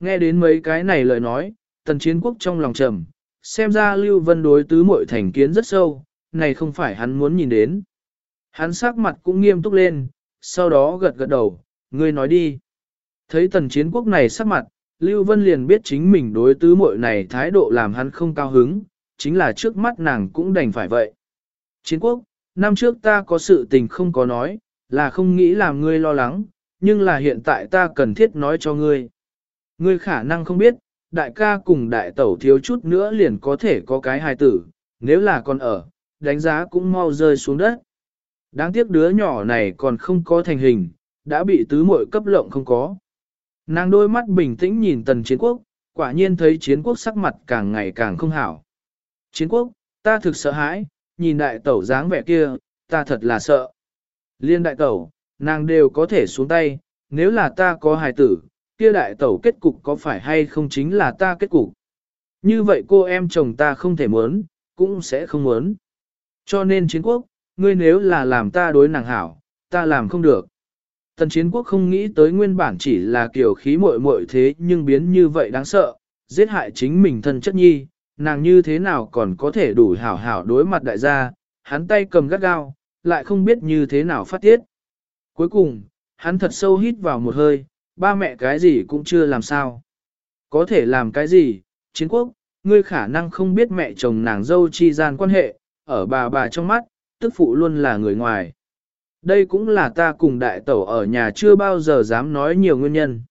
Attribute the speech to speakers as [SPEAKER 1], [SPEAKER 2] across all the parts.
[SPEAKER 1] Nghe đến mấy cái này lời nói, tần chiến quốc trong lòng trầm, xem ra Lưu Vân đối tứ muội thành kiến rất sâu, này không phải hắn muốn nhìn đến. Hắn sắc mặt cũng nghiêm túc lên, sau đó gật gật đầu, ngươi nói đi. Thấy tần chiến quốc này sắc mặt, Lưu Vân liền biết chính mình đối tứ muội này thái độ làm hắn không cao hứng, chính là trước mắt nàng cũng đành phải vậy. Chiến quốc, năm trước ta có sự tình không có nói, là không nghĩ làm ngươi lo lắng, nhưng là hiện tại ta cần thiết nói cho ngươi. Ngươi khả năng không biết, đại ca cùng đại tẩu thiếu chút nữa liền có thể có cái hài tử, nếu là còn ở, đánh giá cũng mau rơi xuống đất. Đáng tiếc đứa nhỏ này còn không có thành hình, đã bị tứ muội cấp lộng không có. Nàng đôi mắt bình tĩnh nhìn tần chiến quốc, quả nhiên thấy chiến quốc sắc mặt càng ngày càng không hảo. Chiến quốc, ta thực sợ hãi, nhìn đại tẩu dáng vẻ kia, ta thật là sợ. Liên đại tẩu, nàng đều có thể xuống tay, nếu là ta có hài tử, kia đại tẩu kết cục có phải hay không chính là ta kết cục. Như vậy cô em chồng ta không thể muốn, cũng sẽ không muốn. Cho nên chiến quốc, ngươi nếu là làm ta đối nàng hảo, ta làm không được. Tần chiến quốc không nghĩ tới nguyên bản chỉ là kiểu khí muội muội thế nhưng biến như vậy đáng sợ, giết hại chính mình thân chất nhi, nàng như thế nào còn có thể đủ hảo hảo đối mặt đại gia, hắn tay cầm gắt gao, lại không biết như thế nào phát tiết. Cuối cùng, hắn thật sâu hít vào một hơi, ba mẹ cái gì cũng chưa làm sao. Có thể làm cái gì, chiến quốc, ngươi khả năng không biết mẹ chồng nàng dâu chi gian quan hệ, ở bà bà trong mắt, tức phụ luôn là người ngoài. Đây cũng là ta cùng đại tẩu ở nhà chưa bao giờ dám nói nhiều nguyên nhân.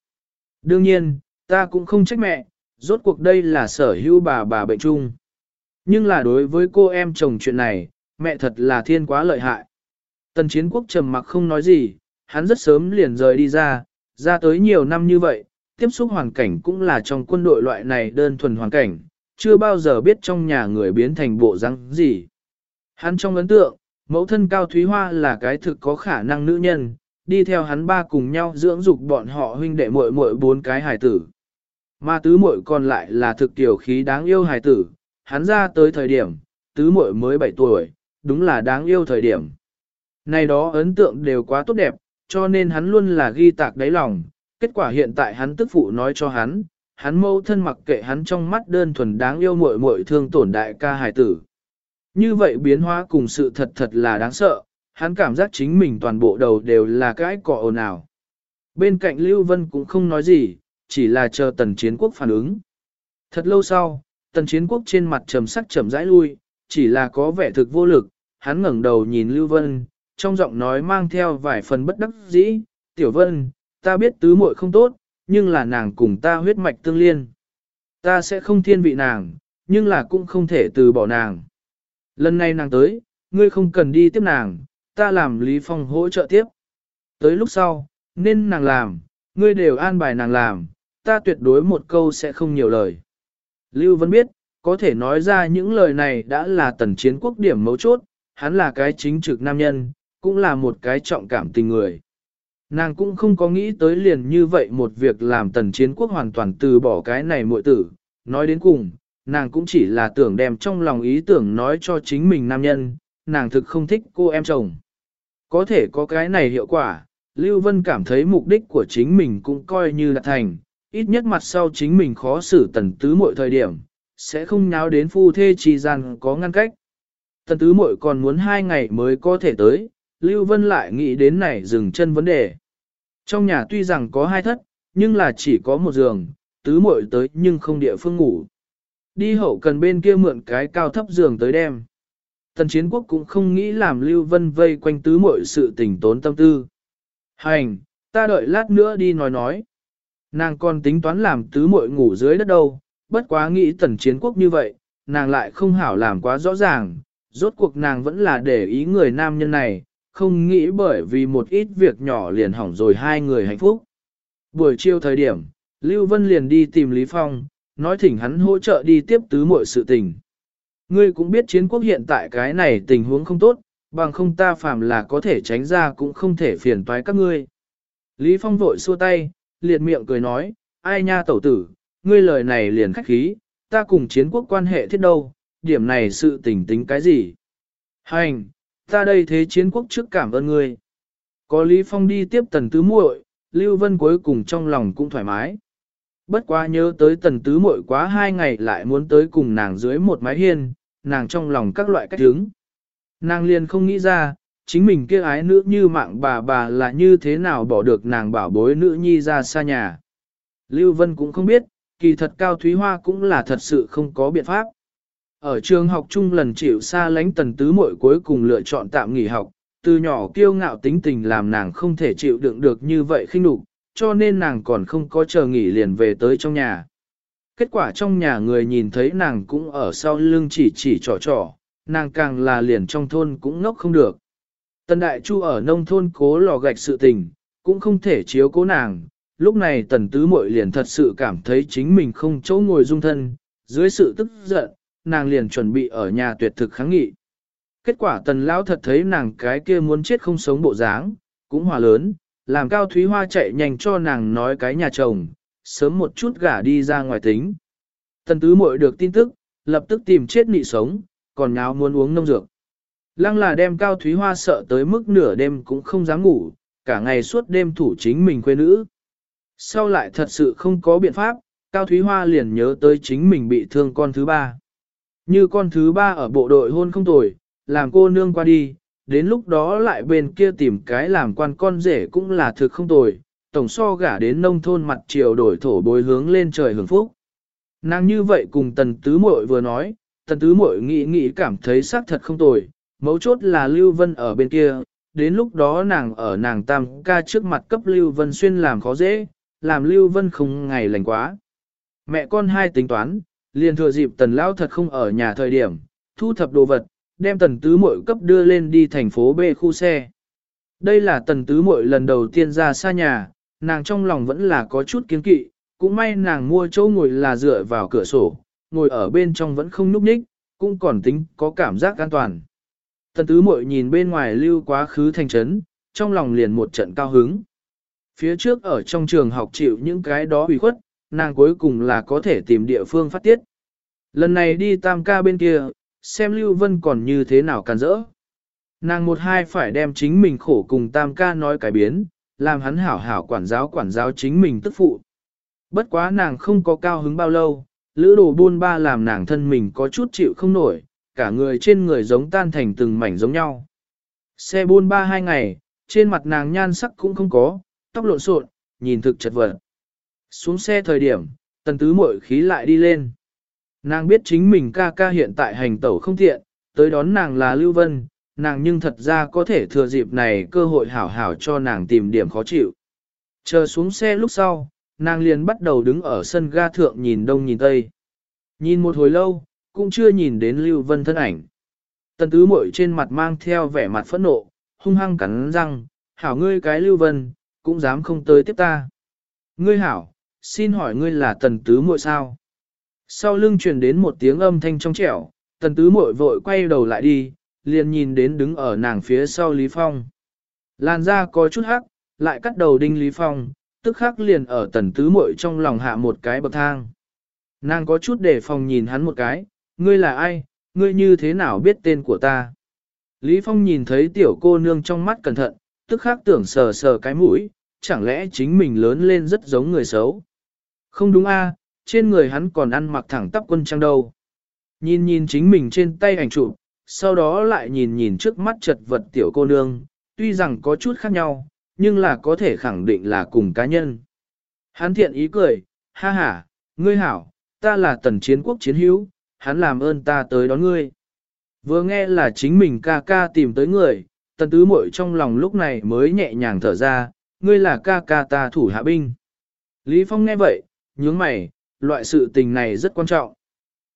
[SPEAKER 1] Đương nhiên, ta cũng không trách mẹ, rốt cuộc đây là sở hữu bà bà bệnh chung. Nhưng là đối với cô em chồng chuyện này, mẹ thật là thiên quá lợi hại. Tần chiến quốc trầm mặc không nói gì, hắn rất sớm liền rời đi ra, ra tới nhiều năm như vậy, tiếp xúc hoàn cảnh cũng là trong quân đội loại này đơn thuần hoàn cảnh, chưa bao giờ biết trong nhà người biến thành bộ răng gì. Hắn trong ấn tượng, mẫu thân Cao Thúy Hoa là cái thực có khả năng nữ nhân, đi theo hắn ba cùng nhau dưỡng dục bọn họ huynh đệ muội muội bốn cái hài tử. Mà tứ muội còn lại là thực tiểu khí đáng yêu hài tử, hắn ra tới thời điểm, tứ muội mới 7 tuổi, đúng là đáng yêu thời điểm. Này đó ấn tượng đều quá tốt đẹp, cho nên hắn luôn là ghi tạc đáy lòng. Kết quả hiện tại hắn tức phụ nói cho hắn, hắn mâu thân mặc kệ hắn trong mắt đơn thuần đáng yêu muội muội thương tổn đại ca hài tử. Như vậy biến hóa cùng sự thật thật là đáng sợ, hắn cảm giác chính mình toàn bộ đầu đều là cái cỏ ồn ào. Bên cạnh Lưu Vân cũng không nói gì, chỉ là chờ tần chiến quốc phản ứng. Thật lâu sau, tần chiến quốc trên mặt trầm sắc trầm rãi lui, chỉ là có vẻ thực vô lực, hắn ngẩng đầu nhìn Lưu Vân, trong giọng nói mang theo vài phần bất đắc dĩ, Tiểu Vân, ta biết tứ muội không tốt, nhưng là nàng cùng ta huyết mạch tương liên. Ta sẽ không thiên vị nàng, nhưng là cũng không thể từ bỏ nàng. Lần này nàng tới, ngươi không cần đi tiếp nàng, ta làm Lý Phong hỗ trợ tiếp. Tới lúc sau, nên nàng làm, ngươi đều an bài nàng làm, ta tuyệt đối một câu sẽ không nhiều lời. Lưu Vân biết, có thể nói ra những lời này đã là tần chiến quốc điểm mấu chốt, hắn là cái chính trực nam nhân, cũng là một cái trọng cảm tình người. Nàng cũng không có nghĩ tới liền như vậy một việc làm tần chiến quốc hoàn toàn từ bỏ cái này muội tử, nói đến cùng, nàng cũng chỉ là tưởng đem trong lòng ý tưởng nói cho chính mình nam nhân, nàng thực không thích cô em chồng. Có thể có cái này hiệu quả, Lưu Vân cảm thấy mục đích của chính mình cũng coi như là thành, ít nhất mặt sau chính mình khó xử tần tứ mọi thời điểm, sẽ không nháo đến phu thê chi gian có ngăn cách. Tần tứ muội còn muốn hai ngày mới có thể tới, Lưu Vân lại nghĩ đến này dừng chân vấn đề. Trong nhà tuy rằng có hai thất, nhưng là chỉ có một giường, tứ muội tới nhưng không địa phương ngủ. Đi hậu cần bên kia mượn cái cao thấp giường tới đem. Tần chiến quốc cũng không nghĩ làm Lưu Vân vây quanh tứ muội sự tình tốn tâm tư. Hành, ta đợi lát nữa đi nói nói. Nàng còn tính toán làm tứ muội ngủ dưới đất đâu, bất quá nghĩ tần chiến quốc như vậy, nàng lại không hảo làm quá rõ ràng, rốt cuộc nàng vẫn là để ý người nam nhân này, không nghĩ bởi vì một ít việc nhỏ liền hỏng rồi hai người hạnh phúc. Buổi chiều thời điểm, Lưu Vân liền đi tìm Lý Phong, nói thỉnh hắn hỗ trợ đi tiếp tứ mọi sự tình. Ngươi cũng biết chiến quốc hiện tại cái này tình huống không tốt, bằng không ta phàm là có thể tránh ra cũng không thể phiền toái các ngươi. Lý Phong vội xua tay, liệt miệng cười nói, ai nha tẩu tử, ngươi lời này liền khách khí, ta cùng chiến quốc quan hệ thiết đâu, điểm này sự tình tính cái gì. Hành, ta đây thế chiến quốc trước cảm ơn ngươi. Có Lý Phong đi tiếp tần tứ muội, Lưu Vân cuối cùng trong lòng cũng thoải mái. Bất quá nhớ tới tần tứ muội quá hai ngày lại muốn tới cùng nàng dưới một mái hiên, nàng trong lòng các loại cách hướng. Nàng liền không nghĩ ra, chính mình kia ái nữ như mạng bà bà là như thế nào bỏ được nàng bảo bối nữ nhi ra xa nhà. Lưu Vân cũng không biết, kỳ thật Cao Thúy Hoa cũng là thật sự không có biện pháp. Ở trường học chung lần chịu xa lánh tần tứ muội cuối cùng lựa chọn tạm nghỉ học, từ nhỏ kiêu ngạo tính tình làm nàng không thể chịu đựng được như vậy khinh đục, cho nên nàng còn không có chờ nghỉ liền về tới trong nhà. Kết quả trong nhà người nhìn thấy nàng cũng ở sau lưng chỉ chỉ trò trò, nàng càng là liền trong thôn cũng ngốc không được. Tần Đại Chu ở nông thôn cố lò gạch sự tình, cũng không thể chiếu cố nàng, lúc này tần tứ muội liền thật sự cảm thấy chính mình không chỗ ngồi dung thân, dưới sự tức giận, nàng liền chuẩn bị ở nhà tuyệt thực kháng nghị. Kết quả tần lão thật thấy nàng cái kia muốn chết không sống bộ dáng, cũng hòa lớn, làm cao thúy hoa chạy nhanh cho nàng nói cái nhà chồng, sớm một chút gả đi ra ngoài tính. Tần tứ muội được tin tức, lập tức tìm chết nị sống, còn nháo muốn uống nông dược. Lăng là đem cao thúy hoa sợ tới mức nửa đêm cũng không dám ngủ, cả ngày suốt đêm thủ chính mình quê nữ. Sau lại thật sự không có biện pháp, Cao Thúy Hoa liền nhớ tới chính mình bị thương con thứ ba. Như con thứ ba ở bộ đội hôn không tồi, làm cô nương qua đi, đến lúc đó lại bên kia tìm cái làm quan con rể cũng là thực không tồi, tổng so gả đến nông thôn mặt chiều đổi thổ bối hướng lên trời hưởng phúc. Nàng như vậy cùng tần tứ muội vừa nói, tần tứ muội nghĩ nghĩ cảm thấy xác thật không tồi, mấu chốt là Lưu Vân ở bên kia, đến lúc đó nàng ở nàng tam ca trước mặt cấp Lưu Vân xuyên làm khó dễ, làm Lưu Vân không ngày lành quá. Mẹ con hai tính toán, liền thừa dịp tần lão thật không ở nhà thời điểm, thu thập đồ vật, đem tần tứ muội cấp đưa lên đi thành phố B khu xe. Đây là tần tứ muội lần đầu tiên ra xa nhà, nàng trong lòng vẫn là có chút kiến kỵ, cũng may nàng mua chỗ ngồi là dựa vào cửa sổ, ngồi ở bên trong vẫn không núp ních, cũng còn tính có cảm giác an toàn. Tần tứ muội nhìn bên ngoài lưu quá khứ thành trấn, trong lòng liền một trận cao hứng. Phía trước ở trong trường học chịu những cái đó ủy khuất, nàng cuối cùng là có thể tìm địa phương phát tiết. Lần này đi tam ca bên kia, xem Lưu Vân còn như thế nào càn rỡ. Nàng một hai phải đem chính mình khổ cùng tam ca nói cải biến, làm hắn hảo hảo quản giáo quản giáo chính mình tức phụ. Bất quá nàng không có cao hứng bao lâu, lữ đồ buôn ba làm nàng thân mình có chút chịu không nổi, cả người trên người giống tan thành từng mảnh giống nhau. Xe buôn ba hai ngày, trên mặt nàng nhan sắc cũng không có, tóc lộn xộn, nhìn thực chật vật. Xuống xe thời điểm, tần tứ muội khí lại đi lên. Nàng biết chính mình ca ca hiện tại hành tẩu không tiện, tới đón nàng là Lưu Vân, nàng nhưng thật ra có thể thừa dịp này cơ hội hảo hảo cho nàng tìm điểm khó chịu. Chờ xuống xe lúc sau, nàng liền bắt đầu đứng ở sân ga thượng nhìn đông nhìn tây. Nhìn một hồi lâu, cũng chưa nhìn đến Lưu Vân thân ảnh. Tần tứ muội trên mặt mang theo vẻ mặt phẫn nộ, hung hăng cắn răng, hảo ngươi cái Lưu Vân, cũng dám không tới tiếp ta. Ngươi hảo, xin hỏi ngươi là tần tứ muội sao? Sau lưng truyền đến một tiếng âm thanh trong trẻo, tần tứ muội vội quay đầu lại đi, liền nhìn đến đứng ở nàng phía sau Lý Phong. Làn da có chút hắc, lại cắt đầu đinh Lý Phong, tức khắc liền ở tần tứ muội trong lòng hạ một cái bậc thang. Nàng có chút để phòng nhìn hắn một cái, ngươi là ai, ngươi như thế nào biết tên của ta? Lý Phong nhìn thấy tiểu cô nương trong mắt cẩn thận, tức khắc tưởng sờ sờ cái mũi, chẳng lẽ chính mình lớn lên rất giống người xấu. Không đúng a, à, trên người hắn còn ăn mặc thẳng tắp quân trang đâu. Nhìn nhìn chính mình trên tay ảnh chụp, sau đó lại nhìn nhìn trước mắt chật vật tiểu cô nương, tuy rằng có chút khác nhau, nhưng là có thể khẳng định là cùng cá nhân. Hắn thiện ý cười, ha ha, ngươi hảo, ta là tần chiến quốc chiến hữu, hắn làm ơn ta tới đón ngươi. Vừa nghe là chính mình ca ca tìm tới người, tần tứ muội trong lòng lúc này mới nhẹ nhàng thở ra, ngươi là ca ca ta thủ hạ binh. Lý Phong nghe vậy, nhướng mày, loại sự tình này rất quan trọng.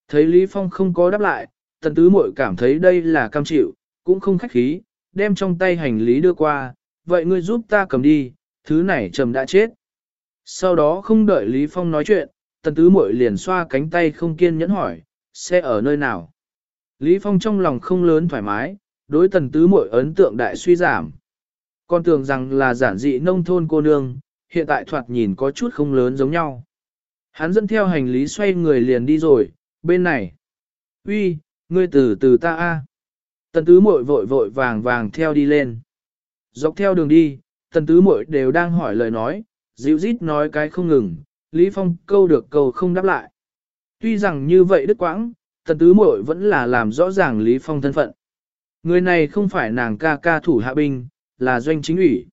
[SPEAKER 1] Thấy Lý Phong không có đáp lại, tần tứ muội cảm thấy đây là cam chịu, cũng không khách khí, đem trong tay hành lý đưa qua, vậy ngươi giúp ta cầm đi, thứ này trầm đã chết. Sau đó không đợi Lý Phong nói chuyện, tần tứ muội liền xoa cánh tay không kiên nhẫn hỏi, xe ở nơi nào? Lý Phong trong lòng không lớn thoải mái, đối tần tứ muội ấn tượng đại suy giảm. Con tưởng rằng là giản dị nông thôn cô nương, hiện tại thoạt nhìn có chút không lớn giống nhau. Hắn dẫn theo hành lý xoay người liền đi rồi, bên này. uy, ngươi từ từ ta a. Tần tứ muội vội vội vàng vàng theo đi lên. Dọc theo đường đi, tần tứ muội đều đang hỏi lời nói, dịu rít nói cái không ngừng, Lý Phong câu được câu không đáp lại. Tuy rằng như vậy đức quãng, tần tứ muội vẫn là làm rõ ràng Lý Phong thân phận. Người này không phải nàng ca ca thủ hạ binh, là doanh chính ủy.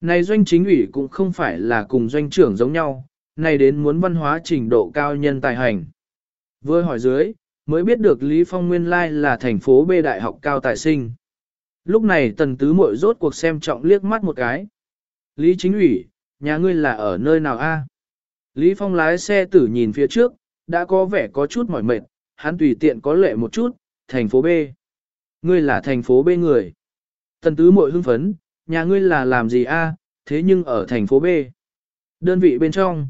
[SPEAKER 1] Này doanh chính ủy cũng không phải là cùng doanh trưởng giống nhau, này đến muốn văn hóa trình độ cao nhân tài hành. Vừa hỏi dưới, mới biết được Lý Phong nguyên lai là thành phố B đại học cao tài sinh. Lúc này tần tứ muội rốt cuộc xem trọng liếc mắt một cái. Lý chính ủy, nhà ngươi là ở nơi nào a? Lý Phong lái xe tử nhìn phía trước, đã có vẻ có chút mỏi mệt, hắn tùy tiện có lệ một chút, thành phố B. Ngươi là thành phố B người. Tần tứ muội hưng phấn, nhà ngươi là làm gì a? thế nhưng ở thành phố B. Đơn vị bên trong.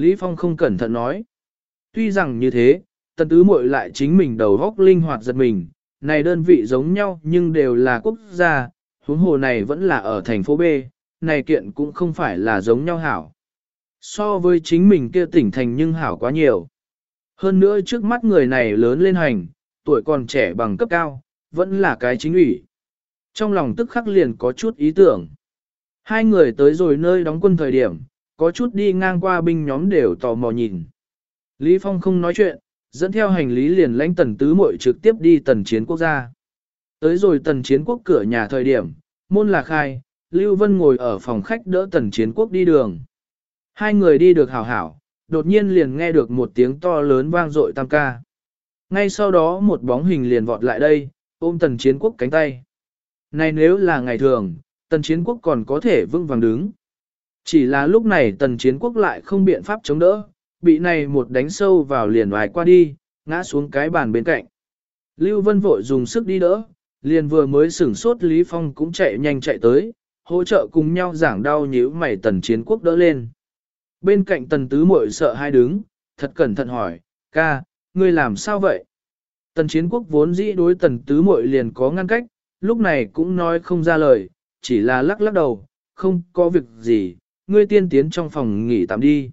[SPEAKER 1] Lý Phong không cẩn thận nói. Tuy rằng như thế, tần tứ muội lại chính mình đầu góc linh hoạt giật mình, này đơn vị giống nhau nhưng đều là quốc gia, huống hồ này vẫn là ở thành phố B, này kiện cũng không phải là giống nhau hảo. So với chính mình kia tỉnh thành nhưng hảo quá nhiều. Hơn nữa trước mắt người này lớn lên hành, tuổi còn trẻ bằng cấp cao, vẫn là cái chính ủy. Trong lòng tức khắc liền có chút ý tưởng. Hai người tới rồi nơi đóng quân thời điểm, có chút đi ngang qua binh nhóm đều tò mò nhìn. Lý Phong không nói chuyện, dẫn theo hành lý liền lãnh tần tứ muội trực tiếp đi tần chiến quốc gia. Tới rồi tần chiến quốc cửa nhà thời điểm, môn là khai, Lưu Vân ngồi ở phòng khách đỡ tần chiến quốc đi đường. Hai người đi được hảo hảo, đột nhiên liền nghe được một tiếng to lớn vang dội tam ca. Ngay sau đó một bóng hình liền vọt lại đây, ôm tần chiến quốc cánh tay. Này nếu là ngày thường, tần chiến quốc còn có thể vững vàng đứng. Chỉ là lúc này tần chiến quốc lại không biện pháp chống đỡ, bị này một đánh sâu vào liền ngoài qua đi, ngã xuống cái bàn bên cạnh. Lưu Vân vội dùng sức đi đỡ, liền vừa mới sửng sốt Lý Phong cũng chạy nhanh chạy tới, hỗ trợ cùng nhau giảng đau nhíu mày tần chiến quốc đỡ lên. Bên cạnh tần tứ muội sợ hai đứng, thật cẩn thận hỏi, ca, ngươi làm sao vậy? Tần chiến quốc vốn dĩ đối tần tứ muội liền có ngăn cách, lúc này cũng nói không ra lời, chỉ là lắc lắc đầu, không có việc gì, ngươi tiên tiến trong phòng nghỉ tạm đi.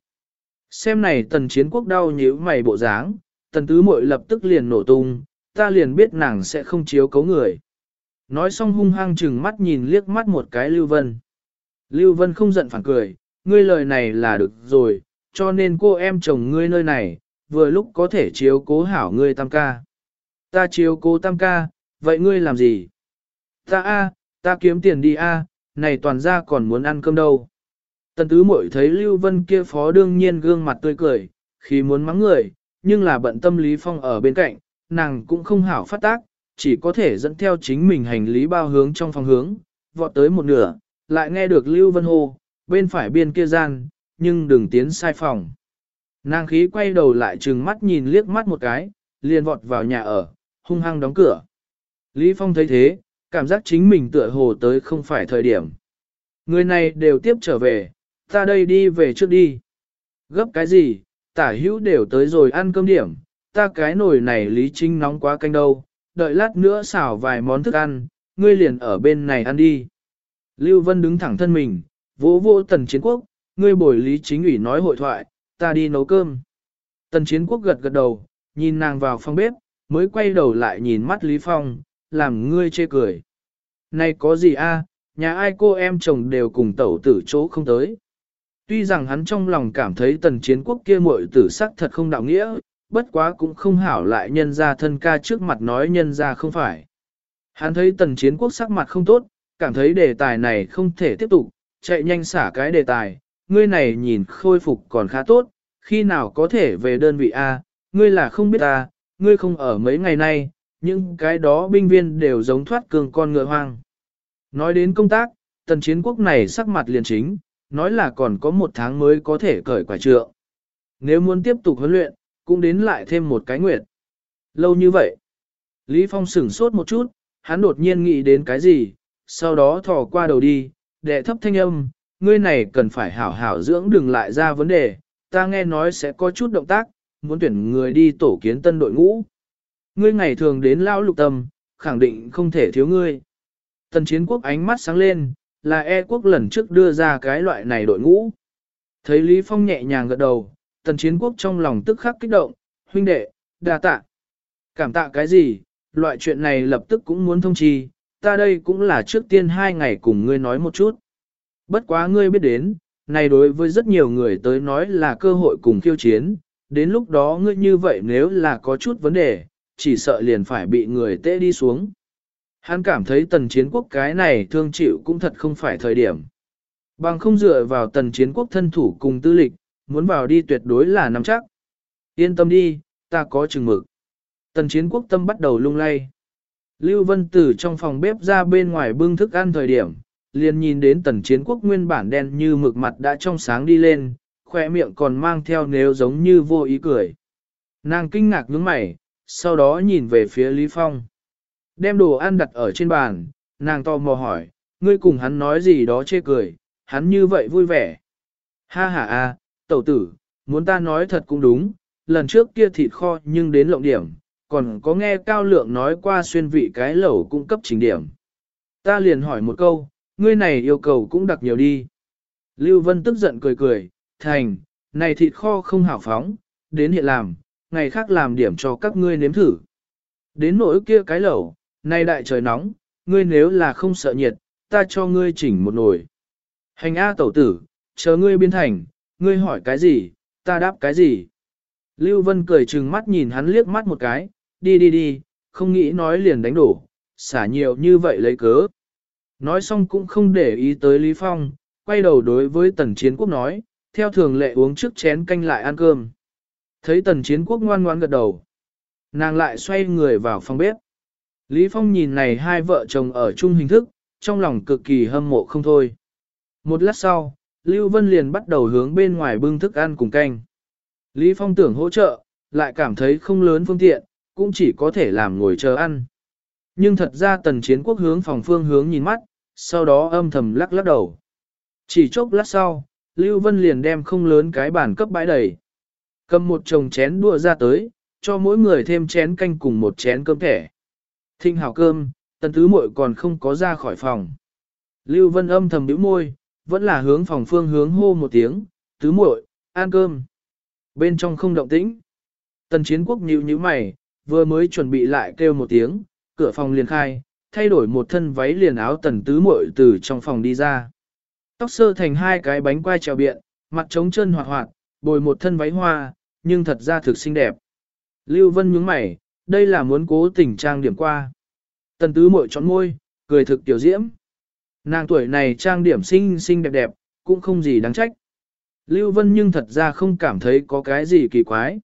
[SPEAKER 1] Xem này tần chiến quốc đau nhíu mày bộ dáng, tần tứ muội lập tức liền nổ tung, ta liền biết nàng sẽ không chiếu cấu người. Nói xong hung hăng chừng mắt nhìn liếc mắt một cái Lưu Vân. Lưu Vân không giận phản cười, ngươi lời này là được rồi, cho nên cô em chồng ngươi nơi này, vừa lúc có thể chiếu cố hảo ngươi tam ca. Ta chiếu cố tam ca, vậy ngươi làm gì? Ta a, ta kiếm tiền đi a, này toàn ra còn muốn ăn cơm đâu. Tần tứ muội thấy Lưu Vân kia phó đương nhiên gương mặt tươi cười, khi muốn mắng người, nhưng là bận tâm Lý Phong ở bên cạnh, nàng cũng không hảo phát tác, chỉ có thể dẫn theo chính mình hành lý bao hướng trong phòng hướng, vọt tới một nửa, lại nghe được Lưu Vân hô, bên phải biên kia gian, nhưng đừng tiến sai phòng. Nàng khí quay đầu lại trừng mắt nhìn liếc mắt một cái, liền vọt vào nhà ở, hung hăng đóng cửa. Lý Phong thấy thế, cảm giác chính mình tựa hồ tới không phải thời điểm. Người này đều tiếp trở về, ta đây đi về trước đi. Gấp cái gì, tả hữu đều tới rồi ăn cơm điểm, ta cái nồi này lý trinh nóng quá canh đâu, đợi lát nữa xào vài món thức ăn, ngươi liền ở bên này ăn đi. Lưu Vân đứng thẳng thân mình, vỗ vỗ tần chiến quốc, ngươi bồi lý chính ủy nói hội thoại, ta đi nấu cơm. Tần chiến quốc gật gật đầu, nhìn nàng vào phòng bếp, mới quay đầu lại nhìn mắt Lý Phong, làm ngươi chê cười. Này có gì a? nhà ai cô em chồng đều cùng tẩu tử chỗ không tới. Tuy rằng hắn trong lòng cảm thấy tần chiến quốc kia muội tử sắc thật không đạo nghĩa, bất quá cũng không hảo lại nhân ra thân ca trước mặt nói nhân ra không phải. Hắn thấy tần chiến quốc sắc mặt không tốt, cảm thấy đề tài này không thể tiếp tục, chạy nhanh xả cái đề tài, ngươi này nhìn khôi phục còn khá tốt, khi nào có thể về đơn vị A, ngươi là không biết ta, ngươi không ở mấy ngày nay, những cái đó binh viên đều giống thoát cường con ngựa hoang. Nói đến công tác, tần chiến quốc này sắc mặt liền chính, nói là còn có một tháng mới có thể cởi quả trượng. Nếu muốn tiếp tục huấn luyện, cũng đến lại thêm một cái nguyệt. Lâu như vậy, Lý Phong sửng sốt một chút, hắn đột nhiên nghĩ đến cái gì, sau đó thò qua đầu đi, đệ thấp thanh âm, ngươi này cần phải hảo hảo dưỡng đừng lại ra vấn đề, ta nghe nói sẽ có chút động tác, muốn tuyển người đi tổ kiến tân đội ngũ. Ngươi ngày thường đến lao lục tâm, khẳng định không thể thiếu ngươi. Tần chiến quốc ánh mắt sáng lên, là e quốc lần trước đưa ra cái loại này đội ngũ. Thấy Lý Phong nhẹ nhàng gật đầu, tần chiến quốc trong lòng tức khắc kích động, huynh đệ, đa tạ. Cảm tạ cái gì, loại chuyện này lập tức cũng muốn thông chi, ta đây cũng là trước tiên hai ngày cùng ngươi nói một chút. Bất quá ngươi biết đến, này đối với rất nhiều người tới nói là cơ hội cùng khiêu chiến, đến lúc đó ngươi như vậy nếu là có chút vấn đề, chỉ sợ liền phải bị người tê đi xuống. Hắn cảm thấy tần chiến quốc cái này thương chịu cũng thật không phải thời điểm. Bằng không dựa vào tần chiến quốc thân thủ cùng tư lịch, muốn vào đi tuyệt đối là nắm chắc. Yên tâm đi, ta có chừng mực. Tần chiến quốc tâm bắt đầu lung lay. Lưu Vân Tử trong phòng bếp ra bên ngoài bưng thức ăn thời điểm, liền nhìn đến tần chiến quốc nguyên bản đen như mực mặt đã trong sáng đi lên, khoe miệng còn mang theo nếu giống như vô ý cười. Nàng kinh ngạc nhướng mày, sau đó nhìn về phía Lý Phong. Đem đồ ăn đặt ở trên bàn, nàng to mò hỏi, ngươi cùng hắn nói gì đó chê cười, hắn như vậy vui vẻ. Ha ha a, tẩu tử, muốn ta nói thật cũng đúng, lần trước kia thịt kho nhưng đến lộng điểm, còn có nghe cao lượng nói qua xuyên vị cái lẩu cung cấp trình điểm. Ta liền hỏi một câu, ngươi này yêu cầu cũng đặc nhiều đi. Lưu Vân tức giận cười cười, thành, này thịt kho không hảo phóng, đến hiện làm, ngày khác làm điểm cho các ngươi nếm thử. Đến nỗi kia cái lẩu, nay đại trời nóng, ngươi nếu là không sợ nhiệt, ta cho ngươi chỉnh một nồi. Hành A tẩu tử, chờ ngươi biến thành, ngươi hỏi cái gì, ta đáp cái gì. Lưu Vân cười trừng mắt nhìn hắn liếc mắt một cái, đi đi đi, không nghĩ nói liền đánh đổ, xả nhiều như vậy lấy cớ. Nói xong cũng không để ý tới Lý Phong, quay đầu đối với tần chiến quốc nói, theo thường lệ uống trước chén canh lại ăn cơm. Thấy tần chiến quốc ngoan ngoan gật đầu. Nàng lại xoay người vào phòng bếp. Lý Phong nhìn này hai vợ chồng ở chung hình thức, trong lòng cực kỳ hâm mộ không thôi. Một lát sau, Lưu Vân liền bắt đầu hướng bên ngoài bưng thức ăn cùng canh. Lý Phong tưởng hỗ trợ, lại cảm thấy không lớn phương tiện, cũng chỉ có thể làm ngồi chờ ăn. Nhưng thật ra tần chiến quốc hướng phòng phương hướng nhìn mắt, sau đó âm thầm lắc lắc đầu. Chỉ chốc lát sau, Lưu Vân liền đem không lớn cái bàn cấp bãi đầy. Cầm một chồng chén đua ra tới, cho mỗi người thêm chén canh cùng một chén cơm thẻ. Thinh hảo cơm, tần tứ muội còn không có ra khỏi phòng. Lưu Vân âm thầm nhíu môi, vẫn là hướng phòng phương hướng hô một tiếng, tứ muội, ăn cơm. Bên trong không động tĩnh. Tần chiến quốc nhíu nhíu mày, vừa mới chuẩn bị lại kêu một tiếng, cửa phòng liền khai, thay đổi một thân váy liền áo tần tứ muội từ trong phòng đi ra. Tóc sơ thành hai cái bánh quai trèo biện, mặt trống chân hoạt hoạt, bồi một thân váy hoa, nhưng thật ra thực xinh đẹp. Lưu Vân nhướng mày, đây là muốn cố tình trang điểm qua. Tần tứ mội trọn môi, cười thực tiểu diễm. Nàng tuổi này trang điểm xinh xinh đẹp đẹp, cũng không gì đáng trách. Lưu Vân nhưng thật ra không cảm thấy có cái gì kỳ quái.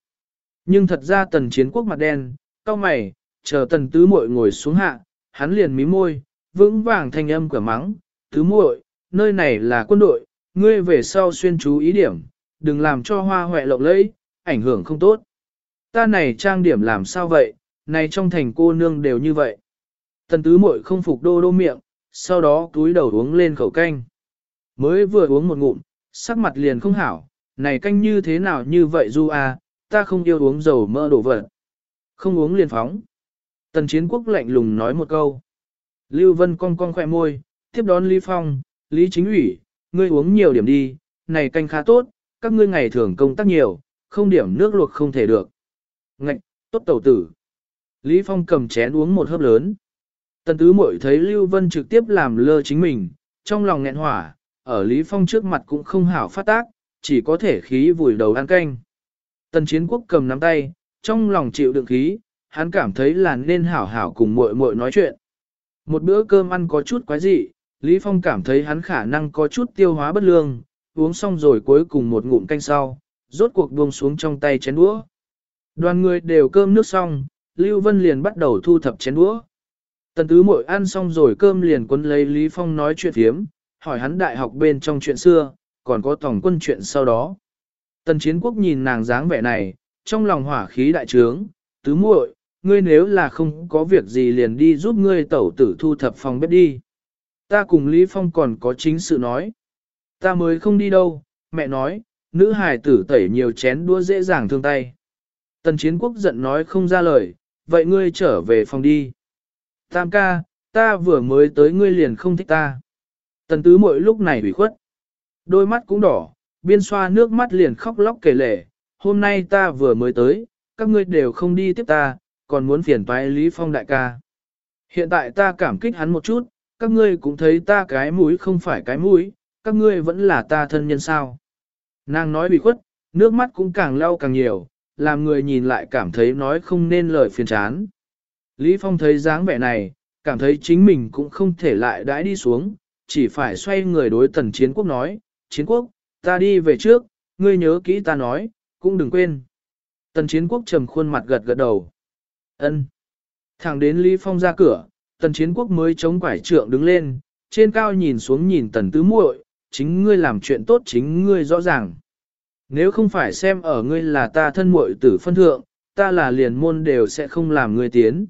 [SPEAKER 1] Nhưng thật ra tần chiến quốc mặt đen, cao mày, chờ tần tứ muội ngồi xuống hạ, hắn liền mí môi, vững vàng thanh âm cửa mắng, tứ muội, nơi này là quân đội, ngươi về sau xuyên chú ý điểm, đừng làm cho hoa hoẹ lộng lẫy, ảnh hưởng không tốt. Ta này trang điểm làm sao vậy, này trong thành cô nương đều như vậy. Tần tứ muội không phục đô đô miệng, sau đó túi đầu uống lên khẩu canh. Mới vừa uống một ngụm, sắc mặt liền không hảo, này canh như thế nào như vậy du à, ta không yêu uống dầu mỡ đổ vật. Không uống liền phóng. Tần chiến quốc lạnh lùng nói một câu. Lưu Vân cong cong khỏe môi, tiếp đón Lý Phong, Lý Chính ủy, ngươi uống nhiều điểm đi, này canh khá tốt, các ngươi ngày thường công tác nhiều, không điểm nước luộc không thể được. Ngạch, tốt tẩu tử. Lý Phong cầm chén uống một hớp lớn. Tần tứ muội thấy Lưu Vân trực tiếp làm lơ chính mình, trong lòng nghẹn hỏa, ở Lý Phong trước mặt cũng không hảo phát tác, chỉ có thể khí vùi đầu ăn canh. Tần chiến quốc cầm nắm tay, trong lòng chịu đựng khí, hắn cảm thấy là nên hảo hảo cùng muội muội nói chuyện. Một bữa cơm ăn có chút quái dị, Lý Phong cảm thấy hắn khả năng có chút tiêu hóa bất lương, uống xong rồi cuối cùng một ngụm canh sau, rốt cuộc buông xuống trong tay chén đũa. Đoàn người đều cơm nước xong, Lưu Vân liền bắt đầu thu thập chén đũa. Tần tứ Mội ăn xong rồi cơm liền quấn lấy Lý Phong nói chuyện thiếm, hỏi hắn đại học bên trong chuyện xưa, còn có tổng quân chuyện sau đó. Tần chiến quốc nhìn nàng dáng vẻ này, trong lòng hỏa khí đại trướng, tứ muội, ngươi nếu là không có việc gì liền đi giúp ngươi tẩu tử thu thập phòng bếp đi. Ta cùng Lý Phong còn có chính sự nói. Ta mới không đi đâu, mẹ nói, nữ hài tử tẩy nhiều chén đua dễ dàng thương tay. Tần chiến quốc giận nói không ra lời, vậy ngươi trở về phòng đi. Tam ca, ta vừa mới tới ngươi liền không thích ta. Tần tứ mỗi lúc này ủy khuất. Đôi mắt cũng đỏ, biên xoa nước mắt liền khóc lóc kể lể. Hôm nay ta vừa mới tới, các ngươi đều không đi tiếp ta, còn muốn phiền toái Lý Phong đại ca. Hiện tại ta cảm kích hắn một chút, các ngươi cũng thấy ta cái mũi không phải cái mũi, các ngươi vẫn là ta thân nhân sao. Nàng nói bị khuất, nước mắt cũng càng lau càng nhiều, làm người nhìn lại cảm thấy nói không nên lời phiền chán. Lý Phong thấy dáng vẻ này, cảm thấy chính mình cũng không thể lại đãi đi xuống, chỉ phải xoay người đối tần chiến quốc nói, chiến quốc, ta đi về trước, ngươi nhớ kỹ ta nói, cũng đừng quên. Tần chiến quốc trầm khuôn mặt gật gật đầu. ân Thẳng đến Lý Phong ra cửa, tần chiến quốc mới chống quải trượng đứng lên, trên cao nhìn xuống nhìn tần tứ muội, chính ngươi làm chuyện tốt chính ngươi rõ ràng. Nếu không phải xem ở ngươi là ta thân muội tử phân thượng, ta là liền môn đều sẽ không làm ngươi tiến.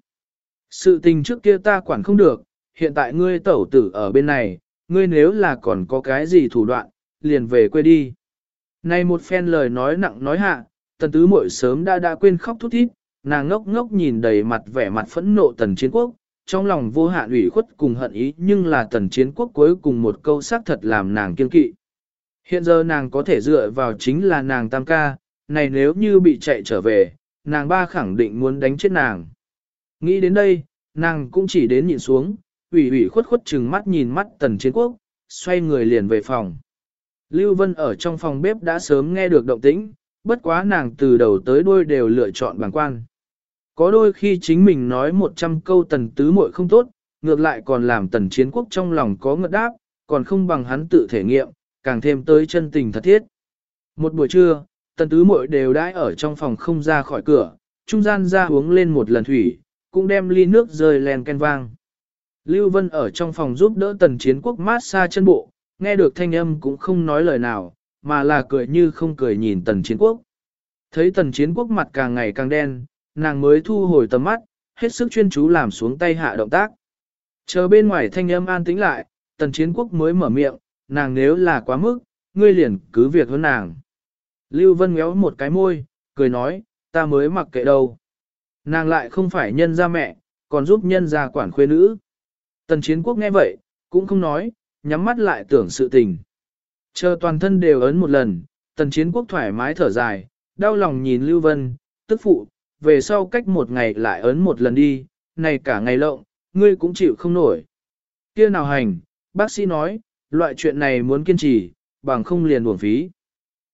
[SPEAKER 1] Sự tình trước kia ta quản không được, hiện tại ngươi tẩu tử ở bên này, ngươi nếu là còn có cái gì thủ đoạn, liền về quê đi. Này một phen lời nói nặng nói hạ, tần tứ muội sớm đã đã quên khóc thút thít, nàng ngốc ngốc nhìn đầy mặt vẻ mặt phẫn nộ tần chiến quốc, trong lòng vô hạn ủy khuất cùng hận ý nhưng là tần chiến quốc cuối cùng một câu xác thật làm nàng kiên kỵ. Hiện giờ nàng có thể dựa vào chính là nàng tam ca, này nếu như bị chạy trở về, nàng ba khẳng định muốn đánh chết nàng. Nghĩ đến đây, nàng cũng chỉ đến nhìn xuống, ủy ủy khuất khuất chừng mắt nhìn mắt tần chiến quốc, xoay người liền về phòng. Lưu Vân ở trong phòng bếp đã sớm nghe được động tĩnh, bất quá nàng từ đầu tới đuôi đều lựa chọn bằng quan. Có đôi khi chính mình nói 100 câu tần tứ muội không tốt, ngược lại còn làm tần chiến quốc trong lòng có ngợt đáp, còn không bằng hắn tự thể nghiệm, càng thêm tới chân tình thật thiết. Một buổi trưa, tần tứ muội đều đãi ở trong phòng không ra khỏi cửa, trung gian ra uống lên một lần thủy, cũng đem ly nước rơi len ken vang. Lưu Vân ở trong phòng giúp đỡ tần chiến quốc mát xa chân bộ, nghe được thanh âm cũng không nói lời nào, mà là cười như không cười nhìn tần chiến quốc. Thấy tần chiến quốc mặt càng ngày càng đen, nàng mới thu hồi tầm mắt, hết sức chuyên chú làm xuống tay hạ động tác. Chờ bên ngoài thanh âm an tĩnh lại, tần chiến quốc mới mở miệng, nàng nếu là quá mức, ngươi liền cứ việc hơn nàng. Lưu Vân méo một cái môi, cười nói, ta mới mặc kệ đâu. Nàng lại không phải nhân gia mẹ, còn giúp nhân gia quản khuê nữ. Tần chiến quốc nghe vậy, cũng không nói, nhắm mắt lại tưởng sự tình. Chờ toàn thân đều ấn một lần, tần chiến quốc thoải mái thở dài, đau lòng nhìn Lưu Vân, tức phụ, về sau cách một ngày lại ấn một lần đi, này cả ngày lộng, ngươi cũng chịu không nổi. Kia nào hành, bác sĩ nói, loại chuyện này muốn kiên trì, bằng không liền buồn phí.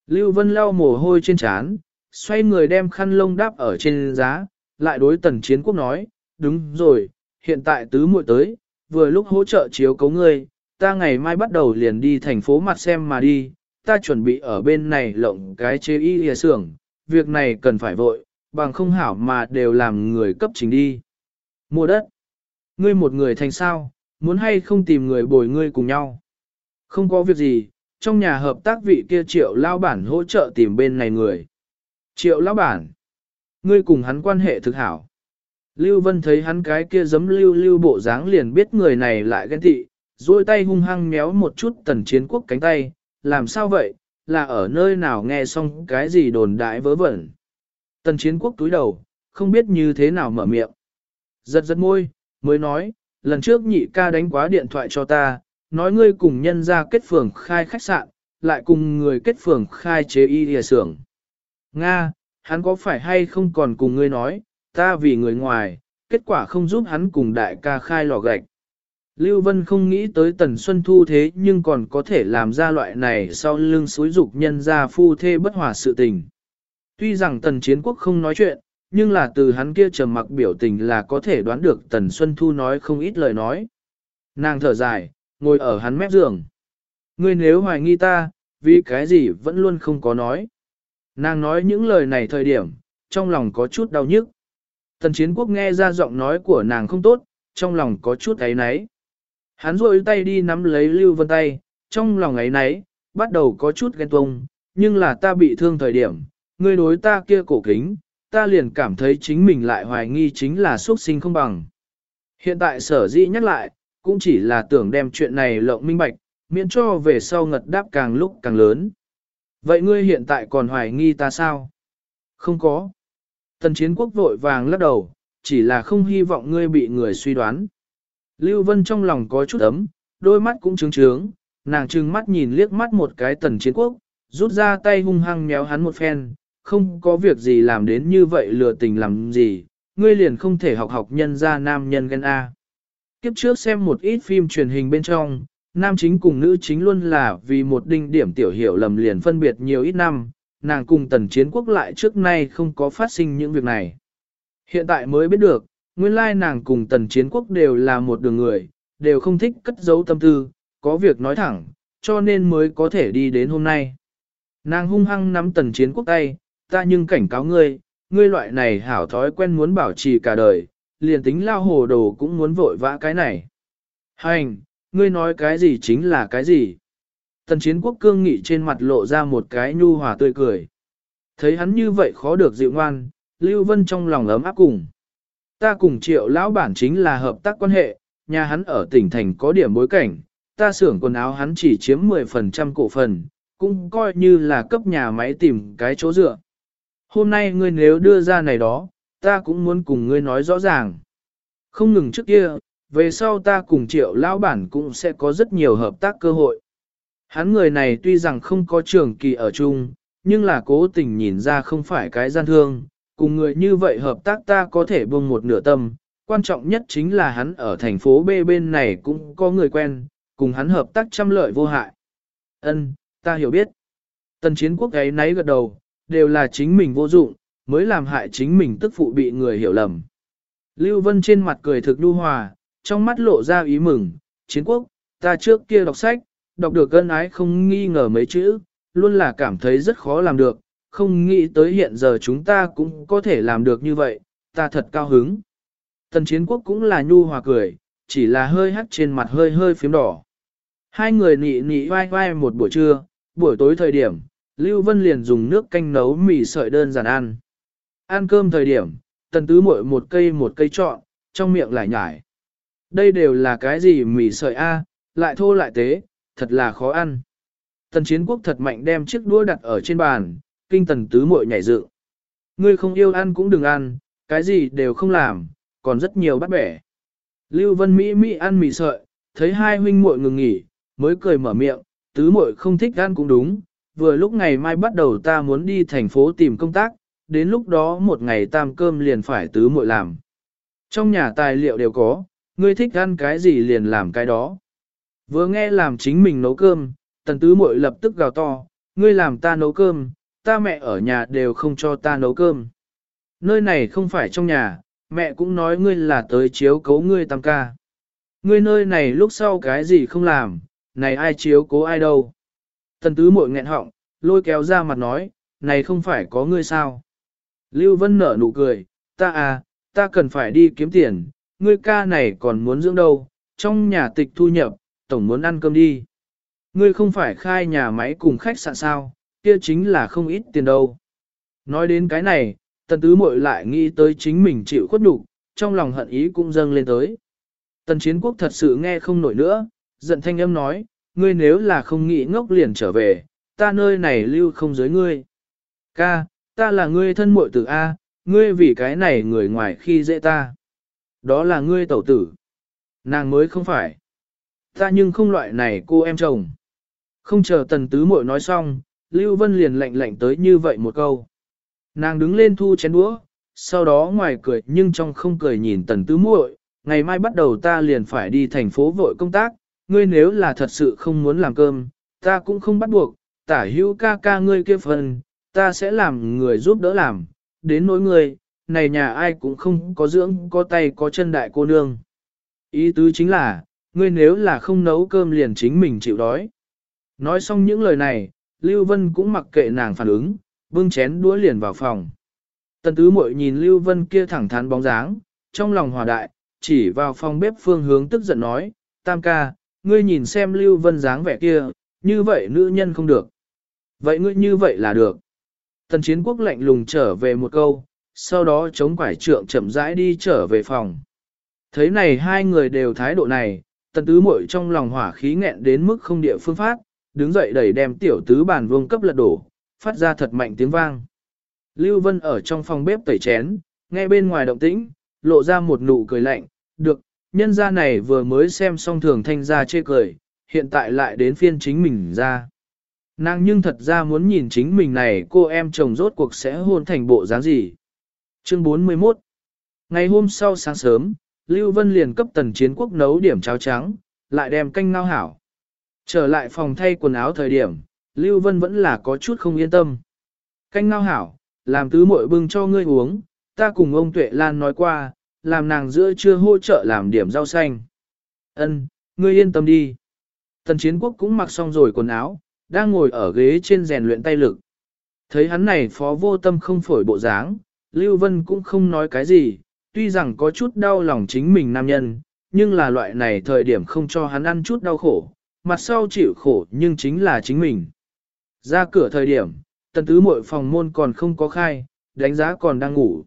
[SPEAKER 1] Lưu Vân lau mồ hôi trên trán, xoay người đem khăn lông đáp ở trên giá, lại đối tần chiến quốc nói, đúng rồi, hiện tại tứ muội tới, vừa lúc hỗ trợ chiếu cấu ngươi, ta ngày mai bắt đầu liền đi thành phố mặt xem mà đi, ta chuẩn bị ở bên này lộng cái chế y hìa xưởng, việc này cần phải vội, bằng không hảo mà đều làm người cấp chính đi. Mua đất. Ngươi một người thành sao, muốn hay không tìm người bồi ngươi cùng nhau. Không có việc gì, trong nhà hợp tác vị kia triệu lao bản hỗ trợ tìm bên này người. Triệu lao bản. Ngươi cùng hắn quan hệ thực hảo. Lưu Vân thấy hắn cái kia giấm lưu lưu bộ dáng liền biết người này lại ghen tị, duỗi tay hung hăng méo một chút tần chiến quốc cánh tay, làm sao vậy, là ở nơi nào nghe xong cái gì đồn đại vớ vẩn. Tần chiến quốc túi đầu, không biết như thế nào mở miệng. Giật giật môi, mới nói, lần trước nhị ca đánh quá điện thoại cho ta, nói ngươi cùng nhân ra kết phường khai khách sạn, lại cùng người kết phường khai chế y địa xưởng. Nga, hắn có phải hay không còn cùng ngươi nói, ta vì người ngoài, kết quả không giúp hắn cùng đại ca khai lò gạch. Lưu Vân không nghĩ tới Tần Xuân Thu thế nhưng còn có thể làm ra loại này sau lưng xúi dục nhân ra phu thê bất hòa sự tình. Tuy rằng Tần Chiến Quốc không nói chuyện, nhưng là từ hắn kia trầm mặc biểu tình là có thể đoán được Tần Xuân Thu nói không ít lời nói. Nàng thở dài, ngồi ở hắn mép giường. Ngươi nếu hoài nghi ta, vì cái gì vẫn luôn không có nói. Nàng nói những lời này thời điểm, trong lòng có chút đau nhức. Tần Chiến Quốc nghe ra giọng nói của nàng không tốt, trong lòng có chút ấy náy. Hắn rôi tay đi nắm lấy Lưu Vân tay, trong lòng ấy náy, bắt đầu có chút ghen tuông, nhưng là ta bị thương thời điểm, ngươi đối ta kia cổ kính, ta liền cảm thấy chính mình lại hoài nghi chính là xuất sinh không bằng. Hiện tại sở dĩ nhắc lại, cũng chỉ là tưởng đem chuyện này lộng minh bạch, miễn cho về sau ngật đáp càng lúc càng lớn. Vậy ngươi hiện tại còn hoài nghi ta sao? Không có. Tần chiến quốc vội vàng lắc đầu, chỉ là không hy vọng ngươi bị người suy đoán. Lưu Vân trong lòng có chút ấm, đôi mắt cũng trướng trướng, nàng trừng mắt nhìn liếc mắt một cái tần chiến quốc, rút ra tay hung hăng méo hắn một phen, không có việc gì làm đến như vậy lừa tình làm gì, ngươi liền không thể học học nhân ra nam nhân ghen A. Kiếp trước xem một ít phim truyền hình bên trong, nam chính cùng nữ chính luôn là vì một đinh điểm tiểu hiểu lầm liền phân biệt nhiều ít năm, nàng cùng tần chiến quốc lại trước nay không có phát sinh những việc này. Hiện tại mới biết được, nguyên lai nàng cùng tần chiến quốc đều là một đường người, đều không thích cất giấu tâm tư, có việc nói thẳng, cho nên mới có thể đi đến hôm nay. Nàng hung hăng nắm tần chiến quốc tay, ta nhưng cảnh cáo ngươi, ngươi loại này hảo thói quen muốn bảo trì cả đời, liền tính lao hồ đồ cũng muốn vội vã cái này. Hành, ngươi nói cái gì chính là cái gì. Tần chiến quốc cương nghị trên mặt lộ ra một cái nhu hòa tươi cười. Thấy hắn như vậy khó được dịu ngoan, Lưu Vân trong lòng ấm áp cùng. Ta cùng triệu lão bản chính là hợp tác quan hệ, nhà hắn ở tỉnh thành có điểm bối cảnh, ta xưởng quần áo hắn chỉ chiếm 10% cổ phần, cũng coi như là cấp nhà máy tìm cái chỗ dựa. Hôm nay ngươi nếu đưa ra này đó, ta cũng muốn cùng ngươi nói rõ ràng. Không ngừng trước kia, về sau ta cùng triệu lão bản cũng sẽ có rất nhiều hợp tác cơ hội. Hắn người này tuy rằng không có trường kỳ ở chung, nhưng là cố tình nhìn ra không phải cái gian thương, cùng người như vậy hợp tác ta có thể buông một nửa tâm, quan trọng nhất chính là hắn ở thành phố B bên này cũng có người quen, cùng hắn hợp tác trăm lợi vô hại. Ân, ta hiểu biết. Tần chiến quốc ấy nấy gật đầu, đều là chính mình vô dụng, mới làm hại chính mình tức phụ bị người hiểu lầm. Lưu Vân trên mặt cười thực nhu hòa, trong mắt lộ ra ý mừng, chiến quốc, ta trước kia đọc sách, đọc được gân ái không nghi ngờ mấy chữ, luôn là cảm thấy rất khó làm được, không nghĩ tới hiện giờ chúng ta cũng có thể làm được như vậy, ta thật cao hứng. Tần chiến quốc cũng là nhu hòa cười, chỉ là hơi hắt trên mặt hơi hơi phím đỏ. Hai người nị nị vai vai một buổi trưa, buổi tối thời điểm, Lưu Vân liền dùng nước canh nấu mì sợi đơn giản ăn. Ăn cơm thời điểm, tần tứ muội một cây một cây trọn, trong miệng lại nhải. Đây đều là cái gì mì sợi A, lại thô lại tế, thật là khó ăn. Tần chiến quốc thật mạnh đem chiếc đũa đặt ở trên bàn, kinh tần tứ muội nhảy dựng. Ngươi không yêu ăn cũng đừng ăn, cái gì đều không làm, còn rất nhiều bắt bẻ. Lưu Vân Mỹ Mỹ ăn mì sợi, thấy hai huynh muội ngừng nghỉ, mới cười mở miệng, tứ muội không thích ăn cũng đúng, vừa lúc ngày mai bắt đầu ta muốn đi thành phố tìm công tác, đến lúc đó một ngày tam cơm liền phải tứ muội làm. Trong nhà tài liệu đều có, ngươi thích ăn cái gì liền làm cái đó. Vừa nghe làm chính mình nấu cơm, tần tứ muội lập tức gào to, ngươi làm ta nấu cơm, ta mẹ ở nhà đều không cho ta nấu cơm. Nơi này không phải trong nhà, mẹ cũng nói ngươi là tới chiếu cố ngươi tam ca. Ngươi nơi này lúc sau cái gì không làm, này ai chiếu cố ai đâu. Tần tứ muội nghẹn họng, lôi kéo ra mặt nói, này không phải có ngươi sao. Lưu Vân nở nụ cười, ta à, ta cần phải đi kiếm tiền, ngươi ca này còn muốn dưỡng đâu, trong nhà tịch thu nhập, tổng muốn ăn cơm đi. Ngươi không phải khai nhà máy cùng khách sạn sao, kia chính là không ít tiền đâu. Nói đến cái này, tần tứ muội lại nghĩ tới chính mình chịu khuất nhục, trong lòng hận ý cũng dâng lên tới. Tần chiến quốc thật sự nghe không nổi nữa, giận thanh âm nói, ngươi nếu là không nghĩ ngốc liền trở về, ta nơi này lưu không giới ngươi. Ca, ta là ngươi thân muội tử A, ngươi vì cái này người ngoài khi dễ ta. Đó là ngươi tẩu tử. Nàng mới không phải. Ta nhưng không loại này cô em chồng. Không chờ tần tứ muội nói xong, Lưu Vân liền lạnh lạnh tới như vậy một câu. Nàng đứng lên thu chén đũa, sau đó ngoài cười nhưng trong không cười nhìn tần tứ muội, ngày mai bắt đầu ta liền phải đi thành phố vội công tác, ngươi nếu là thật sự không muốn làm cơm, ta cũng không bắt buộc, tả hữu ca ca ngươi kia phần, ta sẽ làm người giúp đỡ làm, đến nỗi người này nhà ai cũng không có dưỡng có tay có chân đại cô nương. Ý tứ chính là, ngươi nếu là không nấu cơm liền chính mình chịu đói. Nói xong những lời này, Lưu Vân cũng mặc kệ nàng phản ứng, bưng chén đũa liền vào phòng. Tần tứ muội nhìn Lưu Vân kia thẳng thắn bóng dáng, trong lòng hòa đại, chỉ vào phòng bếp phương hướng tức giận nói, tam ca, ngươi nhìn xem Lưu Vân dáng vẻ kia, như vậy nữ nhân không được. Vậy ngươi như vậy là được. Tần chiến quốc lạnh lùng trở về một câu, sau đó chống quải trượng chậm rãi đi trở về phòng. Thấy này hai người đều thái độ này, tần tứ muội trong lòng hỏa khí nghẹn đến mức không địa phương phát, đứng dậy đẩy đem tiểu tứ bàn vương cấp lật đổ, phát ra thật mạnh tiếng vang. Lưu Vân ở trong phòng bếp tẩy chén, nghe bên ngoài động tĩnh, lộ ra một nụ cười lạnh, được, nhân gia này vừa mới xem xong thường thanh ra chê cười, hiện tại lại đến phiên chính mình ra. Nàng nhưng thật ra muốn nhìn chính mình này cô em chồng rốt cuộc sẽ hôn thành bộ dáng gì. Chương 41 Ngày hôm sau sáng sớm, Lưu Vân liền cấp tần chiến quốc nấu điểm cháo trắng, lại đem canh ngao hảo. Trở lại phòng thay quần áo thời điểm, Lưu Vân vẫn là có chút không yên tâm. Canh ngao hảo, làm tứ muội bưng cho ngươi uống, ta cùng ông Tuệ Lan nói qua, làm nàng giữa trưa hỗ trợ làm điểm rau xanh. Ân, ngươi yên tâm đi. Tần chiến quốc cũng mặc xong rồi quần áo, đang ngồi ở ghế trên rèn luyện tay lực. Thấy hắn này phó vô tâm không phổi bộ dáng, Lưu Vân cũng không nói cái gì, tuy rằng có chút đau lòng chính mình nam nhân, nhưng là loại này thời điểm không cho hắn ăn chút đau khổ, mặt sau chịu khổ nhưng chính là chính mình. Ra cửa thời điểm, tần tứ mội phòng môn còn không có khai, đánh giá còn đang ngủ.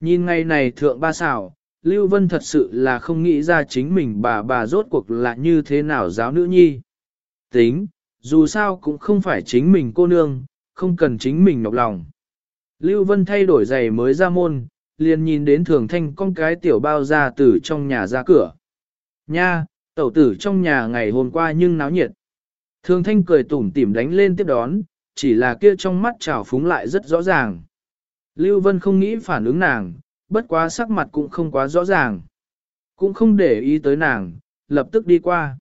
[SPEAKER 1] Nhìn ngày này thượng ba xảo, Lưu Vân thật sự là không nghĩ ra chính mình bà bà rốt cuộc là như thế nào giáo nữ nhi. Tính, dù sao cũng không phải chính mình cô nương, không cần chính mình nọc lòng. Lưu Vân thay đổi giày mới ra môn, liền nhìn đến thường thanh con cái tiểu bao ra từ trong nhà ra cửa. Nha, tẩu tử trong nhà ngày hôm qua nhưng náo nhiệt. Thường thanh cười tủm tỉm đánh lên tiếp đón, chỉ là kia trong mắt trào phúng lại rất rõ ràng. Lưu Vân không nghĩ phản ứng nàng, bất quá sắc mặt cũng không quá rõ ràng. Cũng không để ý tới nàng, lập tức đi qua.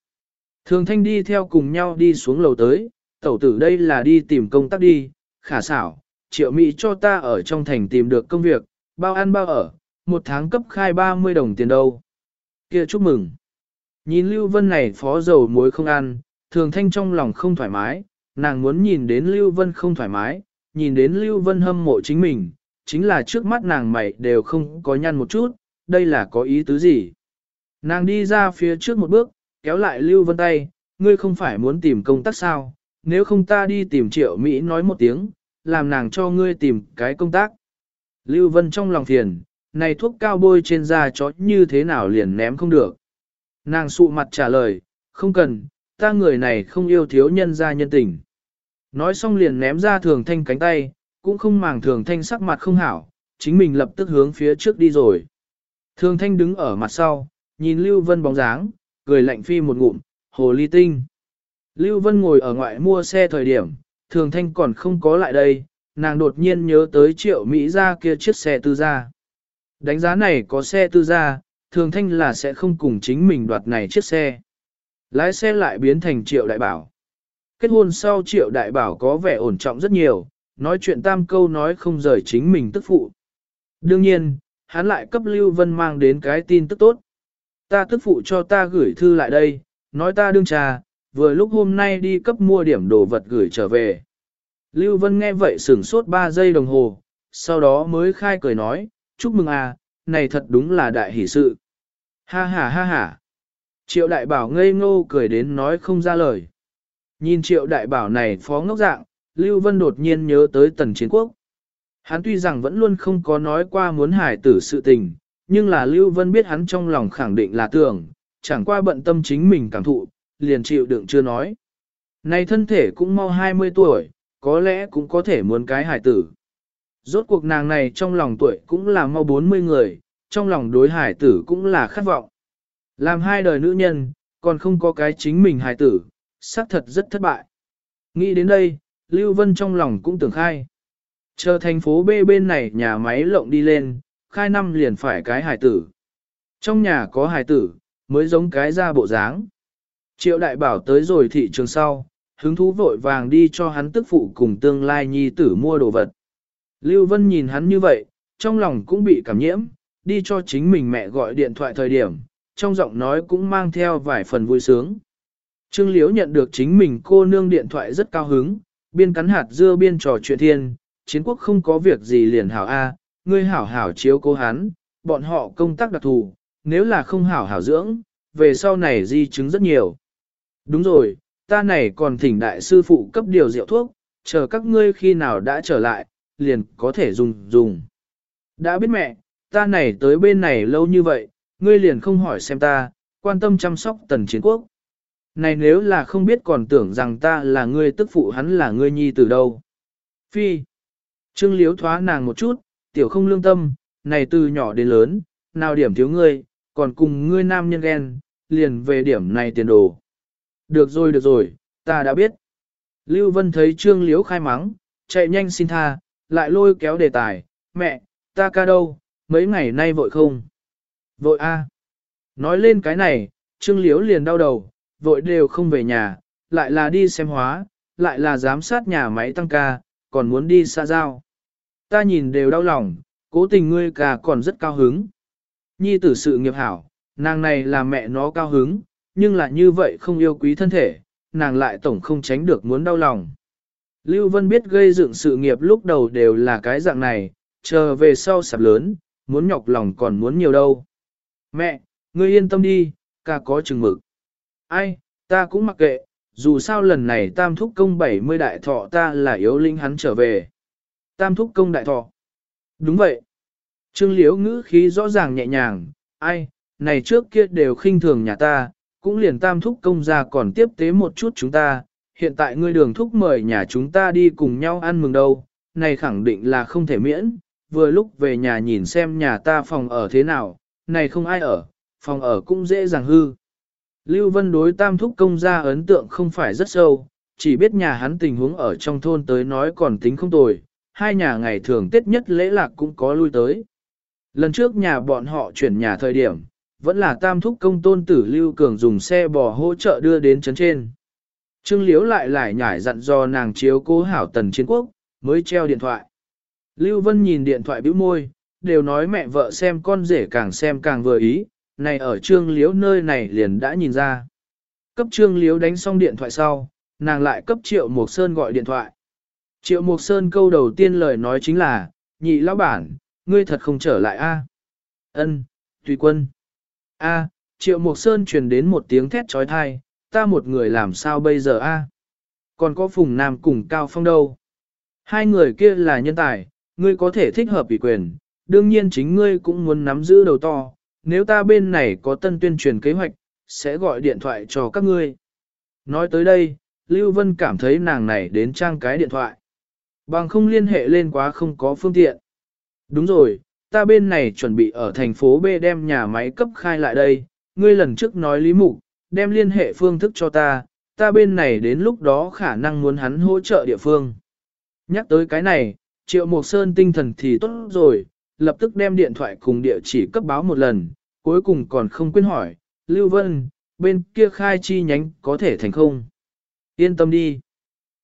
[SPEAKER 1] Thường thanh đi theo cùng nhau đi xuống lầu tới, tẩu tử đây là đi tìm công tác đi, khả xảo, triệu mỹ cho ta ở trong thành tìm được công việc, bao ăn bao ở, một tháng cấp khai 30 đồng tiền đâu. kia chúc mừng. Nhìn Lưu Vân này phó dầu muối không ăn, thường thanh trong lòng không thoải mái, nàng muốn nhìn đến Lưu Vân không thoải mái, nhìn đến Lưu Vân hâm mộ chính mình, chính là trước mắt nàng mày đều không có nhăn một chút, đây là có ý tứ gì. Nàng đi ra phía trước một bước, kéo lại Lưu Vân tay, ngươi không phải muốn tìm công tác sao, nếu không ta đi tìm triệu Mỹ nói một tiếng, làm nàng cho ngươi tìm cái công tác. Lưu Vân trong lòng phiền, này thuốc cao bôi trên da chó như thế nào liền ném không được. Nàng sụ mặt trả lời, không cần, ta người này không yêu thiếu nhân gia nhân tình. Nói xong liền ném ra thường thanh cánh tay, cũng không màng thường thanh sắc mặt không hảo, chính mình lập tức hướng phía trước đi rồi. Thường thanh đứng ở mặt sau, nhìn Lưu Vân bóng dáng, cười lạnh phi một ngụm, hồ ly tinh. Lưu Vân ngồi ở ngoại mua xe thời điểm, thường thanh còn không có lại đây, nàng đột nhiên nhớ tới triệu Mỹ ra kia chiếc xe tư gia. Đánh giá này có xe tư gia, thường thanh là sẽ không cùng chính mình đoạt này chiếc xe. Lái xe lại biến thành triệu đại bảo. Kết hôn sau triệu đại bảo có vẻ ổn trọng rất nhiều, nói chuyện tam câu nói không rời chính mình tức phụ. Đương nhiên, hắn lại cấp Lưu Vân mang đến cái tin tức tốt. Ta tức phụ cho ta gửi thư lại đây, nói ta đương trà, vừa lúc hôm nay đi cấp mua điểm đồ vật gửi trở về. Lưu Vân nghe vậy sửng sốt 3 giây đồng hồ, sau đó mới khai cười nói, chúc mừng à, này thật đúng là đại hỷ sự. Ha ha ha ha. Triệu đại bảo ngây ngô cười đến nói không ra lời. Nhìn triệu đại bảo này phó ngốc dạng, Lưu Vân đột nhiên nhớ tới tần chiến quốc. Hắn tuy rằng vẫn luôn không có nói qua muốn hải tử sự tình, nhưng là Lưu Vân biết hắn trong lòng khẳng định là tưởng, chẳng qua bận tâm chính mình cảm thụ, liền chịu đựng chưa nói. Này thân thể cũng mau 20 tuổi, có lẽ cũng có thể muốn cái hải tử. Rốt cuộc nàng này trong lòng tuổi cũng là mau 40 người, trong lòng đối hải tử cũng là khát vọng. Làm hai đời nữ nhân, còn không có cái chính mình hải tử, xác thật rất thất bại. Nghĩ đến đây, Lưu Vân trong lòng cũng tưởng khai. Chờ thành phố B bên này nhà máy lộng đi lên, khai năm liền phải cái hài tử. Trong nhà có hài tử, mới giống cái ra bộ dáng. Triệu đại bảo tới rồi thị trường sau, hứng thú vội vàng đi cho hắn tức phụ cùng tương lai nhi tử mua đồ vật. Lưu Vân nhìn hắn như vậy, trong lòng cũng bị cảm nhiễm, đi cho chính mình mẹ gọi điện thoại thời điểm, trong giọng nói cũng mang theo vài phần vui sướng. Trương Liễu nhận được chính mình cô nương điện thoại rất cao hứng, biên cắn hạt dưa biên trò chuyện thiên, chiến quốc không có việc gì liền hảo A, ngươi hảo hảo chiếu cố hắn, bọn họ công tác đặc thù, nếu là không hảo hảo dưỡng, về sau này di chứng rất nhiều. Đúng rồi, ta này còn thỉnh đại sư phụ cấp điều rượu thuốc, chờ các ngươi khi nào đã trở lại, liền có thể dùng dùng. Đã biết mẹ, ta này tới bên này lâu như vậy, ngươi liền không hỏi xem ta, quan tâm chăm sóc tần chiến quốc. Này nếu là không biết còn tưởng rằng ta là ngươi tức phụ hắn là ngươi nhi từ đâu. Phi. Trương liếu thoá nàng một chút, tiểu không lương tâm, này từ nhỏ đến lớn, nào điểm thiếu ngươi, còn cùng ngươi nam nhân ghen, liền về điểm này tiền đồ. Được rồi được rồi, ta đã biết. Lưu Vân thấy Trương Liễu khai mắng, chạy nhanh xin tha, lại lôi kéo đề tài, mẹ, ta ca đâu, mấy ngày nay vội không? Vội a. Nói lên cái này, Trương Liễu liền đau đầu, vội đều không về nhà, lại là đi xem hóa, lại là giám sát nhà máy tăng ca, còn muốn đi xa giao. Ta nhìn đều đau lòng, cố tình ngươi cả còn rất cao hứng. Nhi tử sự nghiệp hảo, nàng này là mẹ nó cao hứng, nhưng là như vậy không yêu quý thân thể, nàng lại tổng không tránh được muốn đau lòng. Lưu Vân biết gây dựng sự nghiệp lúc đầu đều là cái dạng này, chờ về sau sạp lớn, muốn nhọc lòng còn muốn nhiều đâu. Mẹ, ngươi yên tâm đi, ca có chừng mực. Ai, ta cũng mặc kệ, dù sao lần này tam thúc công 70 đại thọ ta là yếu linh hắn trở về. Tam thúc công đại thọ. Đúng vậy. Trương liễu ngữ khí rõ ràng nhẹ nhàng, ai, này trước kia đều khinh thường nhà ta, cũng liền tam thúc công ra còn tiếp tế một chút chúng ta, hiện tại ngươi đường thúc mời nhà chúng ta đi cùng nhau ăn mừng đâu, này khẳng định là không thể miễn, vừa lúc về nhà nhìn xem nhà ta phòng ở thế nào, này không ai ở, phòng ở cũng dễ dàng hư. Lưu Vân đối tam thúc công gia ấn tượng không phải rất sâu, chỉ biết nhà hắn tình huống ở trong thôn tới nói còn tính không tồi, hai nhà ngày thường tết nhất lễ lạc cũng có lui tới. Lần trước nhà bọn họ chuyển nhà thời điểm, vẫn là tam thúc công tôn tử Lưu Cường dùng xe bò hỗ trợ đưa đến chấn trên. Trương Liễu lại lại nhải dặn do nàng chiếu cố hảo tần chiến quốc, mới treo điện thoại. Lưu Vân nhìn điện thoại bĩu môi, đều nói mẹ vợ xem con rể càng xem càng vừa ý, này ở Trương Liễu nơi này liền đã nhìn ra. Cấp Trương Liễu đánh xong điện thoại sau, nàng lại cấp Triệu Mộc Sơn gọi điện thoại. Triệu Mộc Sơn câu đầu tiên lời nói chính là, nhị lão bản, ngươi thật không trở lại a? Ân, tùy quân. A, Triệu Mộc Sơn truyền đến một tiếng thét trói thai, ta một người làm sao bây giờ a? Còn có Phùng Nam cùng Cao Phong đâu? Hai người kia là nhân tài, ngươi có thể thích hợp ủy quyền, đương nhiên chính ngươi cũng muốn nắm giữ đầu to, nếu ta bên này có tân tuyên truyền kế hoạch, sẽ gọi điện thoại cho các ngươi. Nói tới đây, Lưu Vân cảm thấy nàng này đến trang cái điện thoại. Bằng không liên hệ lên quá không có phương tiện. Đúng rồi, ta bên này chuẩn bị ở thành phố B đem nhà máy cấp khai lại đây, ngươi lần trước nói lý mục, đem liên hệ phương thức cho ta, ta bên này đến lúc đó khả năng muốn hắn hỗ trợ địa phương. Nhắc tới cái này, Triệu Mộc Sơn tinh thần thì tốt rồi, lập tức đem điện thoại cùng địa chỉ cấp báo một lần, cuối cùng còn không quên hỏi, Lưu Vân, bên kia khai chi nhánh có thể thành không? Yên tâm đi.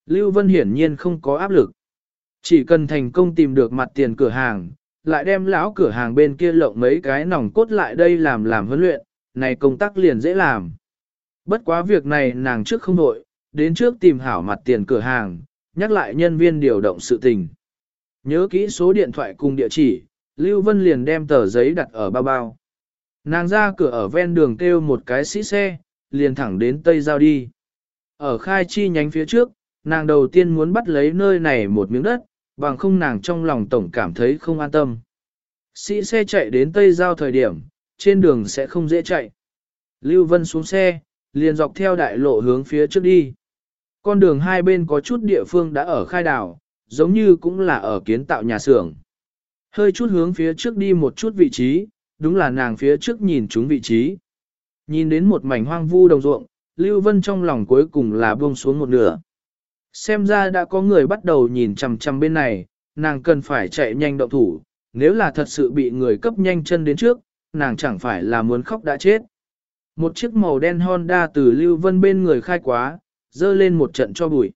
[SPEAKER 1] Lưu Vân hiển nhiên không có áp lực. Chỉ cần thành công tìm được mặt tiền cửa hàng, lại đem lão cửa hàng bên kia lộng mấy cái nòng cốt lại đây làm làm huấn luyện, này công tác liền dễ làm. Bất quá việc này nàng trước không đội, đến trước tìm hảo mặt tiền cửa hàng, nhắc lại nhân viên điều động sự tình. Nhớ kỹ số điện thoại cùng địa chỉ, Lưu Vân liền đem tờ giấy đặt ở bao bao. Nàng ra cửa ở ven đường kêu một cái sĩ xe, liền thẳng đến Tây Giao đi. Ở khai chi nhánh phía trước, nàng đầu tiên muốn bắt lấy nơi này một miếng đất, bằng không nàng trong lòng tổng cảm thấy không an tâm. Sĩ xe chạy đến Tây Giao thời điểm, trên đường sẽ không dễ chạy. Lưu Vân xuống xe, liền dọc theo đại lộ hướng phía trước đi. Con đường hai bên có chút địa phương đã ở khai đảo, giống như cũng là ở kiến tạo nhà xưởng. Hơi chút hướng phía trước đi một chút vị trí, đúng là nàng phía trước nhìn chúng vị trí. Nhìn đến một mảnh hoang vu đồng ruộng, Lưu Vân trong lòng cuối cùng là buông xuống một nửa. Xem ra đã có người bắt đầu nhìn chằm chằm bên này, nàng cần phải chạy nhanh động thủ, nếu là thật sự bị người cấp nhanh chân đến trước, nàng chẳng phải là muốn khóc đã chết. Một chiếc màu đen Honda từ Lưu Vân bên người khai quá, dơ lên một trận cho bụi.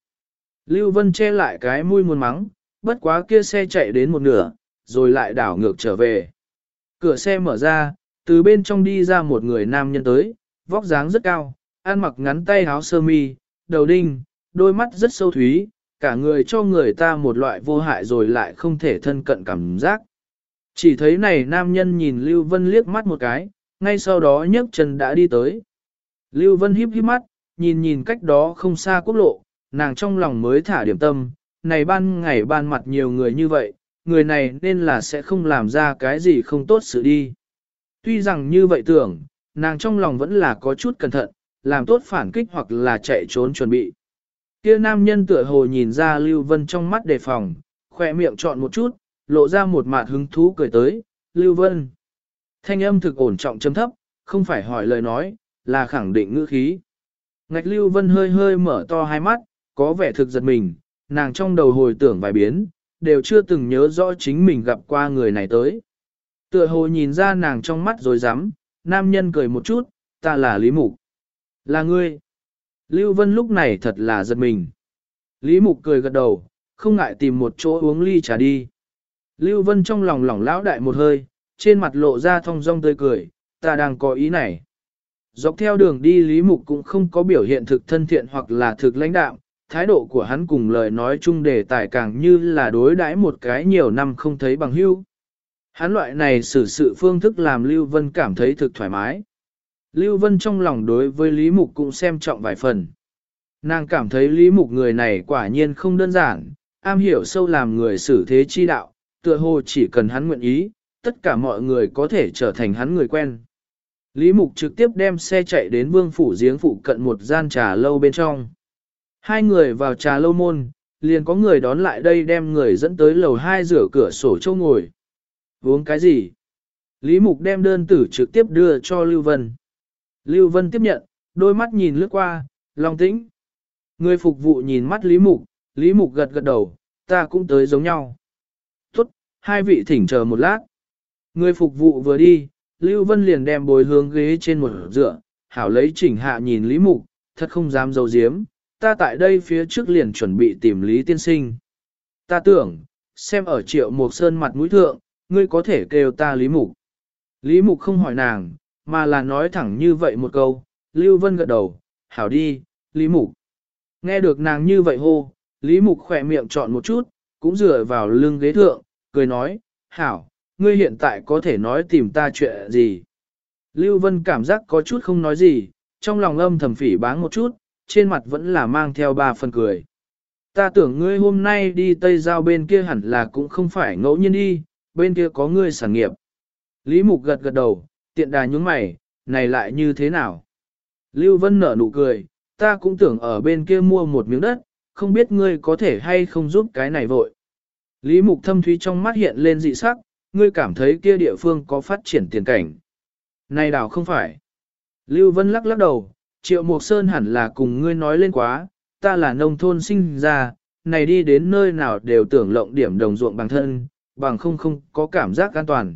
[SPEAKER 1] Lưu Vân che lại cái mũi muôn mắng, bất quá kia xe chạy đến một nửa, rồi lại đảo ngược trở về. Cửa xe mở ra, từ bên trong đi ra một người nam nhân tới, vóc dáng rất cao, ăn mặc ngắn tay áo sơ mi, đầu đinh, đôi mắt rất sâu thúy, cả người cho người ta một loại vô hại rồi lại không thể thân cận cảm giác. Chỉ thấy này nam nhân nhìn Lưu Vân liếc mắt một cái, ngay sau đó nhấc chân đã đi tới. Lưu Vân híp híp mắt, nhìn nhìn cách đó không xa quốc lộ, nàng trong lòng mới thả điểm tâm, này ban ngày ban mặt nhiều người như vậy, người này nên là sẽ không làm ra cái gì không tốt sự đi. Tuy rằng như vậy tưởng, nàng trong lòng vẫn là có chút cẩn thận, làm tốt phản kích hoặc là chạy trốn chuẩn bị. Kia nam nhân tựa hồ nhìn ra Lưu Vân trong mắt đề phòng, khỏe miệng chọn một chút, lộ ra một mặt hứng thú cười tới, Lưu Vân. Thanh âm thực ổn trọng chấm thấp, không phải hỏi lời nói, là khẳng định ngữ khí. Ngạch Lưu Vân hơi hơi mở to hai mắt, có vẻ thực giật mình, nàng trong đầu hồi tưởng vài biến, đều chưa từng nhớ rõ chính mình gặp qua người này tới. Tựa hồ nhìn ra nàng trong mắt rồi dám, nam nhân cười một chút, ta là Lý Mục. Là ngươi. Lưu Vân lúc này thật là giật mình. Lý Mục cười gật đầu, không ngại tìm một chỗ uống ly trà đi. Lưu Vân trong lòng lỏng lão đại một hơi, trên mặt lộ ra thong dong tươi cười, ta đang có ý này. Dọc theo đường đi Lý Mục cũng không có biểu hiện thực thân thiện hoặc là thực lãnh đạo, thái độ của hắn cùng lời nói chung đề tài càng như là đối đãi một cái nhiều năm không thấy bằng hữu. Hắn loại này xử sự phương thức làm Lưu Vân cảm thấy thực thoải mái. Lưu Vân trong lòng đối với Lý Mục cũng xem trọng vài phần. Nàng cảm thấy Lý Mục người này quả nhiên không đơn giản, am hiểu sâu làm người xử thế chi đạo, tựa hồ chỉ cần hắn nguyện ý, tất cả mọi người có thể trở thành hắn người quen. Lý Mục trực tiếp đem xe chạy đến vương phủ giếng phụ cận một gian trà lâu bên trong. Hai người vào trà lâu môn, liền có người đón lại đây đem người dẫn tới lầu hai rửa cửa sổ châu ngồi. Uống cái gì? Lý Mục đem đơn tử trực tiếp đưa cho Lưu Vân. Lưu Vân tiếp nhận, đôi mắt nhìn lướt qua, lòng tĩnh. Người phục vụ nhìn mắt Lý Mục, Lý Mục gật gật đầu, ta cũng tới giống nhau. Tốt, hai vị thỉnh chờ một lát. Người phục vụ vừa đi, Lưu Vân liền đem bồi hướng ghế trên một dựa, hảo lấy chỉnh hạ nhìn Lý Mục, thật không dám dầu diếm, ta tại đây phía trước liền chuẩn bị tìm Lý Tiên Sinh. Ta tưởng, xem ở triệu một Sơn mặt mũi thượng, ngươi có thể kêu ta Lý Mục. Lý Mục không hỏi nàng, mà là nói thẳng như vậy một câu, Lưu Vân gật đầu, hảo đi, Lý Mục. Nghe được nàng như vậy hô, Lý Mục khỏe miệng chọn một chút, cũng dựa vào lưng ghế thượng, cười nói, hảo, ngươi hiện tại có thể nói tìm ta chuyện gì. Lưu Vân cảm giác có chút không nói gì, trong lòng âm thầm phỉ báng một chút, trên mặt vẫn là mang theo ba phần cười. Ta tưởng ngươi hôm nay đi Tây Giao bên kia hẳn là cũng không phải ngẫu nhiên đi, bên kia có ngươi sản nghiệp. Lý Mục gật gật đầu, tiện đà nhúng mày, này lại như thế nào? Lưu Vân nở nụ cười, ta cũng tưởng ở bên kia mua một miếng đất, không biết ngươi có thể hay không giúp cái này vội. Lý Mục thâm thúy trong mắt hiện lên dị sắc, ngươi cảm thấy kia địa phương có phát triển tiền cảnh. Này đảo không phải. Lưu Vân lắc lắc đầu, Triệu Mục Sơn hẳn là cùng ngươi nói lên quá, ta là nông thôn sinh ra, này đi đến nơi nào đều tưởng lộng điểm đồng ruộng bằng thân, bằng không không có cảm giác an toàn.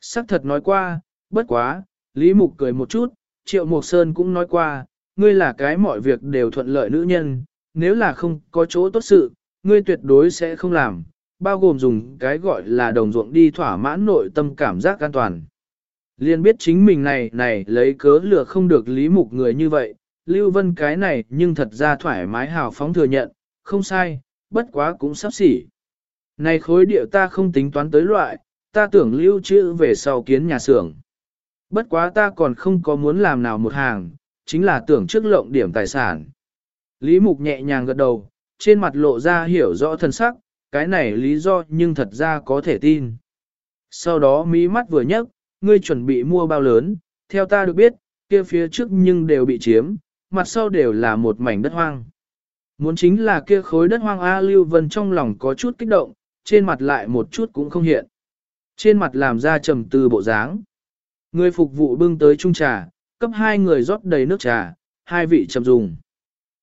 [SPEAKER 1] Sắc thật nói qua, bất quá, Lý Mục cười một chút, Triệu Mộc Sơn cũng nói qua, ngươi là cái mọi việc đều thuận lợi nữ nhân, nếu là không có chỗ tốt sự, ngươi tuyệt đối sẽ không làm, bao gồm dùng cái gọi là đồng ruộng đi thỏa mãn nội tâm cảm giác an toàn. Liên biết chính mình này này lấy cớ lừa không được lý mục người như vậy, Lưu Vân cái này nhưng thật ra thoải mái hào phóng thừa nhận, không sai, bất quá cũng sắp xỉ. Này khối địa ta không tính toán tới loại, ta tưởng lưu trữ về sau kiến nhà xưởng. Bất quá ta còn không có muốn làm nào một hàng, chính là tưởng trước lộng điểm tài sản. Lý Mục nhẹ nhàng gật đầu, trên mặt lộ ra hiểu rõ thân sắc, cái này lý do nhưng thật ra có thể tin. Sau đó mí mắt vừa nhấc, ngươi chuẩn bị mua bao lớn, theo ta được biết, kia phía trước nhưng đều bị chiếm, mặt sau đều là một mảnh đất hoang. Muốn chính là kia khối đất hoang A Lưu Vân trong lòng có chút kích động, trên mặt lại một chút cũng không hiện. Trên mặt làm ra trầm tư bộ dáng. Người phục vụ bưng tới chung trà, cấp hai người rót đầy nước trà, hai vị chậm dùng.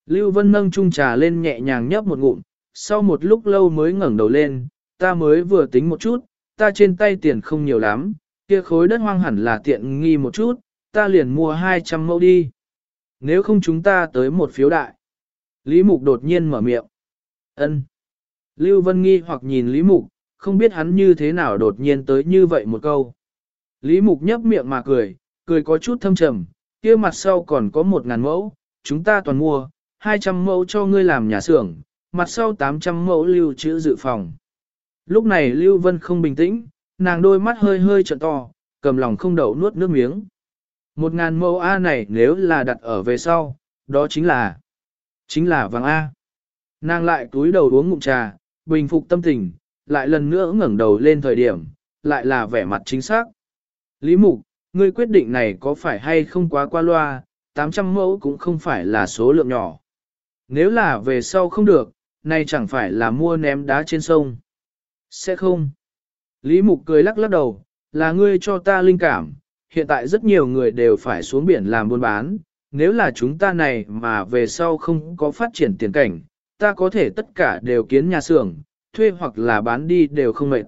[SPEAKER 1] Lưu Vân nâng chung trà lên nhẹ nhàng nhấp một ngụm, sau một lúc lâu mới ngẩng đầu lên, ta mới vừa tính một chút, ta trên tay tiền không nhiều lắm, kia khối đất hoang hẳn là tiện nghi một chút, ta liền mua 200 mẫu đi. Nếu không chúng ta tới một phiếu đại. Lý Mục đột nhiên mở miệng. ân Lưu Vân nghi hoặc nhìn Lý Mục, không biết hắn như thế nào đột nhiên tới như vậy một câu. Lý Mục nhấp miệng mà cười, cười có chút thâm trầm, kia mặt sau còn có một ngàn mẫu, chúng ta toàn mua, 200 mẫu cho ngươi làm nhà xưởng, mặt sau 800 mẫu lưu trữ dự phòng. Lúc này Lưu Vân không bình tĩnh, nàng đôi mắt hơi hơi trợn to, cầm lòng không đậu nuốt nước miếng. Một ngàn mẫu A này nếu là đặt ở về sau, đó chính là, chính là vàng A. Nàng lại túi đầu uống ngụm trà, bình phục tâm tình, lại lần nữa ngẩng đầu lên thời điểm, lại là vẻ mặt chính xác. Lý Mục, ngươi quyết định này có phải hay không quá qua loa, 800 mẫu cũng không phải là số lượng nhỏ. Nếu là về sau không được, nay chẳng phải là mua ném đá trên sông. Sẽ không. Lý Mục cười lắc lắc đầu, là ngươi cho ta linh cảm, hiện tại rất nhiều người đều phải xuống biển làm buôn bán, nếu là chúng ta này mà về sau không có phát triển tiền cảnh, ta có thể tất cả đều kiến nhà xưởng, thuê hoặc là bán đi đều không mệt.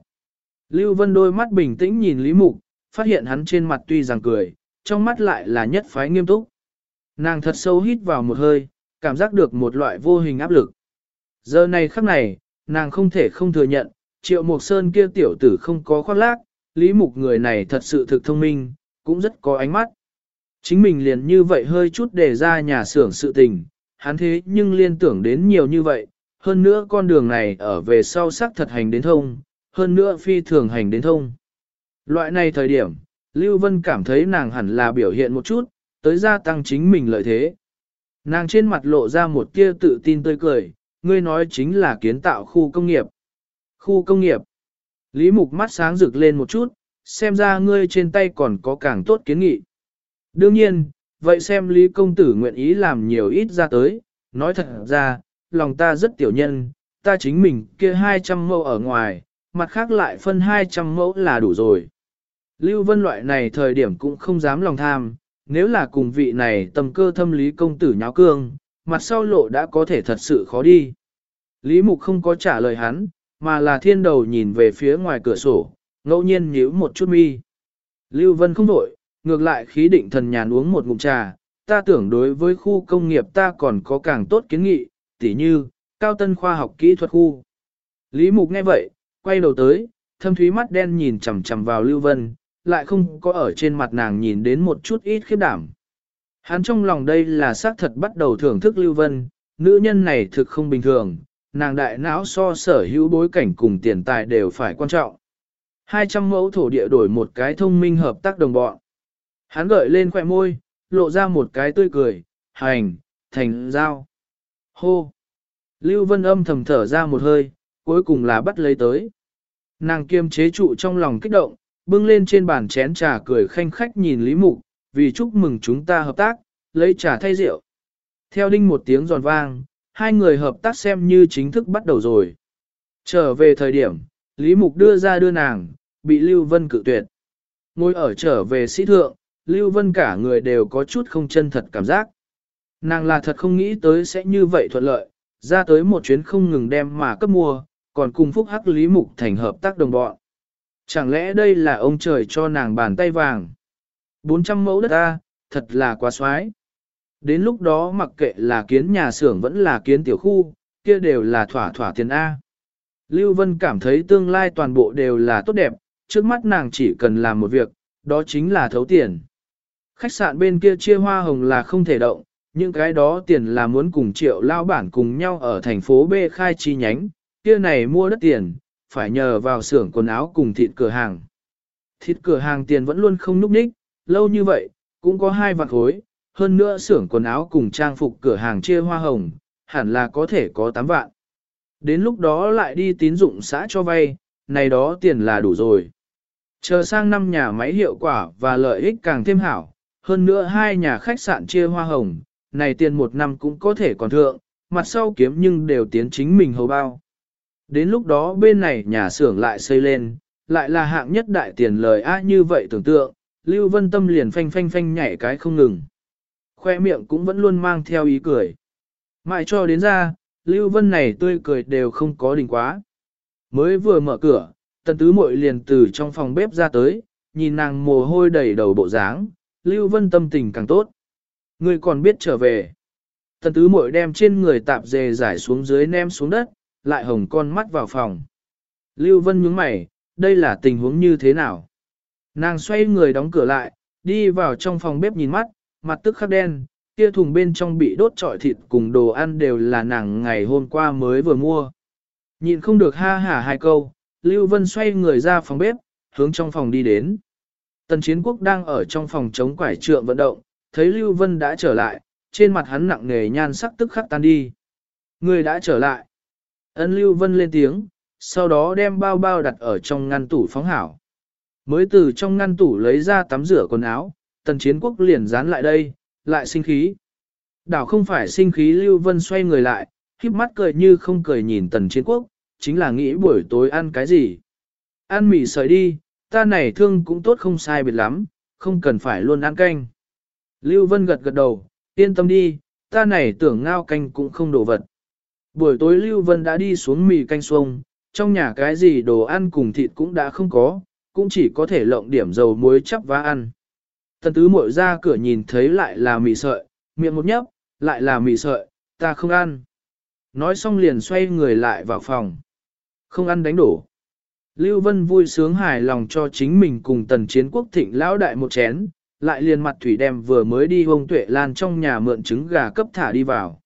[SPEAKER 1] Lưu Vân đôi mắt bình tĩnh nhìn Lý Mục, phát hiện hắn trên mặt tuy rằng cười, trong mắt lại là nhất phái nghiêm túc. Nàng thật sâu hít vào một hơi, cảm giác được một loại vô hình áp lực. Giờ này khắc này, nàng không thể không thừa nhận, triệu mục sơn kia tiểu tử không có khoác lác, lý mục người này thật sự thực thông minh, cũng rất có ánh mắt. Chính mình liền như vậy hơi chút để ra nhà xưởng sự tình, hắn thế nhưng liên tưởng đến nhiều như vậy, hơn nữa con đường này ở về sau sắc thật hành đến thông, hơn nữa phi thường hành đến thông. Loại này thời điểm, Lưu Vân cảm thấy nàng hẳn là biểu hiện một chút, tới gia tăng chính mình lợi thế. Nàng trên mặt lộ ra một tia tự tin tươi cười, ngươi nói chính là kiến tạo khu công nghiệp. Khu công nghiệp. Lý Mục mắt sáng rực lên một chút, xem ra ngươi trên tay còn có càng tốt kiến nghị. Đương nhiên, vậy xem Lý Công Tử nguyện ý làm nhiều ít ra tới, nói thật ra, lòng ta rất tiểu nhân, ta chính mình kia 200 mẫu ở ngoài, mặt khác lại phân 200 mẫu là đủ rồi. Lưu Vân loại này thời điểm cũng không dám lòng tham, nếu là cùng vị này tầm cơ thâm lý công tử nháo cương, mặt sau lộ đã có thể thật sự khó đi. Lý Mục không có trả lời hắn, mà là thiên đầu nhìn về phía ngoài cửa sổ, ngẫu nhiên nhíu một chút mi. Lưu Vân không đổi, ngược lại khí định thần nhàn uống một ngụm trà, ta tưởng đối với khu công nghiệp ta còn có càng tốt kiến nghị, tỉ như, cao tân khoa học kỹ thuật khu. Lý Mục nghe vậy, quay đầu tới, thâm thúy mắt đen nhìn chằm chằm vào Lưu Vân, lại không có ở trên mặt nàng nhìn đến một chút ít khiếp đảm. Hắn trong lòng đây là xác thật bắt đầu thưởng thức Lưu Vân, nữ nhân này thực không bình thường, nàng đại não so sở hữu bối cảnh cùng tiền tài đều phải quan trọng. 200 mẫu thổ địa đổi một cái thông minh hợp tác đồng bọn. Hắn gợi lên khỏe môi, lộ ra một cái tươi cười, hành, thành giao. Hô! Lưu Vân âm thầm thở ra một hơi, cuối cùng là bắt lấy tới. Nàng kiềm chế trụ trong lòng kích động, bưng lên trên bàn chén trà cười khanh khách nhìn Lý Mục, vì chúc mừng chúng ta hợp tác, lấy trà thay rượu. Theo đinh một tiếng giòn vang, hai người hợp tác xem như chính thức bắt đầu rồi. Trở về thời điểm, Lý Mục đưa ra đưa nàng, bị Lưu Vân cự tuyệt. Ngồi ở trở về sĩ thượng, Lưu Vân cả người đều có chút không chân thật cảm giác. Nàng là thật không nghĩ tới sẽ như vậy thuận lợi, ra tới một chuyến không ngừng đem mà cấp mua, còn cùng Phúc Hắc Lý Mục thành hợp tác đồng bọn. Chẳng lẽ đây là ông trời cho nàng bàn tay vàng? 400 mẫu đất ta thật là quá xoái. Đến lúc đó mặc kệ là kiến nhà xưởng vẫn là kiến tiểu khu, kia đều là thỏa thỏa tiền A. Lưu Vân cảm thấy tương lai toàn bộ đều là tốt đẹp, trước mắt nàng chỉ cần làm một việc, đó chính là thấu tiền. Khách sạn bên kia chia hoa hồng là không thể động, những cái đó tiền là muốn cùng triệu lao bản cùng nhau ở thành phố B khai chi nhánh, kia này mua đất tiền, phải nhờ vào xưởng quần áo cùng thịt cửa hàng. Thịt cửa hàng tiền vẫn luôn không núp ních, lâu như vậy, cũng có hai vạn khối, hơn nữa xưởng quần áo cùng trang phục cửa hàng chia hoa hồng, hẳn là có thể có 8 vạn. Đến lúc đó lại đi tín dụng xã cho vay, này đó tiền là đủ rồi. Chờ sang năm nhà máy hiệu quả và lợi ích càng thêm hảo, hơn nữa hai nhà khách sạn chia hoa hồng, này tiền một năm cũng có thể còn thượng, mặt sau kiếm nhưng đều tiến chính mình hầu bao. Đến lúc đó bên này nhà xưởng lại xây lên, lại là hạng nhất đại tiền lời á như vậy tưởng tượng, Lưu Vân Tâm liền phanh phanh phanh nhảy cái không ngừng. Khoe miệng cũng vẫn luôn mang theo ý cười. Mãi cho đến ra, Lưu Vân này tươi cười đều không có đỉnh quá. Mới vừa mở cửa, tần tứ muội liền từ trong phòng bếp ra tới, nhìn nàng mồ hôi đầy đầu bộ dáng, Lưu Vân tâm tình càng tốt. Người còn biết trở về. Tần tứ muội đem trên người tạp dề giải xuống dưới ném xuống đất, lại hồng con mắt vào phòng. Lưu Vân nhướng mày, đây là tình huống như thế nào? Nàng xoay người đóng cửa lại, đi vào trong phòng bếp nhìn mắt, mặt tức khắc đen, kia thùng bên trong bị đốt trọi thịt cùng đồ ăn đều là nàng ngày hôm qua mới vừa mua. Nhìn không được ha hả hai câu, Lưu Vân xoay người ra phòng bếp, hướng trong phòng đi đến. Tần Chiến Quốc đang ở trong phòng chống quải trượng vận động, thấy Lưu Vân đã trở lại, trên mặt hắn nặng nề nhan sắc tức khắc tan đi. Người đã trở lại. Ân Lưu Vân lên tiếng, sau đó đem bao bao đặt ở trong ngăn tủ phóng hảo. Mới từ trong ngăn tủ lấy ra tắm rửa quần áo, Tần Chiến Quốc liền dán lại đây, lại sinh khí. Đảo không phải sinh khí Lưu Vân xoay người lại, khiếp mắt cười như không cười nhìn Tần Chiến Quốc, chính là nghĩ buổi tối ăn cái gì. Ăn mì sợi đi, ta này thương cũng tốt không sai biệt lắm, không cần phải luôn ăn canh. Lưu Vân gật gật đầu, yên tâm đi, ta này tưởng ngao canh cũng không đổ vật. Buổi tối Lưu Vân đã đi xuống mì canh xuông, trong nhà cái gì đồ ăn cùng thịt cũng đã không có, cũng chỉ có thể lộng điểm dầu muối chắp và ăn. Tần tứ muội ra cửa nhìn thấy lại là mì sợi, miệng một nhấp, lại là mì sợi, ta không ăn. Nói xong liền xoay người lại vào phòng. Không ăn đánh đổ. Lưu Vân vui sướng hài lòng cho chính mình cùng tần chiến quốc thịnh lão đại một chén, lại liền mặt thủy đem vừa mới đi hông tuệ lan trong nhà mượn trứng gà cấp thả đi vào.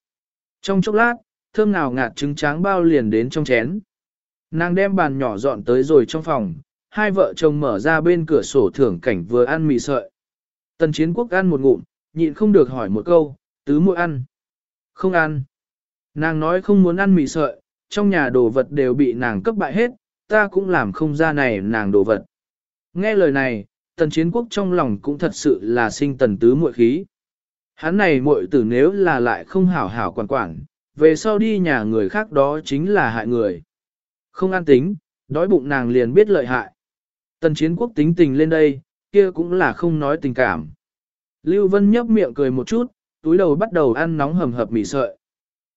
[SPEAKER 1] Trong chốc lát, thơm nào ngạt trứng tráng bao liền đến trong chén. Nàng đem bàn nhỏ dọn tới rồi trong phòng, hai vợ chồng mở ra bên cửa sổ thưởng cảnh vừa ăn mì sợi. Tần chiến quốc ăn một ngụm, nhịn không được hỏi một câu, tứ muội ăn. Không ăn. Nàng nói không muốn ăn mì sợi, trong nhà đồ vật đều bị nàng cấp bại hết, ta cũng làm không ra này nàng đồ vật. Nghe lời này, tần chiến quốc trong lòng cũng thật sự là sinh tần tứ muội khí. Hắn này muội tử nếu là lại không hảo hảo quản quản, về sau đi nhà người khác đó chính là hại người. Không an tính, đói bụng nàng liền biết lợi hại. Tần chiến quốc tính tình lên đây, kia cũng là không nói tình cảm. Lưu Vân nhấp miệng cười một chút, túi đầu bắt đầu ăn nóng hầm hập mì sợi.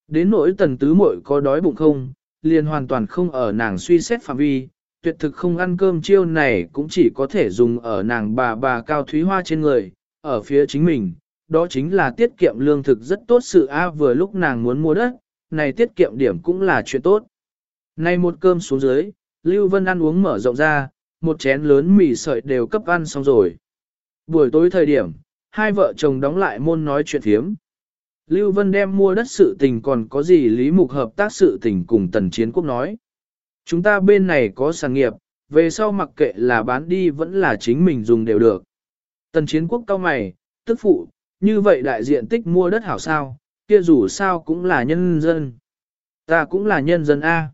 [SPEAKER 1] Đến nỗi tần tứ muội có đói bụng không, liền hoàn toàn không ở nàng suy xét phạm vi, tuyệt thực không ăn cơm chiêu này cũng chỉ có thể dùng ở nàng bà bà cao thúy hoa trên người, ở phía chính mình, đó chính là tiết kiệm lương thực rất tốt sự A vừa lúc nàng muốn mua đất, này tiết kiệm điểm cũng là chuyện tốt. Này một cơm xuống dưới, Lưu Vân ăn uống mở rộng ra, một chén lớn mì sợi đều cấp ăn xong rồi. Buổi tối thời điểm, hai vợ chồng đóng lại môn nói chuyện thiếm. Lưu Vân đem mua đất sự tình còn có gì lý mục hợp tác sự tình cùng tần chiến quốc nói. Chúng ta bên này có sản nghiệp, về sau mặc kệ là bán đi vẫn là chính mình dùng đều được. Tần chiến quốc cao mày, tức phụ, như vậy đại diện tích mua đất hảo sao, kia dù sao cũng là nhân dân. Ta cũng là nhân dân A.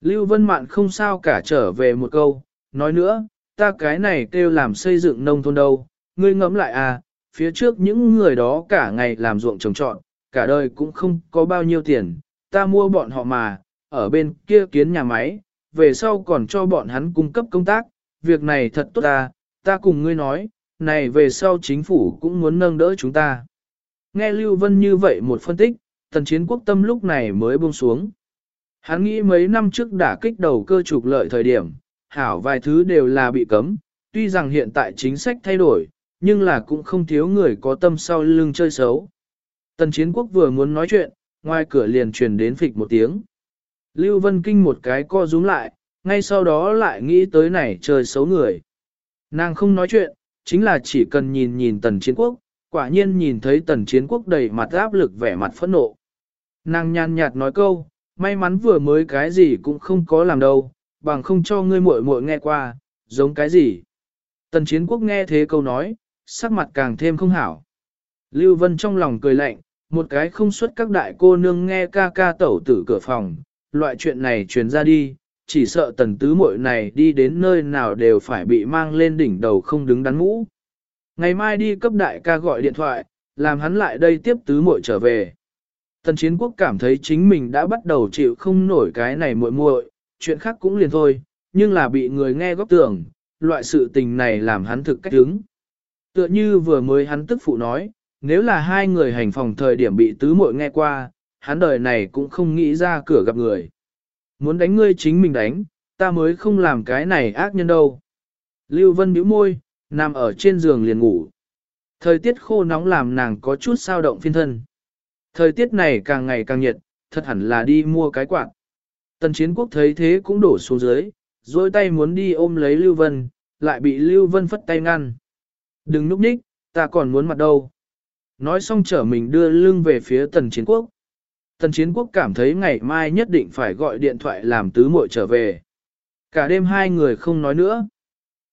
[SPEAKER 1] Lưu Vân Mạn không sao cả trở về một câu, nói nữa, ta cái này kêu làm xây dựng nông thôn đâu, ngươi ngẫm lại à, phía trước những người đó cả ngày làm ruộng trồng trọt, cả đời cũng không có bao nhiêu tiền, ta mua bọn họ mà, ở bên kia kiến nhà máy, về sau còn cho bọn hắn cung cấp công tác, việc này thật tốt ta, ta cùng ngươi nói, này về sau chính phủ cũng muốn nâng đỡ chúng ta. Nghe Lưu Vân như vậy một phân tích, tần chiến quốc tâm lúc này mới buông xuống. Hắn nghĩ mấy năm trước đã kích đầu cơ trục lợi thời điểm, hảo vài thứ đều là bị cấm, tuy rằng hiện tại chính sách thay đổi, nhưng là cũng không thiếu người có tâm sau lưng chơi xấu. Tần chiến quốc vừa muốn nói chuyện, ngoài cửa liền truyền đến phịch một tiếng. Lưu Vân Kinh một cái co rúm lại, ngay sau đó lại nghĩ tới này chơi xấu người. Nàng không nói chuyện, chính là chỉ cần nhìn nhìn tần chiến quốc, quả nhiên nhìn thấy tần chiến quốc đầy mặt áp lực vẻ mặt phẫn nộ. Nàng nhàn nhạt nói câu, may mắn vừa mới cái gì cũng không có làm đâu, bằng không cho ngươi muội muội nghe qua, giống cái gì. Tần chiến quốc nghe thế câu nói, sắc mặt càng thêm không hảo. Lưu Vân trong lòng cười lạnh, một cái không xuất các đại cô nương nghe ca ca tẩu tử cửa phòng, loại chuyện này truyền ra đi, chỉ sợ tần tứ muội này đi đến nơi nào đều phải bị mang lên đỉnh đầu không đứng đắn ngũ. Ngày mai đi cấp đại ca gọi điện thoại, làm hắn lại đây tiếp tứ muội trở về. Tần chiến quốc cảm thấy chính mình đã bắt đầu chịu không nổi cái này muội muội, chuyện khác cũng liền thôi, nhưng là bị người nghe góp tưởng, loại sự tình này làm hắn thực cách đứng. Tựa như vừa mới hắn tức phụ nói, nếu là hai người hành phòng thời điểm bị tứ muội nghe qua, hắn đời này cũng không nghĩ ra cửa gặp người. Muốn đánh ngươi chính mình đánh, ta mới không làm cái này ác nhân đâu. Lưu Vân bĩu môi, nằm ở trên giường liền ngủ. Thời tiết khô nóng làm nàng có chút sao động phiên thân. Thời tiết này càng ngày càng nhiệt, thật hẳn là đi mua cái quạt. Tần chiến quốc thấy thế cũng đổ xuống dưới, dôi tay muốn đi ôm lấy Lưu Vân, lại bị Lưu Vân phất tay ngăn. Đừng núp ních, ta còn muốn mặt đâu. Nói xong trở mình đưa lưng về phía tần chiến quốc. Tần chiến quốc cảm thấy ngày mai nhất định phải gọi điện thoại làm tứ muội trở về. Cả đêm hai người không nói nữa.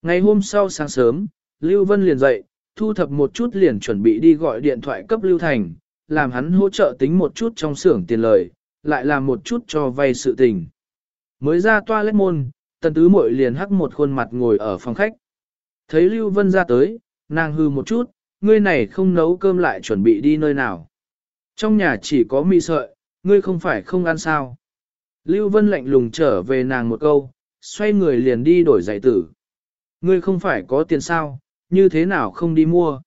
[SPEAKER 1] Ngày hôm sau sáng sớm, Lưu Vân liền dậy, thu thập một chút liền chuẩn bị đi gọi điện thoại cấp Lưu Thành, làm hắn hỗ trợ tính một chút trong xưởng tiền lời, lại làm một chút cho vay sự tình. Mới ra toilet môn, tần tứ muội liền hắc một khuôn mặt ngồi ở phòng khách. Thấy Lưu Vân ra tới, nàng hư một chút, ngươi này không nấu cơm lại chuẩn bị đi nơi nào. Trong nhà chỉ có mì sợi, ngươi không phải không ăn sao. Lưu Vân lạnh lùng trở về nàng một câu, xoay người liền đi đổi giải tử. Ngươi không phải có tiền sao, như thế nào không đi mua.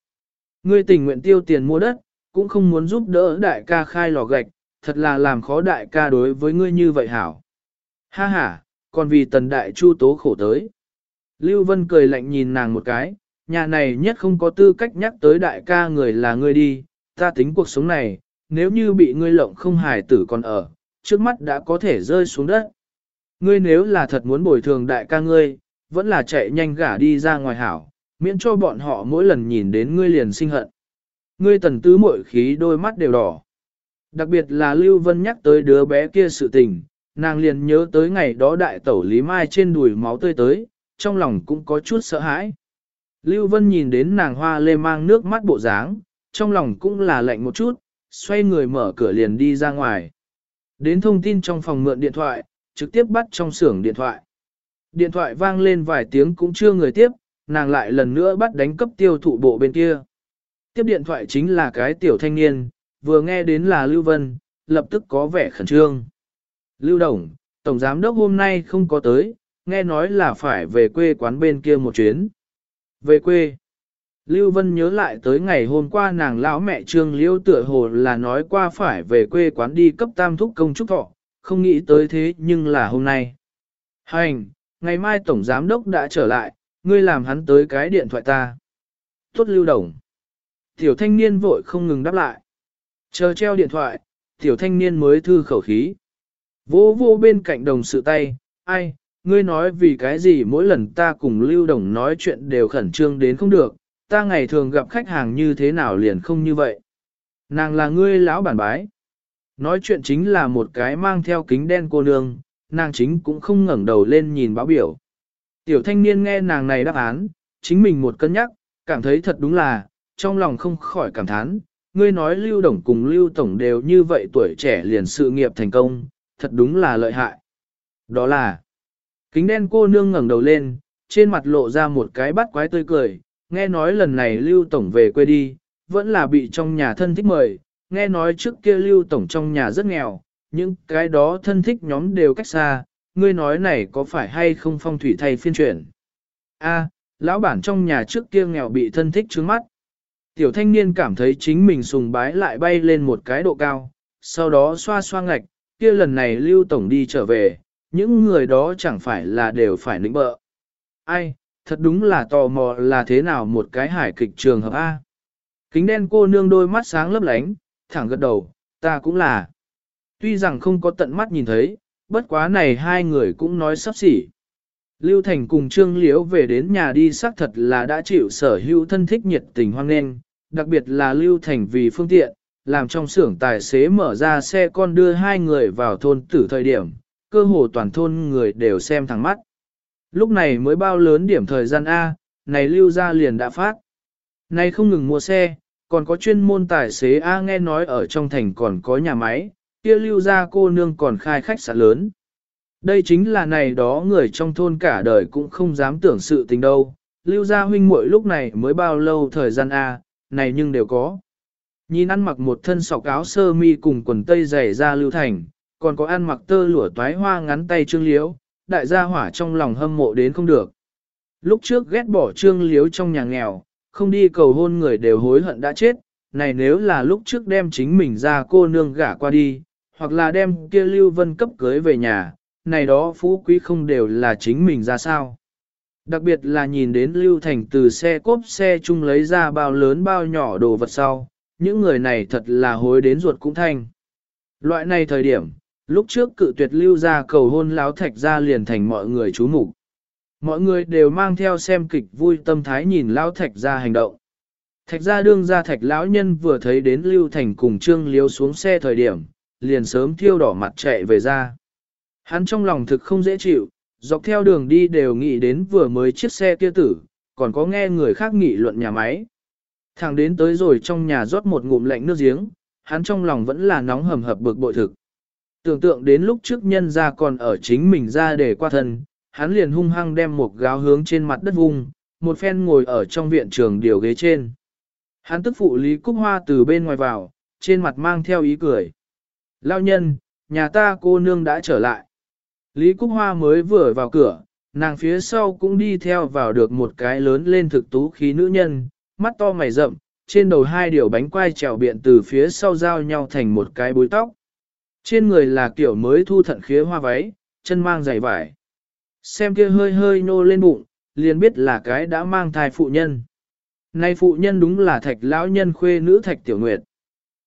[SPEAKER 1] Ngươi tình nguyện tiêu tiền mua đất, cũng không muốn giúp đỡ đại ca khai lò gạch, thật là làm khó đại ca đối với ngươi như vậy hảo. Ha ha, còn vì tần đại chu tố khổ tới. Lưu Vân cười lạnh nhìn nàng một cái, nhà này nhất không có tư cách nhắc tới đại ca người là ngươi đi, ta tính cuộc sống này, nếu như bị ngươi lộng không hài tử còn ở, trước mắt đã có thể rơi xuống đất. Ngươi nếu là thật muốn bồi thường đại ca ngươi, vẫn là chạy nhanh gả đi ra ngoài hảo, miễn cho bọn họ mỗi lần nhìn đến ngươi liền sinh hận. Ngươi tần tứ mội khí đôi mắt đều đỏ. Đặc biệt là Lưu Vân nhắc tới đứa bé kia sự tình, nàng liền nhớ tới ngày đó đại tẩu Lý Mai trên đùi máu tươi tới, trong lòng cũng có chút sợ hãi. Lưu Vân nhìn đến nàng hoa lê mang nước mắt bộ dáng, trong lòng cũng là lạnh một chút, xoay người mở cửa liền đi ra ngoài. Đến thông tin trong phòng mượn điện thoại, trực tiếp bắt trong xưởng điện thoại. Điện thoại vang lên vài tiếng cũng chưa người tiếp, nàng lại lần nữa bắt đánh cấp tiêu thụ bộ bên kia. Tiếp điện thoại chính là cái tiểu thanh niên, vừa nghe đến là Lưu Vân, lập tức có vẻ khẩn trương. Lưu Đồng, Tổng Giám đốc hôm nay không có tới, nghe nói là phải về quê quán bên kia một chuyến. Về quê. Lưu Vân nhớ lại tới ngày hôm qua nàng lão mẹ Trương Liêu tựa hồ là nói qua phải về quê quán đi cấp tam thúc công trúc thọ, không nghĩ tới thế nhưng là hôm nay. Hành, ngày mai Tổng Giám Đốc đã trở lại, ngươi làm hắn tới cái điện thoại ta. Tốt Lưu Đồng. Tiểu thanh niên vội không ngừng đáp lại. Chờ treo điện thoại, tiểu thanh niên mới thư khẩu khí. Vô vô bên cạnh đồng sự tay, ai, ngươi nói vì cái gì mỗi lần ta cùng Lưu Đồng nói chuyện đều khẩn trương đến không được, ta ngày thường gặp khách hàng như thế nào liền không như vậy. Nàng là ngươi lão bản bái. Nói chuyện chính là một cái mang theo kính đen cô nương, nàng chính cũng không ngẩng đầu lên nhìn báo biểu. Tiểu thanh niên nghe nàng này đáp án, chính mình một cân nhắc, cảm thấy thật đúng là, trong lòng không khỏi cảm thán, ngươi nói Lưu Đồng cùng Lưu Tổng đều như vậy tuổi trẻ liền sự nghiệp thành công, thật đúng là lợi hại. Đó là, kính đen cô nương ngẩng đầu lên, trên mặt lộ ra một cái bắt quái tươi cười, nghe nói lần này Lưu Tổng về quê đi, vẫn là bị trong nhà thân thích mời, nghe nói trước kia Lưu Tổng trong nhà rất nghèo, những cái đó thân thích nhóm đều cách xa, ngươi nói này có phải hay không phong thủy thay phiên chuyển. A, lão bản trong nhà trước kia nghèo bị thân thích trướng mắt. Tiểu thanh niên cảm thấy chính mình sùng bái lại bay lên một cái độ cao, sau đó xoa xoa ngạch, kia lần này Lưu Tổng đi trở về, những người đó chẳng phải là đều phải nịnh bợ. Ai, thật đúng là tò mò là thế nào một cái hải kịch trường hợp A. Kính đen cô nương đôi mắt sáng lấp lánh, thẳng gật đầu, ta cũng là. Tuy rằng không có tận mắt nhìn thấy, bất quá này hai người cũng nói sắp xỉ. Lưu Thành cùng Trương Liễu về đến nhà đi xác thật là đã chịu sở hữu thân thích nhiệt tình hoang nghênh, đặc biệt là Lưu Thành vì phương tiện, làm trong xưởng tài xế mở ra xe con đưa hai người vào thôn tử thời điểm, cơ hồ toàn thôn người đều xem thẳng mắt. Lúc này mới bao lớn điểm thời gian A, này Lưu ra liền đã phát. Này không ngừng mua xe, còn có chuyên môn tài xế A nghe nói ở trong thành còn có nhà máy, kia Lưu ra cô nương còn khai khách sạn lớn. Đây chính là này đó người trong thôn cả đời cũng không dám tưởng sự tình đâu. Lưu gia huynh muội lúc này mới bao lâu thời gian A, này nhưng đều có. Nhìn ăn mặc một thân sọc áo sơ mi cùng quần tây dày ra lưu thành, còn có ăn mặc tơ lụa toái hoa ngắn tay trương liễu đại gia hỏa trong lòng hâm mộ đến không được. Lúc trước ghét bỏ trương liếu trong nhà nghèo, không đi cầu hôn người đều hối hận đã chết, này nếu là lúc trước đem chính mình ra cô nương gả qua đi, hoặc là đem kia lưu vân cấp cưới về nhà, này đó phú quý không đều là chính mình ra sao. Đặc biệt là nhìn đến Lưu Thành từ xe cốp xe chung lấy ra bao lớn bao nhỏ đồ vật sau, những người này thật là hối đến ruột cũng thanh. Loại này thời điểm, lúc trước cự tuyệt lưu ra cầu hôn láo thạch ra liền thành mọi người chú mục Mọi người đều mang theo xem kịch vui tâm thái nhìn lão thạch ra hành động. Thạch ra đương ra thạch lão nhân vừa thấy đến Lưu Thành cùng Trương Liếu xuống xe thời điểm, liền sớm thiêu đỏ mặt chạy về ra. Hắn trong lòng thực không dễ chịu, dọc theo đường đi đều nghĩ đến vừa mới chiếc xe kia tử, còn có nghe người khác nghị luận nhà máy. thằng đến tới rồi trong nhà rót một ngụm lạnh nước giếng, hắn trong lòng vẫn là nóng hầm hập bực bội thực. Tưởng tượng đến lúc trước nhân ra còn ở chính mình ra để qua thân, hắn liền hung hăng đem một gáo hướng trên mặt đất vùng, một phen ngồi ở trong viện trường điều ghế trên. Hắn tức phụ Lý Cúc Hoa từ bên ngoài vào, trên mặt mang theo ý cười. Lao nhân, nhà ta cô nương đã trở lại. Lý Cúc Hoa mới vừa vào cửa, nàng phía sau cũng đi theo vào được một cái lớn lên thực tú khí nữ nhân, mắt to mày rậm, trên đầu hai điều bánh quai trèo biện từ phía sau giao nhau thành một cái búi tóc. Trên người là kiểu mới thu thận khía hoa váy, chân mang giày vải. Xem kia hơi hơi nô lên bụng, liền biết là cái đã mang thai phụ nhân. Nay phụ nhân đúng là thạch lão nhân khuê nữ thạch tiểu nguyệt.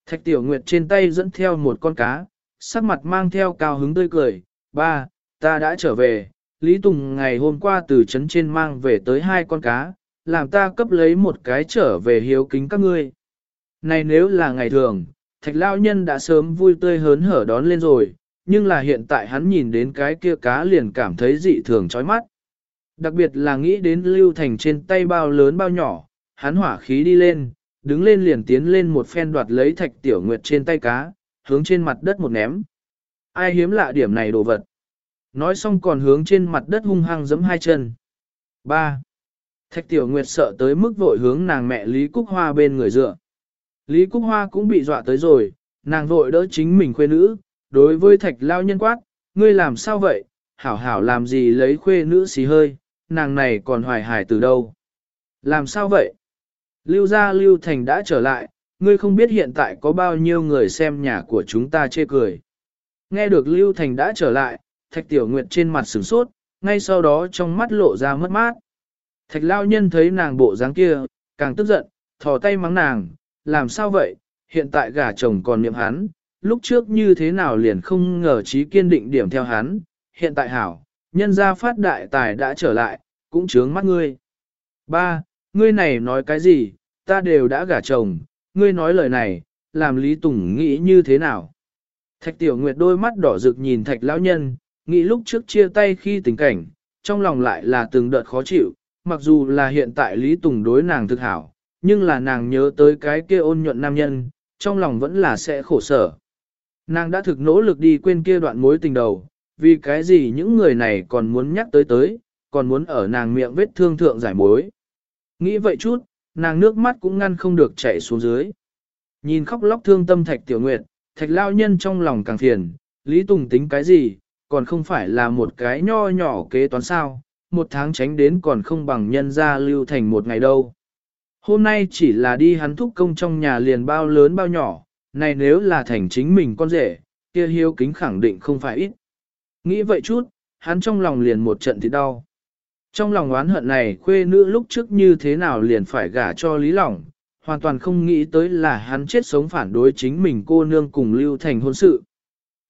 [SPEAKER 1] Thạch Tiểu Nguyệt trên tay dẫn theo một con cá, sắc mặt mang theo cao hứng tươi cười, ba, ta đã trở về, Lý Tùng ngày hôm qua từ trấn trên mang về tới hai con cá, làm ta cấp lấy một cái trở về hiếu kính các ngươi. Này nếu là ngày thường, thạch lao nhân đã sớm vui tươi hớn hở đón lên rồi, nhưng là hiện tại hắn nhìn đến cái kia cá liền cảm thấy dị thường chói mắt. Đặc biệt là nghĩ đến Lưu Thành trên tay bao lớn bao nhỏ, hắn hỏa khí đi lên, đứng lên liền tiến lên một phen đoạt lấy thạch tiểu nguyệt trên tay cá, hướng trên mặt đất một ném. Ai hiếm lạ điểm này đồ vật. Nói xong còn hướng trên mặt đất hung hăng giẫm hai chân. 3. Thạch tiểu nguyệt sợ tới mức vội hướng nàng mẹ Lý Cúc Hoa bên người dựa. Lý Cúc Hoa cũng bị dọa tới rồi, nàng vội đỡ chính mình khuê nữ, đối với thạch lao nhân quát, ngươi làm sao vậy, hảo hảo làm gì lấy khuê nữ xì hơi, nàng này còn hoài hải từ đâu. Làm sao vậy? Lưu gia Lưu Thành đã trở lại, ngươi không biết hiện tại có bao nhiêu người xem nhà của chúng ta chê cười. Nghe được Lưu Thành đã trở lại, Thạch Tiểu Nguyệt trên mặt sửng sốt, ngay sau đó trong mắt lộ ra mất mát. Thạch Lao Nhân thấy nàng bộ dáng kia, càng tức giận, thò tay mắng nàng, làm sao vậy, hiện tại gả chồng còn niệm hắn, lúc trước như thế nào liền không ngờ trí kiên định điểm theo hắn, hiện tại hảo, nhân gia phát đại tài đã trở lại, cũng chướng mắt ngươi. Ba, ngươi này nói cái gì, ta đều đã gả chồng, ngươi nói lời này, làm Lý Tùng nghĩ như thế nào? Thạch Tiểu Nguyệt đôi mắt đỏ rực nhìn Thạch Lão Nhân, nghĩ lúc trước chia tay khi tình cảnh, trong lòng lại là từng đợt khó chịu, mặc dù là hiện tại Lý Tùng đối nàng thực hảo, nhưng là nàng nhớ tới cái kia ôn nhuận nam nhân, trong lòng vẫn là sẽ khổ sở. Nàng đã thực nỗ lực đi quên kia đoạn mối tình đầu, vì cái gì những người này còn muốn nhắc tới tới, còn muốn ở nàng miệng vết thương thượng giải mối. Nghĩ vậy chút, nàng nước mắt cũng ngăn không được chảy xuống dưới. Nhìn khóc lóc thương tâm thạch tiểu nguyệt, thạch lao nhân trong lòng càng phiền, Lý Tùng tính cái gì, còn không phải là một cái nho nhỏ kế toán sao, một tháng tránh đến còn không bằng nhân ra lưu thành một ngày đâu. Hôm nay chỉ là đi hắn thúc công trong nhà liền bao lớn bao nhỏ, này nếu là thành chính mình con rể, kia hiếu kính khẳng định không phải ít. Nghĩ vậy chút, hắn trong lòng liền một trận thì đau. Trong lòng oán hận này khuê nữ lúc trước như thế nào liền phải gả cho Lý Lỏng, hoàn toàn không nghĩ tới là hắn chết sống phản đối chính mình cô nương cùng lưu thành hôn sự.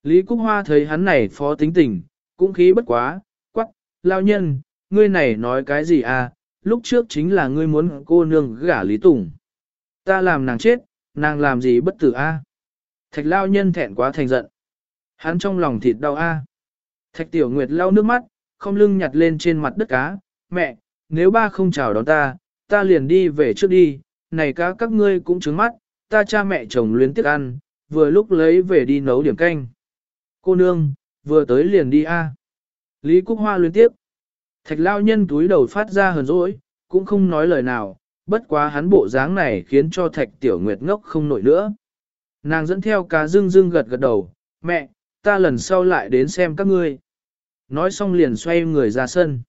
[SPEAKER 1] Lý Cúc Hoa thấy hắn này phó tính tình, cũng khí bất quá, quắc, lao nhân, ngươi này nói cái gì à, lúc trước chính là ngươi muốn cô nương gả Lý Tùng. Ta làm nàng chết, nàng làm gì bất tử a? Thạch lao nhân thẹn quá thành giận. Hắn trong lòng thịt đau a. Thạch tiểu nguyệt lau nước mắt, không lưng nhặt lên trên mặt đất cá, mẹ, nếu ba không chào đón ta, ta liền đi về trước đi, này cá các ngươi cũng trứng mắt, ta cha mẹ chồng luyến tiếc ăn, vừa lúc lấy về đi nấu điểm canh. Cô nương, vừa tới liền đi a. Lý Cúc Hoa luyến tiếc. Thạch lao nhân túi đầu phát ra hờn dỗi, cũng không nói lời nào, bất quá hắn bộ dáng này khiến cho thạch tiểu nguyệt ngốc không nổi nữa. Nàng dẫn theo cá dưng dưng gật gật đầu, mẹ, ta lần sau lại đến xem các ngươi. Nói xong liền xoay người ra sân.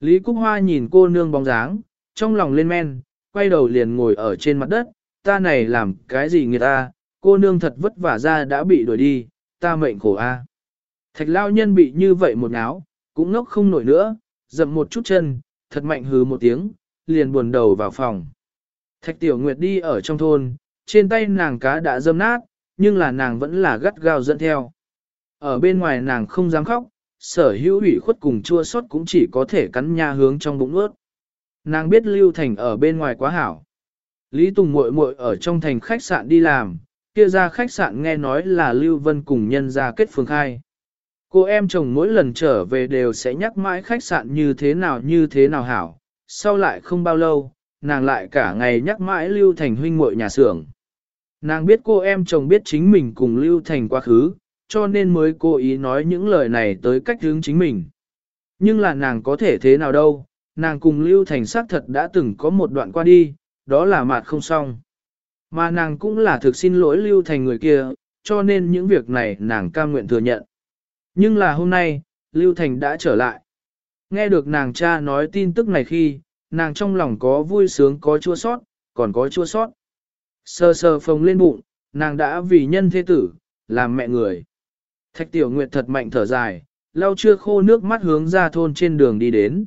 [SPEAKER 1] Lý Cúc Hoa nhìn cô nương bóng dáng, trong lòng lên men, quay đầu liền ngồi ở trên mặt đất, ta này làm cái gì người ta, cô nương thật vất vả ra đã bị đuổi đi, ta mệnh khổ a. Thạch lao nhân bị như vậy một áo, cũng ngốc không nổi nữa, dậm một chút chân, thật mạnh hứ một tiếng, liền buồn đầu vào phòng. Thạch tiểu nguyệt đi ở trong thôn, trên tay nàng cá đã dâm nát, nhưng là nàng vẫn là gắt gao dẫn theo. Ở bên ngoài nàng không dám khóc, sở hữu ủy khuất cùng chua xót cũng chỉ có thể cắn nha hướng trong bụng ướt. Nàng biết Lưu Thành ở bên ngoài quá hảo. Lý Tùng muội muội ở trong thành khách sạn đi làm, kia ra khách sạn nghe nói là Lưu Vân cùng nhân ra kết phương khai. Cô em chồng mỗi lần trở về đều sẽ nhắc mãi khách sạn như thế nào như thế nào hảo, sau lại không bao lâu, nàng lại cả ngày nhắc mãi Lưu Thành huynh muội nhà xưởng. Nàng biết cô em chồng biết chính mình cùng Lưu Thành quá khứ, cho nên mới cố ý nói những lời này tới cách hướng chính mình. Nhưng là nàng có thể thế nào đâu, nàng cùng Lưu Thành xác thật đã từng có một đoạn qua đi, đó là mạt không xong. Mà nàng cũng là thực xin lỗi Lưu Thành người kia, cho nên những việc này nàng cam nguyện thừa nhận. Nhưng là hôm nay, Lưu Thành đã trở lại. Nghe được nàng cha nói tin tức này khi, nàng trong lòng có vui sướng có chua sót, còn có chua sót. Sơ sơ phồng lên bụng, nàng đã vì nhân thế tử, làm mẹ người. Thạch tiểu nguyệt thật mạnh thở dài, lau chưa khô nước mắt hướng ra thôn trên đường đi đến.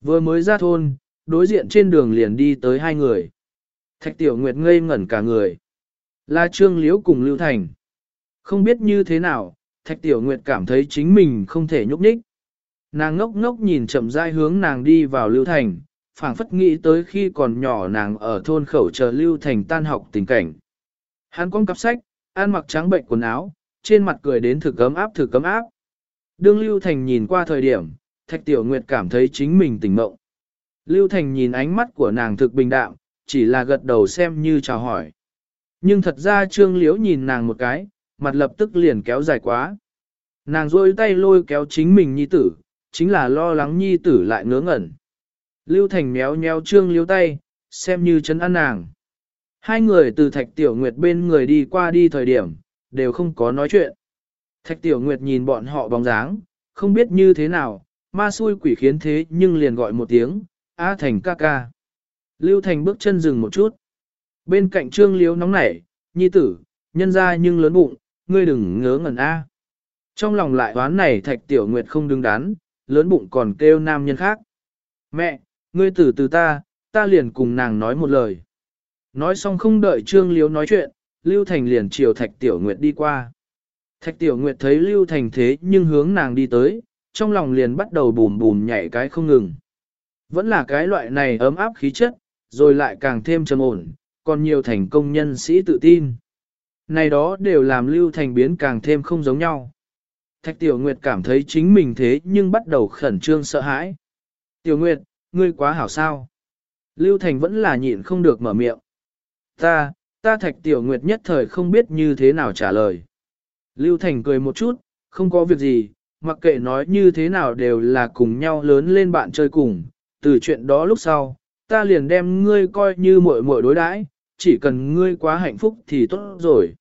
[SPEAKER 1] Vừa mới ra thôn, đối diện trên đường liền đi tới hai người. Thạch tiểu nguyệt ngây ngẩn cả người. Là Trương Liễu cùng Lưu Thành. Không biết như thế nào, Thạch Tiểu Nguyệt cảm thấy chính mình không thể nhúc nhích. Nàng ngốc ngốc nhìn chậm rãi hướng nàng đi vào Lưu Thành, phảng phất nghĩ tới khi còn nhỏ nàng ở thôn khẩu chờ Lưu Thành tan học tình cảnh. Hắn con cặp sách, ăn mặc trắng bệnh quần áo, trên mặt cười đến thực cấm áp thực cấm áp. Đương Lưu Thành nhìn qua thời điểm, Thạch Tiểu Nguyệt cảm thấy chính mình tỉnh mộng. Lưu Thành nhìn ánh mắt của nàng thực bình đạm, chỉ là gật đầu xem như chào hỏi. Nhưng thật ra Trương Liễu nhìn nàng một cái, mặt lập tức liền kéo dài quá. Nàng rôi tay lôi kéo chính mình nhi tử, chính là lo lắng nhi tử lại ngớ ngẩn. Lưu Thành méo méo Trương liếu tay, xem như chấn an nàng. Hai người từ Thạch Tiểu Nguyệt bên người đi qua đi thời điểm, đều không có nói chuyện. Thạch Tiểu Nguyệt nhìn bọn họ bóng dáng, không biết như thế nào, ma xui quỷ khiến thế nhưng liền gọi một tiếng, A Thành ca ca. Lưu Thành bước chân dừng một chút. Bên cạnh Trương Liếu nóng nảy, nhi tử, nhân ra nhưng lớn bụng, ngươi đừng ngớ ngẩn A. Trong lòng lại đoán này Thạch Tiểu Nguyệt không đứng đắn, lớn bụng còn kêu nam nhân khác. Mẹ, ngươi tử từ ta, ta liền cùng nàng nói một lời. Nói xong không đợi Trương Liếu nói chuyện, Lưu Thành liền chiều Thạch Tiểu Nguyệt đi qua. Thạch Tiểu Nguyệt thấy Lưu Thành thế nhưng hướng nàng đi tới, trong lòng liền bắt đầu bùm bùm nhảy cái không ngừng. Vẫn là cái loại này ấm áp khí chất, rồi lại càng thêm trầm ổn, còn nhiều thành công nhân sĩ tự tin. Này đó đều làm Lưu Thành biến càng thêm không giống nhau. Thạch Tiểu Nguyệt cảm thấy chính mình thế nhưng bắt đầu khẩn trương sợ hãi. Tiểu Nguyệt, ngươi quá hảo sao. Lưu Thành vẫn là nhịn không được mở miệng. Ta, ta Thạch Tiểu Nguyệt nhất thời không biết như thế nào trả lời. Lưu Thành cười một chút, không có việc gì, mặc kệ nói như thế nào đều là cùng nhau lớn lên bạn chơi cùng, từ chuyện đó lúc sau, ta liền đem ngươi coi như muội muội đối đãi, chỉ cần ngươi quá hạnh phúc thì tốt rồi.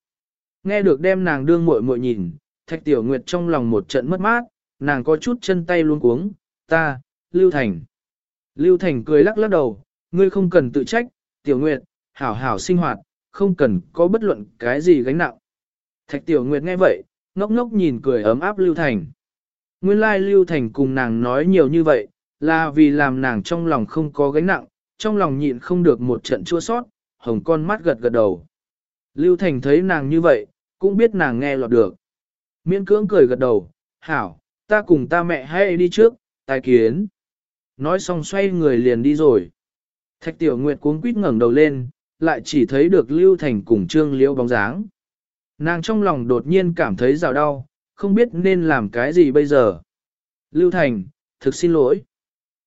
[SPEAKER 1] Nghe được đem nàng đương muội muội nhìn, Thạch Tiểu Nguyệt trong lòng một trận mất mát, nàng có chút chân tay luôn cuống, ta, Lưu Thành. Lưu Thành cười lắc lắc đầu, ngươi không cần tự trách, Tiểu Nguyệt, hảo hảo sinh hoạt, không cần có bất luận cái gì gánh nặng. Thạch Tiểu Nguyệt nghe vậy, ngốc ngốc nhìn cười ấm áp Lưu Thành. Nguyên lai Lưu Thành cùng nàng nói nhiều như vậy, là vì làm nàng trong lòng không có gánh nặng, trong lòng nhịn không được một trận chua sót, hồng con mắt gật gật đầu. Lưu Thành thấy nàng như vậy, cũng biết nàng nghe lọt được. Miễn cưỡng cười gật đầu, hảo, ta cùng ta mẹ hãy đi trước, tài kiến. Nói xong xoay người liền đi rồi. Thạch Tiểu Nguyệt cuống quýt ngẩng đầu lên, lại chỉ thấy được Lưu Thành cùng Trương Liễu bóng dáng. Nàng trong lòng đột nhiên cảm thấy rào đau, không biết nên làm cái gì bây giờ. Lưu Thành, thực xin lỗi.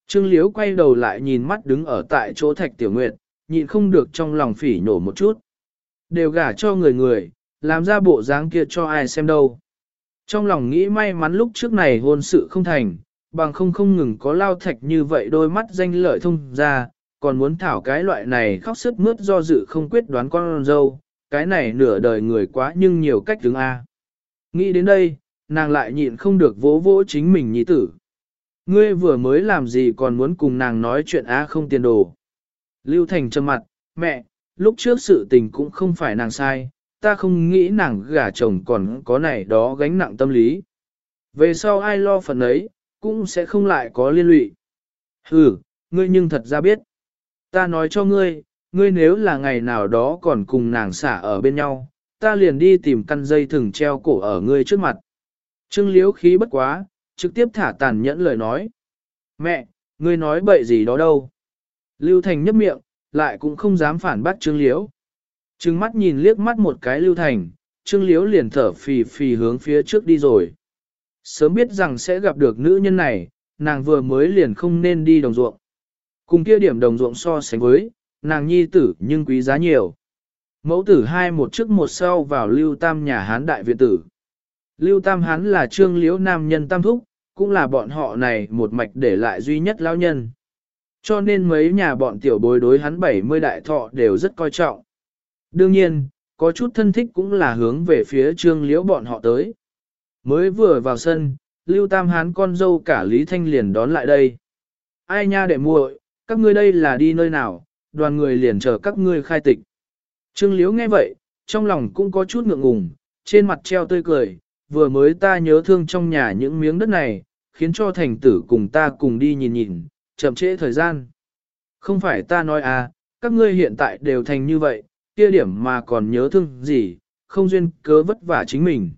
[SPEAKER 1] Trương Liễu quay đầu lại nhìn mắt đứng ở tại chỗ Thạch Tiểu Nguyệt, nhịn không được trong lòng phỉ nổ một chút. Đều gả cho người người, làm ra bộ dáng kia cho ai xem đâu. Trong lòng nghĩ may mắn lúc trước này hôn sự không thành, bằng không không ngừng có lao thạch như vậy đôi mắt danh lợi thông ra, còn muốn thảo cái loại này khóc sức mướt do dự không quyết đoán con dâu, cái này nửa đời người quá nhưng nhiều cách đứng A. Nghĩ đến đây, nàng lại nhịn không được vỗ vỗ chính mình nhi tử. Ngươi vừa mới làm gì còn muốn cùng nàng nói chuyện A không tiền đồ. Lưu Thành trầm mặt, mẹ, lúc trước sự tình cũng không phải nàng sai, ta không nghĩ nàng gả chồng còn có này đó gánh nặng tâm lý. Về sau ai lo phần ấy, cũng sẽ không lại có liên lụy. Ừ, ngươi nhưng thật ra biết. Ta nói cho ngươi, ngươi nếu là ngày nào đó còn cùng nàng xả ở bên nhau, ta liền đi tìm căn dây thừng treo cổ ở ngươi trước mặt. Trương liếu khí bất quá, trực tiếp thả tàn nhẫn lời nói. Mẹ, ngươi nói bậy gì đó đâu. Lưu Thành nhấp miệng, lại cũng không dám phản bác Trương Liễu. Trừng mắt nhìn liếc mắt một cái Lưu Thành, Trương Liễu liền thở phì phì hướng phía trước đi rồi. Sớm biết rằng sẽ gặp được nữ nhân này, nàng vừa mới liền không nên đi đồng ruộng. Cùng kia điểm đồng ruộng so sánh với, nàng nhi tử nhưng quý giá nhiều. Mẫu tử hai một trước một sau vào Lưu Tam nhà Hán đại viện tử. Lưu Tam Hán là trương liễu nam nhân tam thúc, cũng là bọn họ này một mạch để lại duy nhất lão nhân. Cho nên mấy nhà bọn tiểu bối đối hắn 70 đại thọ đều rất coi trọng. Đương nhiên, có chút thân thích cũng là hướng về phía trương liễu bọn họ tới. Mới vừa vào sân, Lưu Tam Hán con dâu cả Lý Thanh liền đón lại đây. Ai nha đệ muội, các ngươi đây là đi nơi nào, đoàn người liền chờ các ngươi khai tịch. Trương Liễu nghe vậy, trong lòng cũng có chút ngượng ngùng, trên mặt treo tươi cười, vừa mới ta nhớ thương trong nhà những miếng đất này, khiến cho thành tử cùng ta cùng đi nhìn nhìn, chậm trễ thời gian. Không phải ta nói à, các ngươi hiện tại đều thành như vậy, kia điểm mà còn nhớ thương gì, không duyên cớ vất vả chính mình.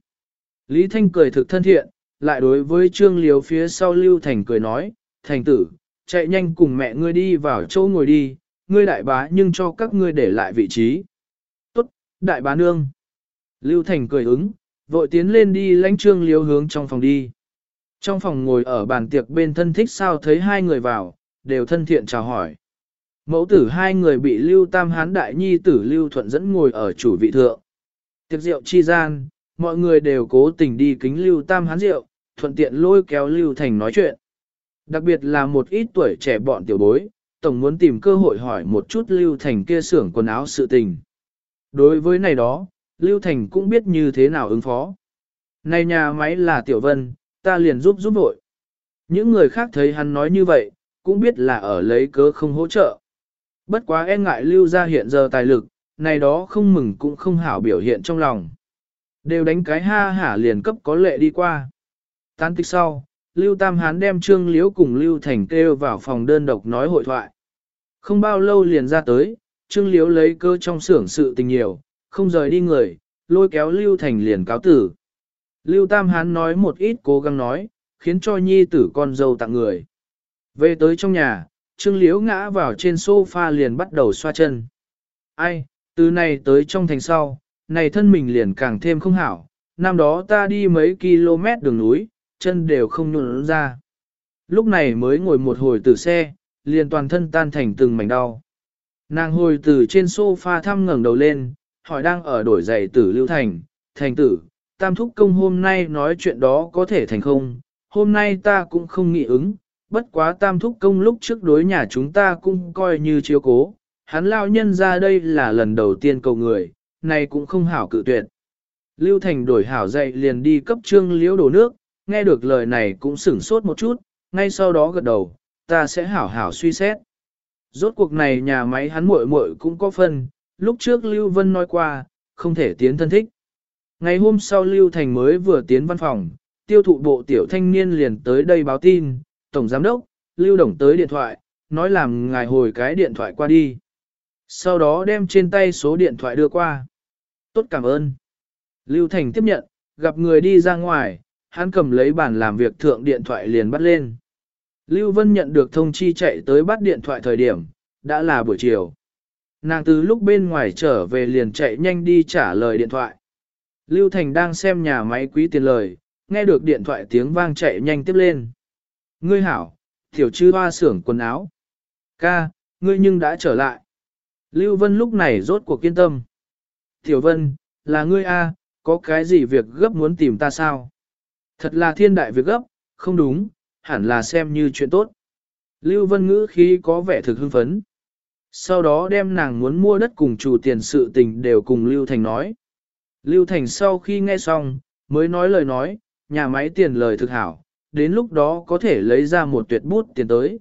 [SPEAKER 1] Lý Thanh cười thực thân thiện, lại đối với Trương Liếu phía sau Lưu Thành cười nói, Thành tử, chạy nhanh cùng mẹ ngươi đi vào chỗ ngồi đi, ngươi đại bá nhưng cho các ngươi để lại vị trí. Tốt, đại bá nương. Lưu Thành cười ứng, vội tiến lên đi lãnh Trương Liếu hướng trong phòng đi. Trong phòng ngồi ở bàn tiệc bên thân thích sao thấy hai người vào, đều thân thiện chào hỏi. Mẫu tử hai người bị Lưu Tam Hán Đại Nhi tử Lưu Thuận dẫn ngồi ở chủ vị thượng. Tiệc rượu chi gian, mọi người đều cố tình đi kính Lưu Tam Hán rượu, thuận tiện lôi kéo Lưu Thành nói chuyện. Đặc biệt là một ít tuổi trẻ bọn tiểu bối, tổng muốn tìm cơ hội hỏi một chút Lưu Thành kia xưởng quần áo sự tình. Đối với này đó, Lưu Thành cũng biết như thế nào ứng phó. Này nhà máy là Tiểu Vân, ta liền giúp giúp vội. Những người khác thấy hắn nói như vậy, cũng biết là ở lấy cớ không hỗ trợ. Bất quá e ngại lưu ra hiện giờ tài lực, này đó không mừng cũng không hảo biểu hiện trong lòng. Đều đánh cái ha hả liền cấp có lệ đi qua. Tán tích sau, Lưu Tam Hán đem Trương Liễu cùng Lưu Thành kêu vào phòng đơn độc nói hội thoại. Không bao lâu liền ra tới, Trương Liễu lấy cơ trong xưởng sự tình nhiều, không rời đi người, lôi kéo Lưu Thành liền cáo tử. Lưu Tam Hán nói một ít cố gắng nói, khiến cho nhi tử con dâu tặng người. Về tới trong nhà, Trương Liễu ngã vào trên sofa liền bắt đầu xoa chân. Ai, từ này tới trong thành sau, này thân mình liền càng thêm không hảo, năm đó ta đi mấy km đường núi, chân đều không nhuận ra. Lúc này mới ngồi một hồi từ xe, liền toàn thân tan thành từng mảnh đau. Nàng hồi từ trên sofa thăm ngẩng đầu lên, hỏi đang ở đổi giày tử lưu thành, thành tử, tam thúc công hôm nay nói chuyện đó có thể thành không, hôm nay ta cũng không nghĩ ứng, bất quá tam thúc công lúc trước đối nhà chúng ta cũng coi như chiếu cố, hắn lao nhân ra đây là lần đầu tiên cầu người, này cũng không hảo cự tuyệt. Lưu Thành đổi hảo dậy liền đi cấp trương liễu đổ nước, nghe được lời này cũng sửng sốt một chút, ngay sau đó gật đầu, ta sẽ hảo hảo suy xét. Rốt cuộc này nhà máy hắn muội muội cũng có phần. lúc trước Lưu Vân nói qua, không thể tiến thân thích. Ngày hôm sau Lưu Thành mới vừa tiến văn phòng, tiêu thụ bộ tiểu thanh niên liền tới đây báo tin, Tổng Giám Đốc, Lưu Đồng tới điện thoại, nói làm ngài hồi cái điện thoại qua đi. Sau đó đem trên tay số điện thoại đưa qua. Tốt cảm ơn. Lưu Thành tiếp nhận, gặp người đi ra ngoài, hắn cầm lấy bản làm việc thượng điện thoại liền bắt lên. Lưu Vân nhận được thông chi chạy tới bắt điện thoại thời điểm, đã là buổi chiều. Nàng từ lúc bên ngoài trở về liền chạy nhanh đi trả lời điện thoại. Lưu Thành đang xem nhà máy quý tiền lời, nghe được điện thoại tiếng vang chạy nhanh tiếp lên. Ngươi hảo, tiểu chư hoa xưởng quần áo. Ca, ngươi nhưng đã trở lại. Lưu Vân lúc này rốt cuộc kiên tâm. Tiểu Vân, là ngươi A, có cái gì việc gấp muốn tìm ta sao? Thật là thiên đại việc gấp, không đúng, hẳn là xem như chuyện tốt. Lưu Vân ngữ khí có vẻ thực hưng phấn. Sau đó đem nàng muốn mua đất cùng chủ tiền sự tình đều cùng Lưu Thành nói. Lưu Thành sau khi nghe xong, mới nói lời nói, nhà máy tiền lời thực hảo, đến lúc đó có thể lấy ra một tuyệt bút tiền tới.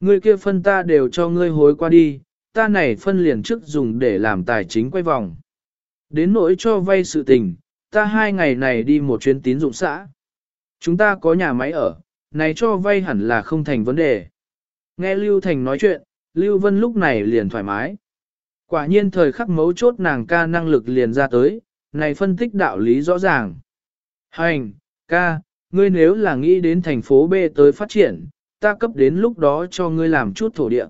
[SPEAKER 1] Ngươi kia phân ta đều cho ngươi hối qua đi, ta này phân liền trước dùng để làm tài chính quay vòng. Đến nỗi cho vay sự tình, ta hai ngày này đi một chuyến tín dụng xã. Chúng ta có nhà máy ở, này cho vay hẳn là không thành vấn đề. Nghe Lưu Thành nói chuyện, Lưu Vân lúc này liền thoải mái. Quả nhiên thời khắc mấu chốt nàng ca năng lực liền ra tới, này phân tích đạo lý rõ ràng. Hành, ca, ngươi nếu là nghĩ đến thành phố B tới phát triển, ta cấp đến lúc đó cho ngươi làm chút thổ địa.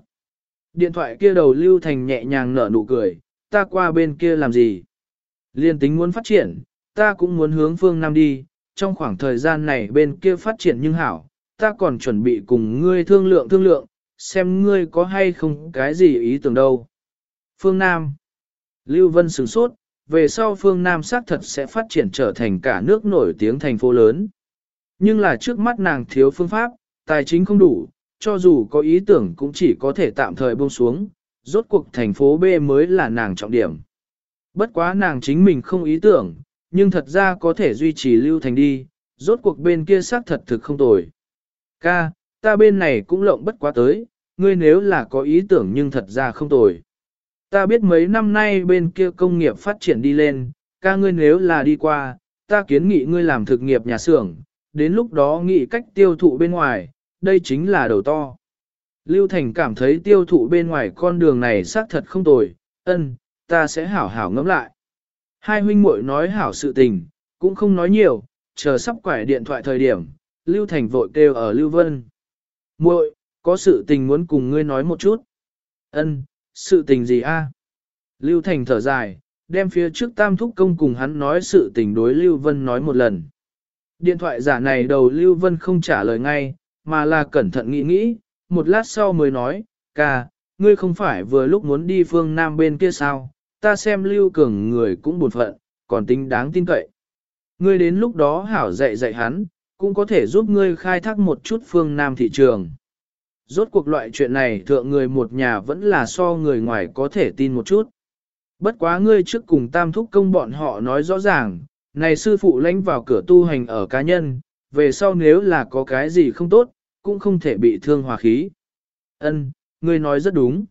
[SPEAKER 1] Điện thoại kia đầu Lưu Thành nhẹ nhàng nở nụ cười, ta qua bên kia làm gì? Liên tính muốn phát triển, ta cũng muốn hướng phương Nam đi, trong khoảng thời gian này bên kia phát triển nhưng hảo, ta còn chuẩn bị cùng ngươi thương lượng thương lượng, xem ngươi có hay không cái gì ý tưởng đâu. Phương Nam Lưu Vân sửng sốt, về sau phương Nam xác thật sẽ phát triển trở thành cả nước nổi tiếng thành phố lớn. Nhưng là trước mắt nàng thiếu phương pháp, tài chính không đủ, cho dù có ý tưởng cũng chỉ có thể tạm thời buông xuống, rốt cuộc thành phố B mới là nàng trọng điểm. Bất quá nàng chính mình không ý tưởng, nhưng thật ra có thể duy trì lưu thành đi, rốt cuộc bên kia xác thật thực không tồi. Ca, ta bên này cũng lộng bất quá tới, ngươi nếu là có ý tưởng nhưng thật ra không tồi. Ta biết mấy năm nay bên kia công nghiệp phát triển đi lên, ca ngươi nếu là đi qua, ta kiến nghị ngươi làm thực nghiệp nhà xưởng, đến lúc đó nghĩ cách tiêu thụ bên ngoài, đây chính là đầu to. Lưu Thành cảm thấy tiêu thụ bên ngoài con đường này xác thật không tồi, ân, ta sẽ hảo hảo ngẫm lại. Hai huynh muội nói hảo sự tình, cũng không nói nhiều, chờ sắp quải điện thoại thời điểm, Lưu Thành vội kêu ở Lưu Vân. muội có sự tình muốn cùng ngươi nói một chút. Ân, sự tình gì a? Lưu Thành thở dài, đem phía trước tam thúc công cùng hắn nói sự tình đối Lưu Vân nói một lần. Điện thoại giả này đầu Lưu Vân không trả lời ngay, mà là cẩn thận nghĩ nghĩ, một lát sau mới nói, ca, ngươi không phải vừa lúc muốn đi phương Nam bên kia sao, ta xem Lưu Cường người cũng buồn phận, còn tính đáng tin cậy. Ngươi đến lúc đó hảo dạy dạy hắn, cũng có thể giúp ngươi khai thác một chút phương Nam thị trường. Rốt cuộc loại chuyện này thượng người một nhà vẫn là so người ngoài có thể tin một chút. Bất quá ngươi trước cùng tam thúc công bọn họ nói rõ ràng, này sư phụ lãnh vào cửa tu hành ở cá nhân, về sau nếu là có cái gì không tốt, cũng không thể bị thương hòa khí. Ân, ngươi nói rất đúng.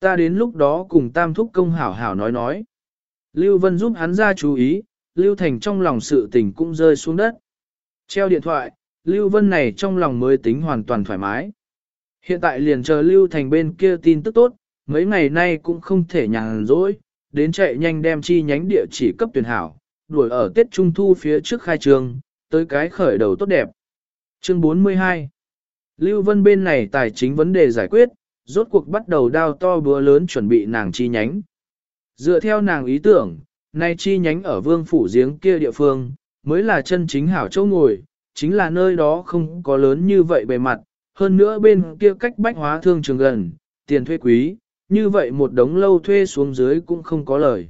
[SPEAKER 1] Ta đến lúc đó cùng tam thúc công hảo hảo nói nói. Lưu Vân giúp hắn ra chú ý, Lưu Thành trong lòng sự tình cũng rơi xuống đất. Treo điện thoại, Lưu Vân này trong lòng mới tính hoàn toàn thoải mái. Hiện tại liền chờ Lưu Thành bên kia tin tức tốt, mấy ngày nay cũng không thể nhàn rỗi, đến chạy nhanh đem chi nhánh địa chỉ cấp tuyển hảo, đuổi ở Tết Trung Thu phía trước khai trường, tới cái khởi đầu tốt đẹp. Chương 42 Lưu Vân bên này tài chính vấn đề giải quyết, rốt cuộc bắt đầu đao to búa lớn chuẩn bị nàng chi nhánh. Dựa theo nàng ý tưởng, nay chi nhánh ở vương phủ giếng kia địa phương, mới là chân chính hảo châu ngồi, chính là nơi đó không có lớn như vậy bề mặt, hơn nữa bên kia cách bách hóa thương trường gần, tiền thuê quý, như vậy một đống lâu thuê xuống dưới cũng không có lời.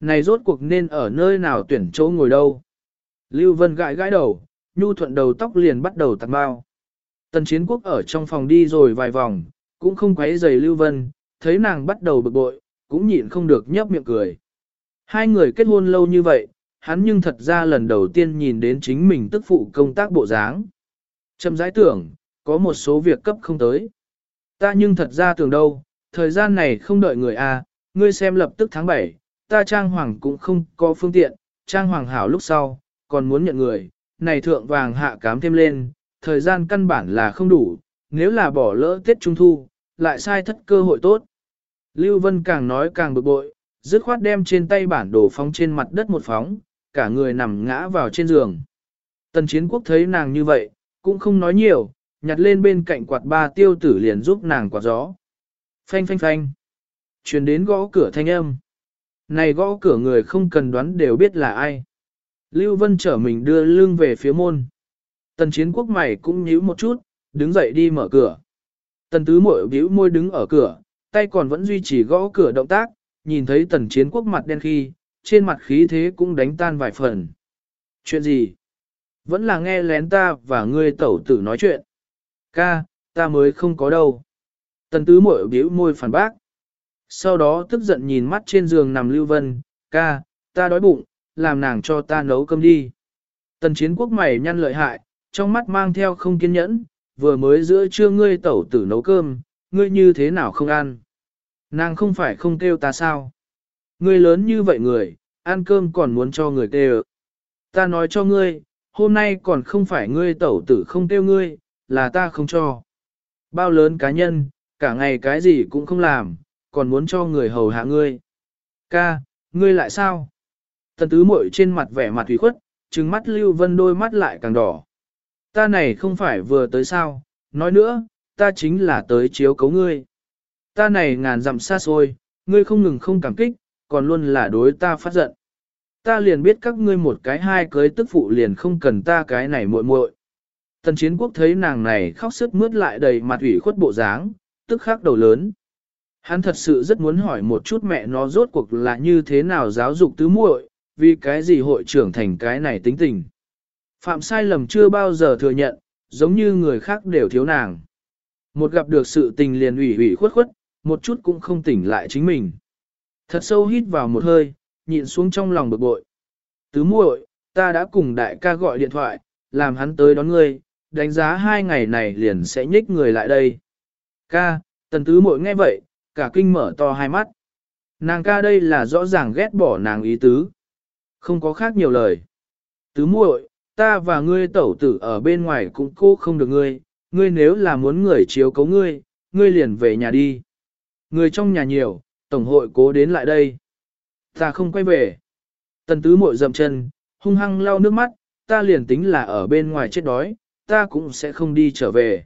[SPEAKER 1] Này rốt cuộc nên ở nơi nào tuyển chỗ ngồi đâu. Lưu Vân gãi gãi đầu, nhu thuận đầu tóc liền bắt đầu tạt bao. Tần chiến quốc ở trong phòng đi rồi vài vòng, cũng không quấy giày Lưu Vân, thấy nàng bắt đầu bực bội, cũng nhịn không được nhấp miệng cười. Hai người kết hôn lâu như vậy, hắn nhưng thật ra lần đầu tiên nhìn đến chính mình tức phụ công tác bộ dáng. trầm giải tưởng, có một số việc cấp không tới. Ta nhưng thật ra tưởng đâu, thời gian này không đợi người A, ngươi xem lập tức tháng 7, ta trang hoàng cũng không có phương tiện, trang hoàng hảo lúc sau, còn muốn nhận người, này thượng vàng hạ cám thêm lên, thời gian căn bản là không đủ, nếu là bỏ lỡ Tết Trung Thu, lại sai thất cơ hội tốt. Lưu Vân càng nói càng bực bội, dứt khoát đem trên tay bản đồ phóng trên mặt đất một phóng, cả người nằm ngã vào trên giường. Tần chiến quốc thấy nàng như vậy, cũng không nói nhiều, nhặt lên bên cạnh quạt ba tiêu tử liền giúp nàng quạt gió. Phanh phanh phanh. Chuyển đến gõ cửa thanh âm. Này gõ cửa người không cần đoán đều biết là ai. Lưu Vân trở mình đưa lưng về phía môn. Tần chiến quốc mày cũng nhíu một chút, đứng dậy đi mở cửa. Tần tứ mội bĩu môi đứng ở cửa, tay còn vẫn duy trì gõ cửa động tác, nhìn thấy tần chiến quốc mặt đen khi, trên mặt khí thế cũng đánh tan vài phần. Chuyện gì? Vẫn là nghe lén ta và ngươi tẩu tử nói chuyện. Ca, ta mới không có đâu. Tần tứ mội biểu môi phản bác. Sau đó tức giận nhìn mắt trên giường nằm Lưu Vân, ca, ta đói bụng, làm nàng cho ta nấu cơm đi. Tần chiến quốc mày nhăn lợi hại, trong mắt mang theo không kiên nhẫn, vừa mới giữa trưa ngươi tẩu tử nấu cơm, ngươi như thế nào không ăn. Nàng không phải không kêu ta sao. Ngươi lớn như vậy người, ăn cơm còn muốn cho người kêu. Ta nói cho ngươi, hôm nay còn không phải ngươi tẩu tử không kêu ngươi, là ta không cho. Bao lớn cá nhân, cả ngày cái gì cũng không làm, còn muốn cho người hầu hạ ngươi. Ca, ngươi lại sao? Tần tứ muội trên mặt vẻ mặt thủy khuất, trừng mắt Lưu Vân đôi mắt lại càng đỏ. Ta này không phải vừa tới sao, nói nữa, ta chính là tới chiếu cấu ngươi. Ta này ngàn dặm xa xôi, ngươi không ngừng không cảm kích, còn luôn là đối ta phát giận. Ta liền biết các ngươi một cái hai cưới tức phụ liền không cần ta cái này muội muội. Tần chiến quốc thấy nàng này khóc sức mướt lại đầy mặt ủy khuất bộ dáng, tức khắc đầu lớn. Hắn thật sự rất muốn hỏi một chút mẹ nó rốt cuộc là như thế nào giáo dục tứ muội, vì cái gì hội trưởng thành cái này tính tình. Phạm sai lầm chưa bao giờ thừa nhận, giống như người khác đều thiếu nàng. Một gặp được sự tình liền ủy ủy khuất khuất, một chút cũng không tỉnh lại chính mình. Thật sâu hít vào một hơi, nhịn xuống trong lòng bực bội. Tứ muội, ta đã cùng đại ca gọi điện thoại, làm hắn tới đón ngươi, đánh giá hai ngày này liền sẽ nhích người lại đây. Ca, tần tứ muội nghe vậy, cả kinh mở to hai mắt. Nàng ca đây là rõ ràng ghét bỏ nàng ý tứ. Không có khác nhiều lời. Tứ muội, ta và ngươi tẩu tử ở bên ngoài cũng cô không được ngươi, ngươi nếu là muốn người chiếu cấu ngươi, ngươi liền về nhà đi. Người trong nhà nhiều, Tổng hội cố đến lại đây. Ta không quay về. Tần tứ muội dậm chân, hung hăng lau nước mắt, ta liền tính là ở bên ngoài chết đói, ta cũng sẽ không đi trở về.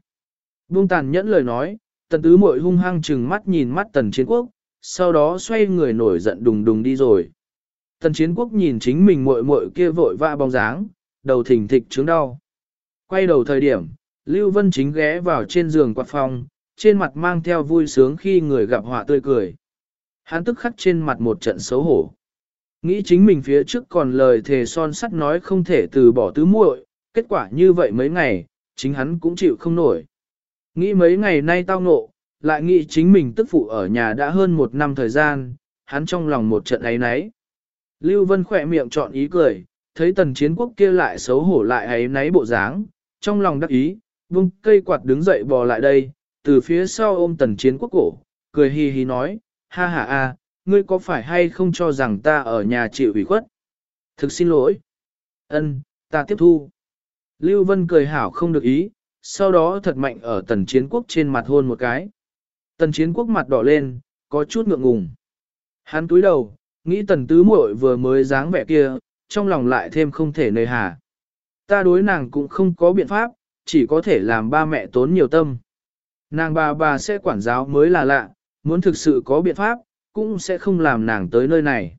[SPEAKER 1] Buông tàn nhẫn lời nói, tần tứ muội hung hăng chừng mắt nhìn mắt tần chiến quốc, sau đó xoay người nổi giận đùng đùng đi rồi. Tần chiến quốc nhìn chính mình muội muội kia vội vã bóng dáng, đầu thỉnh thịch chứng đau. Quay đầu thời điểm, Lưu Vân chính ghé vào trên giường quạt phòng, trên mặt mang theo vui sướng khi người gặp họa tươi cười. Hắn tức khắc trên mặt một trận xấu hổ. Nghĩ chính mình phía trước còn lời thề son sắt nói không thể từ bỏ tứ muội, kết quả như vậy mấy ngày, chính hắn cũng chịu không nổi. Nghĩ mấy ngày nay tao ngộ, lại nghĩ chính mình tức phụ ở nhà đã hơn một năm thời gian, hắn trong lòng một trận ấy nấy. Lưu Vân khỏe miệng chọn ý cười, thấy tần chiến quốc kia lại xấu hổ lại ấy nấy bộ dáng, trong lòng đắc ý, vung cây quạt đứng dậy bò lại đây, từ phía sau ôm tần chiến quốc cổ, cười hì hì nói, ha ha a, ngươi có phải hay không cho rằng ta ở nhà chịu ủy khuất? Thực xin lỗi. Ân, ta tiếp thu. Lưu Vân cười hảo không được ý, sau đó thật mạnh ở tần chiến quốc trên mặt hôn một cái. Tần chiến quốc mặt đỏ lên, có chút ngượng ngùng. Hắn túi đầu, nghĩ tần tứ muội vừa mới dáng vẻ kia, trong lòng lại thêm không thể nơi hà. Ta đối nàng cũng không có biện pháp, chỉ có thể làm ba mẹ tốn nhiều tâm. Nàng bà bà sẽ quản giáo mới là lạ, muốn thực sự có biện pháp, cũng sẽ không làm nàng tới nơi này.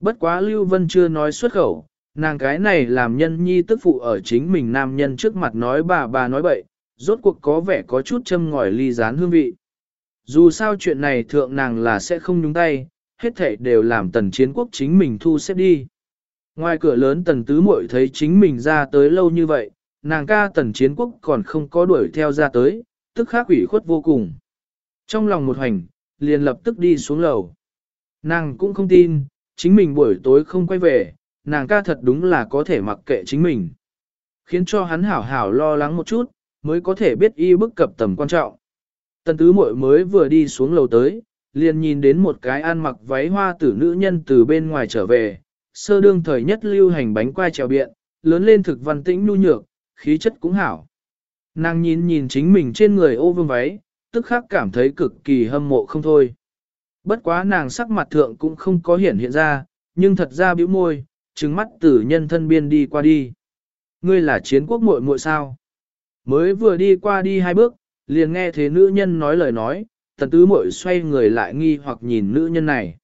[SPEAKER 1] Bất quá Lưu Vân chưa nói xuất khẩu, nàng cái này làm nhân nhi tức phụ ở chính mình nam nhân trước mặt nói bà bà nói bậy, rốt cuộc có vẻ có chút châm ngòi ly rán hương vị. Dù sao chuyện này thượng nàng là sẽ không nhúng tay, hết thảy đều làm tần chiến quốc chính mình thu xếp đi. Ngoài cửa lớn tần tứ muội thấy chính mình ra tới lâu như vậy, nàng ca tần chiến quốc còn không có đuổi theo ra tới, tức khắc ủy khuất vô cùng. Trong lòng một hành, liền lập tức đi xuống lầu. Nàng cũng không tin, chính mình buổi tối không quay về, nàng ca thật đúng là có thể mặc kệ chính mình. Khiến cho hắn hảo hảo lo lắng một chút, mới có thể biết y bức cập tầm quan trọng. Tần tứ muội mới vừa đi xuống lầu tới, liền nhìn đến một cái ăn mặc váy hoa tử nữ nhân từ bên ngoài trở về, sơ đương thời nhất lưu hành bánh quai trèo biện, lớn lên thực văn tĩnh nhu nhược, khí chất cũng hảo. Nàng nhìn nhìn chính mình trên người ô vương váy, tức khắc cảm thấy cực kỳ hâm mộ không thôi. Bất quá nàng sắc mặt thượng cũng không có hiển hiện ra, nhưng thật ra bĩu môi, trừng mắt tử nhân thân biên đi qua đi. Ngươi là chiến quốc muội muội sao? Mới vừa đi qua đi hai bước, liền nghe thế nữ nhân nói lời nói, tần tứ muội xoay người lại nghi hoặc nhìn nữ nhân này.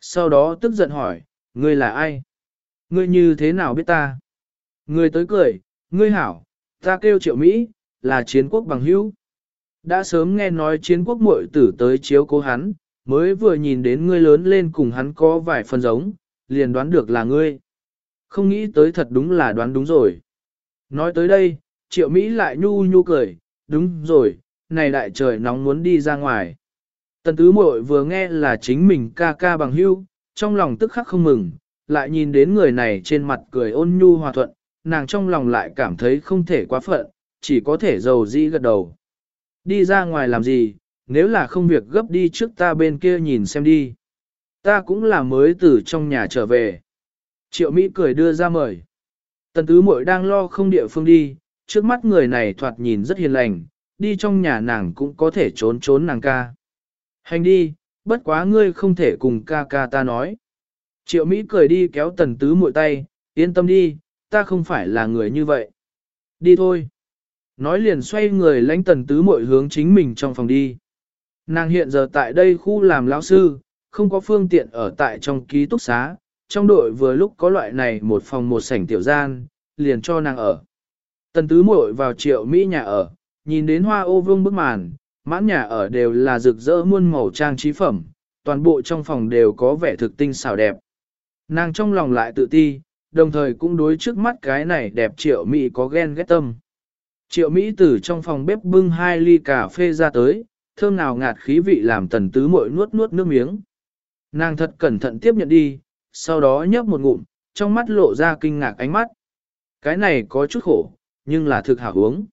[SPEAKER 1] Sau đó tức giận hỏi, ngươi là ai? Ngươi như thế nào biết ta? Ngươi tới cười, ngươi hảo, ta kêu triệu Mỹ, là chiến quốc bằng hữu. Đã sớm nghe nói chiến quốc muội tử tới chiếu cố hắn, mới vừa nhìn đến ngươi lớn lên cùng hắn có vài phần giống, liền đoán được là ngươi. Không nghĩ tới thật đúng là đoán đúng rồi. Nói tới đây, triệu Mỹ lại nhu nhu cười, đúng rồi, này đại trời nóng muốn đi ra ngoài. Tần tứ muội vừa nghe là chính mình ca ca bằng hưu, trong lòng tức khắc không mừng, lại nhìn đến người này trên mặt cười ôn nhu hòa thuận, nàng trong lòng lại cảm thấy không thể quá phận, chỉ có thể dầu di gật đầu. Đi ra ngoài làm gì, nếu là không việc gấp đi trước ta bên kia nhìn xem đi. Ta cũng là mới từ trong nhà trở về. Triệu Mỹ cười đưa ra mời. Tần tứ muội đang lo không địa phương đi, trước mắt người này thoạt nhìn rất hiền lành, đi trong nhà nàng cũng có thể trốn trốn nàng ca. Hành đi, bất quá ngươi không thể cùng ca ca ta nói. Triệu Mỹ cười đi kéo tần tứ muội tay, yên tâm đi, ta không phải là người như vậy. Đi thôi. Nói liền xoay người lãnh tần tứ muội hướng chính mình trong phòng đi. Nàng hiện giờ tại đây khu làm lão sư, không có phương tiện ở tại trong ký túc xá, trong đội vừa lúc có loại này một phòng một sảnh tiểu gian, liền cho nàng ở. Tần tứ muội vào triệu Mỹ nhà ở, nhìn đến hoa ô vương bức màn, mãn nhà ở đều là rực rỡ muôn màu trang trí phẩm, toàn bộ trong phòng đều có vẻ thực tinh xảo đẹp. Nàng trong lòng lại tự ti, đồng thời cũng đối trước mắt cái này đẹp triệu Mỹ có ghen ghét tâm. Triệu Mỹ từ trong phòng bếp bưng hai ly cà phê ra tới, thơm nào ngạt khí vị làm tần tứ muội nuốt nuốt nước miếng. Nàng thật cẩn thận tiếp nhận đi, sau đó nhấp một ngụm, trong mắt lộ ra kinh ngạc ánh mắt. Cái này có chút khổ, nhưng là thực hảo uống.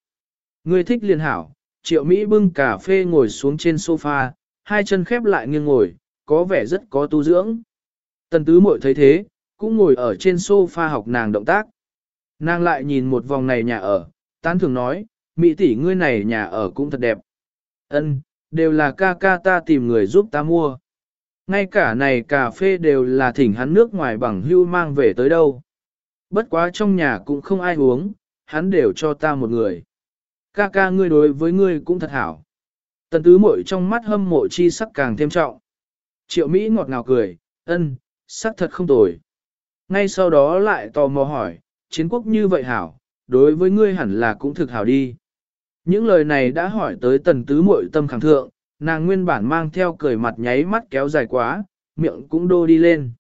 [SPEAKER 1] Người thích liền hảo, triệu Mỹ bưng cà phê ngồi xuống trên sofa, hai chân khép lại nghiêng ngồi, có vẻ rất có tu dưỡng. Tần tứ mội thấy thế, cũng ngồi ở trên sofa học nàng động tác. Nàng lại nhìn một vòng này nhà ở, tán thường nói, Mỹ tỷ ngươi này nhà ở cũng thật đẹp. Ân, đều là ca ca ta tìm người giúp ta mua. Ngay cả này cà phê đều là thỉnh hắn nước ngoài bằng hưu mang về tới đâu. Bất quá trong nhà cũng không ai uống, hắn đều cho ta một người. Ca ca ngươi đối với ngươi cũng thật hảo. Tần tứ muội trong mắt hâm mộ chi sắc càng thêm trọng. Triệu Mỹ ngọt ngào cười, ân, sắc thật không tồi. Ngay sau đó lại tò mò hỏi, chiến quốc như vậy hảo, đối với ngươi hẳn là cũng thực hảo đi. Những lời này đã hỏi tới tần tứ muội tâm khẳng thượng, nàng nguyên bản mang theo cười mặt nháy mắt kéo dài quá, miệng cũng đô đi lên.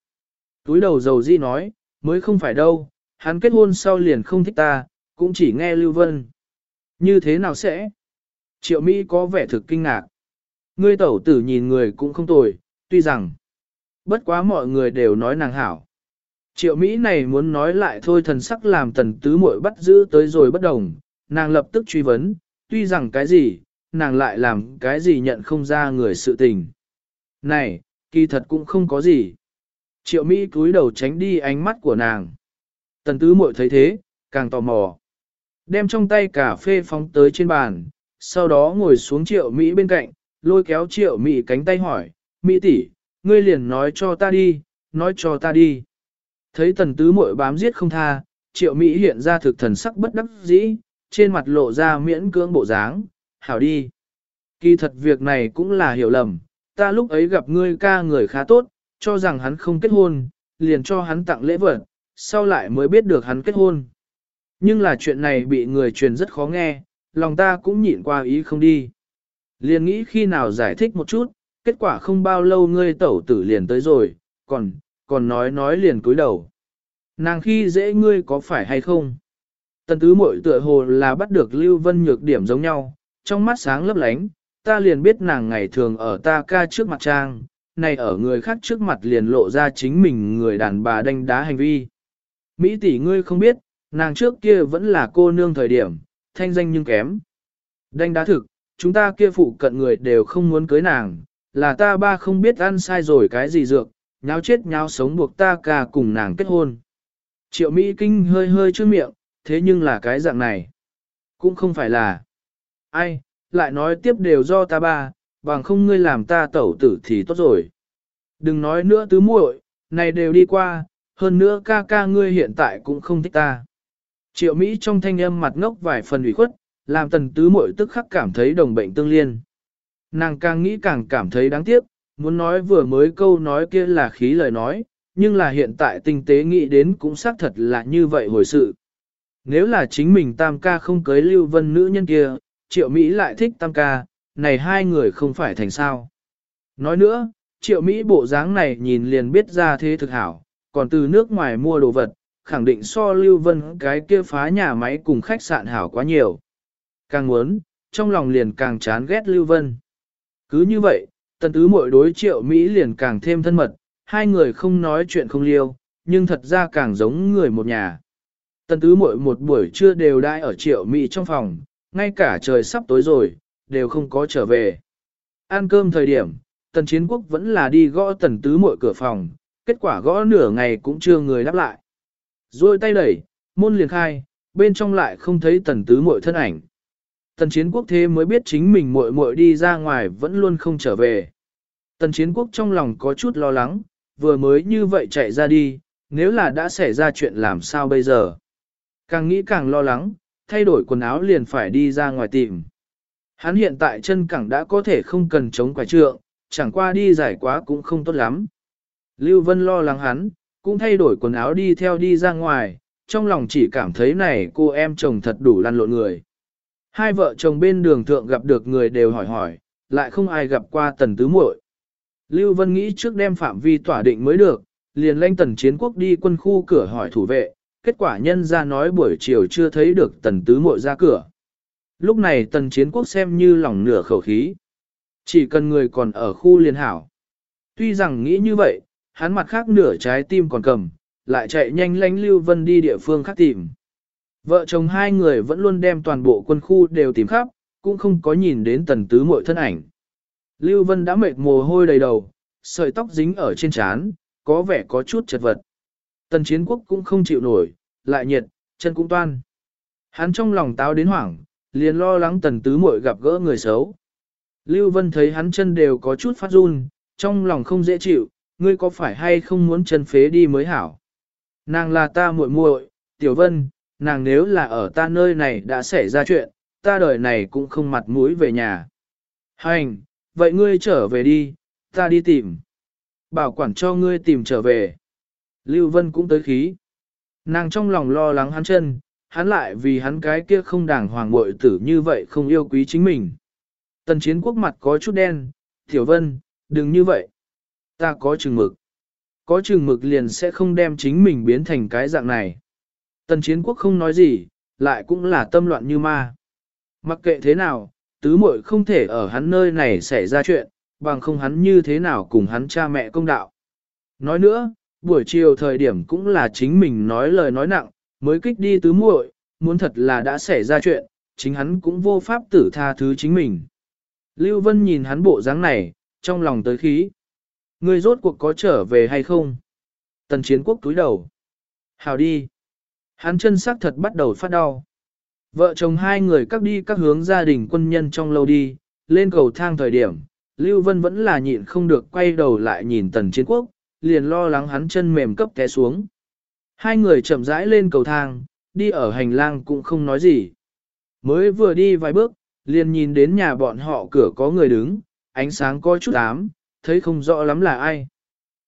[SPEAKER 1] Túi đầu dầu di nói, mới không phải đâu, hắn kết hôn sau liền không thích ta, cũng chỉ nghe Lưu Vân. Như thế nào sẽ? Triệu Mỹ có vẻ thực kinh ngạc. Ngươi tẩu tử nhìn người cũng không tồi, tuy rằng, bất quá mọi người đều nói nàng hảo. Triệu Mỹ này muốn nói lại thôi thần sắc làm tần tứ muội bắt giữ tới rồi bất đồng, nàng lập tức truy vấn, tuy rằng cái gì, nàng lại làm cái gì nhận không ra người sự tình. Này, kỳ thật cũng không có gì. Triệu Mỹ cúi đầu tránh đi ánh mắt của nàng. Tần tứ muội thấy thế, càng tò mò. Đem trong tay cà phê phóng tới trên bàn, sau đó ngồi xuống triệu Mỹ bên cạnh, lôi kéo triệu Mỹ cánh tay hỏi, Mỹ tỷ, ngươi liền nói cho ta đi, nói cho ta đi. Thấy tần tứ muội bám giết không tha, triệu Mỹ hiện ra thực thần sắc bất đắc dĩ, trên mặt lộ ra miễn cưỡng bộ dáng, hảo đi. Kỳ thật việc này cũng là hiểu lầm, ta lúc ấy gặp ngươi ca người khá tốt, cho rằng hắn không kết hôn, liền cho hắn tặng lễ vật, sau lại mới biết được hắn kết hôn. Nhưng là chuyện này bị người truyền rất khó nghe, lòng ta cũng nhịn qua ý không đi. Liền nghĩ khi nào giải thích một chút, kết quả không bao lâu ngươi tẩu tử liền tới rồi, còn, còn nói nói liền cúi đầu. Nàng khi dễ ngươi có phải hay không? Tần tứ mội tựa hồ là bắt được Lưu Vân nhược điểm giống nhau, trong mắt sáng lấp lánh, ta liền biết nàng ngày thường ở ta ca trước mặt trang, này ở người khác trước mặt liền lộ ra chính mình người đàn bà đánh đá hành vi. Mỹ tỷ ngươi không biết, nàng trước kia vẫn là cô nương thời điểm, thanh danh nhưng kém. Đánh đá thực, chúng ta kia phụ cận người đều không muốn cưới nàng, là ta ba không biết ăn sai rồi cái gì dược, nháo chết nháo sống buộc ta ca cùng nàng kết hôn. Triệu Mỹ Kinh hơi hơi trước miệng, thế nhưng là cái dạng này. Cũng không phải là. Ai, lại nói tiếp đều do ta ba, bằng không ngươi làm ta tẩu tử thì tốt rồi. Đừng nói nữa tứ muội, này đều đi qua, hơn nữa ca ca ngươi hiện tại cũng không thích ta. Triệu Mỹ trong thanh âm mặt ngốc vài phần ủy khuất, làm tần tứ muội tức khắc cảm thấy đồng bệnh tương liên. Nàng càng nghĩ càng cảm thấy đáng tiếc, muốn nói vừa mới câu nói kia là khí lời nói, nhưng là hiện tại tinh tế nghĩ đến cũng xác thật là như vậy hồi sự. Nếu là chính mình tam ca không cưới lưu vân nữ nhân kia, triệu Mỹ lại thích tam ca, này hai người không phải thành sao. Nói nữa, triệu Mỹ bộ dáng này nhìn liền biết ra thế thực hảo, còn từ nước ngoài mua đồ vật, khẳng định so lưu vân cái kia phá nhà máy cùng khách sạn hảo quá nhiều. Càng muốn, trong lòng liền càng chán ghét lưu vân. Cứ như vậy, tần tứ mỗi đối triệu Mỹ liền càng thêm thân mật, hai người không nói chuyện không liêu, nhưng thật ra càng giống người một nhà. Tần tứ muội một buổi trưa đều đãi ở triệu Mỹ trong phòng, ngay cả trời sắp tối rồi, đều không có trở về. Ăn cơm thời điểm, tần chiến quốc vẫn là đi gõ tần tứ muội cửa phòng, kết quả gõ nửa ngày cũng chưa người đáp lại. Rồi tay đẩy, môn liền khai, bên trong lại không thấy tần tứ muội thân ảnh. Tần chiến quốc thế mới biết chính mình muội muội đi ra ngoài vẫn luôn không trở về. Tần chiến quốc trong lòng có chút lo lắng, vừa mới như vậy chạy ra đi, nếu là đã xảy ra chuyện làm sao bây giờ. Càng nghĩ càng lo lắng, thay đổi quần áo liền phải đi ra ngoài tìm. Hắn hiện tại chân cẳng đã có thể không cần chống quả trượng, chẳng qua đi giải quá cũng không tốt lắm. Lưu Vân lo lắng hắn, cũng thay đổi quần áo đi theo đi ra ngoài, trong lòng chỉ cảm thấy này cô em chồng thật đủ lăn lộn người. Hai vợ chồng bên đường thượng gặp được người đều hỏi hỏi, lại không ai gặp qua tần tứ muội. Lưu Vân nghĩ trước đem phạm vi tỏa định mới được, liền lanh tần chiến quốc đi quân khu cửa hỏi thủ vệ, kết quả nhân ra nói buổi chiều chưa thấy được tần tứ muội ra cửa. Lúc này tần chiến quốc xem như lòng nửa khẩu khí. Chỉ cần người còn ở khu liên hảo. Tuy rằng nghĩ như vậy, hắn mặt khác nửa trái tim còn cầm, lại chạy nhanh lánh Lưu Vân đi địa phương khác tìm. Vợ chồng hai người vẫn luôn đem toàn bộ quân khu đều tìm khắp, cũng không có nhìn đến tần tứ muội thân ảnh. Lưu Vân đã mệt mồ hôi đầy đầu, sợi tóc dính ở trên trán, có vẻ có chút chật vật. Tần chiến quốc cũng không chịu nổi, lại nhiệt, chân cũng toan. Hắn trong lòng táo đến hoảng, liền lo lắng tần tứ muội gặp gỡ người xấu. Lưu Vân thấy hắn chân đều có chút phát run, trong lòng không dễ chịu, ngươi có phải hay không muốn chân phế đi mới hảo. Nàng là ta muội muội, Tiểu Vân, nàng nếu là ở ta nơi này đã xảy ra chuyện, ta đời này cũng không mặt mũi về nhà. Hành, vậy ngươi trở về đi, ta đi tìm. Bảo quản cho ngươi tìm trở về. Lưu Vân cũng tới khí. Nàng trong lòng lo lắng hắn chân, hắn lại vì hắn cái kia không đàng hoàng muội tử như vậy không yêu quý chính mình. Tần chiến quốc mặt có chút đen, Tiểu Vân, đừng như vậy. Ta có chừng mực. Có chừng mực liền sẽ không đem chính mình biến thành cái dạng này. Tần chiến quốc không nói gì, lại cũng là tâm loạn như ma. Mặc kệ thế nào, tứ muội không thể ở hắn nơi này xảy ra chuyện, bằng không hắn như thế nào cùng hắn cha mẹ công đạo. Nói nữa, buổi chiều thời điểm cũng là chính mình nói lời nói nặng, mới kích đi tứ muội, muốn thật là đã xảy ra chuyện, chính hắn cũng vô pháp tử tha thứ chính mình. Lưu Vân nhìn hắn bộ dáng này, trong lòng tới khí. Ngươi rốt cuộc có trở về hay không? Tần chiến quốc túi đầu. Hào đi. Hắn chân sắc thật bắt đầu phát đau. Vợ chồng hai người các đi các hướng gia đình quân nhân trong lâu đi, lên cầu thang thời điểm, Lưu Vân vẫn là nhịn không được quay đầu lại nhìn tần chiến quốc, liền lo lắng hắn chân mềm cấp té xuống. Hai người chậm rãi lên cầu thang, đi ở hành lang cũng không nói gì. Mới vừa đi vài bước, liền nhìn đến nhà bọn họ cửa có người đứng, ánh sáng có chút ám, thấy không rõ lắm là ai.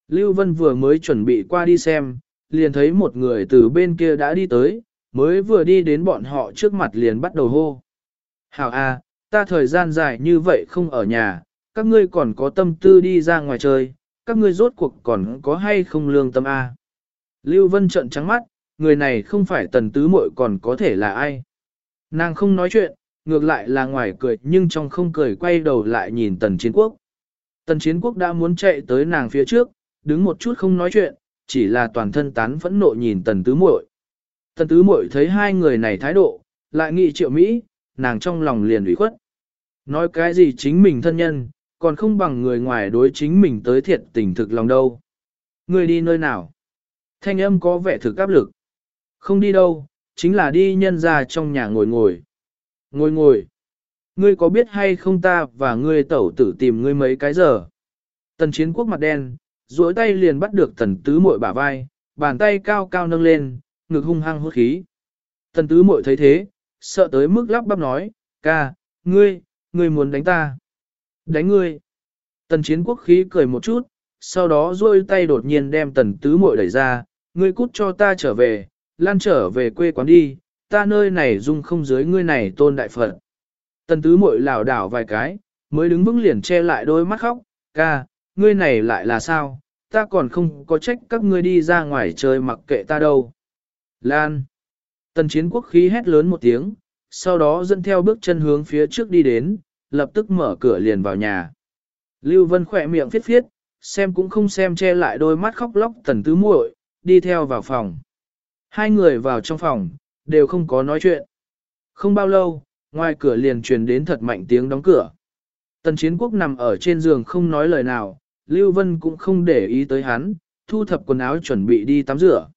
[SPEAKER 1] Lưu Vân vừa mới chuẩn bị qua đi xem, liền thấy một người từ bên kia đã đi tới, mới vừa đi đến bọn họ trước mặt liền bắt đầu hô. Hảo a, ta thời gian dài như vậy không ở nhà, các ngươi còn có tâm tư đi ra ngoài chơi, các ngươi rốt cuộc còn có hay không lương tâm a? Lưu Vân trợn trắng mắt, người này không phải tần tứ muội còn có thể là ai. Nàng không nói chuyện, ngược lại là ngoài cười nhưng trong không cười quay đầu lại nhìn tần chiến quốc. Tần chiến quốc đã muốn chạy tới nàng phía trước, đứng một chút không nói chuyện, chỉ là toàn thân tán phẫn nộ nhìn tần tứ muội. Tần tứ muội thấy hai người này thái độ, lại nghĩ triệu Mỹ, nàng trong lòng liền ủy khuất. Nói cái gì chính mình thân nhân, còn không bằng người ngoài đối chính mình tới thiệt tình thực lòng đâu. Người đi nơi nào? Thanh âm có vẻ thực áp lực. Không đi đâu, chính là đi nhân ra trong nhà ngồi ngồi. Ngồi ngồi. Ngươi có biết hay không ta và ngươi tẩu tử tìm ngươi mấy cái giờ? Tần chiến quốc mặt đen, duỗi tay liền bắt được tần tứ muội bả vai, bàn tay cao cao nâng lên, ngực hung hăng hốt khí. Tần tứ muội thấy thế, sợ tới mức lắp bắp nói, ca, ngươi, ngươi muốn đánh ta. Đánh ngươi. Tần chiến quốc khí cười một chút, sau đó duỗi tay đột nhiên đem tần tứ muội đẩy ra, ngươi cút cho ta trở về, lan trở về quê quán đi, ta nơi này dung không dưới ngươi này tôn đại phật. Tần tứ muội lảo đảo vài cái, mới đứng vững liền che lại đôi mắt khóc, ca, ngươi này lại là sao, ta còn không có trách các ngươi đi ra ngoài chơi mặc kệ ta đâu. Lan. Tần chiến quốc khí hét lớn một tiếng, sau đó dẫn theo bước chân hướng phía trước đi đến, lập tức mở cửa liền vào nhà. Lưu Vân khỏe miệng phiết phiết, xem cũng không xem che lại đôi mắt khóc lóc tần tứ muội, đi theo vào phòng. Hai người vào trong phòng, đều không có nói chuyện. Không bao lâu, ngoài cửa liền truyền đến thật mạnh tiếng đóng cửa. Tần chiến quốc nằm ở trên giường không nói lời nào, Lưu Vân cũng không để ý tới hắn, thu thập quần áo chuẩn bị đi tắm rửa.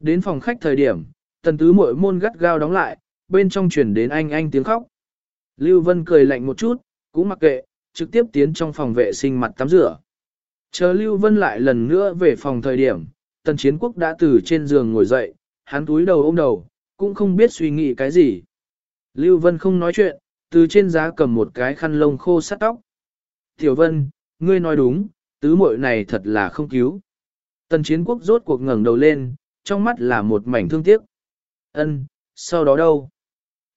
[SPEAKER 1] Đến phòng khách thời điểm, tần tứ muội môn gắt gao đóng lại, bên trong truyền đến anh anh tiếng khóc. Lưu Vân cười lạnh một chút, cũng mặc kệ, trực tiếp tiến trong phòng vệ sinh mặt tắm rửa. Chờ Lưu Vân lại lần nữa về phòng thời điểm, tần chiến quốc đã từ trên giường ngồi dậy, hắn túi đầu ôm đầu, cũng không biết suy nghĩ cái gì. Lưu Vân không nói chuyện, từ trên giá cầm một cái khăn lông khô sát tóc. Tiểu Vân, ngươi nói đúng, tứ muội này thật là không cứu. Tần chiến quốc rốt cuộc ngẩng đầu lên, trong mắt là một mảnh thương tiếc. Ân, sau đó đâu?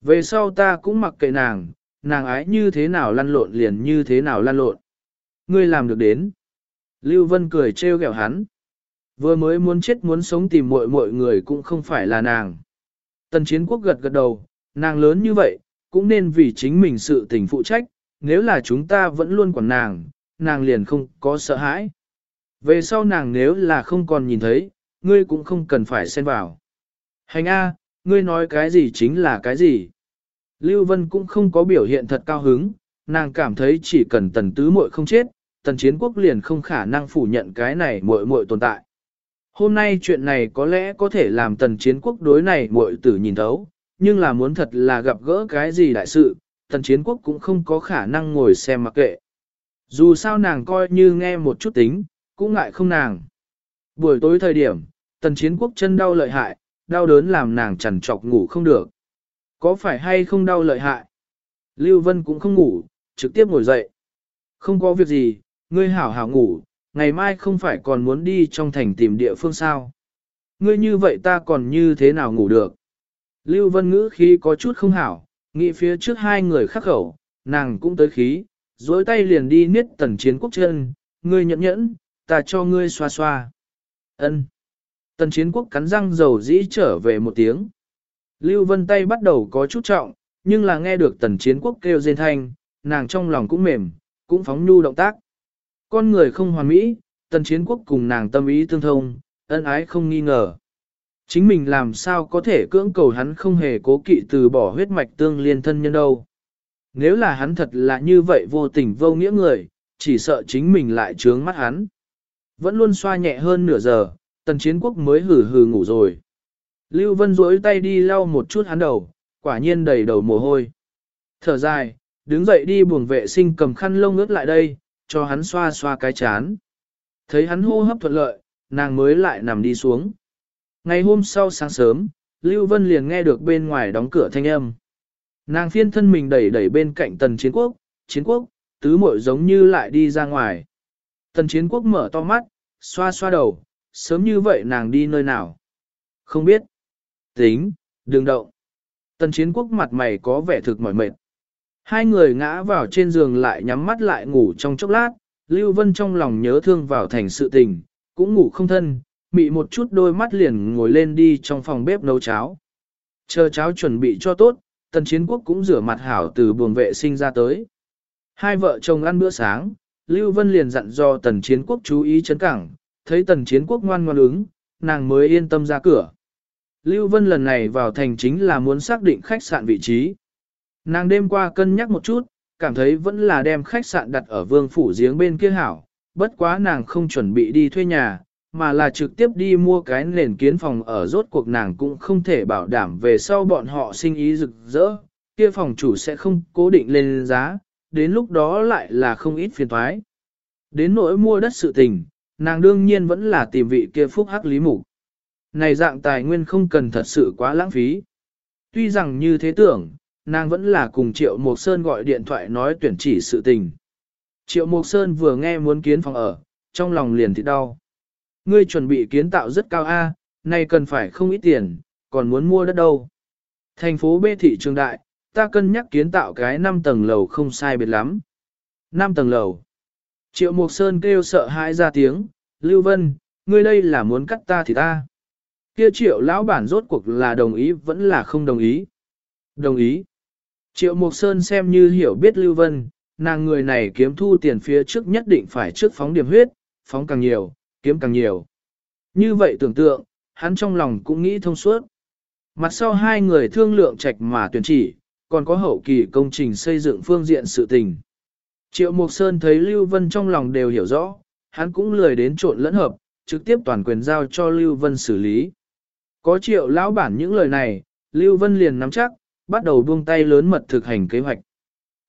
[SPEAKER 1] Về sau ta cũng mặc kệ nàng, nàng ái như thế nào lăn lộn liền như thế nào lăn lộn. Ngươi làm được đến. Lưu Vân cười trêu ghẹo hắn. Vừa mới muốn chết muốn sống tìm muội muội người cũng không phải là nàng. Tần chiến quốc gật gật đầu, nàng lớn như vậy, cũng nên vì chính mình sự tình phụ trách, nếu là chúng ta vẫn luôn quản nàng, nàng liền không có sợ hãi. Về sau nàng nếu là không còn nhìn thấy, ngươi cũng không cần phải xen vào. Hành A, ngươi nói cái gì chính là cái gì. Lưu Vân cũng không có biểu hiện thật cao hứng, nàng cảm thấy chỉ cần tần tứ muội không chết, tần chiến quốc liền không khả năng phủ nhận cái này muội muội tồn tại. Hôm nay chuyện này có lẽ có thể làm tần chiến quốc đối này muội tử nhìn thấu, nhưng là muốn thật là gặp gỡ cái gì đại sự, tần chiến quốc cũng không có khả năng ngồi xem mặc kệ. Dù sao nàng coi như nghe một chút tính, cũng ngại không nàng. Buổi tối thời điểm, tần chiến quốc chân đau lợi hại, đau đớn làm nàng chằn trọc ngủ không được. Có phải hay không đau lợi hại? Lưu Vân cũng không ngủ, trực tiếp ngồi dậy. Không có việc gì, ngươi hảo hảo ngủ, ngày mai không phải còn muốn đi trong thành tìm địa phương sao. Ngươi như vậy ta còn như thế nào ngủ được? Lưu Vân ngữ khí có chút không hảo, nghĩ phía trước hai người khắc khẩu, nàng cũng tới khí, dối tay liền đi niết tần chiến quốc chân, ngươi nhẫn nhẫn, ta cho ngươi xoa xoa. Ân. Tần chiến quốc cắn răng dầu dĩ trở về một tiếng. Lưu Vân tay bắt đầu có chút trọng, nhưng là nghe được tần chiến quốc kêu rên thanh, nàng trong lòng cũng mềm, cũng phóng nhu động tác. Con người không hoàn mỹ, tần chiến quốc cùng nàng tâm ý tương thông, ân ái không nghi ngờ. Chính mình làm sao có thể cưỡng cầu hắn không hề cố kỵ từ bỏ huyết mạch tương liên thân nhân đâu. Nếu là hắn thật là như vậy vô tình vô nghĩa người, chỉ sợ chính mình lại trướng mắt hắn. Vẫn luôn xoa nhẹ hơn nửa giờ, tần chiến quốc mới hử hừ ngủ rồi. Lưu Vân duỗi tay đi lau một chút hắn đầu, quả nhiên đầy đầu mồ hôi. Thở dài, đứng dậy đi buồng vệ sinh cầm khăn lông ướt lại đây, cho hắn xoa xoa cái chán. Thấy hắn hô hấp thuận lợi, nàng mới lại nằm đi xuống. Ngày hôm sau sáng sớm, Lưu Vân liền nghe được bên ngoài đóng cửa thanh âm. Nàng phiên thân mình đẩy đẩy bên cạnh tần chiến quốc, chiến quốc, tứ muội giống như lại đi ra ngoài. Tần chiến quốc mở to mắt, xoa xoa đầu, sớm như vậy nàng đi nơi nào? Không biết. Tính, đừng động. Tần chiến quốc mặt mày có vẻ thực mỏi mệt. Hai người ngã vào trên giường lại nhắm mắt lại ngủ trong chốc lát, Lưu Vân trong lòng nhớ thương vào thành sự tình, cũng ngủ không thân, mị một chút đôi mắt liền ngồi lên đi trong phòng bếp nấu cháo. Chờ cháo chuẩn bị cho tốt, tần chiến quốc cũng rửa mặt hảo từ buồng vệ sinh ra tới. Hai vợ chồng ăn bữa sáng, Lưu Vân liền dặn do tần chiến quốc chú ý chấn cảng, thấy tần chiến quốc ngoan ngoan ứng, nàng mới yên tâm ra cửa. Lưu Vân lần này vào thành chính là muốn xác định khách sạn vị trí. Nàng đêm qua cân nhắc một chút, cảm thấy vẫn là đem khách sạn đặt ở vương phủ giếng bên kia hảo, bất quá nàng không chuẩn bị đi thuê nhà, mà là trực tiếp đi mua cái nền kiến phòng ở rốt cuộc nàng cũng không thể bảo đảm về sau bọn họ sinh ý rực rỡ, kia phòng chủ sẽ không cố định lên giá, đến lúc đó lại là không ít phiền thoái. Đến nỗi mua đất sự tình, nàng đương nhiên vẫn là tìm vị kia phúc hắc lý mục. Này dạng tài nguyên không cần thật sự quá lãng phí. Tuy rằng như thế tưởng, nàng vẫn là cùng Triệu Mộc Sơn gọi điện thoại nói tuyển chỉ sự tình. Triệu Mộc Sơn vừa nghe muốn kiến phòng ở, trong lòng liền thì đau. Ngươi chuẩn bị kiến tạo rất cao A, nay cần phải không ít tiền, còn muốn mua đất đâu. Thành phố B thị trường đại, ta cân nhắc kiến tạo cái 5 tầng lầu không sai biệt lắm. 5 tầng lầu. Triệu Mộc Sơn kêu sợ hãi ra tiếng, Lưu Vân, ngươi đây là muốn cắt ta thì ta. Kia triệu lão bản rốt cuộc là đồng ý vẫn là không đồng ý. Đồng ý. Triệu Mộc Sơn xem như hiểu biết Lưu Vân, nàng người này kiếm thu tiền phía trước nhất định phải trước phóng điểm huyết, phóng càng nhiều, kiếm càng nhiều. Như vậy tưởng tượng, hắn trong lòng cũng nghĩ thông suốt. Mặt sau hai người thương lượng trạch mà tuyển chỉ, còn có hậu kỳ công trình xây dựng phương diện sự tình. Triệu Mộc Sơn thấy Lưu Vân trong lòng đều hiểu rõ, hắn cũng lười đến trộn lẫn hợp, trực tiếp toàn quyền giao cho Lưu Vân xử lý. Có triệu lão bản những lời này, Lưu Vân liền nắm chắc, bắt đầu buông tay lớn mật thực hành kế hoạch.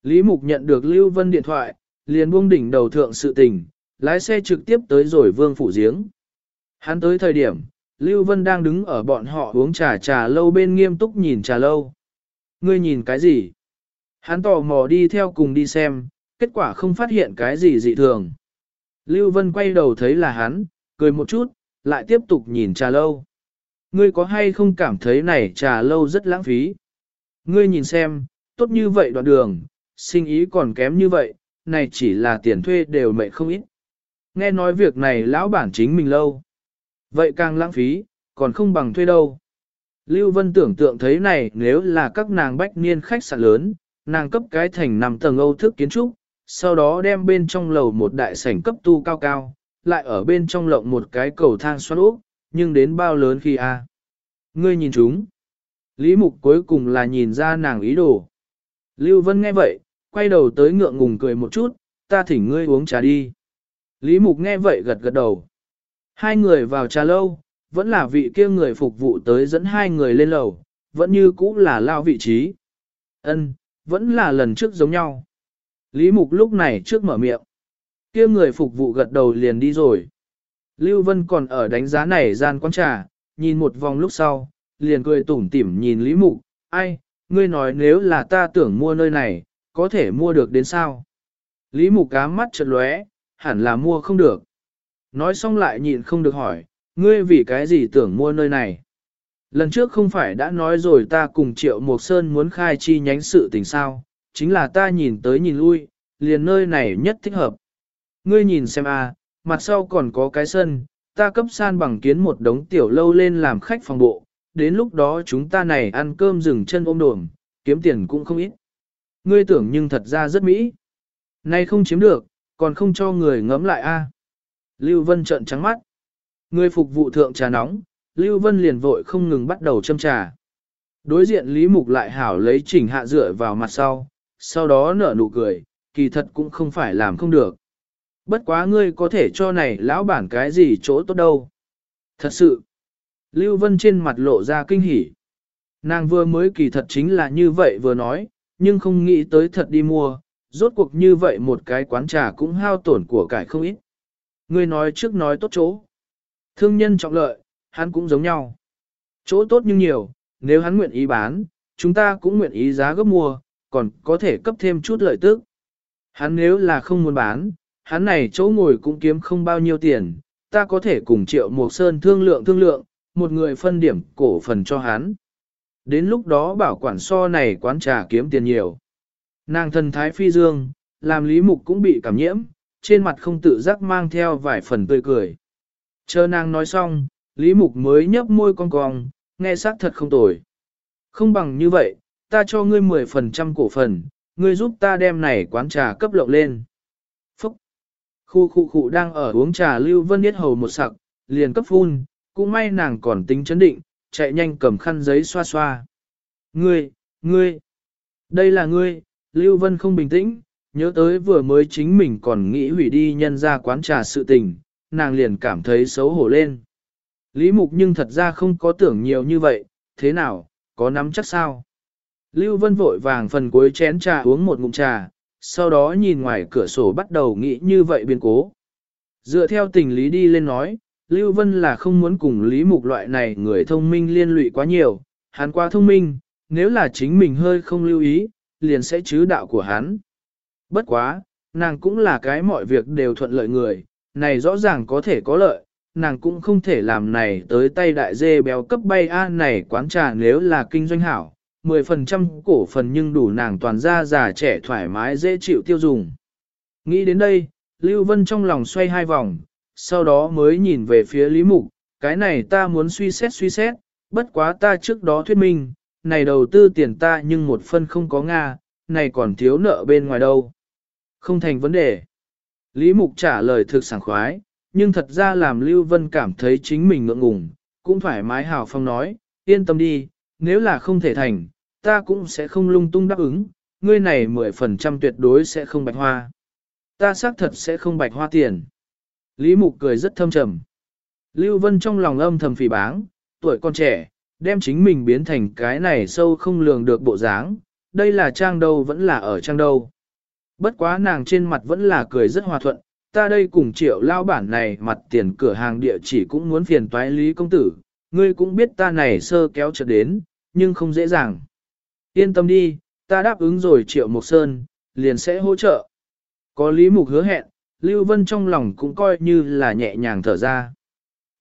[SPEAKER 1] Lý Mục nhận được Lưu Vân điện thoại, liền buông đỉnh đầu thượng sự tình, lái xe trực tiếp tới rồi vương phủ giếng. Hắn tới thời điểm, Lưu Vân đang đứng ở bọn họ uống trà trà lâu bên nghiêm túc nhìn trà lâu. Ngươi nhìn cái gì? Hắn tò mò đi theo cùng đi xem, kết quả không phát hiện cái gì dị thường. Lưu Vân quay đầu thấy là hắn, cười một chút, lại tiếp tục nhìn trà lâu. Ngươi có hay không cảm thấy này trà lâu rất lãng phí? Ngươi nhìn xem, tốt như vậy đoạn đường, sinh ý còn kém như vậy, này chỉ là tiền thuê đều mệnh không ít. Nghe nói việc này lão bản chính mình lâu. Vậy càng lãng phí, còn không bằng thuê đâu. Lưu Vân tưởng tượng thấy này nếu là các nàng bách niên khách sạn lớn, nàng cấp cái thành nằm tầng Âu thức kiến trúc, sau đó đem bên trong lầu một đại sảnh cấp tu cao cao, lại ở bên trong lộng một cái cầu thang xoắn úp, nhưng đến bao lớn khi a? Ngươi nhìn chúng. Lý Mục cuối cùng là nhìn ra nàng ý đồ. Lưu Vân nghe vậy, quay đầu tới ngượng ngùng cười một chút, ta thỉnh ngươi uống trà đi. Lý Mục nghe vậy gật gật đầu. Hai người vào trà lâu, vẫn là vị kia người phục vụ tới dẫn hai người lên lầu, vẫn như cũ là lao vị trí. Ân, vẫn là lần trước giống nhau. Lý Mục lúc này trước mở miệng. kia người phục vụ gật đầu liền đi rồi. Lưu Vân còn ở đánh giá này gian quán trà, nhìn một vòng lúc sau, liền cười tủm tỉm nhìn Lý Mục, ai, ngươi nói nếu là ta tưởng mua nơi này, có thể mua được đến sao? Lý Mục cá mắt chợt lóe, hẳn là mua không được. Nói xong lại nhịn không được hỏi, ngươi vì cái gì tưởng mua nơi này? Lần trước không phải đã nói rồi ta cùng Triệu Mộc Sơn muốn khai chi nhánh sự tình sao, chính là ta nhìn tới nhìn lui, liền nơi này nhất thích hợp. Ngươi nhìn xem a, mặt sau còn có cái sân, ta cấp san bằng kiến một đống tiểu lâu lên làm khách phòng bộ, đến lúc đó chúng ta này ăn cơm rừng chân ôm đồm, kiếm tiền cũng không ít. Ngươi tưởng nhưng thật ra rất mỹ. Nay không chiếm được, còn không cho người ngẫm lại a. Lưu Vân trợn trắng mắt. Người phục vụ thượng trà nóng, Lưu Vân liền vội không ngừng bắt đầu châm trà. Đối diện Lý Mục lại hảo lấy chỉnh hạ dựa vào mặt sau, sau đó nở nụ cười, kỳ thật cũng không phải làm không được. Bất quá ngươi có thể cho này lão bản cái gì chỗ tốt đâu. Thật sự, Lưu Vân trên mặt lộ ra kinh hỉ. Nàng vừa mới kỳ thật chính là như vậy vừa nói, nhưng không nghĩ tới thật đi mua, rốt cuộc như vậy một cái quán trà cũng hao tổn của cải không ít. Ngươi nói trước nói tốt chỗ. Thương nhân trọng lợi, hắn cũng giống nhau. Chỗ tốt nhưng nhiều, nếu hắn nguyện ý bán, chúng ta cũng nguyện ý giá gấp mua, còn có thể cấp thêm chút lợi tức. Hắn nếu là không muốn bán, hắn này chỗ ngồi cũng kiếm không bao nhiêu tiền, ta có thể cùng triệu một sơn thương lượng thương lượng, một người phân điểm cổ phần cho hắn. Đến lúc đó bảo quản so này quán trà kiếm tiền nhiều. Nàng thần thái phi dương, làm lý mục cũng bị cảm nhiễm, trên mặt không tự giác mang theo vài phần tươi cười. Chờ nàng nói xong, lý mục mới nhấp môi cong cong, nghe xác thật không tồi. Không bằng như vậy, ta cho ngươi 10% cổ phần, ngươi giúp ta đem này quán trà cấp lộng lên. Khu khu khu đang ở uống trà Lưu Vân Yết Hầu một sặc, liền cấp phun, cũng may nàng còn tính chấn định, chạy nhanh cầm khăn giấy xoa xoa. Ngươi, ngươi, đây là ngươi, Lưu Vân không bình tĩnh, nhớ tới vừa mới chính mình còn nghĩ hủy đi nhân ra quán trà sự tình, nàng liền cảm thấy xấu hổ lên. Lý Mục nhưng thật ra không có tưởng nhiều như vậy, thế nào, có nắm chắc sao? Lưu Vân vội vàng phần cuối chén trà uống một ngụm trà, sau đó nhìn ngoài cửa sổ bắt đầu nghĩ như vậy biến cố. Dựa theo tình lý đi lên nói, Lưu Vân là không muốn cùng Lý Mục loại này người thông minh liên lụy quá nhiều, hắn quá thông minh, nếu là chính mình hơi không lưu ý, liền sẽ chứ đạo của hắn. Bất quá, nàng cũng là cái mọi việc đều thuận lợi người, này rõ ràng có thể có lợi, nàng cũng không thể làm này tới tay đại dê béo cấp bay A này quán trà nếu là kinh doanh hảo, 10% cổ phần nhưng đủ nàng toàn gia già trẻ thoải mái dễ chịu tiêu dùng. Nghĩ đến đây, Lưu Vân trong lòng xoay hai vòng, sau đó mới nhìn về phía Lý Mục, cái này ta muốn suy xét suy xét, bất quá ta trước đó thuyết minh, này đầu tư tiền ta nhưng một phân không có Nga, này còn thiếu nợ bên ngoài đâu. Không thành vấn đề. Lý Mục trả lời thực sảng khoái, nhưng thật ra làm Lưu Vân cảm thấy chính mình ngượng ngùng, cũng thoải mái hào phong nói, yên tâm đi, nếu là không thể thành, ta cũng sẽ không lung tung đáp ứng, ngươi này 10% tuyệt đối sẽ không bạch hoa. Ta xác thật sẽ không bạch hoa tiền. Lý Mục cười rất thâm trầm. Lưu Vân trong lòng âm thầm phỉ báng, tuổi con trẻ, đem chính mình biến thành cái này sâu không lường được bộ dáng, đây là trang đâu vẫn là ở trang đâu. Bất quá nàng trên mặt vẫn là cười rất hòa thuận, ta đây cùng triệu lao bản này mặt tiền cửa hàng địa chỉ cũng muốn phiền toái lý công tử, ngươi cũng biết ta này sơ kéo trở đến, nhưng không dễ dàng. Yên tâm đi, ta đáp ứng rồi triệu Mộc Sơn, liền sẽ hỗ trợ. Có Lý Mục hứa hẹn, Lưu Vân trong lòng cũng coi như là nhẹ nhàng thở ra.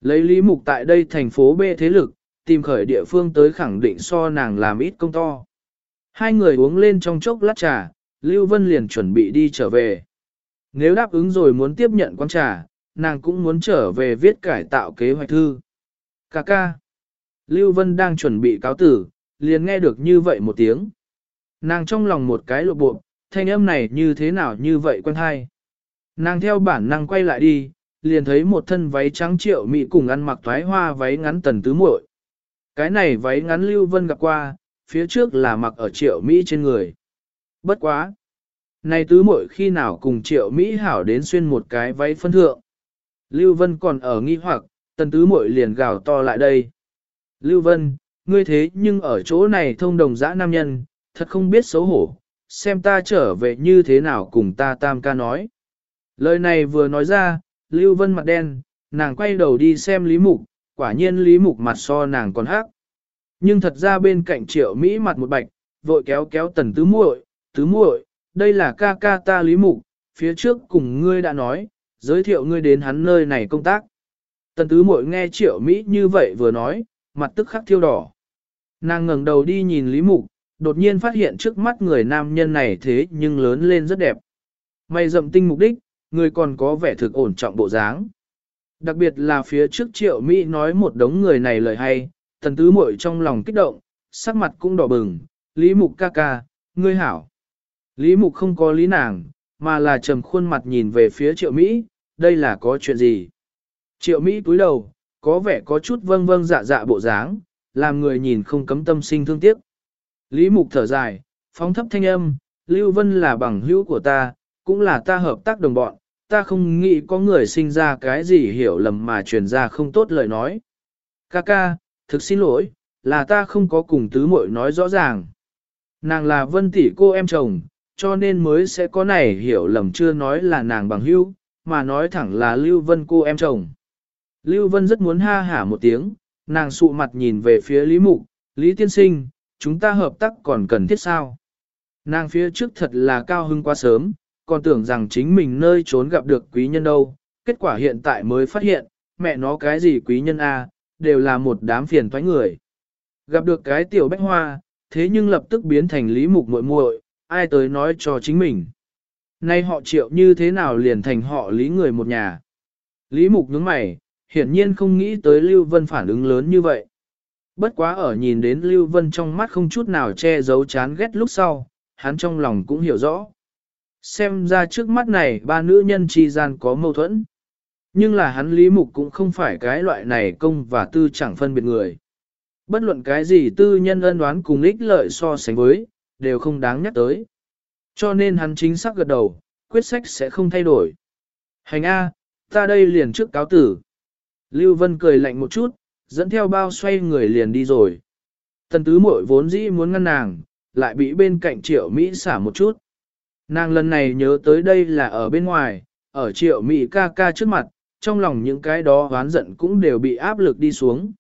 [SPEAKER 1] Lấy Lý Mục tại đây thành phố B thế lực, tìm khởi địa phương tới khẳng định so nàng làm ít công to. Hai người uống lên trong chốc lát trà, Lưu Vân liền chuẩn bị đi trở về. Nếu đáp ứng rồi muốn tiếp nhận quán trà, nàng cũng muốn trở về viết cải tạo kế hoạch thư. Cà ca. Lưu Vân đang chuẩn bị cáo tử, liền nghe được như vậy một tiếng. Nàng trong lòng một cái lộ bộ, thanh âm này như thế nào như vậy quen hay. Nàng theo bản năng quay lại đi, liền thấy một thân váy trắng triệu mỹ cùng ăn mặc thoái hoa váy ngắn tần tứ muội. Cái này váy ngắn Lưu Vân gặp qua, phía trước là mặc ở triệu Mỹ trên người. Bất quá! Này tứ muội khi nào cùng triệu Mỹ hảo đến xuyên một cái váy phân thượng. Lưu Vân còn ở nghi hoặc, tần tứ muội liền gào to lại đây. Lưu Vân, ngươi thế nhưng ở chỗ này thông đồng dã nam nhân, thật không biết xấu hổ, xem ta trở về như thế nào cùng ta tam ca nói. Lời này vừa nói ra, Lưu Vân mặt đen, nàng quay đầu đi xem Lý Mục, quả nhiên Lý Mục mặt so nàng còn hắc. Nhưng thật ra bên cạnh triệu Mỹ mặt một bạch, vội kéo kéo tần tứ muội, tứ muội, đây là ca ca ta Lý Mục, phía trước cùng ngươi đã nói, giới thiệu ngươi đến hắn nơi này công tác. Tần tứ muội nghe triệu Mỹ như vậy vừa nói, mặt tức khắc thiêu đỏ. Nàng ngẩng đầu đi nhìn Lý Mục, đột nhiên phát hiện trước mắt người nam nhân này thế nhưng lớn lên rất đẹp. Mày rậm tinh mục đích, người còn có vẻ thực ổn trọng bộ dáng. Đặc biệt là phía trước triệu Mỹ nói một đống người này lời hay, tần tứ muội trong lòng kích động, sắc mặt cũng đỏ bừng, Lý Mục ca ca, ngươi hảo. Lý Mục không có lý nàng, mà là trầm khuôn mặt nhìn về phía triệu Mỹ, đây là có chuyện gì? Triệu Mỹ cúi đầu, có vẻ có chút vâng vâng dạ dạ bộ dáng, làm người nhìn không cấm tâm sinh thương tiếc. Lý Mục thở dài, phóng thấp thanh âm, Lưu Vân là bằng hữu của ta, cũng là ta hợp tác đồng bọn, ta không nghĩ có người sinh ra cái gì hiểu lầm mà truyền ra không tốt lời nói. Ca ca, thực xin lỗi, là ta không có cùng tứ muội nói rõ ràng. Nàng là vân tỷ cô em chồng, cho nên mới sẽ có này hiểu lầm chưa nói là nàng bằng hữu, mà nói thẳng là Lưu Vân cô em chồng. Lưu Vân rất muốn ha hả một tiếng, nàng sụ mặt nhìn về phía Lý Mục, Lý Tiên Sinh, chúng ta hợp tác còn cần thiết sao? Nàng phía trước thật là cao hưng quá sớm, còn tưởng rằng chính mình nơi trốn gặp được quý nhân đâu, kết quả hiện tại mới phát hiện, mẹ nó cái gì quý nhân A, đều là một đám phiền toái người. Gặp được cái tiểu bách hoa, thế nhưng lập tức biến thành lý mục muội muội, ai tới nói cho chính mình. Nay họ triệu như thế nào liền thành họ lý người một nhà. Lý mục nhướng mày, hiển nhiên không nghĩ tới Lưu Vân phản ứng lớn như vậy. Bất quá ở nhìn đến Lưu Vân trong mắt không chút nào che giấu chán ghét lúc sau, hắn trong lòng cũng hiểu rõ. Xem ra trước mắt này ba nữ nhân chi gian có mâu thuẫn. Nhưng là hắn Lý Mục cũng không phải cái loại này công và tư chẳng phân biệt người. Bất luận cái gì tư nhân ân đoán cùng ích lợi so sánh với, đều không đáng nhắc tới. Cho nên hắn chính xác gật đầu, quyết sách sẽ không thay đổi. Hành A, ta đây liền trước cáo tử. Lưu Vân cười lạnh một chút, dẫn theo bao xoay người liền đi rồi. Tần tứ muội vốn dĩ muốn ngăn nàng, lại bị bên cạnh triệu Mỹ xả một chút. Nàng lần này nhớ tới đây là ở bên ngoài, ở triệu Mỹ ca ca trước mặt, trong lòng những cái đó oán giận cũng đều bị áp lực đi xuống.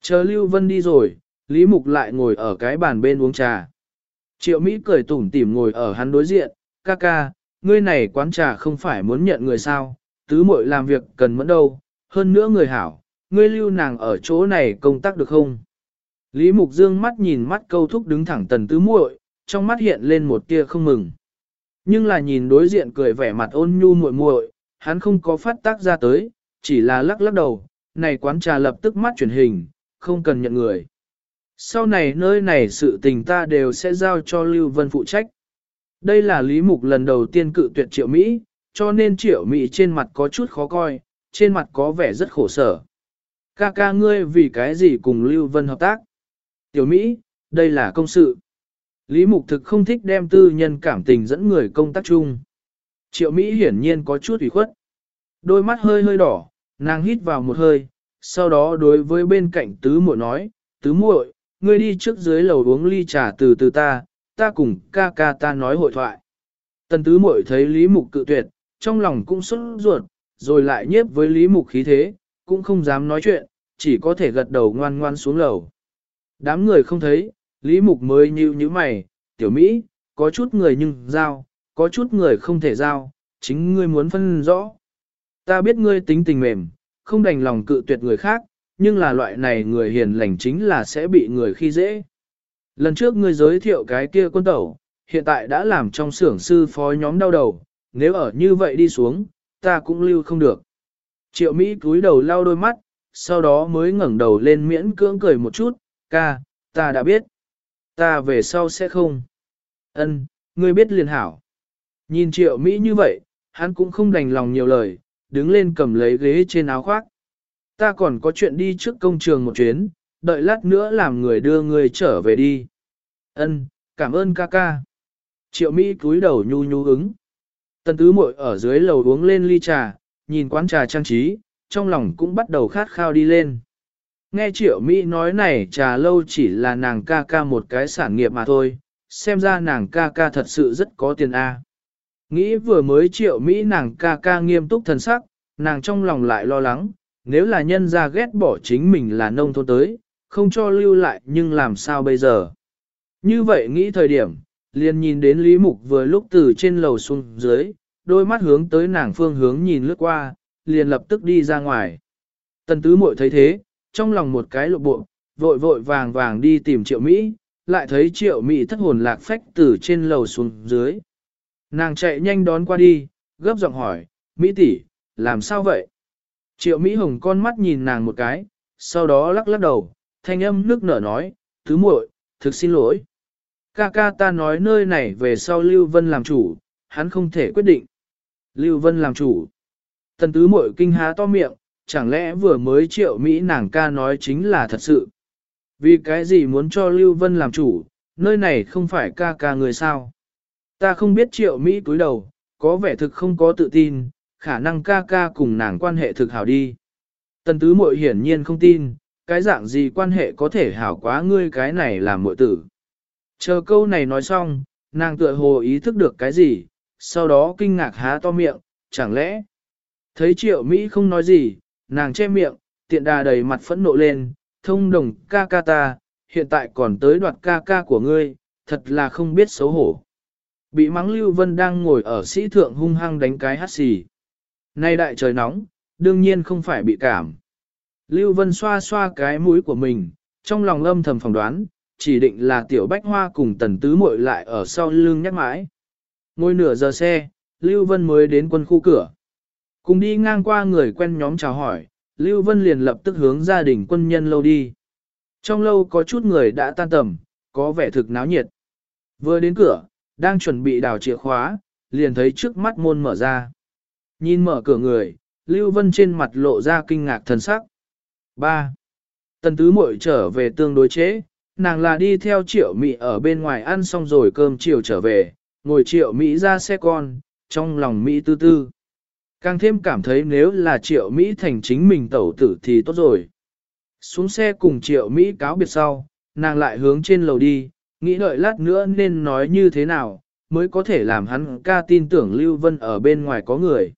[SPEAKER 1] Chờ Lưu Vân đi rồi, Lý Mục lại ngồi ở cái bàn bên uống trà. Triệu Mỹ cười tủm tỉm ngồi ở hắn đối diện, ca ca, ngươi này quán trà không phải muốn nhận người sao, tứ muội làm việc cần mẫn đâu, hơn nữa người hảo, ngươi lưu nàng ở chỗ này công tác được không? Lý Mục Dương mắt nhìn mắt câu thúc đứng thẳng tần tứ muội, trong mắt hiện lên một tia không mừng. Nhưng là nhìn đối diện cười vẻ mặt ôn nhu muội muội, hắn không có phát tác ra tới, chỉ là lắc lắc đầu, này quán trà lập tức mắt chuyển hình, không cần nhận người. Sau này nơi này sự tình ta đều sẽ giao cho Lưu Vân phụ trách. Đây là Lý Mục lần đầu tiên cự tuyệt triệu Mỹ, cho nên triệu Mỹ trên mặt có chút khó coi, trên mặt có vẻ rất khổ sở. Ca ca ngươi vì cái gì cùng Lưu Vân hợp tác? Tiểu Mỹ, đây là công sự. Lý Mục thực không thích đem tư nhân cảm tình dẫn người công tác chung. Triệu Mỹ hiển nhiên có chút ủy khuất. Đôi mắt hơi hơi đỏ, nàng hít vào một hơi, sau đó đối với bên cạnh tứ muội nói, tứ muội, ngươi đi trước dưới lầu uống ly trà từ từ ta, ta cùng ca ca ta nói hội thoại. Tần tứ muội thấy Lý Mục cự tuyệt, trong lòng cũng sốt ruột, rồi lại nhiếp với Lý Mục khí thế, cũng không dám nói chuyện, chỉ có thể gật đầu ngoan ngoan xuống lầu. Đám người không thấy, Lý Mục mới nhíu như mày, tiểu Mỹ, có chút người nhưng giao, có chút người không thể giao, chính ngươi muốn phân rõ. Ta biết ngươi tính tình mềm, không đành lòng cự tuyệt người khác, nhưng là loại này người hiền lành chính là sẽ bị người khi dễ. Lần trước ngươi giới thiệu cái kia quân tẩu, hiện tại đã làm trong xưởng sư phó nhóm đau đầu, nếu ở như vậy đi xuống, ta cũng lưu không được. Triệu Mỹ cúi đầu lau đôi mắt, sau đó mới ngẩng đầu lên miễn cưỡng cười một chút, ca, ta đã biết. Ta về sau sẽ không. Ân, ngươi biết liền hảo. Nhìn triệu Mỹ như vậy, hắn cũng không đành lòng nhiều lời, đứng lên cầm lấy ghế trên áo khoác. Ta còn có chuyện đi trước công trường một chuyến, đợi lát nữa làm người đưa ngươi trở về đi. Ân, cảm ơn ca ca. Triệu Mỹ cúi đầu nhu nhu ứng. Tần tứ muội ở dưới lầu uống lên ly trà, nhìn quán trà trang trí, trong lòng cũng bắt đầu khát khao đi lên. Nghe triệu Mỹ nói này trà lâu chỉ là nàng ca ca một cái sản nghiệp mà thôi, xem ra nàng ca ca thật sự rất có tiền A. Nghĩ vừa mới triệu Mỹ nàng ca ca nghiêm túc thần sắc, nàng trong lòng lại lo lắng, nếu là nhân ra ghét bỏ chính mình là nông thôn tới, không cho lưu lại nhưng làm sao bây giờ. Như vậy nghĩ thời điểm, liền nhìn đến Lý Mục vừa lúc từ trên lầu xuống dưới, đôi mắt hướng tới nàng phương hướng nhìn lướt qua, liền lập tức đi ra ngoài. Tần tứ muội thấy thế, trong lòng một cái lộ bộ, vội vội vàng vàng đi tìm triệu Mỹ, lại thấy triệu Mỹ thất hồn lạc phách từ trên lầu xuống dưới. Nàng chạy nhanh đón qua đi, gấp giọng hỏi, Mỹ tỷ, làm sao vậy? Triệu Mỹ Hồng con mắt nhìn nàng một cái, sau đó lắc lắc đầu, thanh âm nước nở nói, tứ muội, thực xin lỗi. Ca ca ta nói nơi này về sau Lưu Vân làm chủ, hắn không thể quyết định. Lưu Vân làm chủ. Tần tứ muội kinh há to miệng, chẳng lẽ vừa mới triệu Mỹ nàng ca nói chính là thật sự. Vì cái gì muốn cho Lưu Vân làm chủ, nơi này không phải ca ca người sao. Ta không biết triệu Mỹ cúi đầu, có vẻ thực không có tự tin, khả năng ca ca cùng nàng quan hệ thực hảo đi. Tần tứ muội hiển nhiên không tin, cái dạng gì quan hệ có thể hảo quá ngươi cái này làm muội tử. Chờ câu này nói xong, nàng tựa hồ ý thức được cái gì, sau đó kinh ngạc há to miệng, chẳng lẽ. Thấy triệu Mỹ không nói gì, nàng che miệng, tiện đà đầy mặt phẫn nộ lên, thông đồng ca ca ta, hiện tại còn tới đoạt ca ca của ngươi, thật là không biết xấu hổ. Bị mắng Lưu Vân đang ngồi ở sĩ thượng hung hăng đánh cái hát xì. Nay đại trời nóng, đương nhiên không phải bị cảm. Lưu Vân xoa xoa cái mũi của mình, trong lòng âm thầm phỏng đoán, chỉ định là tiểu bách hoa cùng tần tứ muội lại ở sau lưng nhắc mãi. Ngồi nửa giờ xe, Lưu Vân mới đến quân khu cửa. Cùng đi ngang qua người quen nhóm chào hỏi, Lưu Vân liền lập tức hướng gia đình quân nhân lâu đi. Trong lâu có chút người đã tan tầm, có vẻ thực náo nhiệt. Vừa đến cửa, đang chuẩn bị đào chìa khóa, liền thấy trước mắt môn mở ra. Nhìn mở cửa người, Lưu Vân trên mặt lộ ra kinh ngạc thần sắc. 3. Tần tứ muội trở về tương đối chế, nàng là đi theo triệu Mỹ ở bên ngoài ăn xong rồi cơm chiều trở về, ngồi triệu Mỹ ra xe con, trong lòng Mỹ tư tư. Càng thêm cảm thấy nếu là triệu Mỹ thành chính mình tẩu tử thì tốt rồi. Xuống xe cùng triệu Mỹ cáo biệt sau, nàng lại hướng trên lầu đi, nghĩ đợi lát nữa nên nói như thế nào, mới có thể làm hắn ca tin tưởng Lưu Vân ở bên ngoài có người.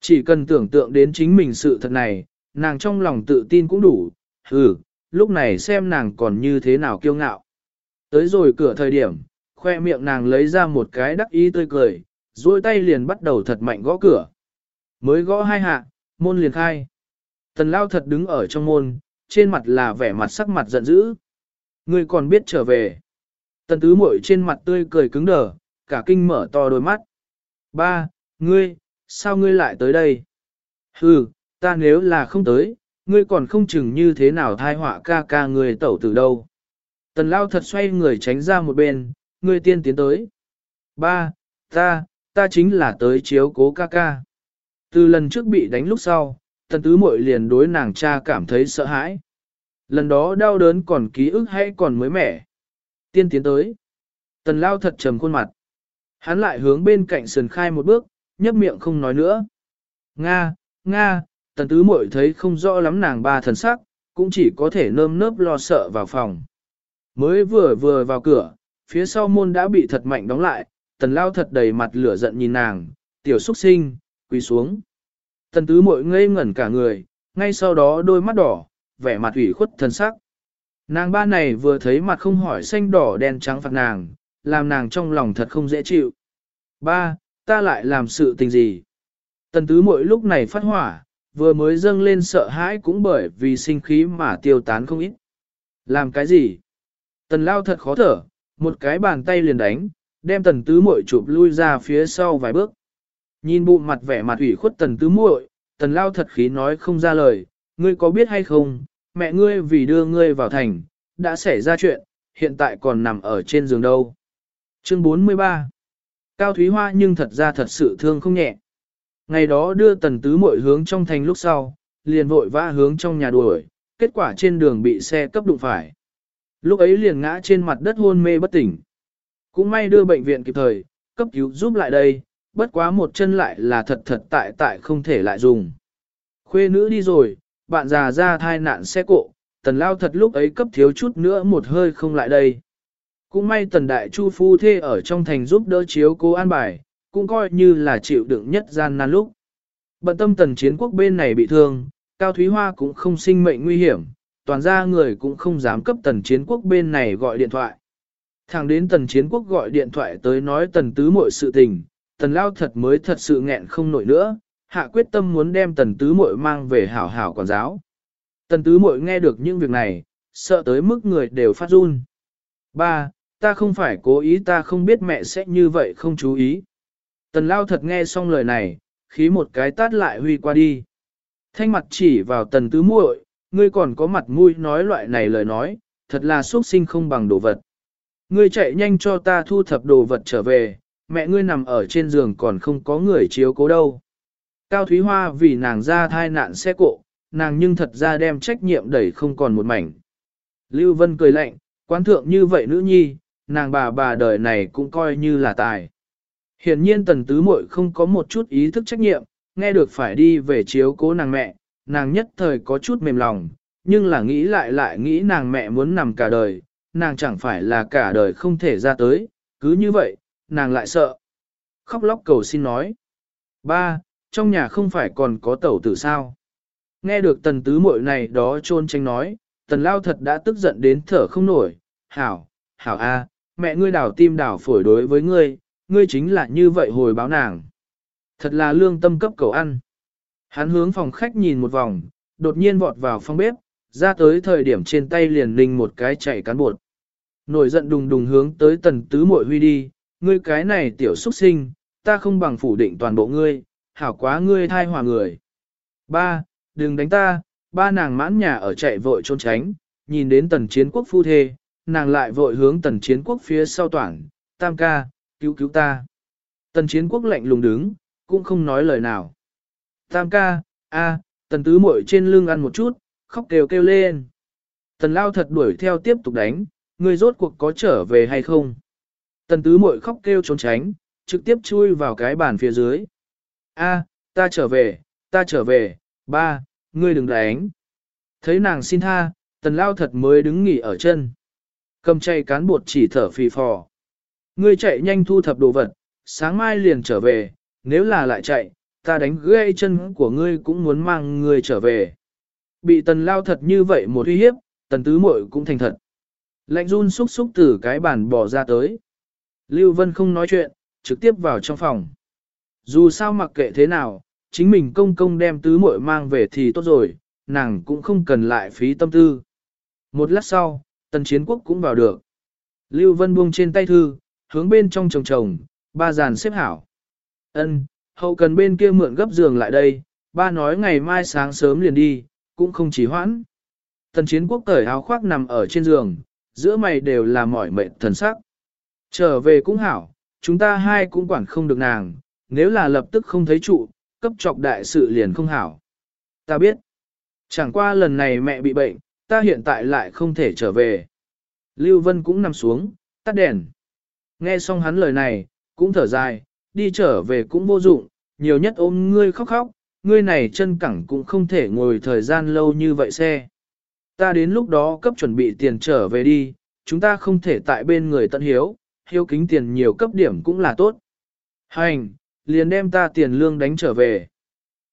[SPEAKER 1] Chỉ cần tưởng tượng đến chính mình sự thật này, nàng trong lòng tự tin cũng đủ, ừ, lúc này xem nàng còn như thế nào kiêu ngạo. Tới rồi cửa thời điểm, khoe miệng nàng lấy ra một cái đắc ý tươi cười, duỗi tay liền bắt đầu thật mạnh gõ cửa. Mới gõ hai hạ, môn liền khai. Tần lao thật đứng ở trong môn, trên mặt là vẻ mặt sắc mặt giận dữ. Ngươi còn biết trở về. Tần tứ muội trên mặt tươi cười cứng đờ, cả kinh mở to đôi mắt. Ba, ngươi, sao ngươi lại tới đây? Hừ, ta nếu là không tới, ngươi còn không chừng như thế nào thai họa ca ca người tẩu từ đâu. Tần lao thật xoay người tránh ra một bên, ngươi tiên tiến tới. Ba, ta, ta chính là tới chiếu cố ca ca. Từ lần trước bị đánh lúc sau, tần tứ muội liền đối nàng cha cảm thấy sợ hãi. Lần đó đau đớn còn ký ức hay còn mới mẻ. Tiên tiến tới. Tần lao thật trầm khuôn mặt. Hắn lại hướng bên cạnh sườn khai một bước, nhấp miệng không nói nữa. Nga, Nga, tần tứ muội thấy không rõ lắm nàng ba thần sắc, cũng chỉ có thể nơm nớp lo sợ vào phòng. Mới vừa vừa vào cửa, phía sau môn đã bị thật mạnh đóng lại, tần lao thật đầy mặt lửa giận nhìn nàng, tiểu xuất sinh, quỳ xuống. Tần tứ muội ngây ngẩn cả người, ngay sau đó đôi mắt đỏ, vẻ mặt ủy khuất thần sắc. Nàng ba này vừa thấy mặt không hỏi xanh đỏ đen trắng phạt nàng, làm nàng trong lòng thật không dễ chịu. Ba, ta lại làm sự tình gì? Tần tứ mỗi lúc này phát hỏa, vừa mới dâng lên sợ hãi cũng bởi vì sinh khí mà tiêu tán không ít. Làm cái gì? Tần lao thật khó thở, một cái bàn tay liền đánh, đem tần tứ muội chụp lui ra phía sau vài bước. Nhìn bụng mặt vẻ mặt ủy khuất tần tứ muội, tần lao thật khí nói không ra lời, ngươi có biết hay không, mẹ ngươi vì đưa ngươi vào thành, đã xảy ra chuyện, hiện tại còn nằm ở trên giường đâu. Chương 43 Cao Thúy Hoa nhưng thật ra thật sự thương không nhẹ. Ngày đó đưa tần tứ muội hướng trong thành lúc sau, liền vội vã hướng trong nhà đuổi, kết quả trên đường bị xe cấp đụng phải. Lúc ấy liền ngã trên mặt đất hôn mê bất tỉnh. Cũng may đưa bệnh viện kịp thời, cấp cứu giúp lại đây, bất quá một chân lại là thật thật tại tại không thể lại dùng. Khuê nữ đi rồi, bạn già ra thai nạn xe cộ, tần lao thật lúc ấy cấp thiếu chút nữa một hơi không lại đây. Cũng may tần đại chu phu thê ở trong thành giúp đỡ chiếu cố an bài, cũng coi như là chịu đựng nhất gian nan lúc. Bận tâm tần chiến quốc bên này bị thương, Cao Thúy Hoa cũng không sinh mệnh nguy hiểm, toàn ra người cũng không dám cấp tần chiến quốc bên này gọi điện thoại. Thẳng đến tần chiến quốc gọi điện thoại tới nói tần tứ muội sự tình, tần lao thật mới thật sự nghẹn không nổi nữa, hạ quyết tâm muốn đem tần tứ muội mang về hảo hảo quản giáo. Tần tứ muội nghe được những việc này, sợ tới mức người đều phát run. Ba, ta không phải cố ý ta không biết mẹ sẽ như vậy không chú ý. Tần lao thật nghe xong lời này, khí một cái tát lại huy qua đi. Thanh mặt chỉ vào tần tứ muội, ngươi còn có mặt mũi nói loại này lời nói, thật là xuất sinh không bằng đồ vật. Ngươi chạy nhanh cho ta thu thập đồ vật trở về, mẹ ngươi nằm ở trên giường còn không có người chiếu cố đâu. Cao Thúy Hoa vì nàng ra thai nạn xe cộ, nàng nhưng thật ra đem trách nhiệm đẩy không còn một mảnh. Lưu Vân cười lạnh, quán thượng như vậy nữ nhi, nàng bà bà đời này cũng coi như là tài. Hiển nhiên tần tứ muội không có một chút ý thức trách nhiệm, nghe được phải đi về chiếu cố nàng mẹ, nàng nhất thời có chút mềm lòng, nhưng là nghĩ lại lại nghĩ nàng mẹ muốn nằm cả đời, nàng chẳng phải là cả đời không thể ra tới, cứ như vậy, nàng lại sợ. Khóc lóc cầu xin nói. Ba, trong nhà không phải còn có tẩu tử sao? Nghe được tần tứ muội này đó trôn tranh nói, tần lao thật đã tức giận đến thở không nổi. Hảo, hảo a, mẹ ngươi đảo tim đảo phổi đối với ngươi, ngươi chính là như vậy hồi báo nàng. Thật là lương tâm cấp cầu ăn. Hắn hướng phòng khách nhìn một vòng, đột nhiên vọt vào phòng bếp, ra tới thời điểm trên tay liền ninh một cái chạy cán bột. Nổi giận đùng đùng hướng tới tần tứ muội huy đi, ngươi cái này tiểu xuất sinh, ta không bằng phủ định toàn bộ ngươi, hảo quá ngươi thai hòa người. Ba, đừng đánh ta, ba nàng mãn nhà ở chạy vội trốn tránh, nhìn đến tần chiến quốc phu thê, nàng lại vội hướng tần chiến quốc phía sau toàn, tam ca, cứu cứu ta. Tần chiến quốc lạnh lùng đứng, cũng không nói lời nào. Tam ca, a, tần tứ muội trên lưng ăn một chút, khóc kêu kêu lên. Tần lao thật đuổi theo tiếp tục đánh, người rốt cuộc có trở về hay không? Tần tứ muội khóc kêu trốn tránh, trực tiếp chui vào cái bàn phía dưới. A, ta trở về, ta trở về, ba, ngươi đừng đánh. Thấy nàng xin tha, tần lao thật mới đứng nghỉ ở chân. Cầm chay cán bột chỉ thở phì phò. Ngươi chạy nhanh thu thập đồ vật, sáng mai liền trở về, nếu là lại chạy, ta đánh gãy chân của ngươi cũng muốn mang ngươi trở về. Bị tần lao thật như vậy một uy hiếp, tần tứ muội cũng thành thật. Lạnh run xúc xúc từ cái bàn bỏ ra tới. Lưu Vân không nói chuyện, trực tiếp vào trong phòng. Dù sao mặc kệ thế nào, chính mình công công đem tứ muội mang về thì tốt rồi, nàng cũng không cần lại phí tâm tư. Một lát sau, tần chiến quốc cũng vào được. Lưu Vân buông trên tay thư, hướng bên trong chồng chồng, ba dàn xếp hảo. Ân, hậu cần bên kia mượn gấp giường lại đây, ba nói ngày mai sáng sớm liền đi, cũng không chỉ hoãn. Tần chiến quốc cởi áo khoác nằm ở trên giường, giữa mày đều là mỏi mệt thần sắc. Trở về cũng hảo, chúng ta hai cũng quản không được nàng, nếu là lập tức không thấy trụ, cấp trọc đại sự liền không hảo. Ta biết, chẳng qua lần này mẹ bị bệnh, ta hiện tại lại không thể trở về. Lưu Vân cũng nằm xuống, tắt đèn. Nghe xong hắn lời này, cũng thở dài, đi trở về cũng vô dụng, nhiều nhất ôm ngươi khóc khóc, ngươi này chân cẳng cũng không thể ngồi thời gian lâu như vậy xe. Ta đến lúc đó cấp chuẩn bị tiền trở về đi, chúng ta không thể tại bên người tận hiếu, hiếu kính tiền nhiều cấp điểm cũng là tốt. Hành, liền đem ta tiền lương đánh trở về.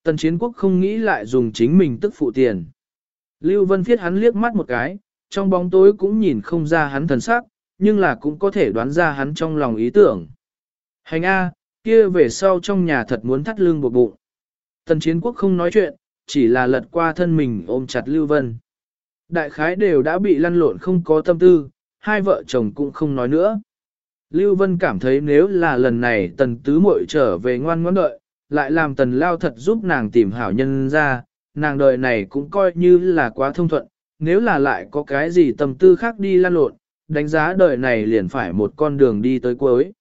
[SPEAKER 1] Tần chiến quốc không nghĩ lại dùng chính mình tức phụ tiền. Lưu Vân Phiết hắn liếc mắt một cái, trong bóng tối cũng nhìn không ra hắn thần sắc, nhưng là cũng có thể đoán ra hắn trong lòng ý tưởng. Hành A, kia về sau trong nhà thật muốn thắt lưng buộc bụng. Tần chiến quốc không nói chuyện, chỉ là lật qua thân mình ôm chặt Lưu Vân. Đại khái đều đã bị lăn lộn không có tâm tư, hai vợ chồng cũng không nói nữa. Lưu Vân cảm thấy nếu là lần này tần tứ muội trở về ngoan ngoãn đợi, lại làm tần lao thật giúp nàng tìm hảo nhân ra, nàng đời này cũng coi như là quá thông thuận, nếu là lại có cái gì tâm tư khác đi lăn lộn, đánh giá đời này liền phải một con đường đi tới cuối.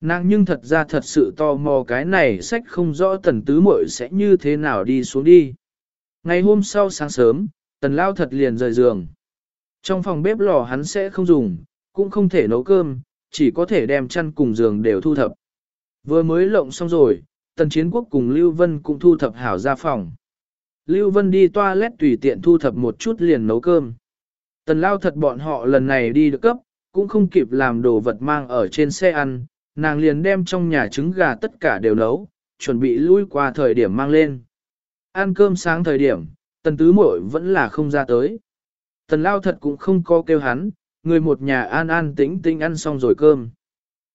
[SPEAKER 1] Nàng nhưng thật ra thật sự tò mò cái này sách không rõ tần tứ muội sẽ như thế nào đi xuống đi. Ngày hôm sau sáng sớm, tần lao thật liền rời giường. Trong phòng bếp lò hắn sẽ không dùng, cũng không thể nấu cơm, chỉ có thể đem chăn cùng giường đều thu thập. Vừa mới lộng xong rồi, tần chiến quốc cùng Lưu Vân cũng thu thập hảo ra phòng. Lưu Vân đi toilet tùy tiện thu thập một chút liền nấu cơm. Tần lao thật bọn họ lần này đi được cấp, cũng không kịp làm đồ vật mang ở trên xe ăn, nàng liền đem trong nhà trứng gà tất cả đều nấu, chuẩn bị lui qua thời điểm mang lên. Ăn cơm sáng thời điểm, tần tứ muội vẫn là không ra tới. Tần lao thật cũng không có kêu hắn, người một nhà an an tĩnh tĩnh ăn xong rồi cơm.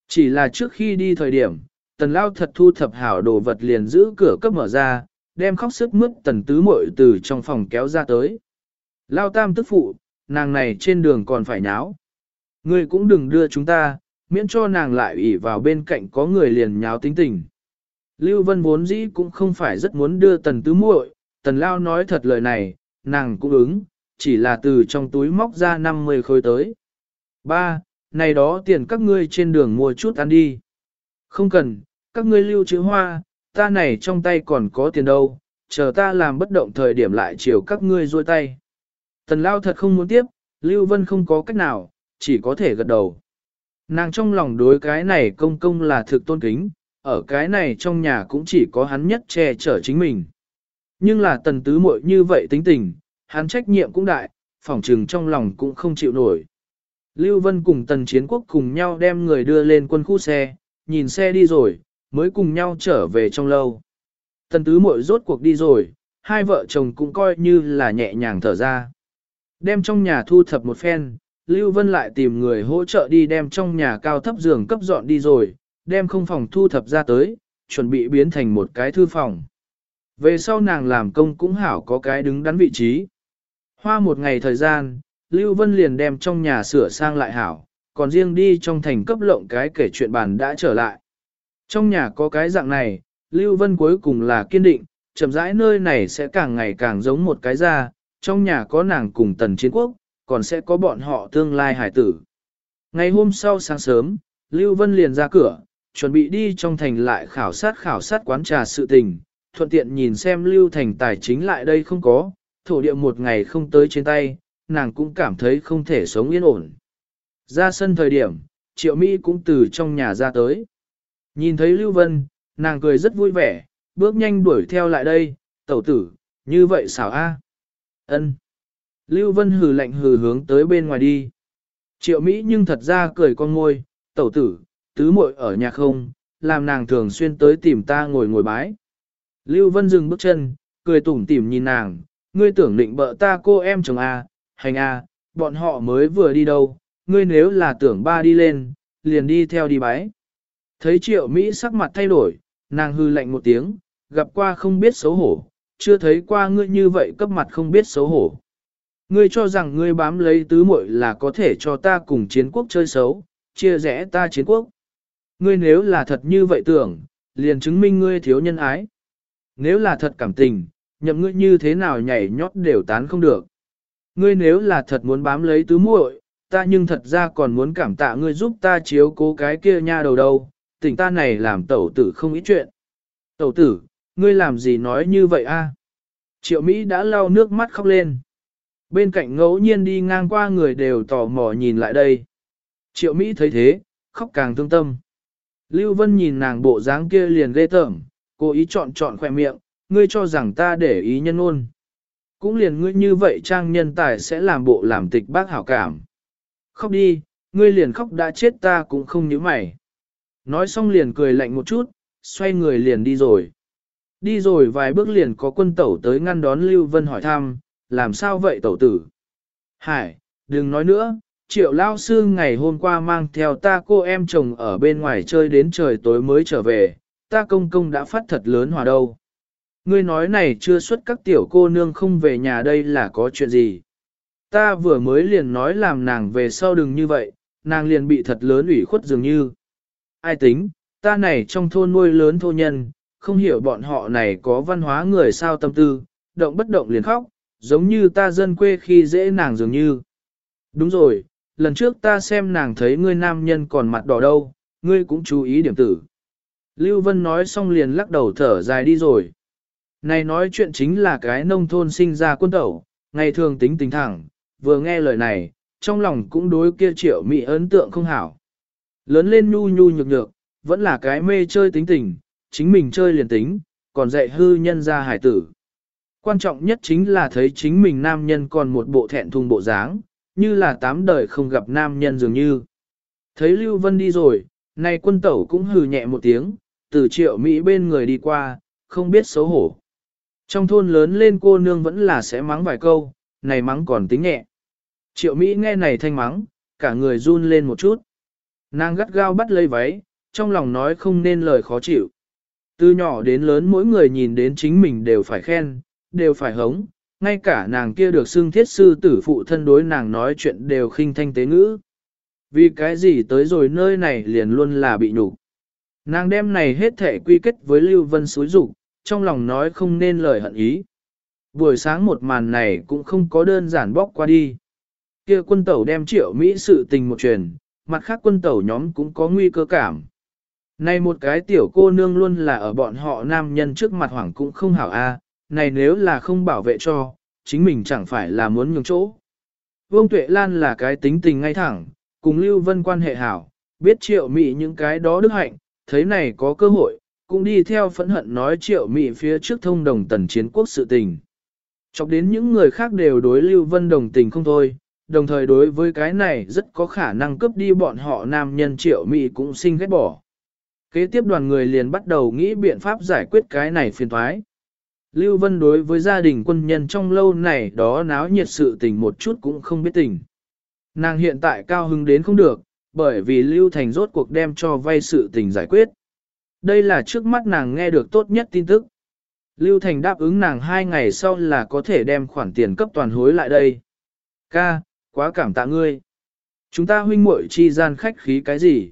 [SPEAKER 1] Chỉ là trước khi đi thời điểm, tần lao thật thu thập hảo đồ vật liền giữ cửa cấp mở ra, đem khóc sức mướt tần tứ muội từ trong phòng kéo ra tới. Lao tam tức phụ, nàng này trên đường còn phải nháo. Ngươi cũng đừng đưa chúng ta, miễn cho nàng lại ủy vào bên cạnh có người liền nháo tính tình. Lưu Vân vốn dĩ cũng không phải rất muốn đưa tần tứ muội, tần lao nói thật lời này, nàng cũng ứng, chỉ là từ trong túi móc ra 50 khối tới. Ba, này đó tiền các ngươi trên đường mua chút ăn đi. Không cần, các ngươi lưu trữ hoa, ta này trong tay còn có tiền đâu, chờ ta làm bất động thời điểm lại chiều các ngươi ruôi tay. Tần lao thật không muốn tiếp, Lưu Vân không có cách nào, chỉ có thể gật đầu. Nàng trong lòng đối cái này công công là thực tôn kính, ở cái này trong nhà cũng chỉ có hắn nhất che chở chính mình. Nhưng là tần tứ muội như vậy tính tình, hắn trách nhiệm cũng đại, phỏng trừng trong lòng cũng không chịu nổi. Lưu Vân cùng tần chiến quốc cùng nhau đem người đưa lên quân khu xe, nhìn xe đi rồi, mới cùng nhau trở về trong lâu. Tần tứ muội rốt cuộc đi rồi, hai vợ chồng cũng coi như là nhẹ nhàng thở ra. Đem trong nhà thu thập một phen, Lưu Vân lại tìm người hỗ trợ đi đem trong nhà cao thấp giường cấp dọn đi rồi, đem không phòng thu thập ra tới, chuẩn bị biến thành một cái thư phòng. Về sau nàng làm công cũng hảo có cái đứng đắn vị trí. Hoa một ngày thời gian, Lưu Vân liền đem trong nhà sửa sang lại hảo, còn riêng đi trong thành cấp lộng cái kể chuyện bàn đã trở lại. Trong nhà có cái dạng này, Lưu Vân cuối cùng là kiên định, chậm rãi nơi này sẽ càng ngày càng giống một cái ra, trong nhà có nàng cùng tần chiến quốc, còn sẽ có bọn họ tương lai hải tử. Ngày hôm sau sáng sớm, Lưu Vân liền ra cửa, chuẩn bị đi trong thành lại khảo sát khảo sát quán trà sự tình, thuận tiện nhìn xem Lưu Thành tài chính lại đây không có, thổ địa một ngày không tới trên tay, nàng cũng cảm thấy không thể sống yên ổn. Ra sân thời điểm, Triệu Mỹ cũng từ trong nhà ra tới. Nhìn thấy Lưu Vân, nàng cười rất vui vẻ, bước nhanh đuổi theo lại đây, tẩu tử, như vậy xảo a. Ân. Lưu Vân hừ lạnh hừ hướng tới bên ngoài đi. Triệu Mỹ nhưng thật ra cười con ngôi, tẩu tử, tứ muội ở nhà không, làm nàng thường xuyên tới tìm ta ngồi ngồi bái. Lưu Vân dừng bước chân, cười tủm tỉm nhìn nàng, ngươi tưởng định bợ ta cô em chồng A, hành A, bọn họ mới vừa đi đâu, ngươi nếu là tưởng ba đi lên, liền đi theo đi bái. Thấy triệu Mỹ sắc mặt thay đổi, nàng hư lạnh một tiếng, gặp qua không biết xấu hổ, chưa thấy qua ngươi như vậy cấp mặt không biết xấu hổ. Ngươi cho rằng ngươi bám lấy tứ muội là có thể cho ta cùng chiến quốc chơi xấu, chia rẽ ta chiến quốc. Ngươi nếu là thật như vậy tưởng, liền chứng minh ngươi thiếu nhân ái. Nếu là thật cảm tình, nhậm ngươi như thế nào nhảy nhót đều tán không được. Ngươi nếu là thật muốn bám lấy tứ muội, ta nhưng thật ra còn muốn cảm tạ ngươi giúp ta chiếu cố cái kia nha đầu đâu, tỉnh ta này làm tẩu tử không ít chuyện. Tẩu tử, ngươi làm gì nói như vậy a? Triệu Mỹ đã lau nước mắt khóc lên. Bên cạnh ngẫu nhiên đi ngang qua người đều tò mò nhìn lại đây. Triệu Mỹ thấy thế, khóc càng thương tâm. Lưu Vân nhìn nàng bộ dáng kia liền ghê tởm, cố ý chọn chọn khỏe miệng, ngươi cho rằng ta để ý nhân ôn. Cũng liền ngươi như vậy trang nhân tài sẽ làm bộ làm tịch bác hảo cảm. Khóc đi, ngươi liền khóc đã chết ta cũng không nhíu mày. Nói xong liền cười lạnh một chút, xoay người liền đi rồi. Đi rồi vài bước liền có quân tẩu tới ngăn đón Lưu Vân hỏi thăm, làm sao vậy tẩu tử? Hải, đừng nói nữa, triệu lao sư ngày hôm qua mang theo ta cô em chồng ở bên ngoài chơi đến trời tối mới trở về, ta công công đã phát thật lớn hòa đâu. Ngươi nói này chưa xuất các tiểu cô nương không về nhà đây là có chuyện gì? Ta vừa mới liền nói làm nàng về sau đừng như vậy, nàng liền bị thật lớn ủy khuất dường như. Ai tính, ta này trong thôn nuôi lớn thô nhân, không hiểu bọn họ này có văn hóa người sao tâm tư, động bất động liền khóc, giống như ta dân quê khi dễ nàng dường như. Đúng rồi, lần trước ta xem nàng thấy ngươi nam nhân còn mặt đỏ đâu, ngươi cũng chú ý điểm tử. Lưu Vân nói xong liền lắc đầu thở dài đi rồi. Này nói chuyện chính là cái nông thôn sinh ra quân tẩu, ngày thường tính tình thẳng, vừa nghe lời này, trong lòng cũng đối kia triệu mỹ ấn tượng không hảo. Lớn lên nhu nhu nhược nhược, vẫn là cái mê chơi tính tình, chính mình chơi liền tính, còn dạy hư nhân ra hải tử. Quan trọng nhất chính là thấy chính mình nam nhân còn một bộ thẹn thùng bộ dáng, như là tám đời không gặp nam nhân dường như. Thấy Lưu Vân đi rồi, nay quân tẩu cũng hừ nhẹ một tiếng, từ triệu Mỹ bên người đi qua, không biết xấu hổ. Trong thôn lớn lên cô nương vẫn là sẽ mắng vài câu, này mắng còn tính nhẹ. Triệu Mỹ nghe này thanh mắng, cả người run lên một chút. Nàng gắt gao bắt lấy váy, trong lòng nói không nên lời khó chịu. Từ nhỏ đến lớn mỗi người nhìn đến chính mình đều phải khen, đều phải hống, ngay cả nàng kia được xưng thiết sư tử phụ thân đối nàng nói chuyện đều khinh thanh tế ngữ. Vì cái gì tới rồi nơi này liền luôn là bị nhục. Nàng đem này hết thể quy kết với Lưu Vân suối rủ trong lòng nói không nên lời hận ý. Buổi sáng một màn này cũng không có đơn giản bóc qua đi. Kia quân tẩu đem triệu Mỹ sự tình một truyền, mặt khác quân tẩu nhóm cũng có nguy cơ cảm. Này một cái tiểu cô nương luôn là ở bọn họ nam nhân trước mặt hoảng cũng không hảo a, này nếu là không bảo vệ cho, chính mình chẳng phải là muốn nhường chỗ. Vương Tuệ Lan là cái tính tình ngay thẳng, cùng Lưu Vân quan hệ hảo, biết triệu mị những cái đó đức hạnh, thấy này có cơ hội, cũng đi theo phẫn hận nói triệu mị phía trước thông đồng tần chiến quốc sự tình. Chọc đến những người khác đều đối Lưu Vân đồng tình không thôi, đồng thời đối với cái này rất có khả năng cướp đi bọn họ nam nhân triệu mị cũng sinh ghét bỏ. Kế tiếp đoàn người liền bắt đầu nghĩ biện pháp giải quyết cái này phiền thoái. Lưu Vân đối với gia đình quân nhân trong lâu này đó náo nhiệt sự tình một chút cũng không biết tình. Nàng hiện tại cao hứng đến không được, bởi vì Lưu Thành rốt cuộc đem cho vay sự tình giải quyết. Đây là trước mắt nàng nghe được tốt nhất tin tức. Lưu Thành đáp ứng nàng hai ngày sau là có thể đem khoản tiền cấp toàn hối lại đây. Ca, quá cảm tạ ngươi. Chúng ta huynh muội chi gian khách khí cái gì?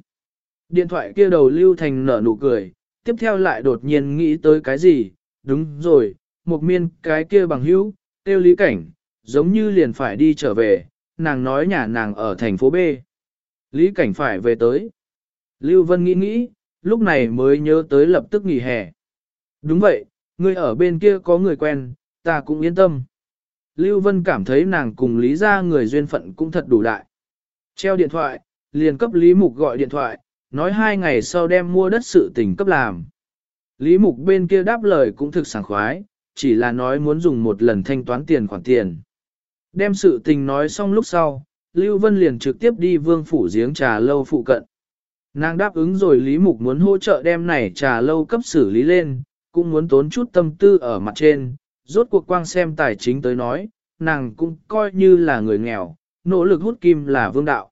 [SPEAKER 1] Điện thoại kia đầu Lưu Thành nở nụ cười, tiếp theo lại đột nhiên nghĩ tới cái gì, đúng rồi, một miên cái kia bằng hữu, tiêu lý cảnh, giống như liền phải đi trở về, nàng nói nhà nàng ở thành phố B. Lý cảnh phải về tới. Lưu Vân nghĩ nghĩ, lúc này mới nhớ tới lập tức nghỉ hè. Đúng vậy, ngươi ở bên kia có người quen, ta cũng yên tâm. Lưu Vân cảm thấy nàng cùng Lý ra người duyên phận cũng thật đủ đại. Treo điện thoại, liền cấp Lý Mục gọi điện thoại, nói hai ngày sau đem mua đất sự tình cấp làm. Lý Mục bên kia đáp lời cũng thực sảng khoái, chỉ là nói muốn dùng một lần thanh toán tiền khoản tiền. Đem sự tình nói xong lúc sau, Lưu Vân liền trực tiếp đi vương phủ giếng trà lâu phụ cận. Nàng đáp ứng rồi Lý Mục muốn hỗ trợ đem này trà lâu cấp xử lý lên, cũng muốn tốn chút tâm tư ở mặt trên, rốt cuộc quang xem tài chính tới nói, nàng cũng coi như là người nghèo, nỗ lực hút kim là vương đạo.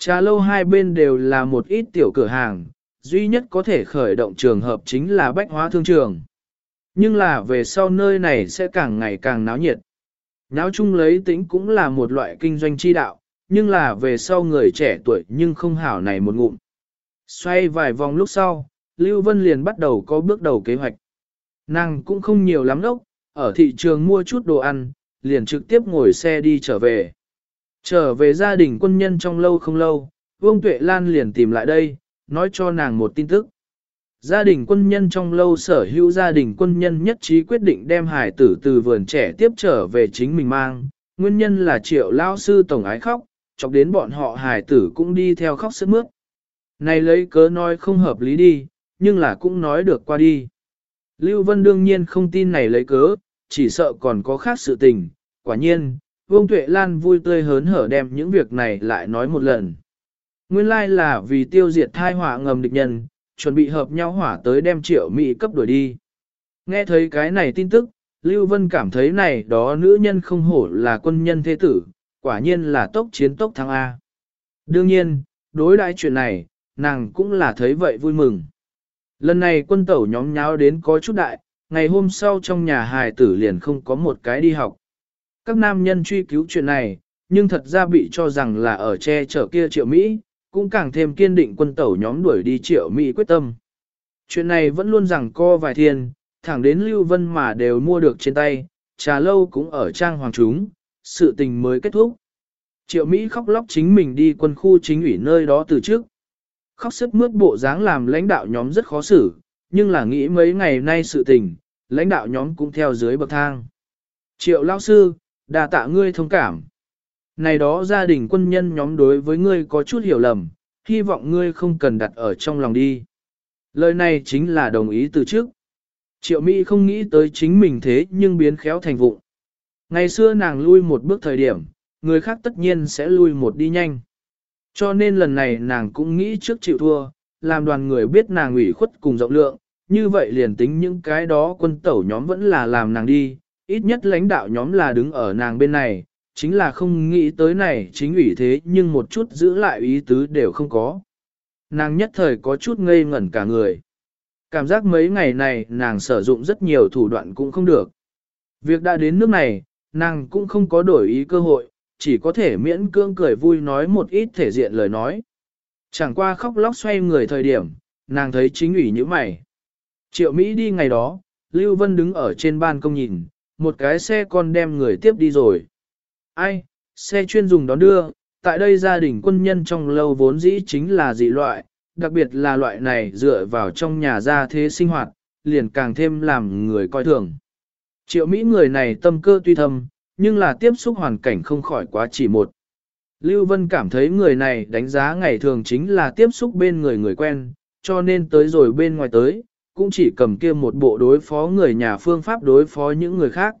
[SPEAKER 1] Trà lâu hai bên đều là một ít tiểu cửa hàng, duy nhất có thể khởi động trường hợp chính là bách hóa thương trường. Nhưng là về sau nơi này sẽ càng ngày càng náo nhiệt. Náo chung lấy tính cũng là một loại kinh doanh chi đạo, nhưng là về sau người trẻ tuổi nhưng không hảo này một ngụm. Xoay vài vòng lúc sau, Lưu Vân liền bắt đầu có bước đầu kế hoạch. Nàng cũng không nhiều lắm đâu, ở thị trường mua chút đồ ăn, liền trực tiếp ngồi xe đi trở về. Trở về gia đình quân nhân trong lâu không lâu, Vương Tuệ Lan liền tìm lại đây, nói cho nàng một tin tức. Gia đình quân nhân trong lâu sở hữu gia đình quân nhân nhất trí quyết định đem hải tử từ vườn trẻ tiếp trở về chính mình mang, nguyên nhân là triệu lao sư tổng ái khóc, chọc đến bọn họ hải tử cũng đi theo khóc sức mướt. Này lấy cớ nói không hợp lý đi, nhưng là cũng nói được qua đi. Lưu Vân đương nhiên không tin này lấy cớ, chỉ sợ còn có khác sự tình, quả nhiên, Vương Tuệ Lan vui tươi hớn hở đem những việc này lại nói một lần. Nguyên lai là vì tiêu diệt thai hỏa ngầm địch nhân, chuẩn bị hợp nhau hỏa tới đem triệu Mỹ cấp đuổi đi. Nghe thấy cái này tin tức, Lưu Vân cảm thấy này đó nữ nhân không hổ là quân nhân thế tử, quả nhiên là tốc chiến tốc thắng A. Đương nhiên, đối đãi chuyện này, nàng cũng là thấy vậy vui mừng. Lần này quân tẩu nhóm nháo đến có chút đại, ngày hôm sau trong nhà hài tử liền không có một cái đi học. Các nam nhân truy cứu chuyện này, nhưng thật ra bị cho rằng là ở che chở kia triệu Mỹ, cũng càng thêm kiên định quân tẩu nhóm đuổi đi triệu Mỹ quyết tâm. Chuyện này vẫn luôn rằng co vài thiên, thẳng đến Lưu Vân mà đều mua được trên tay, trà lâu cũng ở trang hoàng chúng, sự tình mới kết thúc. Triệu Mỹ khóc lóc chính mình đi quân khu chính ủy nơi đó từ trước. Khóc sức mướt bộ dáng làm lãnh đạo nhóm rất khó xử, nhưng là nghĩ mấy ngày nay sự tình, lãnh đạo nhóm cũng theo dưới bậc thang. Triệu lao sư, đa tạ ngươi thông cảm. Này đó gia đình quân nhân nhóm đối với ngươi có chút hiểu lầm, hy vọng ngươi không cần đặt ở trong lòng đi. Lời này chính là đồng ý từ trước. Triệu Mỹ không nghĩ tới chính mình thế nhưng biến khéo thành vụng. Ngày xưa nàng lui một bước thời điểm, người khác tất nhiên sẽ lui một đi nhanh. Cho nên lần này nàng cũng nghĩ trước chịu thua, làm đoàn người biết nàng ủy khuất cùng rộng lượng, như vậy liền tính những cái đó quân tẩu nhóm vẫn là làm nàng đi, ít nhất lãnh đạo nhóm là đứng ở nàng bên này, chính là không nghĩ tới này chính ủy thế nhưng một chút giữ lại ý tứ đều không có. Nàng nhất thời có chút ngây ngẩn cả người. Cảm giác mấy ngày này nàng sử dụng rất nhiều thủ đoạn cũng không được. Việc đã đến nước này, nàng cũng không có đổi ý cơ hội, chỉ có thể miễn cưỡng cười vui nói một ít thể diện lời nói. Chẳng qua khóc lóc xoay người thời điểm, nàng thấy chính ủy như mày. Triệu Mỹ đi ngày đó, Lưu Vân đứng ở trên ban công nhìn, một cái xe con đem người tiếp đi rồi. Ai, xe chuyên dùng đón đưa, tại đây gia đình quân nhân trong lâu vốn dĩ chính là dị loại, đặc biệt là loại này dựa vào trong nhà gia thế sinh hoạt, liền càng thêm làm người coi thường. Triệu Mỹ người này tâm cơ tuy thâm, nhưng là tiếp xúc hoàn cảnh không khỏi quá chỉ một. Lưu Vân cảm thấy người này đánh giá ngày thường chính là tiếp xúc bên người người quen, cho nên tới rồi bên ngoài tới, cũng chỉ cầm kia một bộ đối phó người nhà phương pháp đối phó những người khác.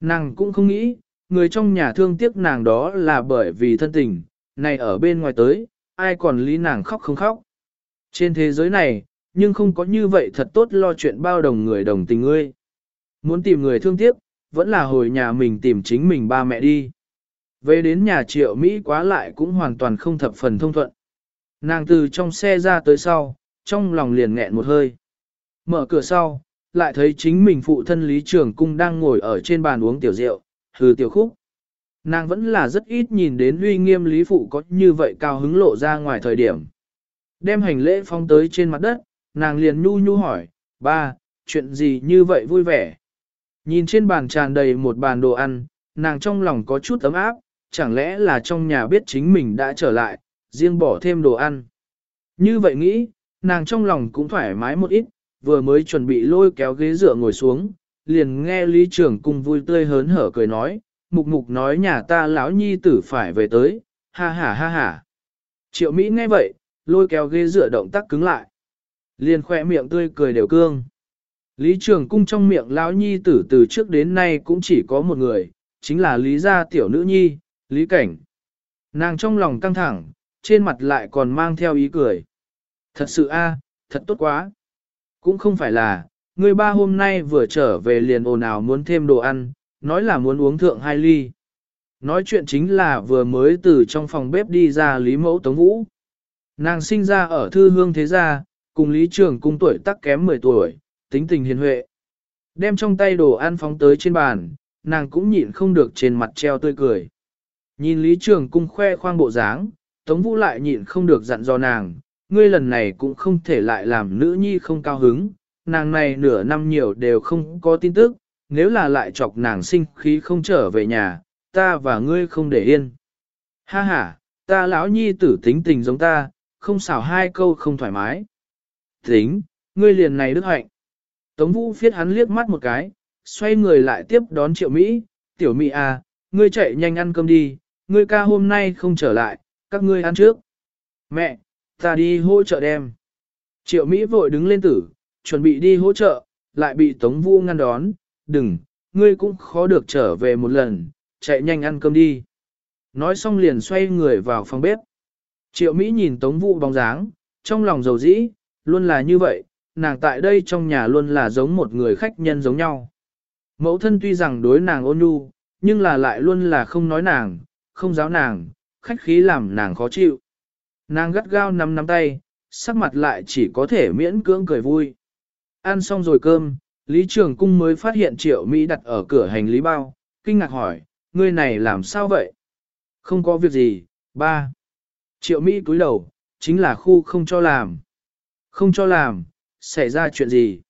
[SPEAKER 1] Nàng cũng không nghĩ, người trong nhà thương tiếc nàng đó là bởi vì thân tình, này ở bên ngoài tới, ai còn lý nàng khóc không khóc. Trên thế giới này, nhưng không có như vậy thật tốt lo chuyện bao đồng người đồng tình ngươi. Muốn tìm người thương tiếc, vẫn là hồi nhà mình tìm chính mình ba mẹ đi. Về đến nhà triệu Mỹ quá lại cũng hoàn toàn không thập phần thông thuận. Nàng từ trong xe ra tới sau, trong lòng liền nghẹn một hơi. Mở cửa sau, lại thấy chính mình phụ thân Lý Trường Cung đang ngồi ở trên bàn uống tiểu rượu, hừ tiểu khúc. Nàng vẫn là rất ít nhìn đến uy nghiêm Lý Phụ có như vậy cao hứng lộ ra ngoài thời điểm. Đem hành lễ phong tới trên mặt đất, nàng liền nhu nhu hỏi, ba, chuyện gì như vậy vui vẻ. Nhìn trên bàn tràn đầy một bàn đồ ăn, nàng trong lòng có chút ấm áp, chẳng lẽ là trong nhà biết chính mình đã trở lại, riêng bỏ thêm đồ ăn. Như vậy nghĩ, nàng trong lòng cũng thoải mái một ít, vừa mới chuẩn bị lôi kéo ghế dựa ngồi xuống, liền nghe Lý Trường Cung vui tươi hớn hở cười nói, mục mục nói nhà ta lão nhi tử phải về tới, ha ha ha ha. Triệu Mỹ nghe vậy, lôi kéo ghế dựa động tác cứng lại. Liền khỏe miệng tươi cười đều cương. Lý Trường Cung trong miệng lão nhi tử từ trước đến nay cũng chỉ có một người, chính là Lý gia tiểu nữ nhi, Lý Cảnh. Nàng trong lòng căng thẳng, trên mặt lại còn mang theo ý cười. Thật sự a, thật tốt quá. Cũng không phải là, người ba hôm nay vừa trở về liền ồn ào muốn thêm đồ ăn, nói là muốn uống thượng hai ly. Nói chuyện chính là vừa mới từ trong phòng bếp đi ra Lý Mẫu Tống Vũ. Nàng sinh ra ở thư hương thế gia, cùng Lý Trường cung tuổi tắc kém 10 tuổi, tính tình hiền huệ. Đem trong tay đồ ăn phóng tới trên bàn, nàng cũng nhịn không được trên mặt treo tươi cười. Nhìn Lý Trường cung khoe khoang bộ dáng, Tống Vũ lại nhịn không được dặn dò nàng, ngươi lần này cũng không thể lại làm nữ nhi không cao hứng, nàng này nửa năm nhiều đều không có tin tức, nếu là lại chọc nàng sinh khí không trở về nhà, ta và ngươi không để yên. Ha ha, ta lão nhi tử tính tình giống ta, không xảo hai câu không thoải mái. Tính, ngươi liền này đức hạnh. Tống vũ phiết hắn liếc mắt một cái, xoay người lại tiếp đón triệu Mỹ, tiểu Mỹ à, ngươi chạy nhanh ăn cơm đi, ngươi ca hôm nay không trở lại, các ngươi ăn trước. Mẹ, ta đi hỗ trợ đem. Triệu Mỹ vội đứng lên tử, chuẩn bị đi hỗ trợ, lại bị Tống Vũ ngăn đón, đừng, ngươi cũng khó được trở về một lần, chạy nhanh ăn cơm đi. Nói xong liền xoay người vào phòng bếp. Triệu Mỹ nhìn Tống Vũ bóng dáng, trong lòng dầu dĩ, luôn là như vậy, nàng tại đây trong nhà luôn là giống một người khách nhân giống nhau. Mẫu thân tuy rằng đối nàng ôn nhu, nhưng là lại luôn là không nói nàng, không giáo nàng, khách khí làm nàng khó chịu. Nàng gắt gao nắm nắm tay, sắc mặt lại chỉ có thể miễn cưỡng cười vui. Ăn xong rồi cơm, Lý Trường Cung mới phát hiện Triệu Mỹ đặt ở cửa hành lý bao, kinh ngạc hỏi, ngươi này làm sao vậy? Không có việc gì, ba. Triệu Mỹ cúi đầu, chính là khu không cho làm. Không cho làm, xảy ra chuyện gì?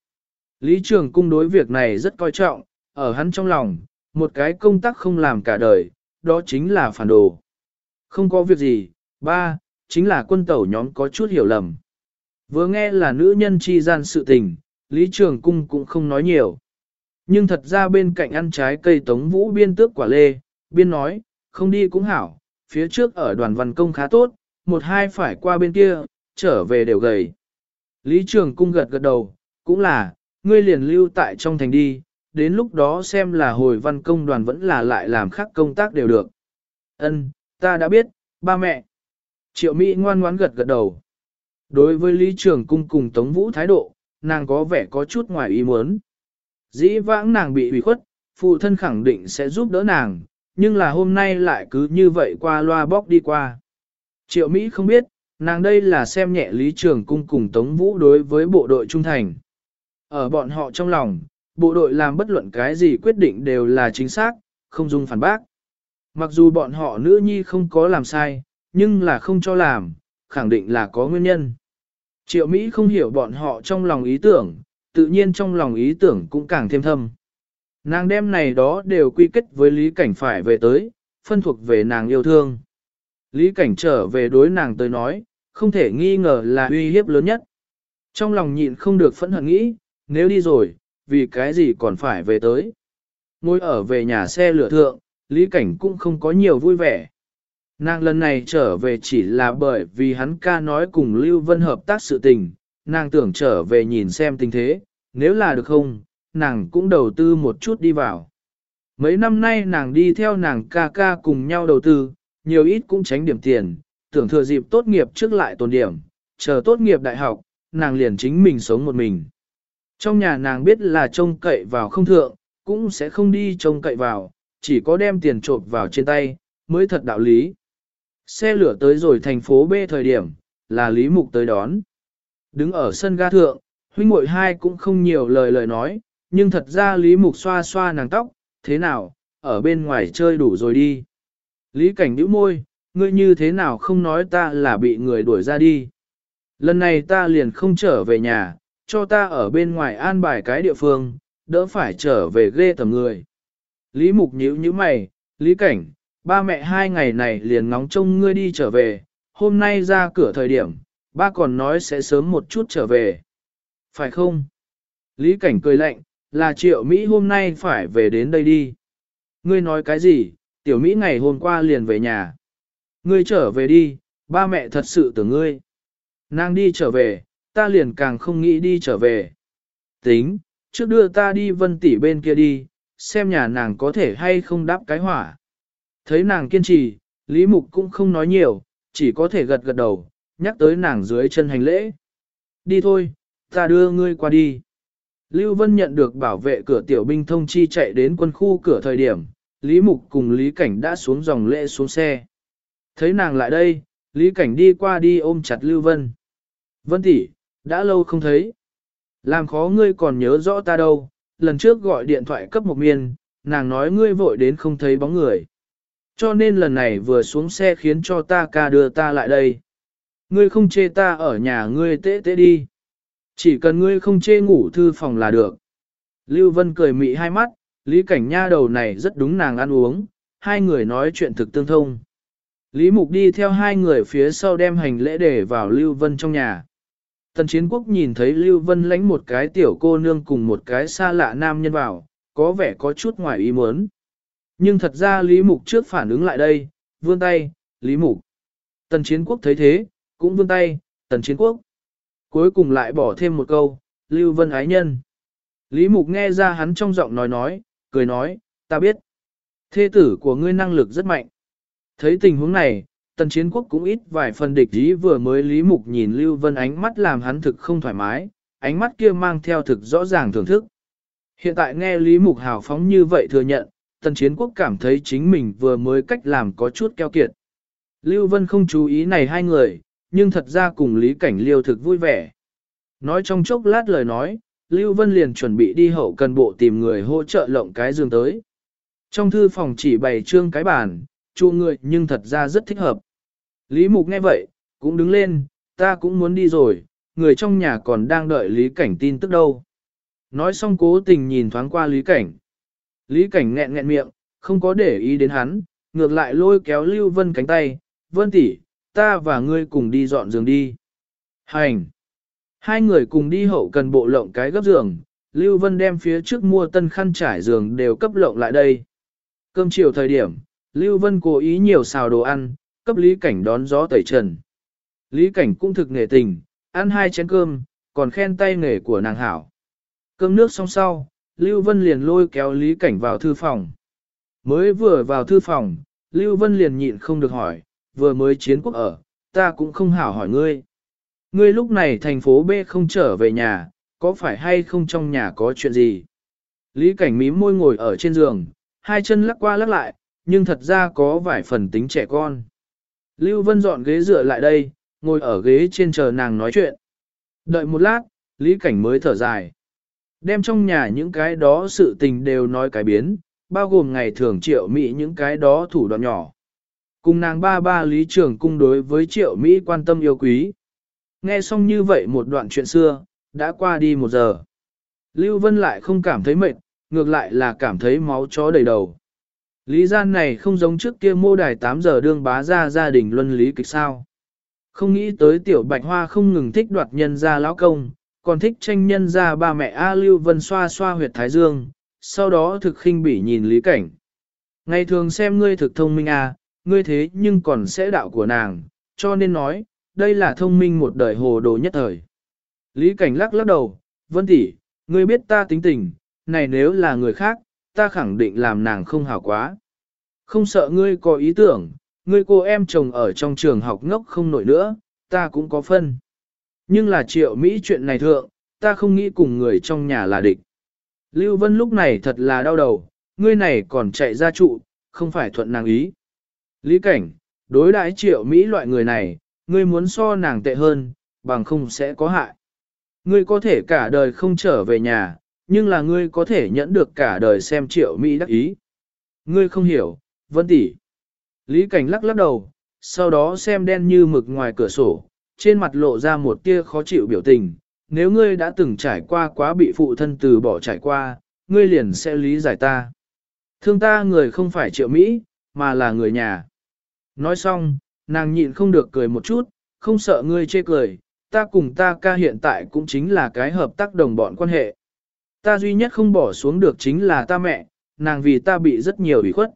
[SPEAKER 1] Lý Trường Cung đối việc này rất coi trọng, ở hắn trong lòng, một cái công tác không làm cả đời, đó chính là phản đồ. Không có việc gì, ba, chính là quân tẩu nhóm có chút hiểu lầm. Vừa nghe là nữ nhân chi gian sự tình, Lý Trường Cung cũng không nói nhiều. Nhưng thật ra bên cạnh ăn trái cây tống vũ biên tước quả lê, biên nói, không đi cũng hảo, phía trước ở đoàn văn công khá tốt, một hai phải qua bên kia, trở về đều gầy. Lý Trường Cung gật gật đầu, cũng là, ngươi liền lưu tại trong thành đi, đến lúc đó xem là hồi văn công đoàn vẫn là lại làm khác công tác đều được. Ân, ta đã biết, ba mẹ. Triệu Mỹ ngoan ngoãn gật gật đầu. Đối với Lý Trường Cung cùng Tống Vũ thái độ, nàng có vẻ có chút ngoài ý muốn. Dĩ vãng nàng bị hủy khuất, phụ thân khẳng định sẽ giúp đỡ nàng, nhưng là hôm nay lại cứ như vậy qua loa bóc đi qua. Triệu Mỹ không biết, nàng đây là xem nhẹ Lý Trường Cung cùng Tống Vũ đối với bộ đội trung thành. Ở bọn họ trong lòng, bộ đội làm bất luận cái gì quyết định đều là chính xác, không dung phản bác. Mặc dù bọn họ nữ nhi không có làm sai, nhưng là không cho làm, khẳng định là có nguyên nhân. Triệu Mỹ không hiểu bọn họ trong lòng ý tưởng, tự nhiên trong lòng ý tưởng cũng càng thêm thâm. Nàng đem này đó đều quy kết với lý cảnh phải về tới, phân thuộc về nàng yêu thương. Lý cảnh trở về đối nàng tới nói, không thể nghi ngờ là uy hiếp lớn nhất. Trong lòng nhịn không được phẫn hận nghĩ, nếu đi rồi, vì cái gì còn phải về tới. Ngồi ở về nhà xe lửa thượng, Lý Cảnh cũng không có nhiều vui vẻ. Nàng lần này trở về chỉ là bởi vì hắn ca nói cùng Lưu Vân hợp tác sự tình, nàng tưởng trở về nhìn xem tình thế, nếu là được không, nàng cũng đầu tư một chút đi vào. Mấy năm nay nàng đi theo nàng ca ca cùng nhau đầu tư, nhiều ít cũng tránh điểm tiền, tưởng thừa dịp tốt nghiệp trước lại tồn điểm, chờ tốt nghiệp đại học, nàng liền chính mình sống một mình. Trong nhà nàng biết là trông cậy vào không thượng, cũng sẽ không đi trông cậy vào, chỉ có đem tiền trộm vào trên tay, mới thật đạo lý. Xe lửa tới rồi thành phố B thời điểm, là Lý Mục tới đón. Đứng ở sân ga thượng, huynh muội hai cũng không nhiều lời lời nói, nhưng thật ra Lý Mục xoa xoa nàng tóc, thế nào, ở bên ngoài chơi đủ rồi đi. Lý Cảnh nhíu môi, ngươi như thế nào không nói ta là bị người đuổi ra đi. Lần này ta liền không trở về nhà, cho ta ở bên ngoài an bài cái địa phương, đỡ phải trở về ghê tầm người. Lý Mục nhíu nhíu mày, Lý Cảnh, ba mẹ hai ngày này liền ngóng trông ngươi đi trở về, hôm nay ra cửa thời điểm, ba còn nói sẽ sớm một chút trở về. Phải không? Lý Cảnh cười lạnh, là triệu Mỹ hôm nay phải về đến đây đi. Ngươi nói cái gì, tiểu Mỹ ngày hôm qua liền về nhà. Ngươi trở về đi, ba mẹ thật sự tưởng ngươi. Nàng đi trở về, ta liền càng không nghĩ đi trở về. Tính, trước đưa ta đi vân tỷ bên kia đi, xem nhà nàng có thể hay không đáp cái hỏa. Thấy nàng kiên trì, Lý Mục cũng không nói nhiều, chỉ có thể gật gật đầu, nhắc tới nàng dưới chân hành lễ. Đi thôi, ta đưa ngươi qua đi. Lưu Vân nhận được bảo vệ cửa tiểu binh thông chi chạy đến quân khu cửa thời điểm, Lý Mục cùng Lý Cảnh đã xuống dòng lễ xuống xe. Thấy nàng lại đây, Lý Cảnh đi qua đi ôm chặt Lưu Vân. Vân tỷ, đã lâu không thấy. Làm khó ngươi còn nhớ rõ ta đâu, lần trước gọi điện thoại cấp một miên, nàng nói ngươi vội đến không thấy bóng người. Cho nên lần này vừa xuống xe khiến cho ta ca đưa ta lại đây. Ngươi không chê ta ở nhà ngươi tễ tễ đi. Chỉ cần ngươi không chê ngủ thư phòng là được. Lưu Vân cười mị hai mắt, Lý Cảnh Nha đầu này rất đúng nàng ăn uống, hai người nói chuyện thực tương thông. Lý Mục đi theo hai người phía sau đem hành lễ để vào Lưu Vân trong nhà. Tần chiến quốc nhìn thấy Lưu Vân lãnh một cái tiểu cô nương cùng một cái xa lạ nam nhân vào, có vẻ có chút ngoài ý muốn. Nhưng thật ra Lý Mục trước phản ứng lại đây, vươn tay, Lý Mục. Tần chiến quốc thấy thế, cũng vươn tay, tần chiến quốc. Cuối cùng lại bỏ thêm một câu, Lưu Vân ái nhân. Lý Mục nghe ra hắn trong giọng nói nói, cười nói, ta biết. Thê tử của ngươi năng lực rất mạnh. Thấy tình huống này, tần chiến quốc cũng ít vài phần địch ý vừa mới Lý Mục nhìn Lưu Vân ánh mắt làm hắn thực không thoải mái, ánh mắt kia mang theo thực rõ ràng thưởng thức. Hiện tại nghe Lý Mục hào phóng như vậy thừa nhận, tần chiến quốc cảm thấy chính mình vừa mới cách làm có chút keo kiệt. Lưu Vân không chú ý này hai người, nhưng thật ra cùng Lý Cảnh Liêu thực vui vẻ. Nói trong chốc lát lời nói, Lưu Vân liền chuẩn bị đi hậu cần bộ tìm người hỗ trợ lộng cái giường tới. Trong thư phòng chỉ bày trương cái bàn, chu người nhưng thật ra rất thích hợp. Lý Mục nghe vậy, cũng đứng lên, ta cũng muốn đi rồi, người trong nhà còn đang đợi Lý Cảnh tin tức đâu. Nói xong cố tình nhìn thoáng qua Lý Cảnh. Lý Cảnh nghẹn nghẹn miệng, không có để ý đến hắn, ngược lại lôi kéo Lưu Vân cánh tay, Vân tỷ, ta và ngươi cùng đi dọn giường đi. Hành! Hai người cùng đi hậu cần bộ lộng cái gấp giường, Lưu Vân đem phía trước mua tân khăn trải giường đều cấp lộng lại đây. Cơm chiều thời điểm, Lưu Vân cố ý nhiều xào đồ ăn, cấp Lý Cảnh đón gió tẩy trần. Lý Cảnh cũng thực nghề tình, ăn hai chén cơm, còn khen tay nghề của nàng hảo. Cơm nước xong sau, Lưu Vân liền lôi kéo Lý Cảnh vào thư phòng. Mới vừa vào thư phòng, Lưu Vân liền nhịn không được hỏi, vừa mới chiến quốc ở, ta cũng không hảo hỏi ngươi. Ngươi lúc này thành phố B không trở về nhà, có phải hay không trong nhà có chuyện gì? Lý cảnh mím môi ngồi ở trên giường, hai chân lắc qua lắc lại, nhưng thật ra có vài phần tính trẻ con. Lưu Vân dọn ghế dựa lại đây, ngồi ở ghế trên chờ nàng nói chuyện. Đợi một lát, Lý Cảnh mới thở dài. Đem trong nhà những cái đó sự tình đều nói cái biến, bao gồm ngày thường triệu Mỹ những cái đó thủ đoạn nhỏ. Cùng nàng ba ba Lý Trường cung đối với triệu Mỹ quan tâm yêu quý. Nghe xong như vậy một đoạn chuyện xưa, đã qua đi một giờ. Lưu Vân lại không cảm thấy mệt, ngược lại là cảm thấy máu chó đầy đầu. Lý gian này không giống trước kia mô đài 8 giờ đương bá ra gia đình luân lý kịch sao. Không nghĩ tới tiểu bạch hoa không ngừng thích đoạt nhân ra lão công, còn thích tranh nhân ra ba mẹ A Lưu Vân xoa xoa huyệt thái dương, sau đó thực khinh bỉ nhìn lý cảnh. Ngày thường xem ngươi thực thông minh à, ngươi thế nhưng còn sẽ đạo của nàng, cho nên nói, đây là thông minh một đời hồ đồ nhất thời. Lý cảnh lắc lắc đầu, Vân tỷ, ngươi biết ta tính tình, này nếu là người khác, ta khẳng định làm nàng không hảo quá. Không sợ ngươi có ý tưởng, ngươi cô em chồng ở trong trường học ngốc không nổi nữa, ta cũng có phân. Nhưng là triệu Mỹ chuyện này thượng, ta không nghĩ cùng người trong nhà là địch. Lưu Vân lúc này thật là đau đầu, ngươi này còn chạy ra trụ, không phải thuận nàng ý. Lý cảnh, đối đãi triệu Mỹ loại người này, ngươi muốn so nàng tệ hơn, bằng không sẽ có hại. Ngươi có thể cả đời không trở về nhà, nhưng là ngươi có thể nhẫn được cả đời xem triệu Mỹ đắc ý. Ngươi không hiểu, Vân tỷ. Lý Cảnh lắc lắc đầu, sau đó xem đen như mực ngoài cửa sổ, trên mặt lộ ra một tia khó chịu biểu tình. Nếu ngươi đã từng trải qua quá bị phụ thân từ bỏ trải qua, ngươi liền sẽ lý giải ta. Thương ta người không phải triệu Mỹ, mà là người nhà. Nói xong, nàng nhịn không được cười một chút, không sợ ngươi chê cười, ta cùng ta ca hiện tại cũng chính là cái hợp tác đồng bọn quan hệ. Ta duy nhất không bỏ xuống được chính là ta mẹ, nàng vì ta bị rất nhiều ủy khuất.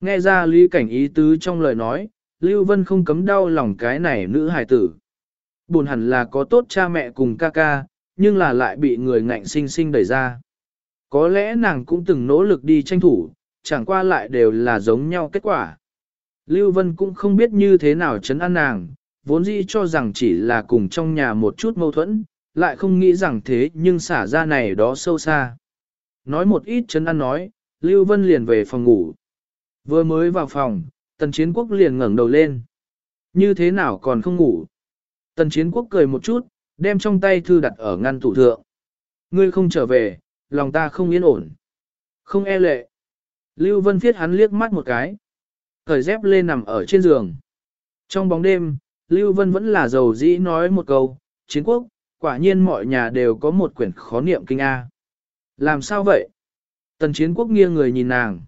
[SPEAKER 1] Nghe ra lý cảnh ý tứ trong lời nói, Lưu Vân không cấm đau lòng cái này nữ hài tử. Buồn hẳn là có tốt cha mẹ cùng ca ca, nhưng là lại bị người ngạnh sinh sinh đẩy ra. Có lẽ nàng cũng từng nỗ lực đi tranh thủ, chẳng qua lại đều là giống nhau kết quả. Lưu Vân cũng không biết như thế nào chấn an nàng, vốn dĩ cho rằng chỉ là cùng trong nhà một chút mâu thuẫn, lại không nghĩ rằng thế nhưng xả ra này đó sâu xa. Nói một ít chấn an nói, Lưu Vân liền về phòng ngủ. Vừa mới vào phòng, tần chiến quốc liền ngẩng đầu lên. Như thế nào còn không ngủ? Tần chiến quốc cười một chút, đem trong tay thư đặt ở ngăn tủ thượng. Ngươi không trở về, lòng ta không yên ổn. Không e lệ. Lưu Vân Phiết hắn liếc mắt một cái. cởi dép lên nằm ở trên giường. Trong bóng đêm, Lưu Vân vẫn là giàu dĩ nói một câu, chiến quốc, quả nhiên mọi nhà đều có một quyển khó niệm kinh A. Làm sao vậy? Tần chiến quốc nghiêng người nhìn nàng.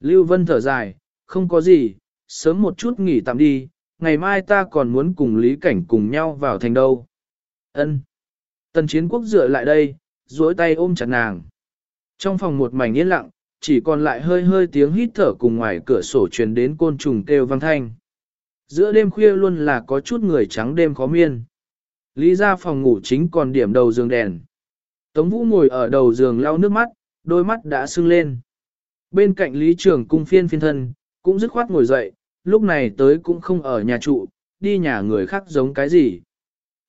[SPEAKER 1] Lưu Vân thở dài, không có gì, sớm một chút nghỉ tạm đi, ngày mai ta còn muốn cùng Lý Cảnh cùng nhau vào thành đâu. Ân. Tần chiến quốc dựa lại đây, duỗi tay ôm chặt nàng. Trong phòng một mảnh yên lặng, chỉ còn lại hơi hơi tiếng hít thở cùng ngoài cửa sổ truyền đến côn trùng kêu vang thanh. Giữa đêm khuya luôn là có chút người trắng đêm khó miên. Lý ra phòng ngủ chính còn điểm đầu giường đèn. Tống Vũ ngồi ở đầu giường lau nước mắt, đôi mắt đã sưng lên. Bên cạnh Lý Trường cung phiên phiên thân, cũng dứt khoát ngồi dậy, lúc này tới cũng không ở nhà trụ, đi nhà người khác giống cái gì.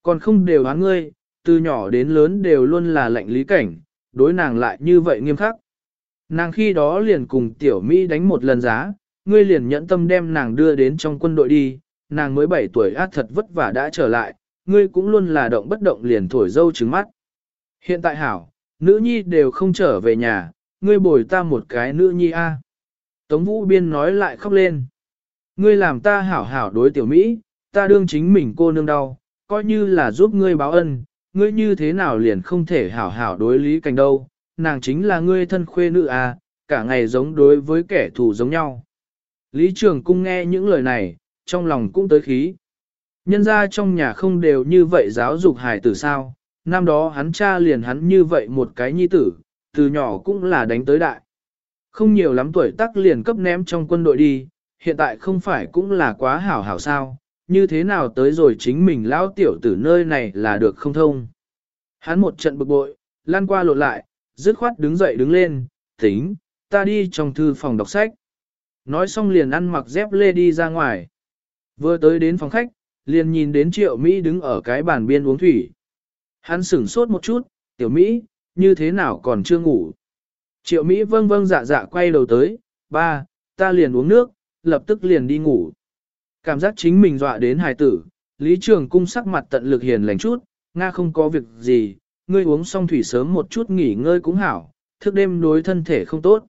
[SPEAKER 1] Còn không đều hán ngươi, từ nhỏ đến lớn đều luôn là lệnh lý cảnh, đối nàng lại như vậy nghiêm khắc. Nàng khi đó liền cùng tiểu Mỹ đánh một lần giá, ngươi liền nhẫn tâm đem nàng đưa đến trong quân đội đi, nàng mới 7 tuổi át thật vất vả đã trở lại, ngươi cũng luôn là động bất động liền thổi dâu trứng mắt. Hiện tại hảo, nữ nhi đều không trở về nhà, ngươi bồi ta một cái nữ nhi a. Tống Vũ Biên nói lại khóc lên. Ngươi làm ta hảo hảo đối tiểu Mỹ, ta đương chính mình cô nương đau, coi như là giúp ngươi báo ân, ngươi như thế nào liền không thể hảo hảo đối lý cảnh đâu, nàng chính là ngươi thân khuê nữ à? cả ngày giống đối với kẻ thù giống nhau. Lý Trường Cung nghe những lời này, trong lòng cũng tới khí. Nhân ra trong nhà không đều như vậy giáo dục hài tử sao, năm đó hắn cha liền hắn như vậy một cái nhi tử, từ nhỏ cũng là đánh tới đại. Không nhiều lắm tuổi tác liền cấp ném trong quân đội đi, hiện tại không phải cũng là quá hảo hảo sao, như thế nào tới rồi chính mình lão tiểu tử nơi này là được không thông. Hắn một trận bực bội, lan qua lộn lại, dứt khoát đứng dậy đứng lên, tính, ta đi trong thư phòng đọc sách. Nói xong liền ăn mặc dép lê đi ra ngoài. Vừa tới đến phòng khách, liền nhìn đến triệu Mỹ đứng ở cái bàn biên uống thủy. Hắn sửng sốt một chút, tiểu Mỹ, như thế nào còn chưa ngủ. Triệu Mỹ vâng vâng dạ dạ quay đầu tới, ba, ta liền uống nước, lập tức liền đi ngủ. Cảm giác chính mình dọa đến hài tử, Lý Trường Cung sắc mặt tận lực hiền lành chút, Nga không có việc gì, ngươi uống xong thủy sớm một chút nghỉ ngơi cũng hảo, thức đêm đối thân thể không tốt.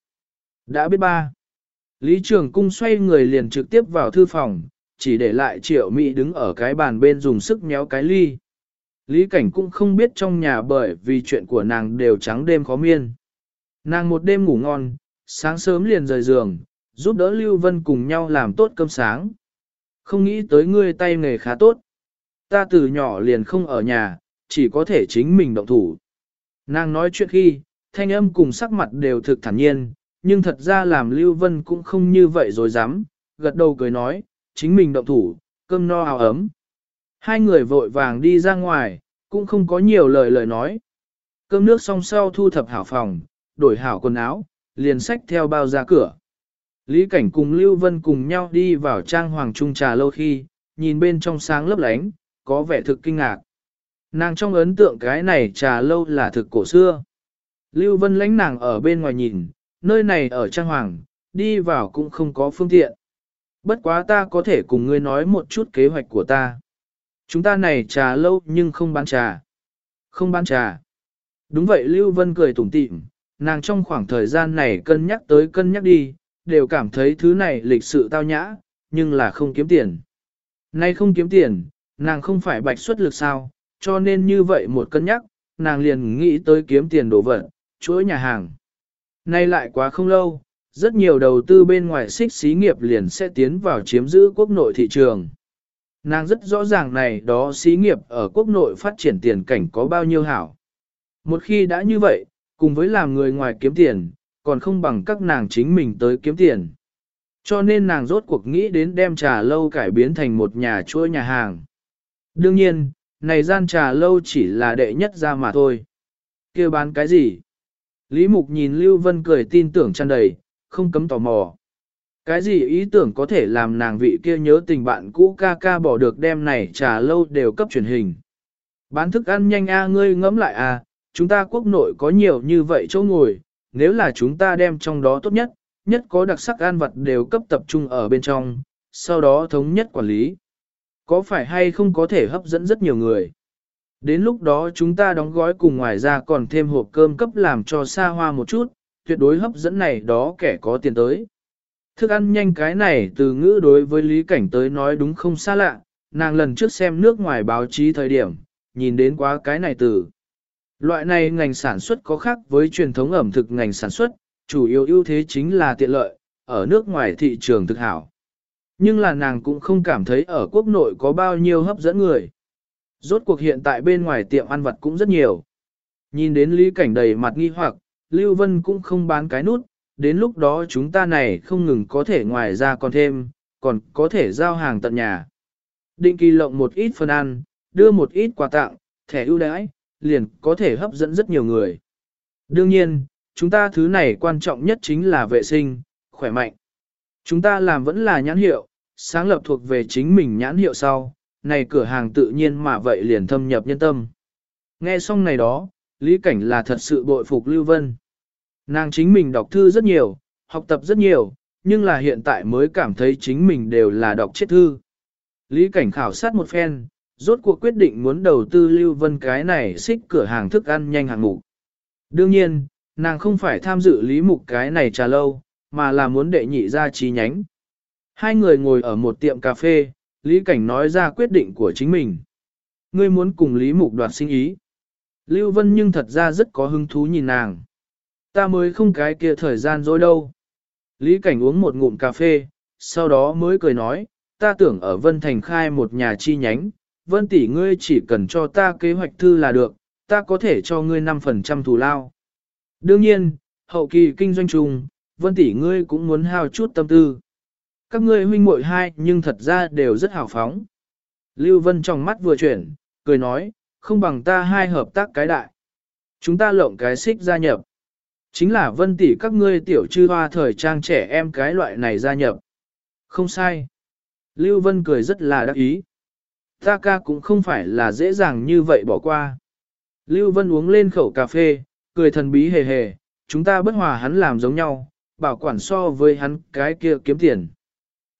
[SPEAKER 1] Đã biết ba. Lý Trường Cung xoay người liền trực tiếp vào thư phòng, chỉ để lại triệu Mỹ đứng ở cái bàn bên dùng sức méo cái ly. Lý Cảnh cũng không biết trong nhà bởi vì chuyện của nàng đều trắng đêm khó miên. Nàng một đêm ngủ ngon, sáng sớm liền rời giường, giúp đỡ Lưu Vân cùng nhau làm tốt cơm sáng. Không nghĩ tới ngươi tay nghề khá tốt. Ta từ nhỏ liền không ở nhà, chỉ có thể chính mình động thủ. Nàng nói chuyện khi, thanh âm cùng sắc mặt đều thực thản nhiên, nhưng thật ra làm Lưu Vân cũng không như vậy rồi dám, gật đầu cười nói, chính mình động thủ, cơm no áo ấm. Hai người vội vàng đi ra ngoài, cũng không có nhiều lời lời nói. Cơm nước xong sau thu thập hảo phòng, đổi hảo quần áo, liền xách theo bao ra cửa. Lý Cảnh cùng Lưu Vân cùng nhau đi vào trang hoàng trung trà lâu khi, nhìn bên trong sáng lấp lánh, có vẻ thực kinh ngạc. Nàng trong ấn tượng cái này trà lâu là thực cổ xưa. Lưu Vân lãnh nàng ở bên ngoài nhìn, nơi này ở trang hoàng, đi vào cũng không có phương tiện. Bất quá ta có thể cùng ngươi nói một chút kế hoạch của ta. Chúng ta này trà lâu nhưng không bán trà. Không bán trà. Đúng vậy Lưu Vân cười tủm tỉm, nàng trong khoảng thời gian này cân nhắc tới cân nhắc đi, đều cảm thấy thứ này lịch sự tao nhã, nhưng là không kiếm tiền. Nay không kiếm tiền, nàng không phải bạch xuất lực sao, cho nên như vậy một cân nhắc, nàng liền nghĩ tới kiếm tiền đổ vật, chuỗi nhà hàng. Nay lại quá không lâu, rất nhiều đầu tư bên ngoài xích xí nghiệp liền sẽ tiến vào chiếm giữ quốc nội thị trường. Nàng rất rõ ràng này đó xí nghiệp ở quốc nội phát triển tiền cảnh có bao nhiêu hảo. Một khi đã như vậy, cùng với làm người ngoài kiếm tiền, còn không bằng các nàng chính mình tới kiếm tiền. Cho nên nàng rốt cuộc nghĩ đến đem trà lâu cải biến thành một nhà chuỗi nhà hàng. Đương nhiên, này gian trà lâu chỉ là đệ nhất ra mà thôi. kia bán cái gì? Lý Mục nhìn Lưu Vân cười tin tưởng tràn đầy, không cấm tò mò. Cái gì ý tưởng có thể làm nàng vị kia nhớ tình bạn cũ ca ca bỏ được đem này trà lâu đều cấp truyền hình. Bán thức ăn nhanh a ngươi ngẫm lại à, chúng ta quốc nội có nhiều như vậy chỗ ngồi, nếu là chúng ta đem trong đó tốt nhất, nhất có đặc sắc an vật đều cấp tập trung ở bên trong, sau đó thống nhất quản lý. Có phải hay không có thể hấp dẫn rất nhiều người? Đến lúc đó chúng ta đóng gói cùng ngoài ra còn thêm hộp cơm cấp làm cho xa hoa một chút, tuyệt đối hấp dẫn này đó kẻ có tiền tới. Thức ăn nhanh cái này từ ngữ đối với lý cảnh tới nói đúng không xa lạ, nàng lần trước xem nước ngoài báo chí thời điểm, nhìn đến quá cái này từ. Loại này ngành sản xuất có khác với truyền thống ẩm thực ngành sản xuất, chủ yếu ưu thế chính là tiện lợi, ở nước ngoài thị trường thực hảo. Nhưng là nàng cũng không cảm thấy ở quốc nội có bao nhiêu hấp dẫn người. Rốt cuộc hiện tại bên ngoài tiệm ăn vặt cũng rất nhiều. Nhìn đến lý cảnh đầy mặt nghi hoặc, Lưu Vân cũng không bán cái nút, đến lúc đó chúng ta này không ngừng có thể ngoài ra còn thêm, còn có thể giao hàng tận nhà. Định kỳ lộng một ít phần ăn, đưa một ít quà tặng, thẻ ưu đãi, liền có thể hấp dẫn rất nhiều người. Đương nhiên, chúng ta thứ này quan trọng nhất chính là vệ sinh, khỏe mạnh. Chúng ta làm vẫn là nhãn hiệu, sáng lập thuộc về chính mình nhãn hiệu sau, này cửa hàng tự nhiên mà vậy liền thâm nhập nhân tâm. Nghe xong này đó, Lý Cảnh là thật sự bội phục Lưu Vân. Nàng chính mình đọc thư rất nhiều, học tập rất nhiều, nhưng là hiện tại mới cảm thấy chính mình đều là đọc chết thư. Lý Cảnh khảo sát một phen, rốt cuộc quyết định muốn đầu tư Lưu Vân cái này xích cửa hàng thức ăn nhanh hàng mục. Đương nhiên, nàng không phải tham dự lý mục cái này trà lâu, mà là muốn đệ nhị ra chi nhánh. Hai người ngồi ở một tiệm cà phê, Lý Cảnh nói ra quyết định của chính mình. Ngươi muốn cùng Lý Mục đoạt sinh ý. Lưu Vân nhưng thật ra rất có hứng thú nhìn nàng. Ta mới không cái kia thời gian dối đâu. Lý Cảnh uống một ngụm cà phê, sau đó mới cười nói, ta tưởng ở Vân Thành khai một nhà chi nhánh, Vân tỷ ngươi chỉ cần cho ta kế hoạch thư là được, ta có thể cho ngươi 5% thù lao. Đương nhiên, hậu kỳ kinh doanh chung, Vân tỷ ngươi cũng muốn hao chút tâm tư. Các ngươi huynh muội hai nhưng thật ra đều rất hào phóng. Lưu Vân trong mắt vừa chuyển, cười nói, không bằng ta hai hợp tác cái đại. Chúng ta lộng cái xích gia nhập. Chính là vân tỷ các ngươi tiểu chư hoa thời trang trẻ em cái loại này gia nhập. Không sai. Lưu Vân cười rất là đắc ý. Ta ca cũng không phải là dễ dàng như vậy bỏ qua. Lưu Vân uống lên khẩu cà phê, cười thần bí hề hề, chúng ta bất hòa hắn làm giống nhau, bảo quản so với hắn cái kia kiếm tiền.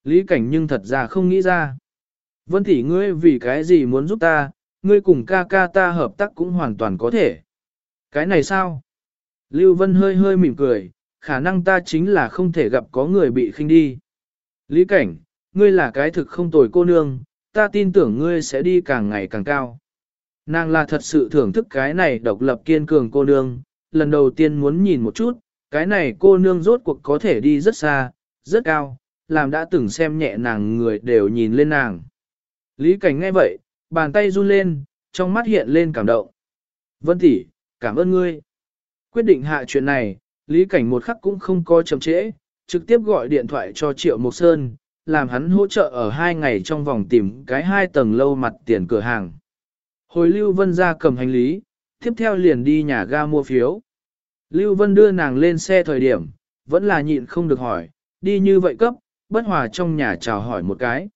[SPEAKER 1] Lý cảnh nhưng thật ra không nghĩ ra. Vân tỷ ngươi vì cái gì muốn giúp ta, ngươi cùng ca ca ta hợp tác cũng hoàn toàn có thể. Cái này sao? Lưu Vân hơi hơi mỉm cười, khả năng ta chính là không thể gặp có người bị khinh đi. Lý cảnh, ngươi là cái thực không tồi cô nương, ta tin tưởng ngươi sẽ đi càng ngày càng cao. Nàng là thật sự thưởng thức cái này độc lập kiên cường cô nương, lần đầu tiên muốn nhìn một chút, cái này cô nương rốt cuộc có thể đi rất xa, rất cao, làm đã từng xem nhẹ nàng người đều nhìn lên nàng. Lý cảnh nghe vậy, bàn tay run lên, trong mắt hiện lên cảm động. Vân tỷ, cảm ơn ngươi. Quyết định hạ chuyện này, Lý cảnh một khắc cũng không có chậm trễ, trực tiếp gọi điện thoại cho Triệu Mộc Sơn, làm hắn hỗ trợ ở hai ngày trong vòng tìm cái hai tầng lâu mặt tiền cửa hàng. Hồi Lưu Vân ra cầm hành lý, tiếp theo liền đi nhà ga mua phiếu. Lưu Vân đưa nàng lên xe thời điểm, vẫn là nhịn không được hỏi, đi như vậy cấp, bất hòa trong nhà chào hỏi một cái.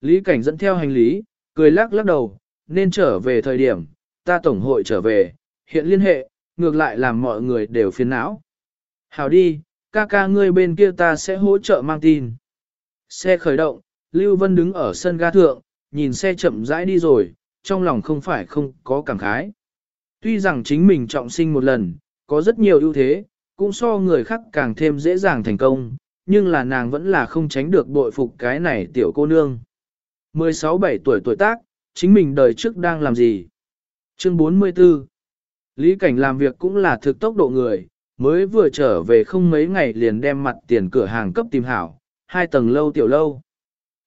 [SPEAKER 1] Lý Cảnh dẫn theo hành lý, cười lắc lắc đầu, nên trở về thời điểm, ta tổng hội trở về, hiện liên hệ, ngược lại làm mọi người đều phiền não. Hảo đi, ca ca ngươi bên kia ta sẽ hỗ trợ mang tin. Xe khởi động, Lưu Vân đứng ở sân ga thượng, nhìn xe chậm rãi đi rồi, trong lòng không phải không có cảm khái. Tuy rằng chính mình trọng sinh một lần, có rất nhiều ưu thế, cũng so người khác càng thêm dễ dàng thành công, nhưng là nàng vẫn là không tránh được bội phục cái này tiểu cô nương. 16-7 tuổi tuổi tác, chính mình đời trước đang làm gì? Chương 44 Lý cảnh làm việc cũng là thực tốc độ người, mới vừa trở về không mấy ngày liền đem mặt tiền cửa hàng cấp tìm hảo, hai tầng lâu tiểu lâu.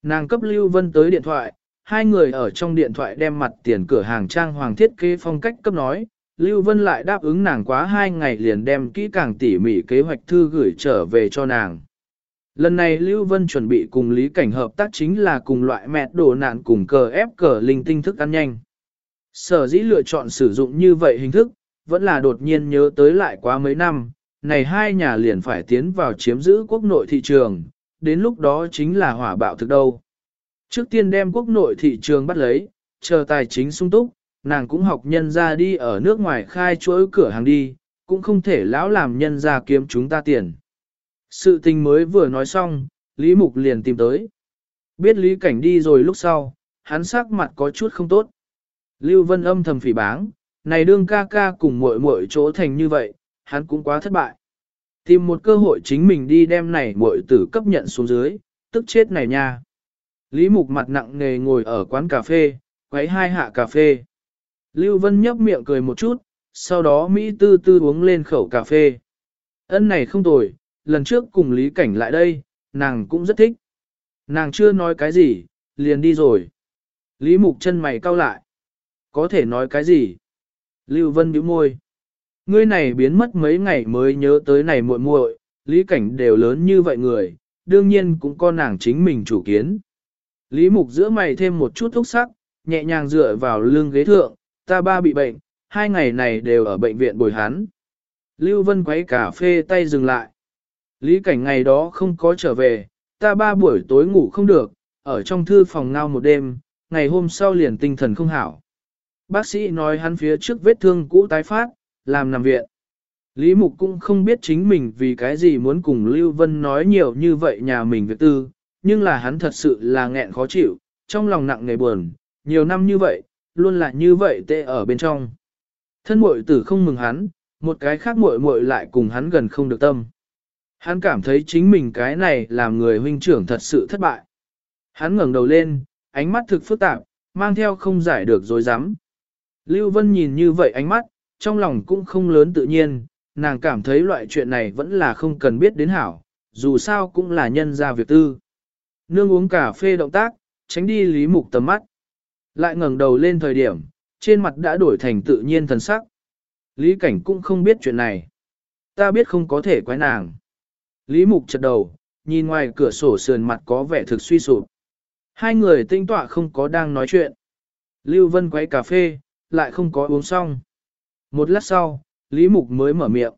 [SPEAKER 1] Nàng cấp Lưu Vân tới điện thoại, hai người ở trong điện thoại đem mặt tiền cửa hàng trang hoàng thiết kế phong cách cấp nói, Lưu Vân lại đáp ứng nàng quá hai ngày liền đem kỹ càng tỉ mỉ kế hoạch thư gửi trở về cho nàng. Lần này Lưu Vân chuẩn bị cùng Lý Cảnh hợp tác chính là cùng loại mẹ đồ nạn cùng cờ ép cờ linh tinh thức ăn nhanh. Sở dĩ lựa chọn sử dụng như vậy hình thức, vẫn là đột nhiên nhớ tới lại quá mấy năm, này hai nhà liền phải tiến vào chiếm giữ quốc nội thị trường, đến lúc đó chính là hỏa bạo thực đâu. Trước tiên đem quốc nội thị trường bắt lấy, chờ tài chính sung túc, nàng cũng học nhân ra đi ở nước ngoài khai chuỗi cửa hàng đi, cũng không thể lão làm nhân ra kiếm chúng ta tiền. Sự tình mới vừa nói xong, Lý Mục liền tìm tới. Biết Lý Cảnh đi rồi lúc sau, hắn sắc mặt có chút không tốt. Lưu Vân âm thầm phỉ báng, này đương ca ca cùng muội muội chỗ thành như vậy, hắn cũng quá thất bại. Tìm một cơ hội chính mình đi đem này muội tử cấp nhận xuống dưới, tức chết này nha. Lý Mục mặt nặng nề ngồi ở quán cà phê, quấy hai hạ cà phê. Lưu Vân nhấp miệng cười một chút, sau đó Mỹ tư tư uống lên khẩu cà phê. Ân này không tồi, lần trước cùng Lý Cảnh lại đây, nàng cũng rất thích. Nàng chưa nói cái gì, liền đi rồi. Lý Mục chân mày cau lại. Có thể nói cái gì? Lưu Vân bĩu môi. Ngươi này biến mất mấy ngày mới nhớ tới này muội muội, Lý Cảnh đều lớn như vậy người, đương nhiên cũng có nàng chính mình chủ kiến. Lý Mục giữa mày thêm một chút thuốc sắc, nhẹ nhàng dựa vào lưng ghế thượng, ta ba bị bệnh, hai ngày này đều ở bệnh viện bồi hắn. Lưu Vân quấy cà phê tay dừng lại. Lý cảnh ngày đó không có trở về, ta ba buổi tối ngủ không được, ở trong thư phòng ngao một đêm, ngày hôm sau liền tinh thần không hảo. Bác sĩ nói hắn phía trước vết thương cũ tái phát, làm nằm viện. Lý Mục cũng không biết chính mình vì cái gì muốn cùng Lưu Vân nói nhiều như vậy nhà mình việc tư, nhưng là hắn thật sự là nghẹn khó chịu, trong lòng nặng nề buồn, nhiều năm như vậy, luôn là như vậy tệ ở bên trong. Thân muội tử không mừng hắn, một cái khác muội muội lại cùng hắn gần không được tâm. Hắn cảm thấy chính mình cái này làm người huynh trưởng thật sự thất bại. Hắn ngẩng đầu lên, ánh mắt thực phức tạp, mang theo không giải được dối rắm Lưu Vân nhìn như vậy ánh mắt, trong lòng cũng không lớn tự nhiên, nàng cảm thấy loại chuyện này vẫn là không cần biết đến hảo, dù sao cũng là nhân ra việc tư. Nương uống cà phê động tác, tránh đi lý mục tầm mắt. Lại ngẩng đầu lên thời điểm, trên mặt đã đổi thành tự nhiên thần sắc. Lý cảnh cũng không biết chuyện này. Ta biết không có thể quái nàng. Lý mục chật đầu, nhìn ngoài cửa sổ sườn mặt có vẻ thực suy sụp. Hai người tinh tọa không có đang nói chuyện. Lưu Vân quấy cà phê, lại không có uống xong. Một lát sau, Lý Mục mới mở miệng.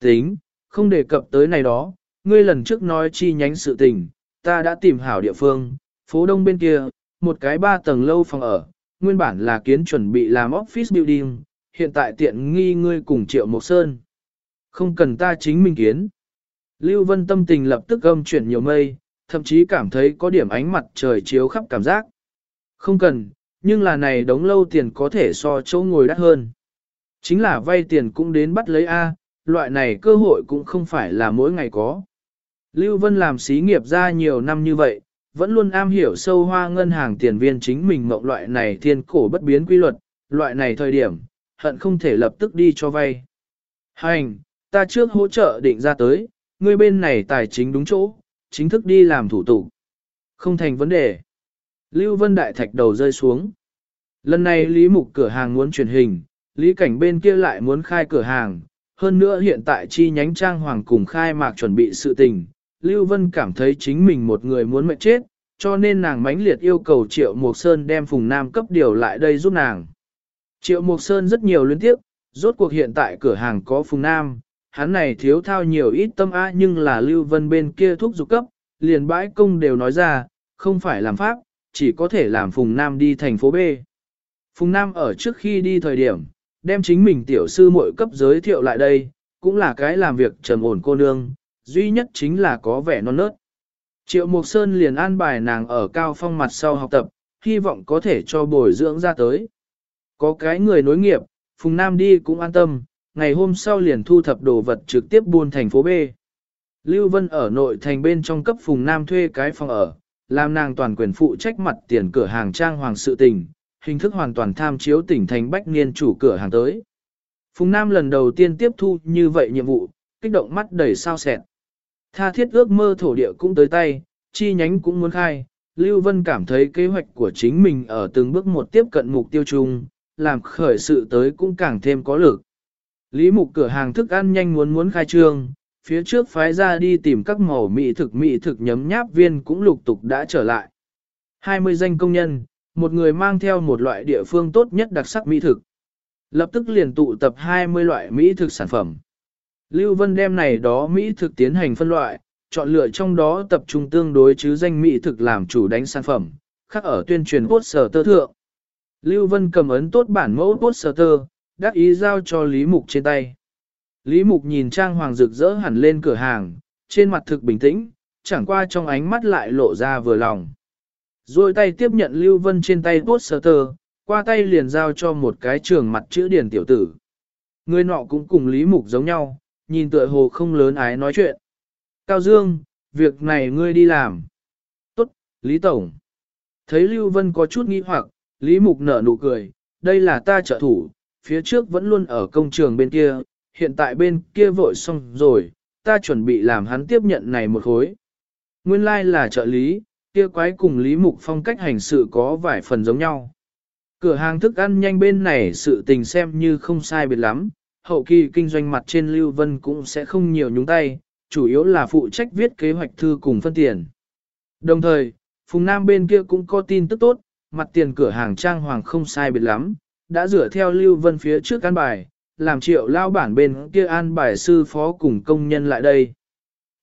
[SPEAKER 1] Tính, không đề cập tới này đó, ngươi lần trước nói chi nhánh sự tình, ta đã tìm hảo địa phương, phố đông bên kia, một cái ba tầng lâu phòng ở, nguyên bản là kiến chuẩn bị làm office building, hiện tại tiện nghi ngươi cùng Triệu Mộc Sơn. Không cần ta chính mình kiến. Lưu Vân tâm tình lập tức âm chuyển nhiều mây, thậm chí cảm thấy có điểm ánh mặt trời chiếu khắp cảm giác. Không cần, nhưng là này đống lâu tiền có thể so chỗ ngồi đắt hơn. Chính là vay tiền cũng đến bắt lấy A, loại này cơ hội cũng không phải là mỗi ngày có. Lưu Vân làm xí nghiệp ra nhiều năm như vậy, vẫn luôn am hiểu sâu hoa ngân hàng tiền viên chính mình mộng loại này thiên cổ bất biến quy luật, loại này thời điểm, hận không thể lập tức đi cho vay. Hành, ta trước hỗ trợ định ra tới, ngươi bên này tài chính đúng chỗ, chính thức đi làm thủ tục. Không thành vấn đề. Lưu Vân Đại Thạch đầu rơi xuống. Lần này Lý Mục cửa hàng muốn truyền hình, Lý Cảnh bên kia lại muốn khai cửa hàng, hơn nữa hiện tại chi nhánh trang hoàng cùng khai mạc chuẩn bị sự tình. Lưu Vân cảm thấy chính mình một người muốn mệt chết, cho nên nàng mãnh liệt yêu cầu Triệu Mộc Sơn đem Phùng Nam cấp điều lại đây giúp nàng. Triệu Mộc Sơn rất nhiều luyến tiếp, rốt cuộc hiện tại cửa hàng có Phùng Nam, hắn này thiếu thao nhiều ít tâm á nhưng là Lưu Vân bên kia thuốc dục cấp, liền bãi công đều nói ra, không phải làm pháp, chỉ có thể làm Phùng Nam đi thành phố B. Phùng Nam ở trước khi đi thời điểm, đem chính mình tiểu sư muội cấp giới thiệu lại đây, cũng là cái làm việc trầm ổn cô nương, duy nhất chính là có vẻ non nớt. Triệu Mộc Sơn liền an bài nàng ở cao phong mặt sau học tập, hy vọng có thể cho bồi dưỡng ra tới. Có cái người nối nghiệp, Phùng Nam đi cũng an tâm, ngày hôm sau liền thu thập đồ vật trực tiếp buôn thành phố B. Lưu Vân ở nội thành bên trong cấp Phùng Nam thuê cái phòng ở, làm nàng toàn quyền phụ trách mặt tiền cửa hàng trang hoàng sự tình, hình thức hoàn toàn tham chiếu tỉnh thành bách niên chủ cửa hàng tới. Phùng Nam lần đầu tiên tiếp thu như vậy nhiệm vụ, kích động mắt đầy sao sẹn. Tha thiết ước mơ thổ địa cũng tới tay, chi nhánh cũng muốn khai, Lưu Vân cảm thấy kế hoạch của chính mình ở từng bước một tiếp cận mục tiêu chung, làm khởi sự tới cũng càng thêm có lực. Lý mục cửa hàng thức ăn nhanh muốn muốn khai trương, phía trước phái ra đi tìm các màu mỹ thực mỹ thực nhấm nháp viên cũng lục tục đã trở lại. 20 danh công nhân, một người mang theo một loại địa phương tốt nhất đặc sắc mỹ thực. Lập tức liền tụ tập 20 loại mỹ thực sản phẩm. Lưu Vân đem này đó mỹ thực tiến hành phân loại, chọn lựa trong đó tập trung tương đối chứ danh mỹ thực làm chủ đánh sản phẩm, khác ở tuyên truyền sở tơ thượng. Lưu Vân cầm ấn tốt bản mẫu sở tơ, đắc ý giao cho Lý Mục trên tay. Lý Mục nhìn Trang Hoàng rực rỡ hẳn lên cửa hàng, trên mặt thực bình tĩnh, chẳng qua trong ánh mắt lại lộ ra vừa lòng. Rồi tay tiếp nhận Lưu Vân trên tay poster, qua tay liền giao cho một cái trường mặt chữ điển tiểu tử. Người nọ cũng cùng Lý Mục giống nhau, nhìn tựa hồ không lớn ái nói chuyện. Cao Dương, việc này ngươi đi làm. Tốt, Lý Tổng. Thấy Lưu Vân có chút nghi hoặc, Lý Mục nở nụ cười, đây là ta trợ thủ, phía trước vẫn luôn ở công trường bên kia, hiện tại bên kia vội xong rồi, ta chuẩn bị làm hắn tiếp nhận này một khối. Nguyên lai like là trợ lý, kia quái cùng Lý Mục Phong cách hành sự có vài phần giống nhau. Cửa hàng thức ăn nhanh bên này sự tình xem như không sai biệt lắm, hậu kỳ kinh doanh mặt trên Lưu Vân cũng sẽ không nhiều nhúng tay, chủ yếu là phụ trách viết kế hoạch thư cùng phân tiền. Đồng thời, Phùng Nam bên kia cũng có tin tức tốt, mặt tiền cửa hàng trang hoàng không sai biệt lắm, đã rửa theo Lưu Vân phía trước an bài, làm triệu lao bản bên kia an bài sư phó cùng công nhân lại đây.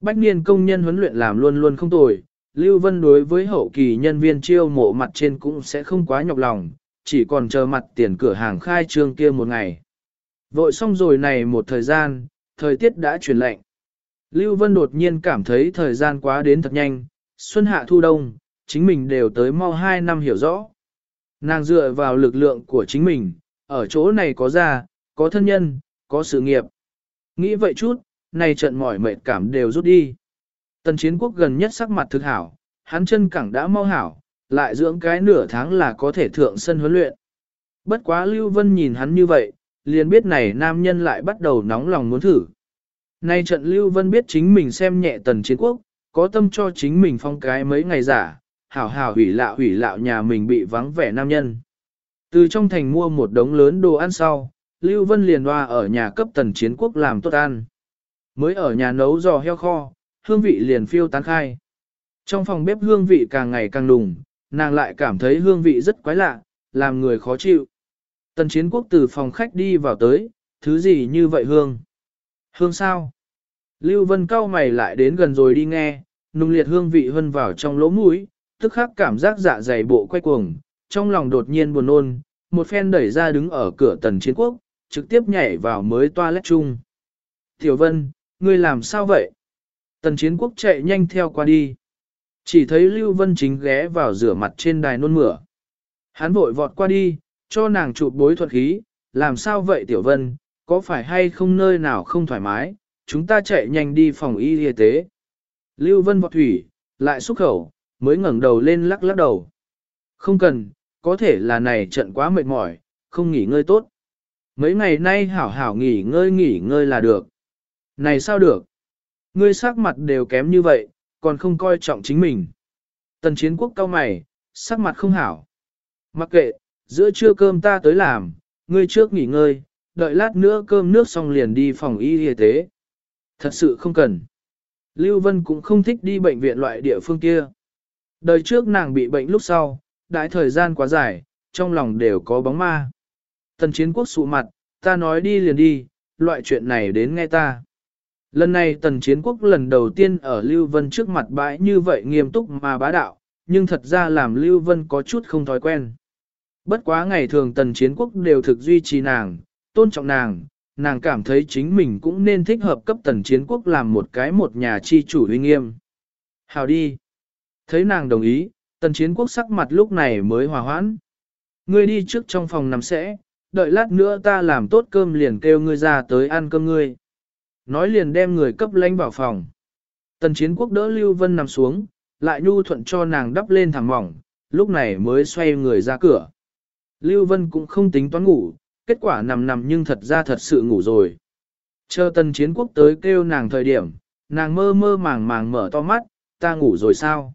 [SPEAKER 1] Bách niên công nhân huấn luyện làm luôn luôn không tồi, Lưu Vân đối với hậu kỳ nhân viên chiêu mộ mặt trên cũng sẽ không quá nhọc lòng, chỉ còn chờ mặt tiền cửa hàng khai trương kia một ngày. Vội xong rồi này một thời gian, thời tiết đã chuyển lạnh. Lưu Vân đột nhiên cảm thấy thời gian quá đến thật nhanh, xuân hạ thu đông, chính mình đều tới mau 2 năm hiểu rõ. Nàng dựa vào lực lượng của chính mình, ở chỗ này có gia, có thân nhân, có sự nghiệp. Nghĩ vậy chút, này trận mỏi mệt cảm đều rút đi. Tần chiến quốc gần nhất sắc mặt thực hảo, hắn chân cẳng đã mau hảo, lại dưỡng cái nửa tháng là có thể thượng sân huấn luyện. Bất quá Lưu Vân nhìn hắn như vậy, liền biết này nam nhân lại bắt đầu nóng lòng muốn thử. Nay trận Lưu Vân biết chính mình xem nhẹ tần chiến quốc, có tâm cho chính mình phong cái mấy ngày giả, hảo hảo hủy lạ hủy lạo nhà mình bị vắng vẻ nam nhân. Từ trong thành mua một đống lớn đồ ăn sau, Lưu Vân liền hoa ở nhà cấp tần chiến quốc làm tốt ăn. Mới ở nhà nấu giò heo kho, hương vị liền phiêu tán khai. Trong phòng bếp hương vị càng ngày càng nùng, nàng lại cảm thấy hương vị rất quái lạ, làm người khó chịu. Tần chiến quốc từ phòng khách đi vào tới, thứ gì như vậy hương? Hương sao? Lưu Vân cao mày lại đến gần rồi đi nghe, nung liệt hương vị hân vào trong lỗ mũi, tức khắc cảm giác dạ dày bộ quay cuồng, trong lòng đột nhiên buồn nôn, một phen đẩy ra đứng ở cửa tần chiến quốc, trực tiếp nhảy vào mới toilet chung. Tiểu Vân, ngươi làm sao vậy? Tần chiến quốc chạy nhanh theo qua đi. Chỉ thấy Lưu Vân chính ghé vào rửa mặt trên đài nôn mửa. Hắn vội vọt qua đi, cho nàng chụp bối thuật khí, làm sao vậy Tiểu Vân, có phải hay không nơi nào không thoải mái, chúng ta chạy nhanh đi phòng y y tế. Lưu Vân vọt thủy, lại xúc khẩu, mới ngẩng đầu lên lắc lắc đầu. Không cần, có thể là này trận quá mệt mỏi, không nghỉ ngơi tốt. Mấy ngày nay hảo hảo nghỉ ngơi nghỉ ngơi là được. Này sao được? Ngươi sắc mặt đều kém như vậy, còn không coi trọng chính mình. Tần chiến quốc cao mày, sắc mặt không hảo. Mặc kệ, giữa trưa cơm ta tới làm, ngươi trước nghỉ ngơi, đợi lát nữa cơm nước xong liền đi phòng y y tế. Thật sự không cần. Lưu Vân cũng không thích đi bệnh viện loại địa phương kia. Đời trước nàng bị bệnh lúc sau, đại thời gian quá dài, trong lòng đều có bóng ma. Tần chiến quốc sụ mặt, ta nói đi liền đi, loại chuyện này đến nghe ta. Lần này tần chiến quốc lần đầu tiên ở Lưu Vân trước mặt bãi như vậy nghiêm túc mà bá đạo, nhưng thật ra làm Lưu Vân có chút không thói quen. Bất quá ngày thường tần chiến quốc đều thực duy trì nàng, tôn trọng nàng, nàng cảm thấy chính mình cũng nên thích hợp cấp tần chiến quốc làm một cái một nhà chi chủ uy nghiêm. Hào đi. Thấy nàng đồng ý, tần chiến quốc sắc mặt lúc này mới hòa hoãn. Ngươi đi trước trong phòng nằm sẽ, đợi lát nữa ta làm tốt cơm liền kêu ngươi ra tới ăn cơm ngươi. Nói liền đem người cấp lãnh vào phòng. Tần chiến quốc đỡ Lưu Vân nằm xuống, lại nhu thuận cho nàng đắp lên thẳng mỏng, lúc này mới xoay người ra cửa. Lưu Vân cũng không tính toán ngủ, kết quả nằm nằm nhưng thật ra thật sự ngủ rồi. Chờ tần chiến quốc tới kêu nàng thời điểm, nàng mơ mơ màng màng mở to mắt, ta ngủ rồi sao?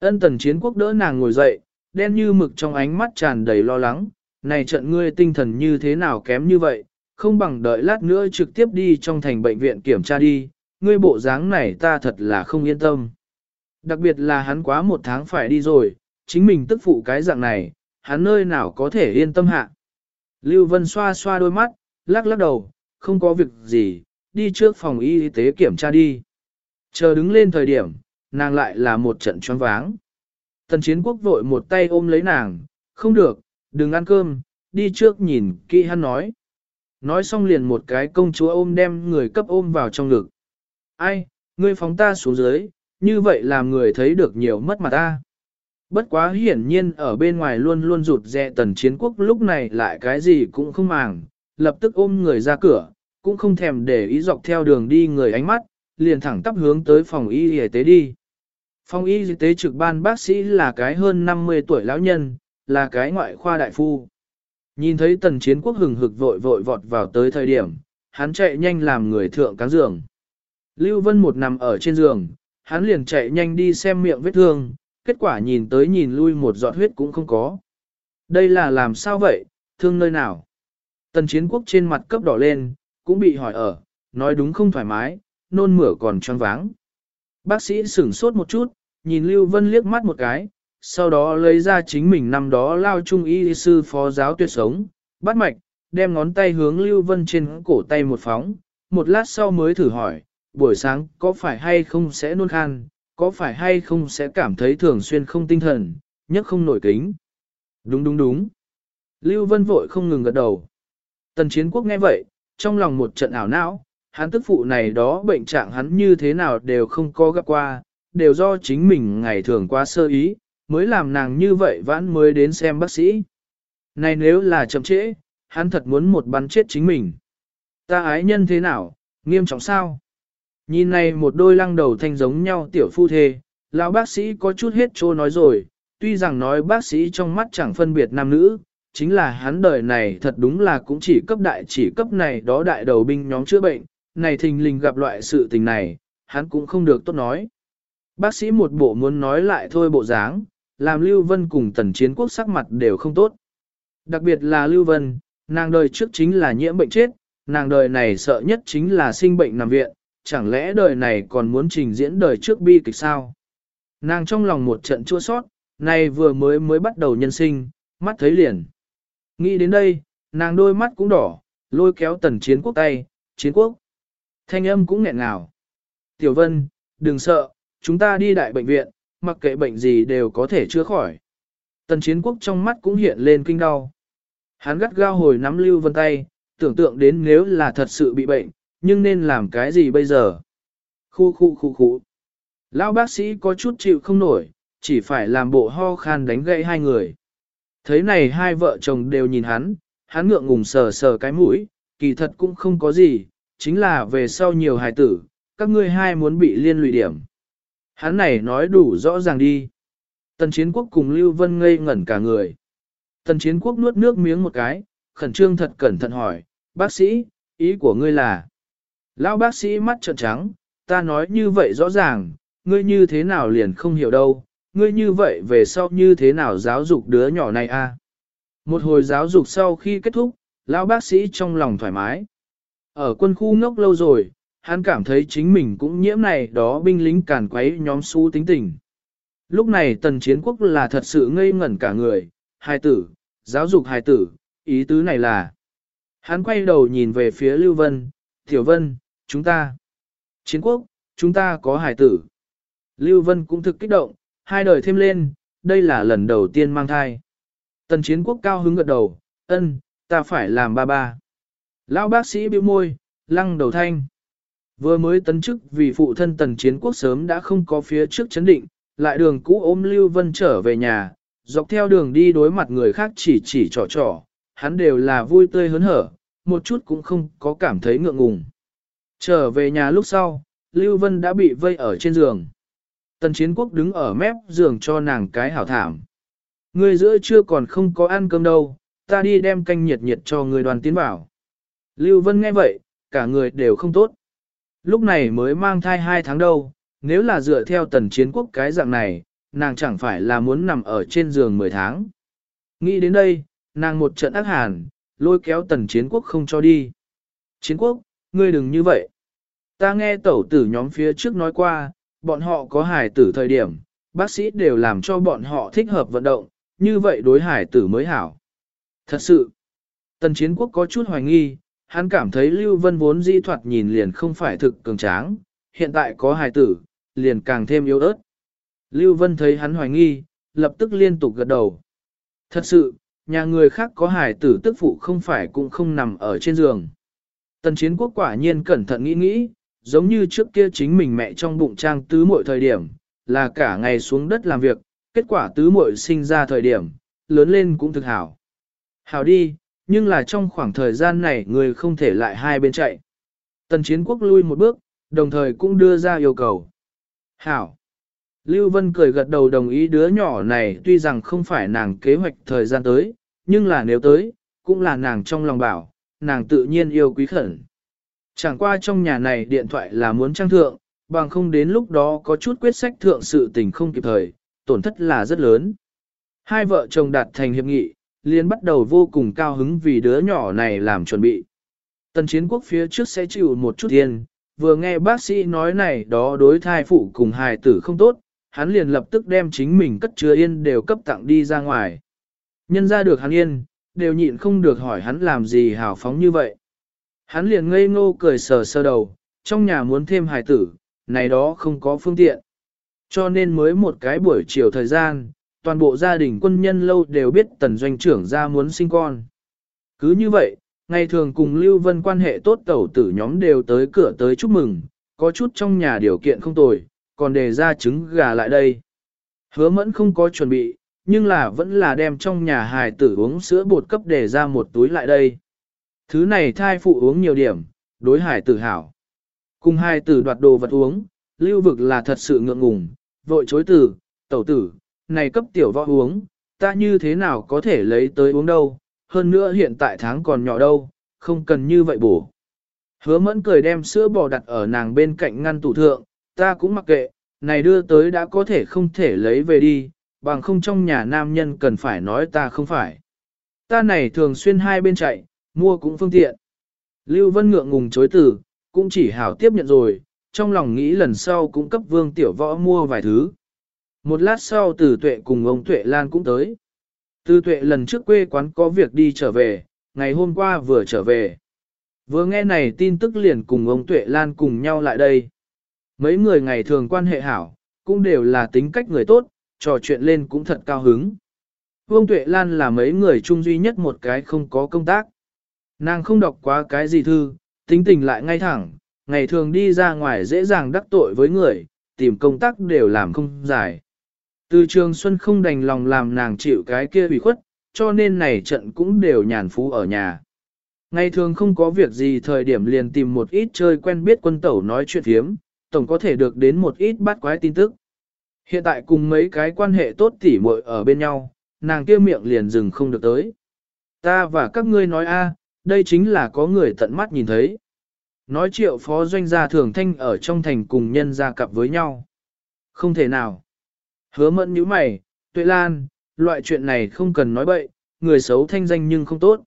[SPEAKER 1] Ân tần chiến quốc đỡ nàng ngồi dậy, đen như mực trong ánh mắt tràn đầy lo lắng, này trận ngươi tinh thần như thế nào kém như vậy, không bằng đợi lát nữa trực tiếp đi trong thành bệnh viện kiểm tra đi, ngươi bộ dáng này ta thật là không yên tâm. Đặc biệt là hắn quá một tháng phải đi rồi, chính mình tức phụ cái dạng này, hắn nơi nào có thể yên tâm hạ. Lưu Vân xoa xoa đôi mắt, lắc lắc đầu, không có việc gì, đi trước phòng y tế kiểm tra đi. Chờ đứng lên thời điểm, nàng lại là một trận choáng váng. Tần chiến quốc vội một tay ôm lấy nàng, không được, đừng ăn cơm, đi trước nhìn kỹ hắn nói. Nói xong liền một cái công chúa ôm đem người cấp ôm vào trong ngực. Ai, ngươi phóng ta xuống dưới, như vậy làm người thấy được nhiều mất mặt ta. Bất quá hiển nhiên ở bên ngoài luôn luôn rụt rè tần chiến quốc lúc này lại cái gì cũng không màng, lập tức ôm người ra cửa, cũng không thèm để ý dọc theo đường đi người ánh mắt, liền thẳng tắp hướng tới phòng y y tế đi. Phòng y tế trực ban bác sĩ là cái hơn 50 tuổi lão nhân, là cái ngoại khoa đại phu. Nhìn thấy tần chiến quốc hừng hực vội vội vọt vào tới thời điểm, hắn chạy nhanh làm người thượng cáng giường. Lưu Vân một nằm ở trên giường, hắn liền chạy nhanh đi xem miệng vết thương, kết quả nhìn tới nhìn lui một giọt huyết cũng không có. Đây là làm sao vậy, thương nơi nào? Tần chiến quốc trên mặt cấp đỏ lên, cũng bị hỏi ở, nói đúng không thoải mái, nôn mửa còn choáng váng. Bác sĩ sửng sốt một chút, nhìn Lưu Vân liếc mắt một cái, sau đó lấy ra chính mình năm đó lao trung y sư phó giáo tuyệt sống, bắt mạch, đem ngón tay hướng Lưu Vân trên cổ tay một phóng, một lát sau mới thử hỏi, buổi sáng có phải hay không sẽ nôn khan, có phải hay không sẽ cảm thấy thường xuyên không tinh thần, nhất không nổi kính. Đúng đúng đúng. Lưu Vân vội không ngừng gật đầu. Tần chiến quốc nghe vậy, trong lòng một trận ảo não, hắn tức phụ này đó bệnh trạng hắn như thế nào đều không có gặp qua, đều do chính mình ngày thường quá sơ ý, mới làm nàng như vậy vãn mới đến xem bác sĩ. Này nếu là chậm trễ, hắn thật muốn một bắn chết chính mình. Ta ái nhân thế nào, nghiêm trọng sao? Nhìn này một đôi lăng đầu thanh giống nhau tiểu phu thê, lão bác sĩ có chút hết trô nói rồi, tuy rằng nói bác sĩ trong mắt chẳng phân biệt nam nữ, chính là hắn đời này thật đúng là cũng chỉ cấp đại chỉ cấp này đó đại đầu binh nhóm chữa bệnh, này thình lình gặp loại sự tình này, hắn cũng không được tốt nói. Bác sĩ một bộ muốn nói lại thôi bộ dáng, làm Lưu Vân cùng tần chiến quốc sắc mặt đều không tốt. Đặc biệt là Lưu Vân, nàng đời trước chính là nhiễm bệnh chết, nàng đời này sợ nhất chính là sinh bệnh nằm viện, chẳng lẽ đời này còn muốn trình diễn đời trước bi kịch sao? Nàng trong lòng một trận chua sót, này vừa mới mới bắt đầu nhân sinh, mắt thấy liền. Nghĩ đến đây, nàng đôi mắt cũng đỏ, lôi kéo tần chiến quốc tay, chiến quốc. Thanh âm cũng nghẹn ngào. Tiểu Vân, đừng sợ, chúng ta đi đại bệnh viện, mặc kệ bệnh gì đều có thể chữa khỏi. Tần chiến quốc trong mắt cũng hiện lên kinh đau. Hắn gắt gao hồi nắm Lưu Vân tay, tưởng tượng đến nếu là thật sự bị bệnh, nhưng nên làm cái gì bây giờ? Khu khu khu khu. Lão bác sĩ có chút chịu không nổi, chỉ phải làm bộ ho khan đánh gãy hai người. Thấy này hai vợ chồng đều nhìn hắn, hắn ngượng ngùng sờ sờ cái mũi, kỳ thật cũng không có gì, chính là về sau nhiều hài tử, các ngươi hai muốn bị liên lụy điểm. Hắn này nói đủ rõ ràng đi. Tần chiến quốc cùng Lưu Vân ngây ngẩn cả người. Tần chiến quốc nuốt nước miếng một cái, khẩn trương thật cẩn thận hỏi, bác sĩ, ý của ngươi là. Lão bác sĩ mắt trợn trắng, ta nói như vậy rõ ràng, ngươi như thế nào liền không hiểu đâu, ngươi như vậy về sau như thế nào giáo dục đứa nhỏ này a? Một hồi giáo dục sau khi kết thúc, lão bác sĩ trong lòng thoải mái. Ở quân khu ngốc lâu rồi, hắn cảm thấy chính mình cũng nhiễm này đó binh lính càn quấy nhóm su tính tình. Lúc này tần chiến quốc là thật sự ngây ngẩn cả người, hài tử, giáo dục hài tử, ý tứ này là. Hắn quay đầu nhìn về phía Lưu Vân, Tiểu Vân, chúng ta. Chiến quốc, chúng ta có hài tử. Lưu Vân cũng thực kích động, hai đời thêm lên, đây là lần đầu tiên mang thai. Tần chiến quốc cao hứng gật đầu, ân, ta phải làm ba ba. Lão bác sĩ bĩu môi, lăng đầu thanh. Vừa mới tấn chức vì phụ thân tần chiến quốc sớm đã không có phía trước chấn định, lại đường cũ ôm Lưu Vân trở về nhà, dọc theo đường đi đối mặt người khác chỉ chỉ trò trò, hắn đều là vui tươi hớn hở, một chút cũng không có cảm thấy ngượng ngùng. Trở về nhà lúc sau, Lưu Vân đã bị vây ở trên giường. Tần chiến quốc đứng ở mép giường cho nàng cái hảo thảm. Ngươi giữa trưa còn không có ăn cơm đâu, ta đi đem canh nhiệt nhiệt cho người đoàn tiến bảo. Lưu Vân nghe vậy, cả người đều không tốt. Lúc này mới mang thai hai tháng đâu, nếu là dựa theo tần chiến quốc cái dạng này, nàng chẳng phải là muốn nằm ở trên giường 10 tháng. Nghĩ đến đây, nàng một trận ác hàn, lôi kéo tần chiến quốc không cho đi. Chiến quốc, ngươi đừng như vậy. Ta nghe tẩu tử nhóm phía trước nói qua, bọn họ có hài tử thời điểm, bác sĩ đều làm cho bọn họ thích hợp vận động, như vậy đối hải tử mới hảo. Thật sự, tần chiến quốc có chút hoài nghi, hắn cảm thấy Lưu Vân vốn di thoạt nhìn liền không phải thực cường tráng, hiện tại có hài tử, liền càng thêm yếu ớt. Lưu Vân thấy hắn hoài nghi, lập tức liên tục gật đầu. Thật sự, nhà người khác có hài tử tức phụ không phải cũng không nằm ở trên giường. Tần chiến quốc quả nhiên cẩn thận nghĩ nghĩ, giống như trước kia chính mình mẹ trong bụng trang tứ mỗi thời điểm, là cả ngày xuống đất làm việc, kết quả tứ muội sinh ra thời điểm, lớn lên cũng thực hảo. Hảo đi, nhưng là trong khoảng thời gian này người không thể lại hai bên chạy. Tần chiến quốc lui một bước, đồng thời cũng đưa ra yêu cầu. Hảo. Lưu Vân cười gật đầu đồng ý đứa nhỏ này tuy rằng không phải nàng kế hoạch thời gian tới, nhưng là nếu tới, cũng là nàng trong lòng bảo, nàng tự nhiên yêu quý khẩn. Chẳng qua trong nhà này điện thoại là muốn trang thượng, bằng không đến lúc đó có chút quyết sách thượng sự tình không kịp thời, tổn thất là rất lớn. Hai vợ chồng đạt thành hiệp nghị, liền bắt đầu vô cùng cao hứng vì đứa nhỏ này làm chuẩn bị. Tần chiến quốc phía trước sẽ chịu một chút tiền, vừa nghe bác sĩ nói này đó đối thai phụ cùng hài tử không tốt, hắn liền lập tức đem chính mình cất chứa yên đều cấp tặng đi ra ngoài. Nhân ra được hắn yên, đều nhịn không được hỏi hắn làm gì hào phóng như vậy. Hắn liền ngây ngô cười sờ sơ đầu, trong nhà muốn thêm hài tử, này đó không có phương tiện. Cho nên mới một cái buổi chiều thời gian, toàn bộ gia đình quân nhân lâu đều biết tần doanh trưởng ra muốn sinh con. Cứ như vậy, ngày thường cùng Lưu Vân quan hệ tốt tẩu tử nhóm đều tới cửa tới chúc mừng, có chút trong nhà điều kiện không tồi, còn đề ra trứng gà lại đây. Hứa mẫn không có chuẩn bị, nhưng là vẫn là đem trong nhà hài tử uống sữa bột cấp đề ra một túi lại đây. Thứ này thai phụ uống nhiều điểm, đối hài tử hảo. Cùng hài tử đoạt đồ vật uống, lưu vực là thật sự ngượng ngùng, vội chối tử tẩu tử, này cấp tiểu võ uống, ta như thế nào có thể lấy tới uống đâu, hơn nữa hiện tại tháng còn nhỏ đâu, không cần như vậy bổ. Hứa mẫn cười đem sữa bò đặt ở nàng bên cạnh ngăn tủ thượng, ta cũng mặc kệ, này đưa tới đã có thể không thể lấy về đi, bằng không trong nhà nam nhân cần phải nói ta không phải. Ta này thường xuyên hai bên chạy, mua cũng phương tiện. Lưu Vân ngượng ngùng chối từ, cũng chỉ hảo tiếp nhận rồi, trong lòng nghĩ lần sau cũng cấp vương tiểu võ mua vài thứ. Một lát sau từ tuệ cùng ông tuệ lan cũng tới. Từ tuệ lần trước quê quán có việc đi trở về, ngày hôm qua vừa trở về. Vừa nghe này tin tức liền cùng ông tuệ lan cùng nhau lại đây. Mấy người ngày thường quan hệ hảo, cũng đều là tính cách người tốt, trò chuyện lên cũng thật cao hứng. Vương Tuệ Lan là mấy người chung duy nhất một cái không có công tác. Nàng không đọc quá cái gì thư, tính tình lại ngay thẳng, ngày thường đi ra ngoài dễ dàng đắc tội với người, tìm công tác đều làm không giải. Từ trường Xuân không đành lòng làm nàng chịu cái kia bị khuất, cho nên này trận cũng đều nhàn phú ở nhà. Ngày thường không có việc gì thời điểm liền tìm một ít chơi quen biết quân tẩu nói chuyện thiếm, tổng có thể được đến một ít bắt quái tin tức. Hiện tại cùng mấy cái quan hệ tốt tỉ muội ở bên nhau, nàng kia miệng liền dừng không được tới. Ta và các ngươi nói a, đây chính là có người tận mắt nhìn thấy. Nói triệu phó doanh gia thường thanh ở trong thành cùng nhân gia cặp với nhau. Không thể nào. Hứa mẫn nhíu mày, tuệ lan, loại chuyện này không cần nói bậy, người xấu thanh danh nhưng không tốt.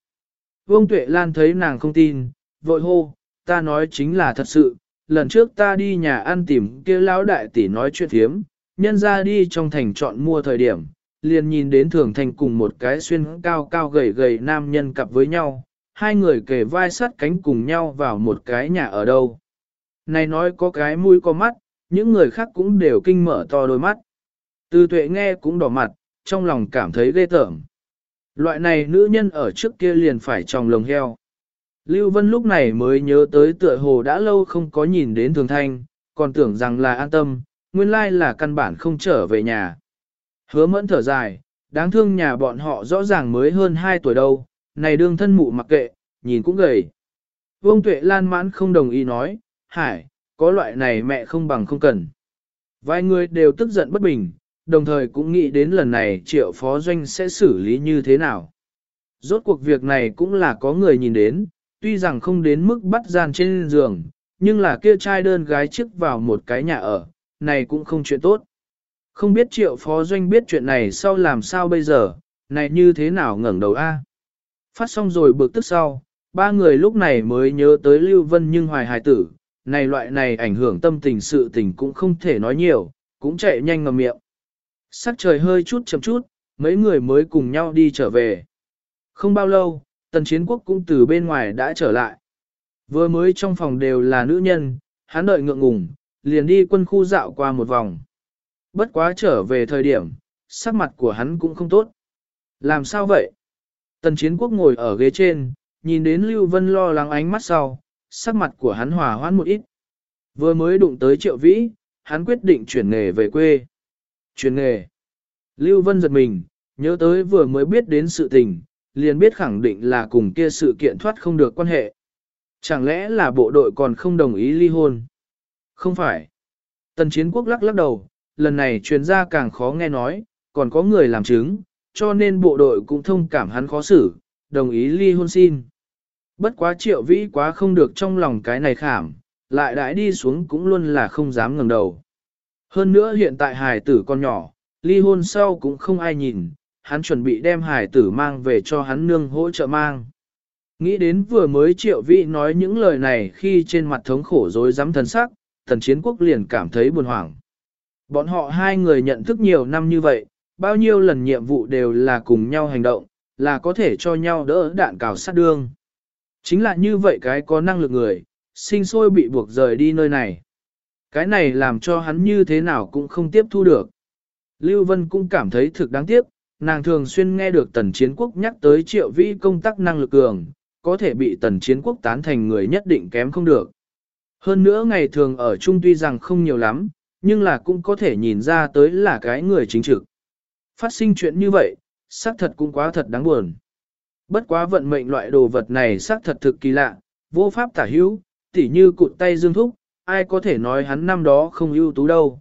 [SPEAKER 1] Vương tuệ lan thấy nàng không tin, vội hô, ta nói chính là thật sự, lần trước ta đi nhà ăn tìm kia lão đại tỷ nói chuyện thiếm, nhân ra đi trong thành chọn mua thời điểm, liền nhìn đến thường thành cùng một cái xuyên cao cao gầy gầy nam nhân cặp với nhau, hai người kề vai sát cánh cùng nhau vào một cái nhà ở đâu. Này nói có cái mũi có mắt, những người khác cũng đều kinh mở to đôi mắt. Từ tuệ nghe cũng đỏ mặt, trong lòng cảm thấy ghê tởm. Loại này nữ nhân ở trước kia liền phải tròng lồng heo. Lưu Vân lúc này mới nhớ tới tựa hồ đã lâu không có nhìn đến thường thanh, còn tưởng rằng là an tâm, nguyên lai là căn bản không trở về nhà. Hứa mẫn thở dài, đáng thương nhà bọn họ rõ ràng mới hơn 2 tuổi đâu, này đương thân mụ mặc kệ, nhìn cũng gầy. Vương Tuệ Lan mãn không đồng ý nói, hải, có loại này mẹ không bằng không cần. Vài người đều tức giận bất bình, đồng thời cũng nghĩ đến lần này triệu phó doanh sẽ xử lý như thế nào. Rốt cuộc việc này cũng là có người nhìn đến, tuy rằng không đến mức bắt gian trên giường, nhưng là kia trai đơn gái trước vào một cái nhà ở, này cũng không chuyện tốt. Không biết triệu phó doanh biết chuyện này sau làm sao bây giờ, này như thế nào ngẩng đầu a? Phát xong rồi bực tức sau, ba người lúc này mới nhớ tới Lưu Vân nhưng hoài hài tử, này loại này ảnh hưởng tâm tình sự tình cũng không thể nói nhiều, cũng chạy nhanh ngầm miệng. Sắc trời hơi chút chậm chút, mấy người mới cùng nhau đi trở về. Không bao lâu, tần chiến quốc cũng từ bên ngoài đã trở lại. Vừa mới trong phòng đều là nữ nhân, hắn đợi ngượng ngùng, liền đi quân khu dạo qua một vòng. Bất quá trở về thời điểm, sắc mặt của hắn cũng không tốt. Làm sao vậy? Tần chiến quốc ngồi ở ghế trên, nhìn đến Lưu Vân lo lắng ánh mắt sau, sắc mặt của hắn hòa hoãn một ít. Vừa mới đụng tới triệu vĩ, hắn quyết định chuyển nghề về quê. Chuyển nghề. Lưu Vân giật mình, nhớ tới vừa mới biết đến sự tình, liền biết khẳng định là cùng kia sự kiện thoát không được quan hệ. Chẳng lẽ là bộ đội còn không đồng ý ly hôn? Không phải. Tần chiến quốc lắc lắc đầu, lần này truyền ra càng khó nghe nói, còn có người làm chứng, cho nên bộ đội cũng thông cảm hắn khó xử, đồng ý ly hôn xin. Bất quá triệu vĩ quá không được trong lòng cái này khảm, lại đãi đi xuống cũng luôn là không dám ngẩng đầu. Hơn nữa hiện tại hài tử con nhỏ, ly hôn sau cũng không ai nhìn, hắn chuẩn bị đem hài tử mang về cho hắn nương hỗ trợ mang. Nghĩ đến vừa mới triệu vị nói những lời này khi trên mặt thống khổ dối rắm thần sắc, thần chiến quốc liền cảm thấy buồn hoảng. Bọn họ hai người nhận thức nhiều năm như vậy, bao nhiêu lần nhiệm vụ đều là cùng nhau hành động, là có thể cho nhau đỡ đạn cào sát đương. Chính là như vậy cái có năng lực người, sinh sôi bị buộc rời đi nơi này. Cái này làm cho hắn như thế nào cũng không tiếp thu được. Lưu Vân cũng cảm thấy thực đáng tiếc, nàng thường xuyên nghe được tần chiến quốc nhắc tới triệu vĩ công tác năng lực cường, có thể bị tần chiến quốc tán thành người nhất định kém không được. Hơn nữa ngày thường ở chung tuy rằng không nhiều lắm, nhưng là cũng có thể nhìn ra tới là cái người chính trực. Phát sinh chuyện như vậy, xác thật cũng quá thật đáng buồn. Bất quá vận mệnh loại đồ vật này xác thật thực kỳ lạ, vô pháp tả hữu, tỉ như cụt tay dương thúc, ai có thể nói hắn năm đó không ưu tú đâu.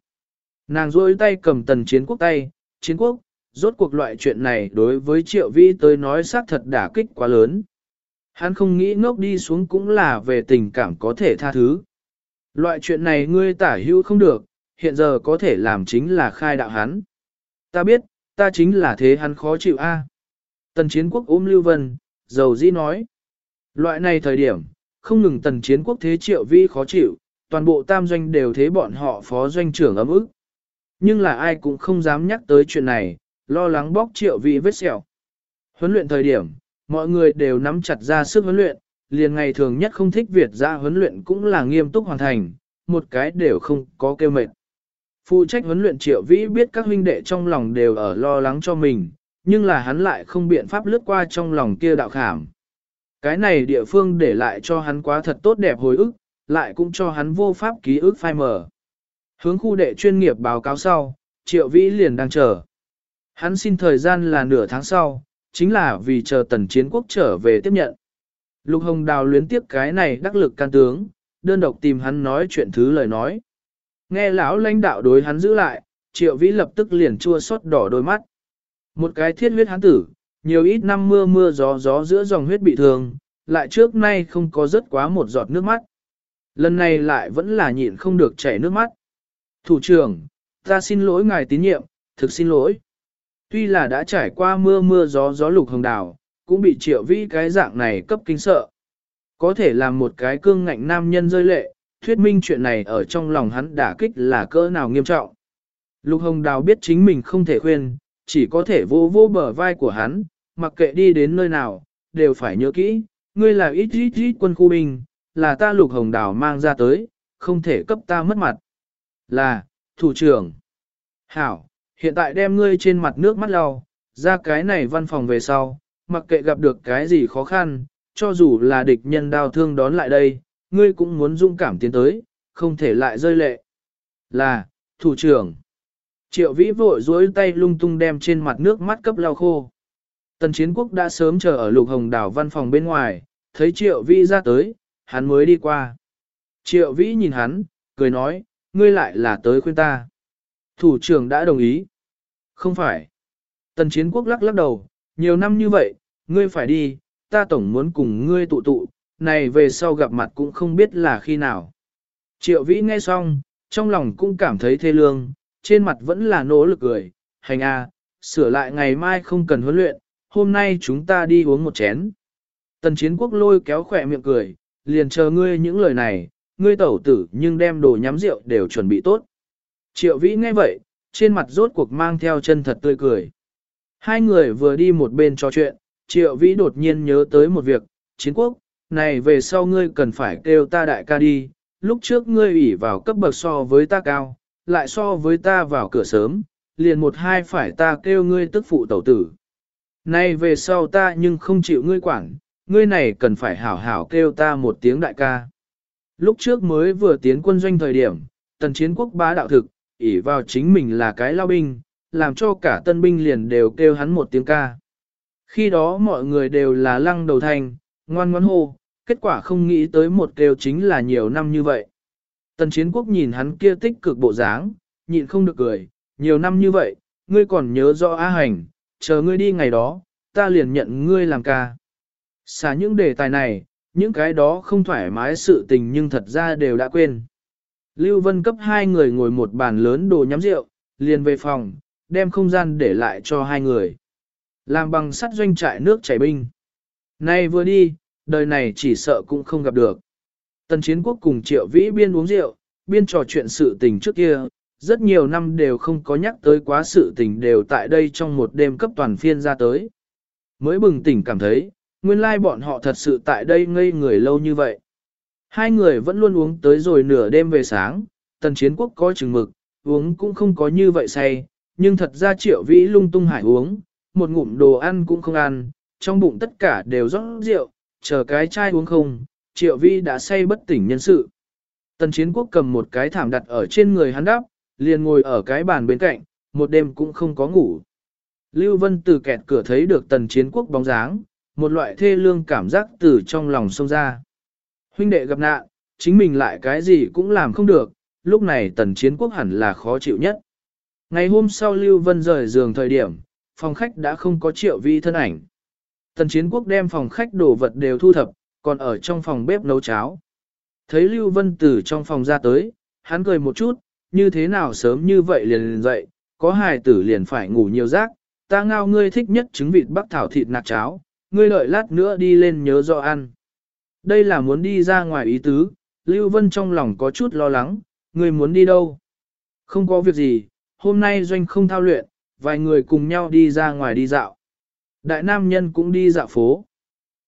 [SPEAKER 1] Nàng rôi tay cầm tần chiến quốc tay, chiến quốc, rốt cuộc loại chuyện này đối với triệu vĩ tới nói xác thật đả kích quá lớn. Hắn không nghĩ ngốc đi xuống cũng là về tình cảm có thể tha thứ. Loại chuyện này ngươi tả hữu không được, hiện giờ có thể làm chính là khai đạo hắn. Ta biết, ta chính là thế hắn khó chịu a. Tần chiến quốc ôm Lưu Vân, dầu dĩ nói. Loại này thời điểm, không ngừng tần chiến quốc thế triệu vi khó chịu, toàn bộ tam doanh đều thế bọn họ phó doanh trưởng ấm ức. Nhưng là ai cũng không dám nhắc tới chuyện này, lo lắng bóc triệu vị vết sẹo. Huấn luyện thời điểm, mọi người đều nắm chặt ra sức huấn luyện, liền ngày thường nhất không thích Việt ra huấn luyện cũng là nghiêm túc hoàn thành, một cái đều không có kêu mệt. Phụ trách huấn luyện triệu vĩ biết các huynh đệ trong lòng đều ở lo lắng cho mình, nhưng là hắn lại không biện pháp lướt qua trong lòng kia đạo khảm. Cái này địa phương để lại cho hắn quá thật tốt đẹp hồi ức, lại cũng cho hắn vô pháp ký ức phai mờ. Hướng khu đệ chuyên nghiệp báo cáo sau, triệu vĩ liền đang chờ. Hắn xin thời gian là nửa tháng sau, chính là vì chờ tần chiến quốc trở về tiếp nhận. Lục Hồng Đào luyến tiếp cái này đắc lực can tướng, đơn độc tìm hắn nói chuyện thứ lời nói. Nghe lão lãnh đạo đối hắn giữ lại, triệu vĩ lập tức liền chua xót đỏ đôi mắt. Một cái thiết huyết hắn tử, nhiều ít năm mưa mưa gió gió giữa dòng huyết bị thương, lại trước nay không có rất quá một giọt nước mắt. Lần này lại vẫn là nhịn không được chảy nước mắt. Thủ trưởng, ta xin lỗi ngài tín nhiệm, thực xin lỗi. Tuy là đã trải qua mưa mưa gió gió lục hồng đào, cũng bị triệu vĩ cái dạng này cấp kinh sợ. Có thể làm một cái cương ngạnh nam nhân rơi lệ, thuyết minh chuyện này ở trong lòng hắn đả kích là cỡ nào nghiêm trọng. Lục hồng đào biết chính mình không thể khuyên, chỉ có thể vô vô bờ vai của hắn, mặc kệ đi đến nơi nào, đều phải nhớ kỹ, ngươi là ít ít ít quân khu binh, là ta lục hồng đào mang ra tới, không thể cấp ta mất mặt. Là, thủ trưởng. Hảo, hiện tại đem ngươi trên mặt nước mắt lau, ra cái này văn phòng về sau, mặc kệ gặp được cái gì khó khăn, cho dù là địch nhân đau thương đón lại đây, ngươi cũng muốn dũng cảm tiến tới, không thể lại rơi lệ. Là, thủ trưởng. Triệu vĩ vội dối tay lung tung đem trên mặt nước mắt cấp lau khô. Tần chiến quốc đã sớm chờ ở lục hồng đảo văn phòng bên ngoài, thấy triệu vĩ ra tới, hắn mới đi qua. Triệu vĩ nhìn hắn, cười nói, ngươi lại là tới khuyên ta. Thủ trưởng đã đồng ý. Không phải. Tần chiến quốc lắc lắc đầu, nhiều năm như vậy, ngươi phải đi, ta tổng muốn cùng ngươi tụ tụ, này về sau gặp mặt cũng không biết là khi nào. Triệu vĩ nghe xong, trong lòng cũng cảm thấy thê lương, trên mặt vẫn là nỗ lực cười, hành a, sửa lại ngày mai không cần huấn luyện, hôm nay chúng ta đi uống một chén. Tần chiến quốc lôi kéo khỏe miệng cười, liền chờ ngươi những lời này, ngươi tẩu tử nhưng đem đồ nhắm rượu đều chuẩn bị tốt. Triệu vĩ nghe vậy, trên mặt rốt cuộc mang theo chân thật tươi cười. Hai người vừa đi một bên trò chuyện, triệu vĩ đột nhiên nhớ tới một việc, chiến quốc, này về sau ngươi cần phải kêu ta đại ca đi, lúc trước ngươi ủy vào cấp bậc so với ta cao, lại so với ta vào cửa sớm, liền một hai phải ta kêu ngươi tức phụ tẩu tử. Này về sau ta nhưng không chịu ngươi quản, ngươi này cần phải hảo hảo kêu ta một tiếng đại ca. Lúc trước mới vừa tiến quân doanh thời điểm, tần chiến quốc bá đạo thực, ỷ vào chính mình là cái lao binh, làm cho cả tân binh liền đều kêu hắn một tiếng ca. Khi đó mọi người đều là lăng đầu thành, ngoan ngoãn hô, kết quả không nghĩ tới một kêu chính là nhiều năm như vậy. Tần chiến quốc nhìn hắn kia tích cực bộ dáng, nhịn không được cười, nhiều năm như vậy, ngươi còn nhớ rõ A hành, chờ ngươi đi ngày đó, ta liền nhận ngươi làm ca. Xả những đề tài này, những cái đó không thoải mái sự tình nhưng thật ra đều đã quên. Lưu Vân cấp hai người ngồi một bàn lớn đồ nhắm rượu, liền về phòng, đem không gian để lại cho hai người. Làm bằng sắt doanh trại nước chảy binh. Nay vừa đi, đời này chỉ sợ cũng không gặp được. Tần chiến quốc cùng triệu vĩ biên uống rượu, biên trò chuyện sự tình trước kia, rất nhiều năm đều không có nhắc tới quá sự tình đều tại đây trong một đêm cấp toàn phiên ra tới. Mới bừng tỉnh cảm thấy, nguyên lai bọn họ thật sự tại đây ngây người lâu như vậy. Hai người vẫn luôn uống tới rồi nửa đêm về sáng, tần chiến quốc có chừng mực, uống cũng không có như vậy say, nhưng thật ra triệu vĩ lung tung hải uống, một ngụm đồ ăn cũng không ăn, trong bụng tất cả đều rót rượu, chờ cái chai uống không, triệu vĩ đã say bất tỉnh nhân sự. Tần chiến quốc cầm một cái thảm đặt ở trên người hắn đắp, liền ngồi ở cái bàn bên cạnh, một đêm cũng không có ngủ. Lưu Vân từ kẹt cửa thấy được tần chiến quốc bóng dáng, một loại thê lương cảm giác từ trong lòng sông ra. Huynh đệ gặp nạn, chính mình lại cái gì cũng làm không được, lúc này tần chiến quốc hẳn là khó chịu nhất. Ngày hôm sau Lưu Vân rời giường thời điểm, phòng khách đã không có triệu vi thân ảnh. Tần chiến quốc đem phòng khách đồ vật đều thu thập, còn ở trong phòng bếp nấu cháo. Thấy Lưu Vân từ trong phòng ra tới, hắn cười một chút, như thế nào sớm như vậy liền liền dậy, có hài tử liền phải ngủ nhiều giấc, ta ngao ngươi thích nhất trứng vịt bắc thảo thịt nạc cháo, ngươi đợi lát nữa đi lên nhớ rõ ăn. Đây là muốn đi ra ngoài ý tứ, Lưu Vân trong lòng có chút lo lắng, ngươi muốn đi đâu? Không có việc gì, hôm nay doanh không thao luyện, vài người cùng nhau đi ra ngoài đi dạo. Đại nam nhân cũng đi dạo phố.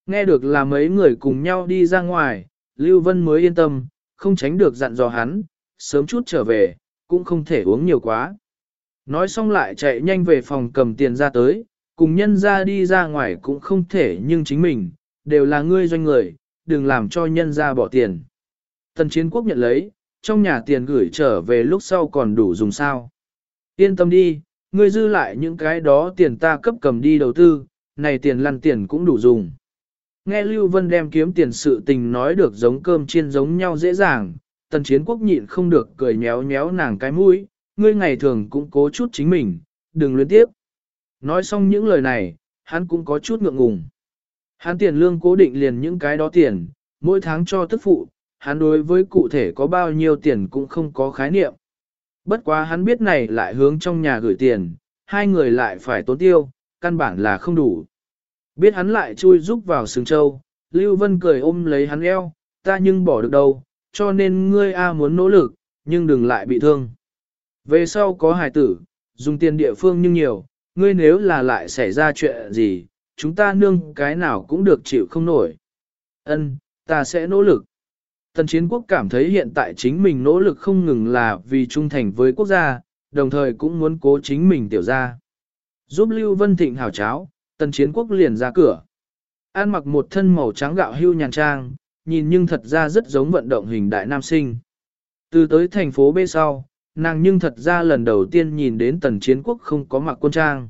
[SPEAKER 1] Nghe được là mấy người cùng nhau đi ra ngoài, Lưu Vân mới yên tâm, không tránh được dặn dò hắn, sớm chút trở về, cũng không thể uống nhiều quá. Nói xong lại chạy nhanh về phòng cầm tiền ra tới, cùng nhân ra đi ra ngoài cũng không thể nhưng chính mình, đều là ngươi doanh người, đừng làm cho nhân ra bỏ tiền. Tần chiến quốc nhận lấy, trong nhà tiền gửi trở về lúc sau còn đủ dùng sao. Yên tâm đi, ngươi dư lại những cái đó tiền ta cấp cầm đi đầu tư, này tiền lăn tiền cũng đủ dùng. Nghe Lưu Vân đem kiếm tiền sự tình nói được giống cơm chiên giống nhau dễ dàng, tần chiến quốc nhịn không được cười nhéo nhéo nàng cái mũi, ngươi ngày thường cũng cố chút chính mình, đừng luyến tiếp. Nói xong những lời này, hắn cũng có chút ngượng ngùng. Hắn tiền lương cố định liền những cái đó tiền, mỗi tháng cho tức phụ, hắn đối với cụ thể có bao nhiêu tiền cũng không có khái niệm. Bất quá hắn biết này lại hướng trong nhà gửi tiền, hai người lại phải tốn tiêu, căn bản là không đủ. Biết hắn lại chui rúc vào sừng châu, Lưu Vân cười ôm lấy hắn eo, ta nhưng bỏ được đâu, cho nên ngươi A muốn nỗ lực, nhưng đừng lại bị thương. Về sau có hài tử, dùng tiền địa phương nhưng nhiều, ngươi nếu là lại xảy ra chuyện gì, chúng ta nương cái nào cũng được chịu không nổi. Ân, ta sẽ nỗ lực. Tần chiến quốc cảm thấy hiện tại chính mình nỗ lực không ngừng là vì trung thành với quốc gia, đồng thời cũng muốn cố chính mình tiểu ra. Giúp Lưu Vân Thịnh hào cháo, tần chiến quốc liền ra cửa. An mặc một thân màu trắng gạo hưu nhàn trang, nhìn nhưng thật ra rất giống vận động hình đại nam sinh. Từ tới thành phố B sau, nàng nhưng thật ra lần đầu tiên nhìn đến tần chiến quốc không có mặc quân trang.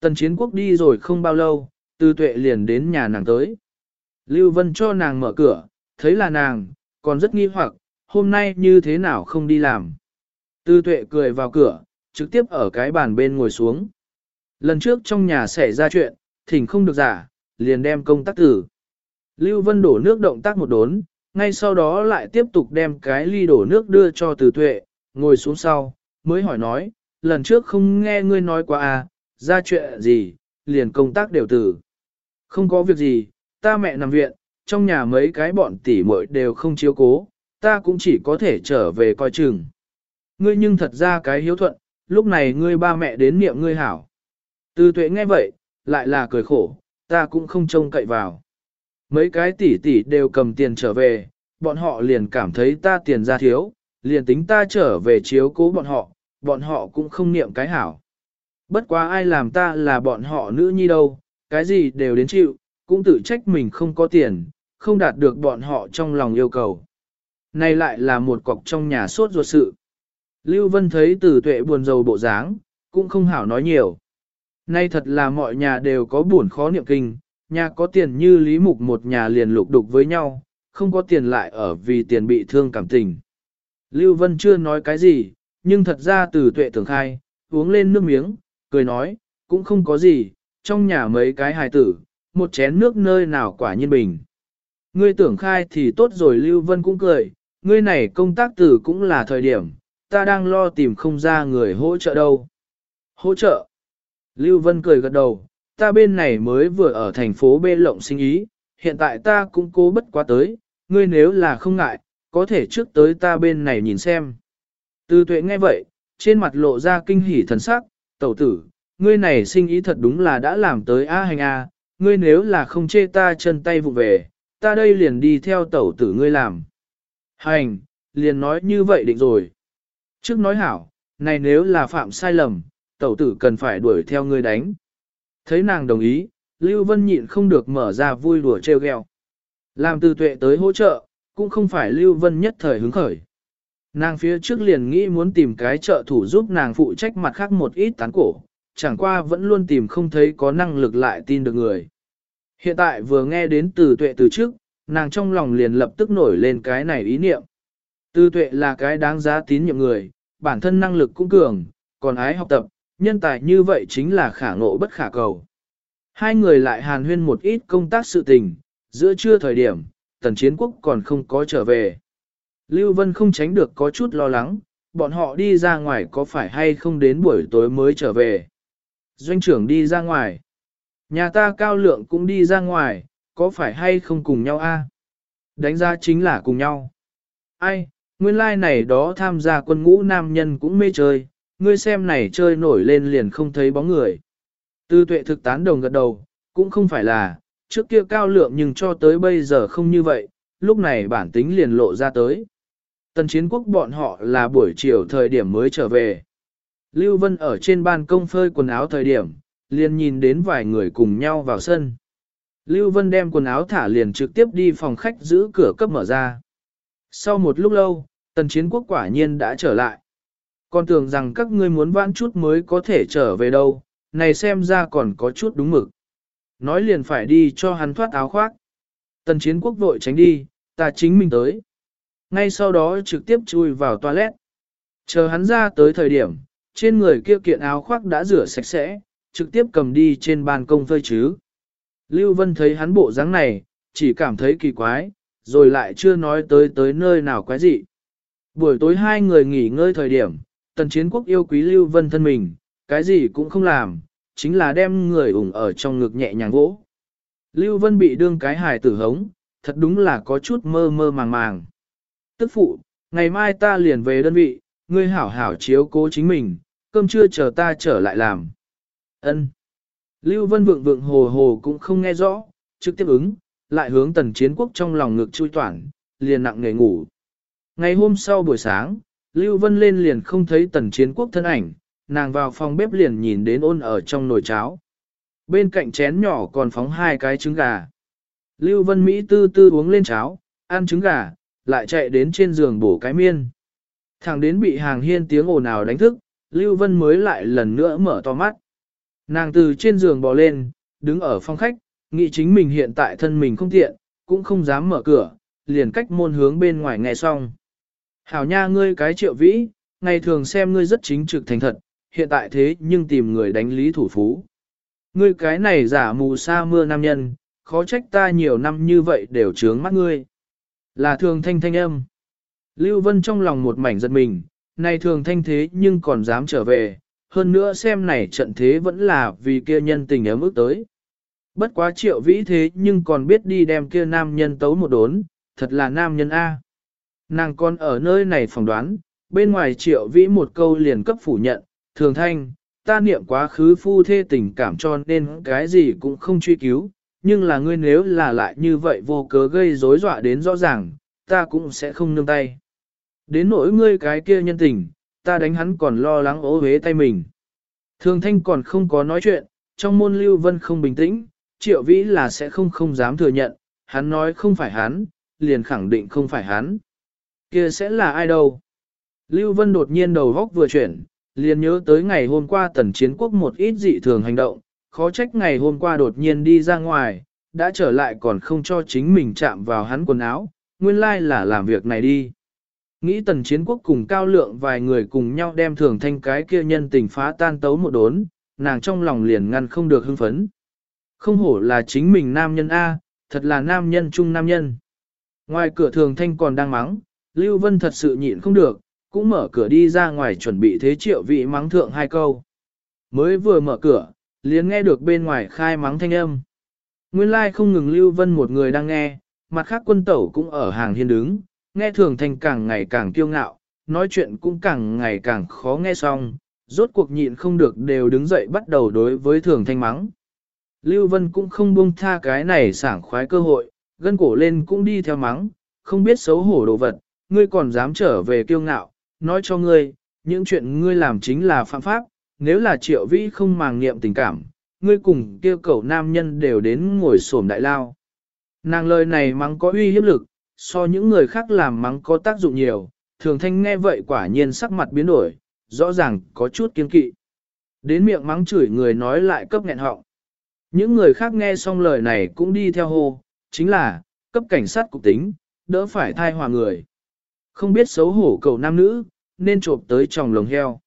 [SPEAKER 1] Tần chiến quốc đi rồi không bao lâu, tư tuệ liền đến nhà nàng tới. Lưu Vân cho nàng mở cửa, thấy là nàng, còn rất nghi hoặc, hôm nay như thế nào không đi làm. Tư tuệ cười vào cửa, trực tiếp ở cái bàn bên ngồi xuống. Lần trước trong nhà xảy ra chuyện, thỉnh không được giả, liền đem công tác tử. Lưu Vân đổ nước động tác một đốn, ngay sau đó lại tiếp tục đem cái ly đổ nước đưa cho từ tuệ, ngồi xuống sau, mới hỏi nói, lần trước không nghe ngươi nói qua à, ra chuyện gì, liền công tác đều tử. Không có việc gì, ta mẹ nằm viện, trong nhà mấy cái bọn tỷ muội đều không chiếu cố, ta cũng chỉ có thể trở về coi chừng. Ngươi nhưng thật ra cái hiếu thuận, lúc này ngươi ba mẹ đến niệm ngươi hảo. Từ tuệ nghe vậy, lại là cười khổ, ta cũng không trông cậy vào. Mấy cái tỷ tỷ đều cầm tiền trở về, bọn họ liền cảm thấy ta tiền ra thiếu, liền tính ta trở về chiếu cố bọn họ, bọn họ cũng không niệm cái hảo. Bất quá ai làm ta là bọn họ nữ nhi đâu, cái gì đều đến chịu, cũng tự trách mình không có tiền, không đạt được bọn họ trong lòng yêu cầu. Này lại là một cọc trong nhà sốt ruột sự. Lưu Vân thấy tử tuệ buồn rầu bộ dáng, cũng không hảo nói nhiều. Nay thật là mọi nhà đều có buồn khó niệm kinh, nhà có tiền như Lý Mục một nhà liền lục đục với nhau, không có tiền lại ở vì tiền bị thương cảm tình. Lưu Vân chưa nói cái gì, nhưng thật ra từ tuệ tưởng khai, uống lên nước miếng, cười nói, cũng không có gì, trong nhà mấy cái hài tử, một chén nước nơi nào quả nhiên bình. Ngươi tưởng khai thì tốt rồi Lưu Vân cũng cười, ngươi này công tác tử cũng là thời điểm, ta đang lo tìm không ra người hỗ trợ đâu. Hỗ trợ. Lưu Vân cười gật đầu, ta bên này mới vừa ở thành phố B lộng sinh ý, hiện tại ta cũng cố bất quá tới, ngươi nếu là không ngại, có thể trước tới ta bên này nhìn xem. Từ tuệ nghe vậy, trên mặt lộ ra kinh hỉ thần sắc, tẩu tử, ngươi này sinh ý thật đúng là đã làm tới A hành A, ngươi nếu là không chê ta chân tay vụ về, ta đây liền đi theo tẩu tử ngươi làm. Hành, liền nói như vậy định rồi. Trước nói hảo, này nếu là phạm sai lầm, tẩu tử cần phải đuổi theo ngươi đánh. Thấy nàng đồng ý, Lưu Vân nhịn không được mở ra vui đùa treo gheo. Làm từ tuệ tới hỗ trợ, cũng không phải Lưu Vân nhất thời hứng khởi. Nàng phía trước liền nghĩ muốn tìm cái trợ thủ giúp nàng phụ trách mặt khác một ít tán cổ, chẳng qua vẫn luôn tìm không thấy có năng lực lại tin được người. Hiện tại vừa nghe đến từ tuệ từ trước, nàng trong lòng liền lập tức nổi lên cái này ý niệm. Từ tuệ là cái đáng giá tín nhiệm người, bản thân năng lực cũng cường, còn ái học tập, nhân tài như vậy chính là khả ngộ bất khả cầu. Hai người lại hàn huyên một ít công tác sự tình, giữa trưa thời điểm, tần chiến quốc còn không có trở về. Lưu Vân không tránh được có chút lo lắng, bọn họ đi ra ngoài có phải hay không đến buổi tối mới trở về. Doanh trưởng đi ra ngoài. Nhà ta cao lượng cũng đi ra ngoài, có phải hay không cùng nhau a? Đánh ra chính là cùng nhau. Ai, nguyên lai like này đó tham gia quân ngũ nam nhân cũng mê chơi, ngươi xem này chơi nổi lên liền không thấy bóng người. Tư tuệ thực tán đồng gật đầu, cũng không phải là, trước kia cao lượng nhưng cho tới bây giờ không như vậy, lúc này bản tính liền lộ ra tới. Tần chiến quốc bọn họ là buổi chiều thời điểm mới trở về. Lưu Vân ở trên ban công phơi quần áo thời điểm, liền nhìn đến vài người cùng nhau vào sân. Lưu Vân đem quần áo thả liền trực tiếp đi phòng khách giữ cửa cấp mở ra. Sau một lúc lâu, tần chiến quốc quả nhiên đã trở lại. Còn tưởng rằng các ngươi muốn vãn chút mới có thể trở về đâu, này xem ra còn có chút đúng mực. Nói liền phải đi cho hắn thoát áo khoác. Tần chiến quốc vội tránh đi, ta chính mình tới. Ngay sau đó trực tiếp chui vào toilet. Chờ hắn ra tới thời điểm, trên người kia kiện áo khoác đã rửa sạch sẽ, trực tiếp cầm đi trên ban công phơi chứ. Lưu Vân thấy hắn bộ dáng này, chỉ cảm thấy kỳ quái, rồi lại chưa nói tới tới nơi nào quái gì. Buổi tối hai người nghỉ ngơi thời điểm, tần chiến quốc yêu quý Lưu Vân thân mình, cái gì cũng không làm, chính là đem người ủng ở trong ngực nhẹ nhàng vỗ. Lưu Vân bị đương cái hài tử hống, thật đúng là có chút mơ mơ màng màng. Tức phụ, ngày mai ta liền về đơn vị, ngươi hảo hảo chiếu cố chính mình, cơm trưa chờ ta trở lại làm. Ân. Lưu Vân vượng vượng hồ hồ cũng không nghe rõ, trực tiếp ứng, lại hướng tần chiến quốc trong lòng ngực chui toản, liền nặng nghề ngủ. Ngày hôm sau buổi sáng, Lưu Vân lên liền không thấy tần chiến quốc thân ảnh, nàng vào phòng bếp liền nhìn đến ôn ở trong nồi cháo. Bên cạnh chén nhỏ còn phóng hai cái trứng gà. Lưu Vân Mỹ tư tư uống lên cháo, ăn trứng gà, lại chạy đến trên giường bổ cái miên. Thẳng đến bị hàng hiên tiếng ồn ào đánh thức, Lưu Vân mới lại lần nữa mở to mắt. Nàng từ trên giường bò lên, đứng ở phòng khách, nghĩ chính mình hiện tại thân mình không tiện, cũng không dám mở cửa, liền cách môn hướng bên ngoài nghe xong. Hảo nha ngươi cái triệu vĩ, ngày thường xem ngươi rất chính trực thành thật, hiện tại thế nhưng tìm người đánh lý thủ phú. Ngươi cái này giả mù sa mưa nam nhân, khó trách ta nhiều năm như vậy đều trướng mắt ngươi. Là thường thanh thanh âm. Lưu Vân trong lòng một mảnh giật mình, này thường thanh thế nhưng còn dám trở về, hơn nữa xem này trận thế vẫn là vì kia nhân tình ấm ức tới. Bất quá triệu vĩ thế nhưng còn biết đi đem kia nam nhân tấu một đốn, thật là nam nhân A. Nàng còn ở nơi này phỏng đoán, bên ngoài triệu vĩ một câu liền cấp phủ nhận, thường thanh, ta niệm quá khứ phu thê tình cảm cho nên cái gì cũng không truy cứu, nhưng là ngươi nếu là lại như vậy vô cớ gây rối dọa đến rõ ràng, ta cũng sẽ không nương tay. Đến nỗi ngươi cái kia nhân tình, ta đánh hắn còn lo lắng ố hế tay mình. Thường thanh còn không có nói chuyện, trong môn lưu vân không bình tĩnh, triệu vĩ là sẽ không không dám thừa nhận, hắn nói không phải hắn, liền khẳng định không phải hắn. kia sẽ là ai đâu? Lưu Vân đột nhiên đầu góc vừa chuyển, liền nhớ tới ngày hôm qua tần chiến quốc một ít dị thường hành động, khó trách ngày hôm qua đột nhiên đi ra ngoài, đã trở lại còn không cho chính mình chạm vào hắn quần áo, nguyên lai là làm việc này đi. Nghĩ tần chiến quốc cùng cao lượng vài người cùng nhau đem thường thanh cái kia nhân tình phá tan tấu một đốn, nàng trong lòng liền ngăn không được hưng phấn. Không hổ là chính mình nam nhân A, thật là nam nhân trung nam nhân. Ngoài cửa thường thanh còn đang mắng, Lưu Vân thật sự nhịn không được, cũng mở cửa đi ra ngoài chuẩn bị thế triệu vị mắng thượng hai câu. Mới vừa mở cửa, liền nghe được bên ngoài khai mắng thanh âm. Nguyên lai like không ngừng Lưu Vân một người đang nghe, mặt khác quân tẩu cũng ở hàng hiên đứng, nghe thường thành càng ngày càng kiêu ngạo, nói chuyện cũng càng ngày càng khó nghe xong, rốt cuộc nhịn không được đều đứng dậy bắt đầu đối với thường thanh mắng. Lưu Vân cũng không buông tha cái này sảng khoái cơ hội, gân cổ lên cũng đi theo mắng, không biết xấu hổ đồ vật, ngươi còn dám trở về kiêu ngạo, nói cho ngươi, những chuyện ngươi làm chính là phạm pháp, nếu là triệu vĩ không màng niệm tình cảm, ngươi cùng kêu cầu nam nhân đều đến ngồi xổm đại lao. Nàng lời này mắng có uy hiếp lực, so những người khác làm mắng có tác dụng nhiều, thường thanh nghe vậy quả nhiên sắc mặt biến đổi, rõ ràng có chút kiên kỵ. Đến miệng mắng chửi người nói lại cấp nghẹn họng. Những người khác nghe xong lời này cũng đi theo hô, chính là, cấp cảnh sát cục tính, đỡ phải thai hòa người. Không biết xấu hổ cầu nam nữ, nên trộm tới tròng lồng heo.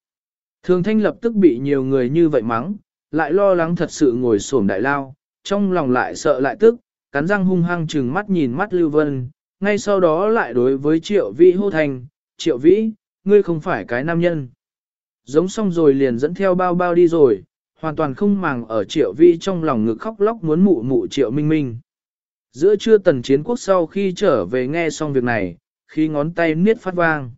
[SPEAKER 1] Thường thanh lập tức bị nhiều người như vậy mắng, lại lo lắng thật sự ngồi xổm đại lao, trong lòng lại sợ lại tức, cắn răng hung hăng chừng mắt nhìn mắt Lưu Vân, ngay sau đó lại đối với triệu vĩ hô thành, triệu vĩ, ngươi không phải cái nam nhân. Giống xong rồi liền dẫn theo bao bao đi rồi, hoàn toàn không màng ở triệu vĩ trong lòng ngực khóc lóc muốn mụ mụ triệu minh minh. Giữa trưa tần chiến quốc sau khi trở về nghe xong việc này, khi ngón tay niết phát vang.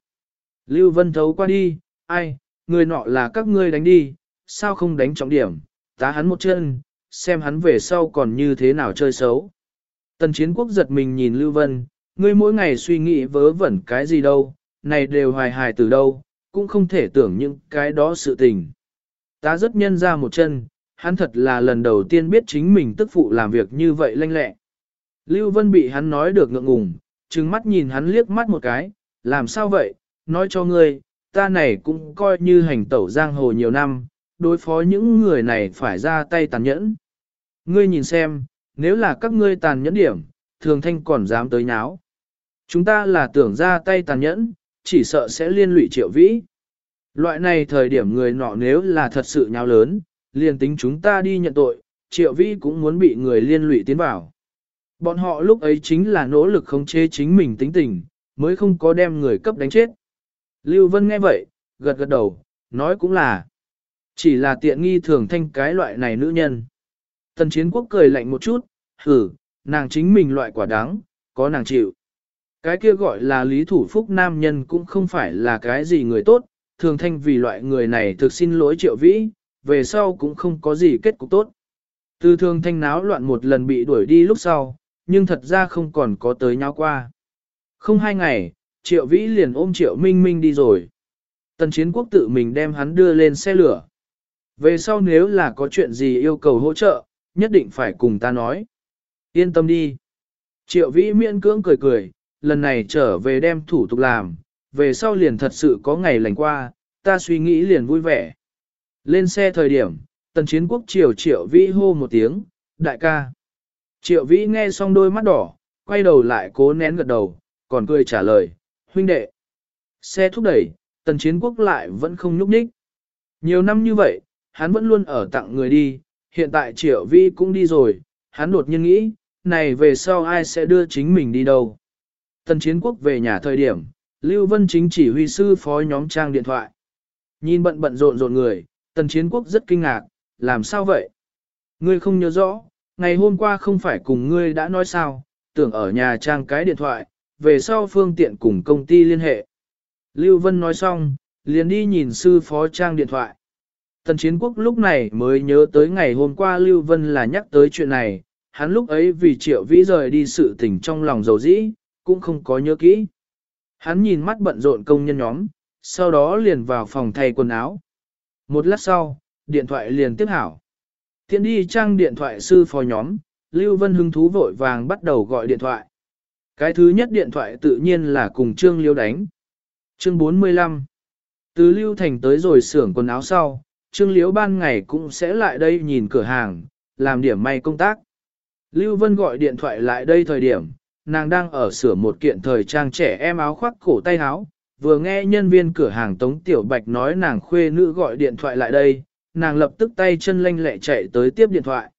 [SPEAKER 1] Lưu Vân thấu qua đi, ai, người nọ là các ngươi đánh đi, sao không đánh trọng điểm, tá hắn một chân, xem hắn về sau còn như thế nào chơi xấu. Tần chiến quốc giật mình nhìn Lưu Vân, ngươi mỗi ngày suy nghĩ vớ vẩn cái gì đâu, này đều hoài hài từ đâu, cũng không thể tưởng những cái đó sự tình. Ta rất nhân ra một chân, hắn thật là lần đầu tiên biết chính mình tức phụ làm việc như vậy lanh lẹ. Lưu Vân bị hắn nói được ngượng ngùng, trừng mắt nhìn hắn liếc mắt một cái, làm sao vậy, nói cho ngươi, ta này cũng coi như hành tẩu giang hồ nhiều năm, đối phó những người này phải ra tay tàn nhẫn. Ngươi nhìn xem, nếu là các ngươi tàn nhẫn điểm, thường thanh còn dám tới nháo. Chúng ta là tưởng ra tay tàn nhẫn, chỉ sợ sẽ liên lụy triệu vĩ. Loại này thời điểm người nọ nếu là thật sự nháo lớn, liền tính chúng ta đi nhận tội, triệu vĩ cũng muốn bị người liên lụy tiến vào. Bọn họ lúc ấy chính là nỗ lực khống chế chính mình tính tình, mới không có đem người cấp đánh chết. Lưu Vân nghe vậy, gật gật đầu, nói cũng là. Chỉ là tiện nghi thường thanh cái loại này nữ nhân. Tần chiến quốc cười lạnh một chút, hử, nàng chính mình loại quả đáng, có nàng chịu. Cái kia gọi là lý thủ phúc nam nhân cũng không phải là cái gì người tốt, thường thanh vì loại người này thực xin lỗi triệu vĩ, về sau cũng không có gì kết cục tốt. Từ thường thanh náo loạn một lần bị đuổi đi lúc sau, nhưng thật ra không còn có tới nhau qua. Không hai ngày, triệu vĩ liền ôm triệu minh minh đi rồi. Tần chiến quốc tự mình đem hắn đưa lên xe lửa. Về sau nếu là có chuyện gì yêu cầu hỗ trợ, nhất định phải cùng ta nói. Yên tâm đi. Triệu vĩ miễn cưỡng cười cười, lần này trở về đem thủ tục làm, về sau liền thật sự có ngày lành qua, ta suy nghĩ liền vui vẻ. Lên xe thời điểm, tần chiến quốc triều triệu vĩ hô một tiếng, đại ca. Triệu vĩ nghe xong đôi mắt đỏ, quay đầu lại cố nén gật đầu, còn cười trả lời, huynh đệ. Xe thúc đẩy, tần chiến quốc lại vẫn không nhúc nhích. Nhiều năm như vậy, hắn vẫn luôn ở tặng người đi, hiện tại triệu vĩ cũng đi rồi, hắn đột nhiên nghĩ, này về sau ai sẽ đưa chính mình đi đâu. Tần chiến quốc về nhà thời điểm, Lưu Vân chính chỉ huy sư phó nhóm trang điện thoại. Nhìn bận bận rộn rộn người, tần chiến quốc rất kinh ngạc, làm sao vậy? Ngươi không nhớ rõ, ngày hôm qua không phải cùng ngươi đã nói sao, tưởng ở nhà trang cái điện thoại, về sau phương tiện cùng công ty liên hệ. Lưu Vân nói xong, liền đi nhìn sư phó trang điện thoại. Tần chiến quốc lúc này mới nhớ tới ngày hôm qua Lưu Vân là nhắc tới chuyện này, hắn lúc ấy vì triệu vĩ rời đi sự tình trong lòng dầu dĩ, cũng không có nhớ kỹ. Hắn nhìn mắt bận rộn công nhân nhóm, sau đó liền vào phòng thay quần áo. Một lát sau, điện thoại liền tiếp hảo. Tiến đi trang điện thoại sư phó nhóm, Lưu Vân hứng thú vội vàng bắt đầu gọi điện thoại. Cái thứ nhất điện thoại tự nhiên là cùng Trương Liêu đánh. Chương 45 Từ Lưu Thành tới rồi xưởng quần áo sau, Trương Liễu ban ngày cũng sẽ lại đây nhìn cửa hàng, làm điểm may công tác. Lưu Vân gọi điện thoại lại đây thời điểm, nàng đang ở sửa một kiện thời trang trẻ em áo khoác cổ tay áo, vừa nghe nhân viên cửa hàng Tống Tiểu Bạch nói nàng khuê nữ gọi điện thoại lại đây, nàng lập tức tay chân lanh lẹ chạy tới tiếp điện thoại.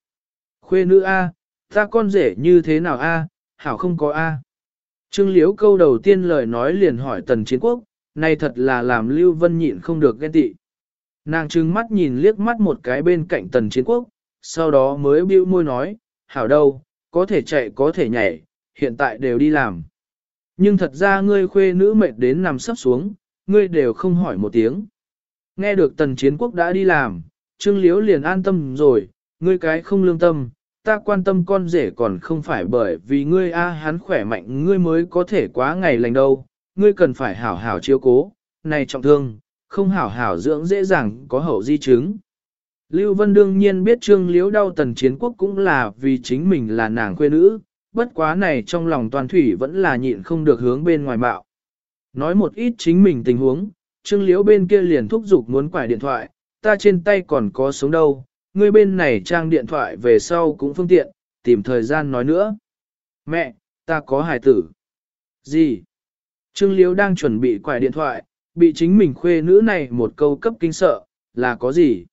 [SPEAKER 1] Khuê nữ A, ta con rể như thế nào A, hảo không có A. Trương Liễu câu đầu tiên lời nói liền hỏi Tần Chiến Quốc, này thật là làm Lưu Vân nhịn không được ghen tị. Nàng trừng mắt nhìn liếc mắt một cái bên cạnh Tần Chiến Quốc, sau đó mới bĩu môi nói, hảo đâu, có thể chạy có thể nhảy, hiện tại đều đi làm. Nhưng thật ra ngươi khuê nữ mệt đến nằm sắp xuống, ngươi đều không hỏi một tiếng. Nghe được Tần Chiến Quốc đã đi làm, Trương Liễu liền an tâm rồi, ngươi cái không lương tâm, ta quan tâm con rể còn không phải bởi vì ngươi a hắn khỏe mạnh ngươi mới có thể quá ngày lành đâu, ngươi cần phải hảo hảo chiếu cố, này trọng thương, không hảo hảo dưỡng dễ dàng có hậu di chứng. Lưu Vân đương nhiên biết Trương Liễu đau tần chiến quốc cũng là vì chính mình là nàng quê nữ, bất quá này trong lòng toàn thủy vẫn là nhịn không được hướng bên ngoài bạo. Nói một ít chính mình tình huống, Trương Liễu bên kia liền thúc giục muốn quải điện thoại, ta trên tay còn có sống đâu, ngươi bên này trang điện thoại về sau cũng phương tiện, tìm thời gian nói nữa. Mẹ, ta có hài tử. Gì? Trương Liễu đang chuẩn bị quải điện thoại, bị chính mình khuê nữ này một câu cấp kinh sợ, là có gì?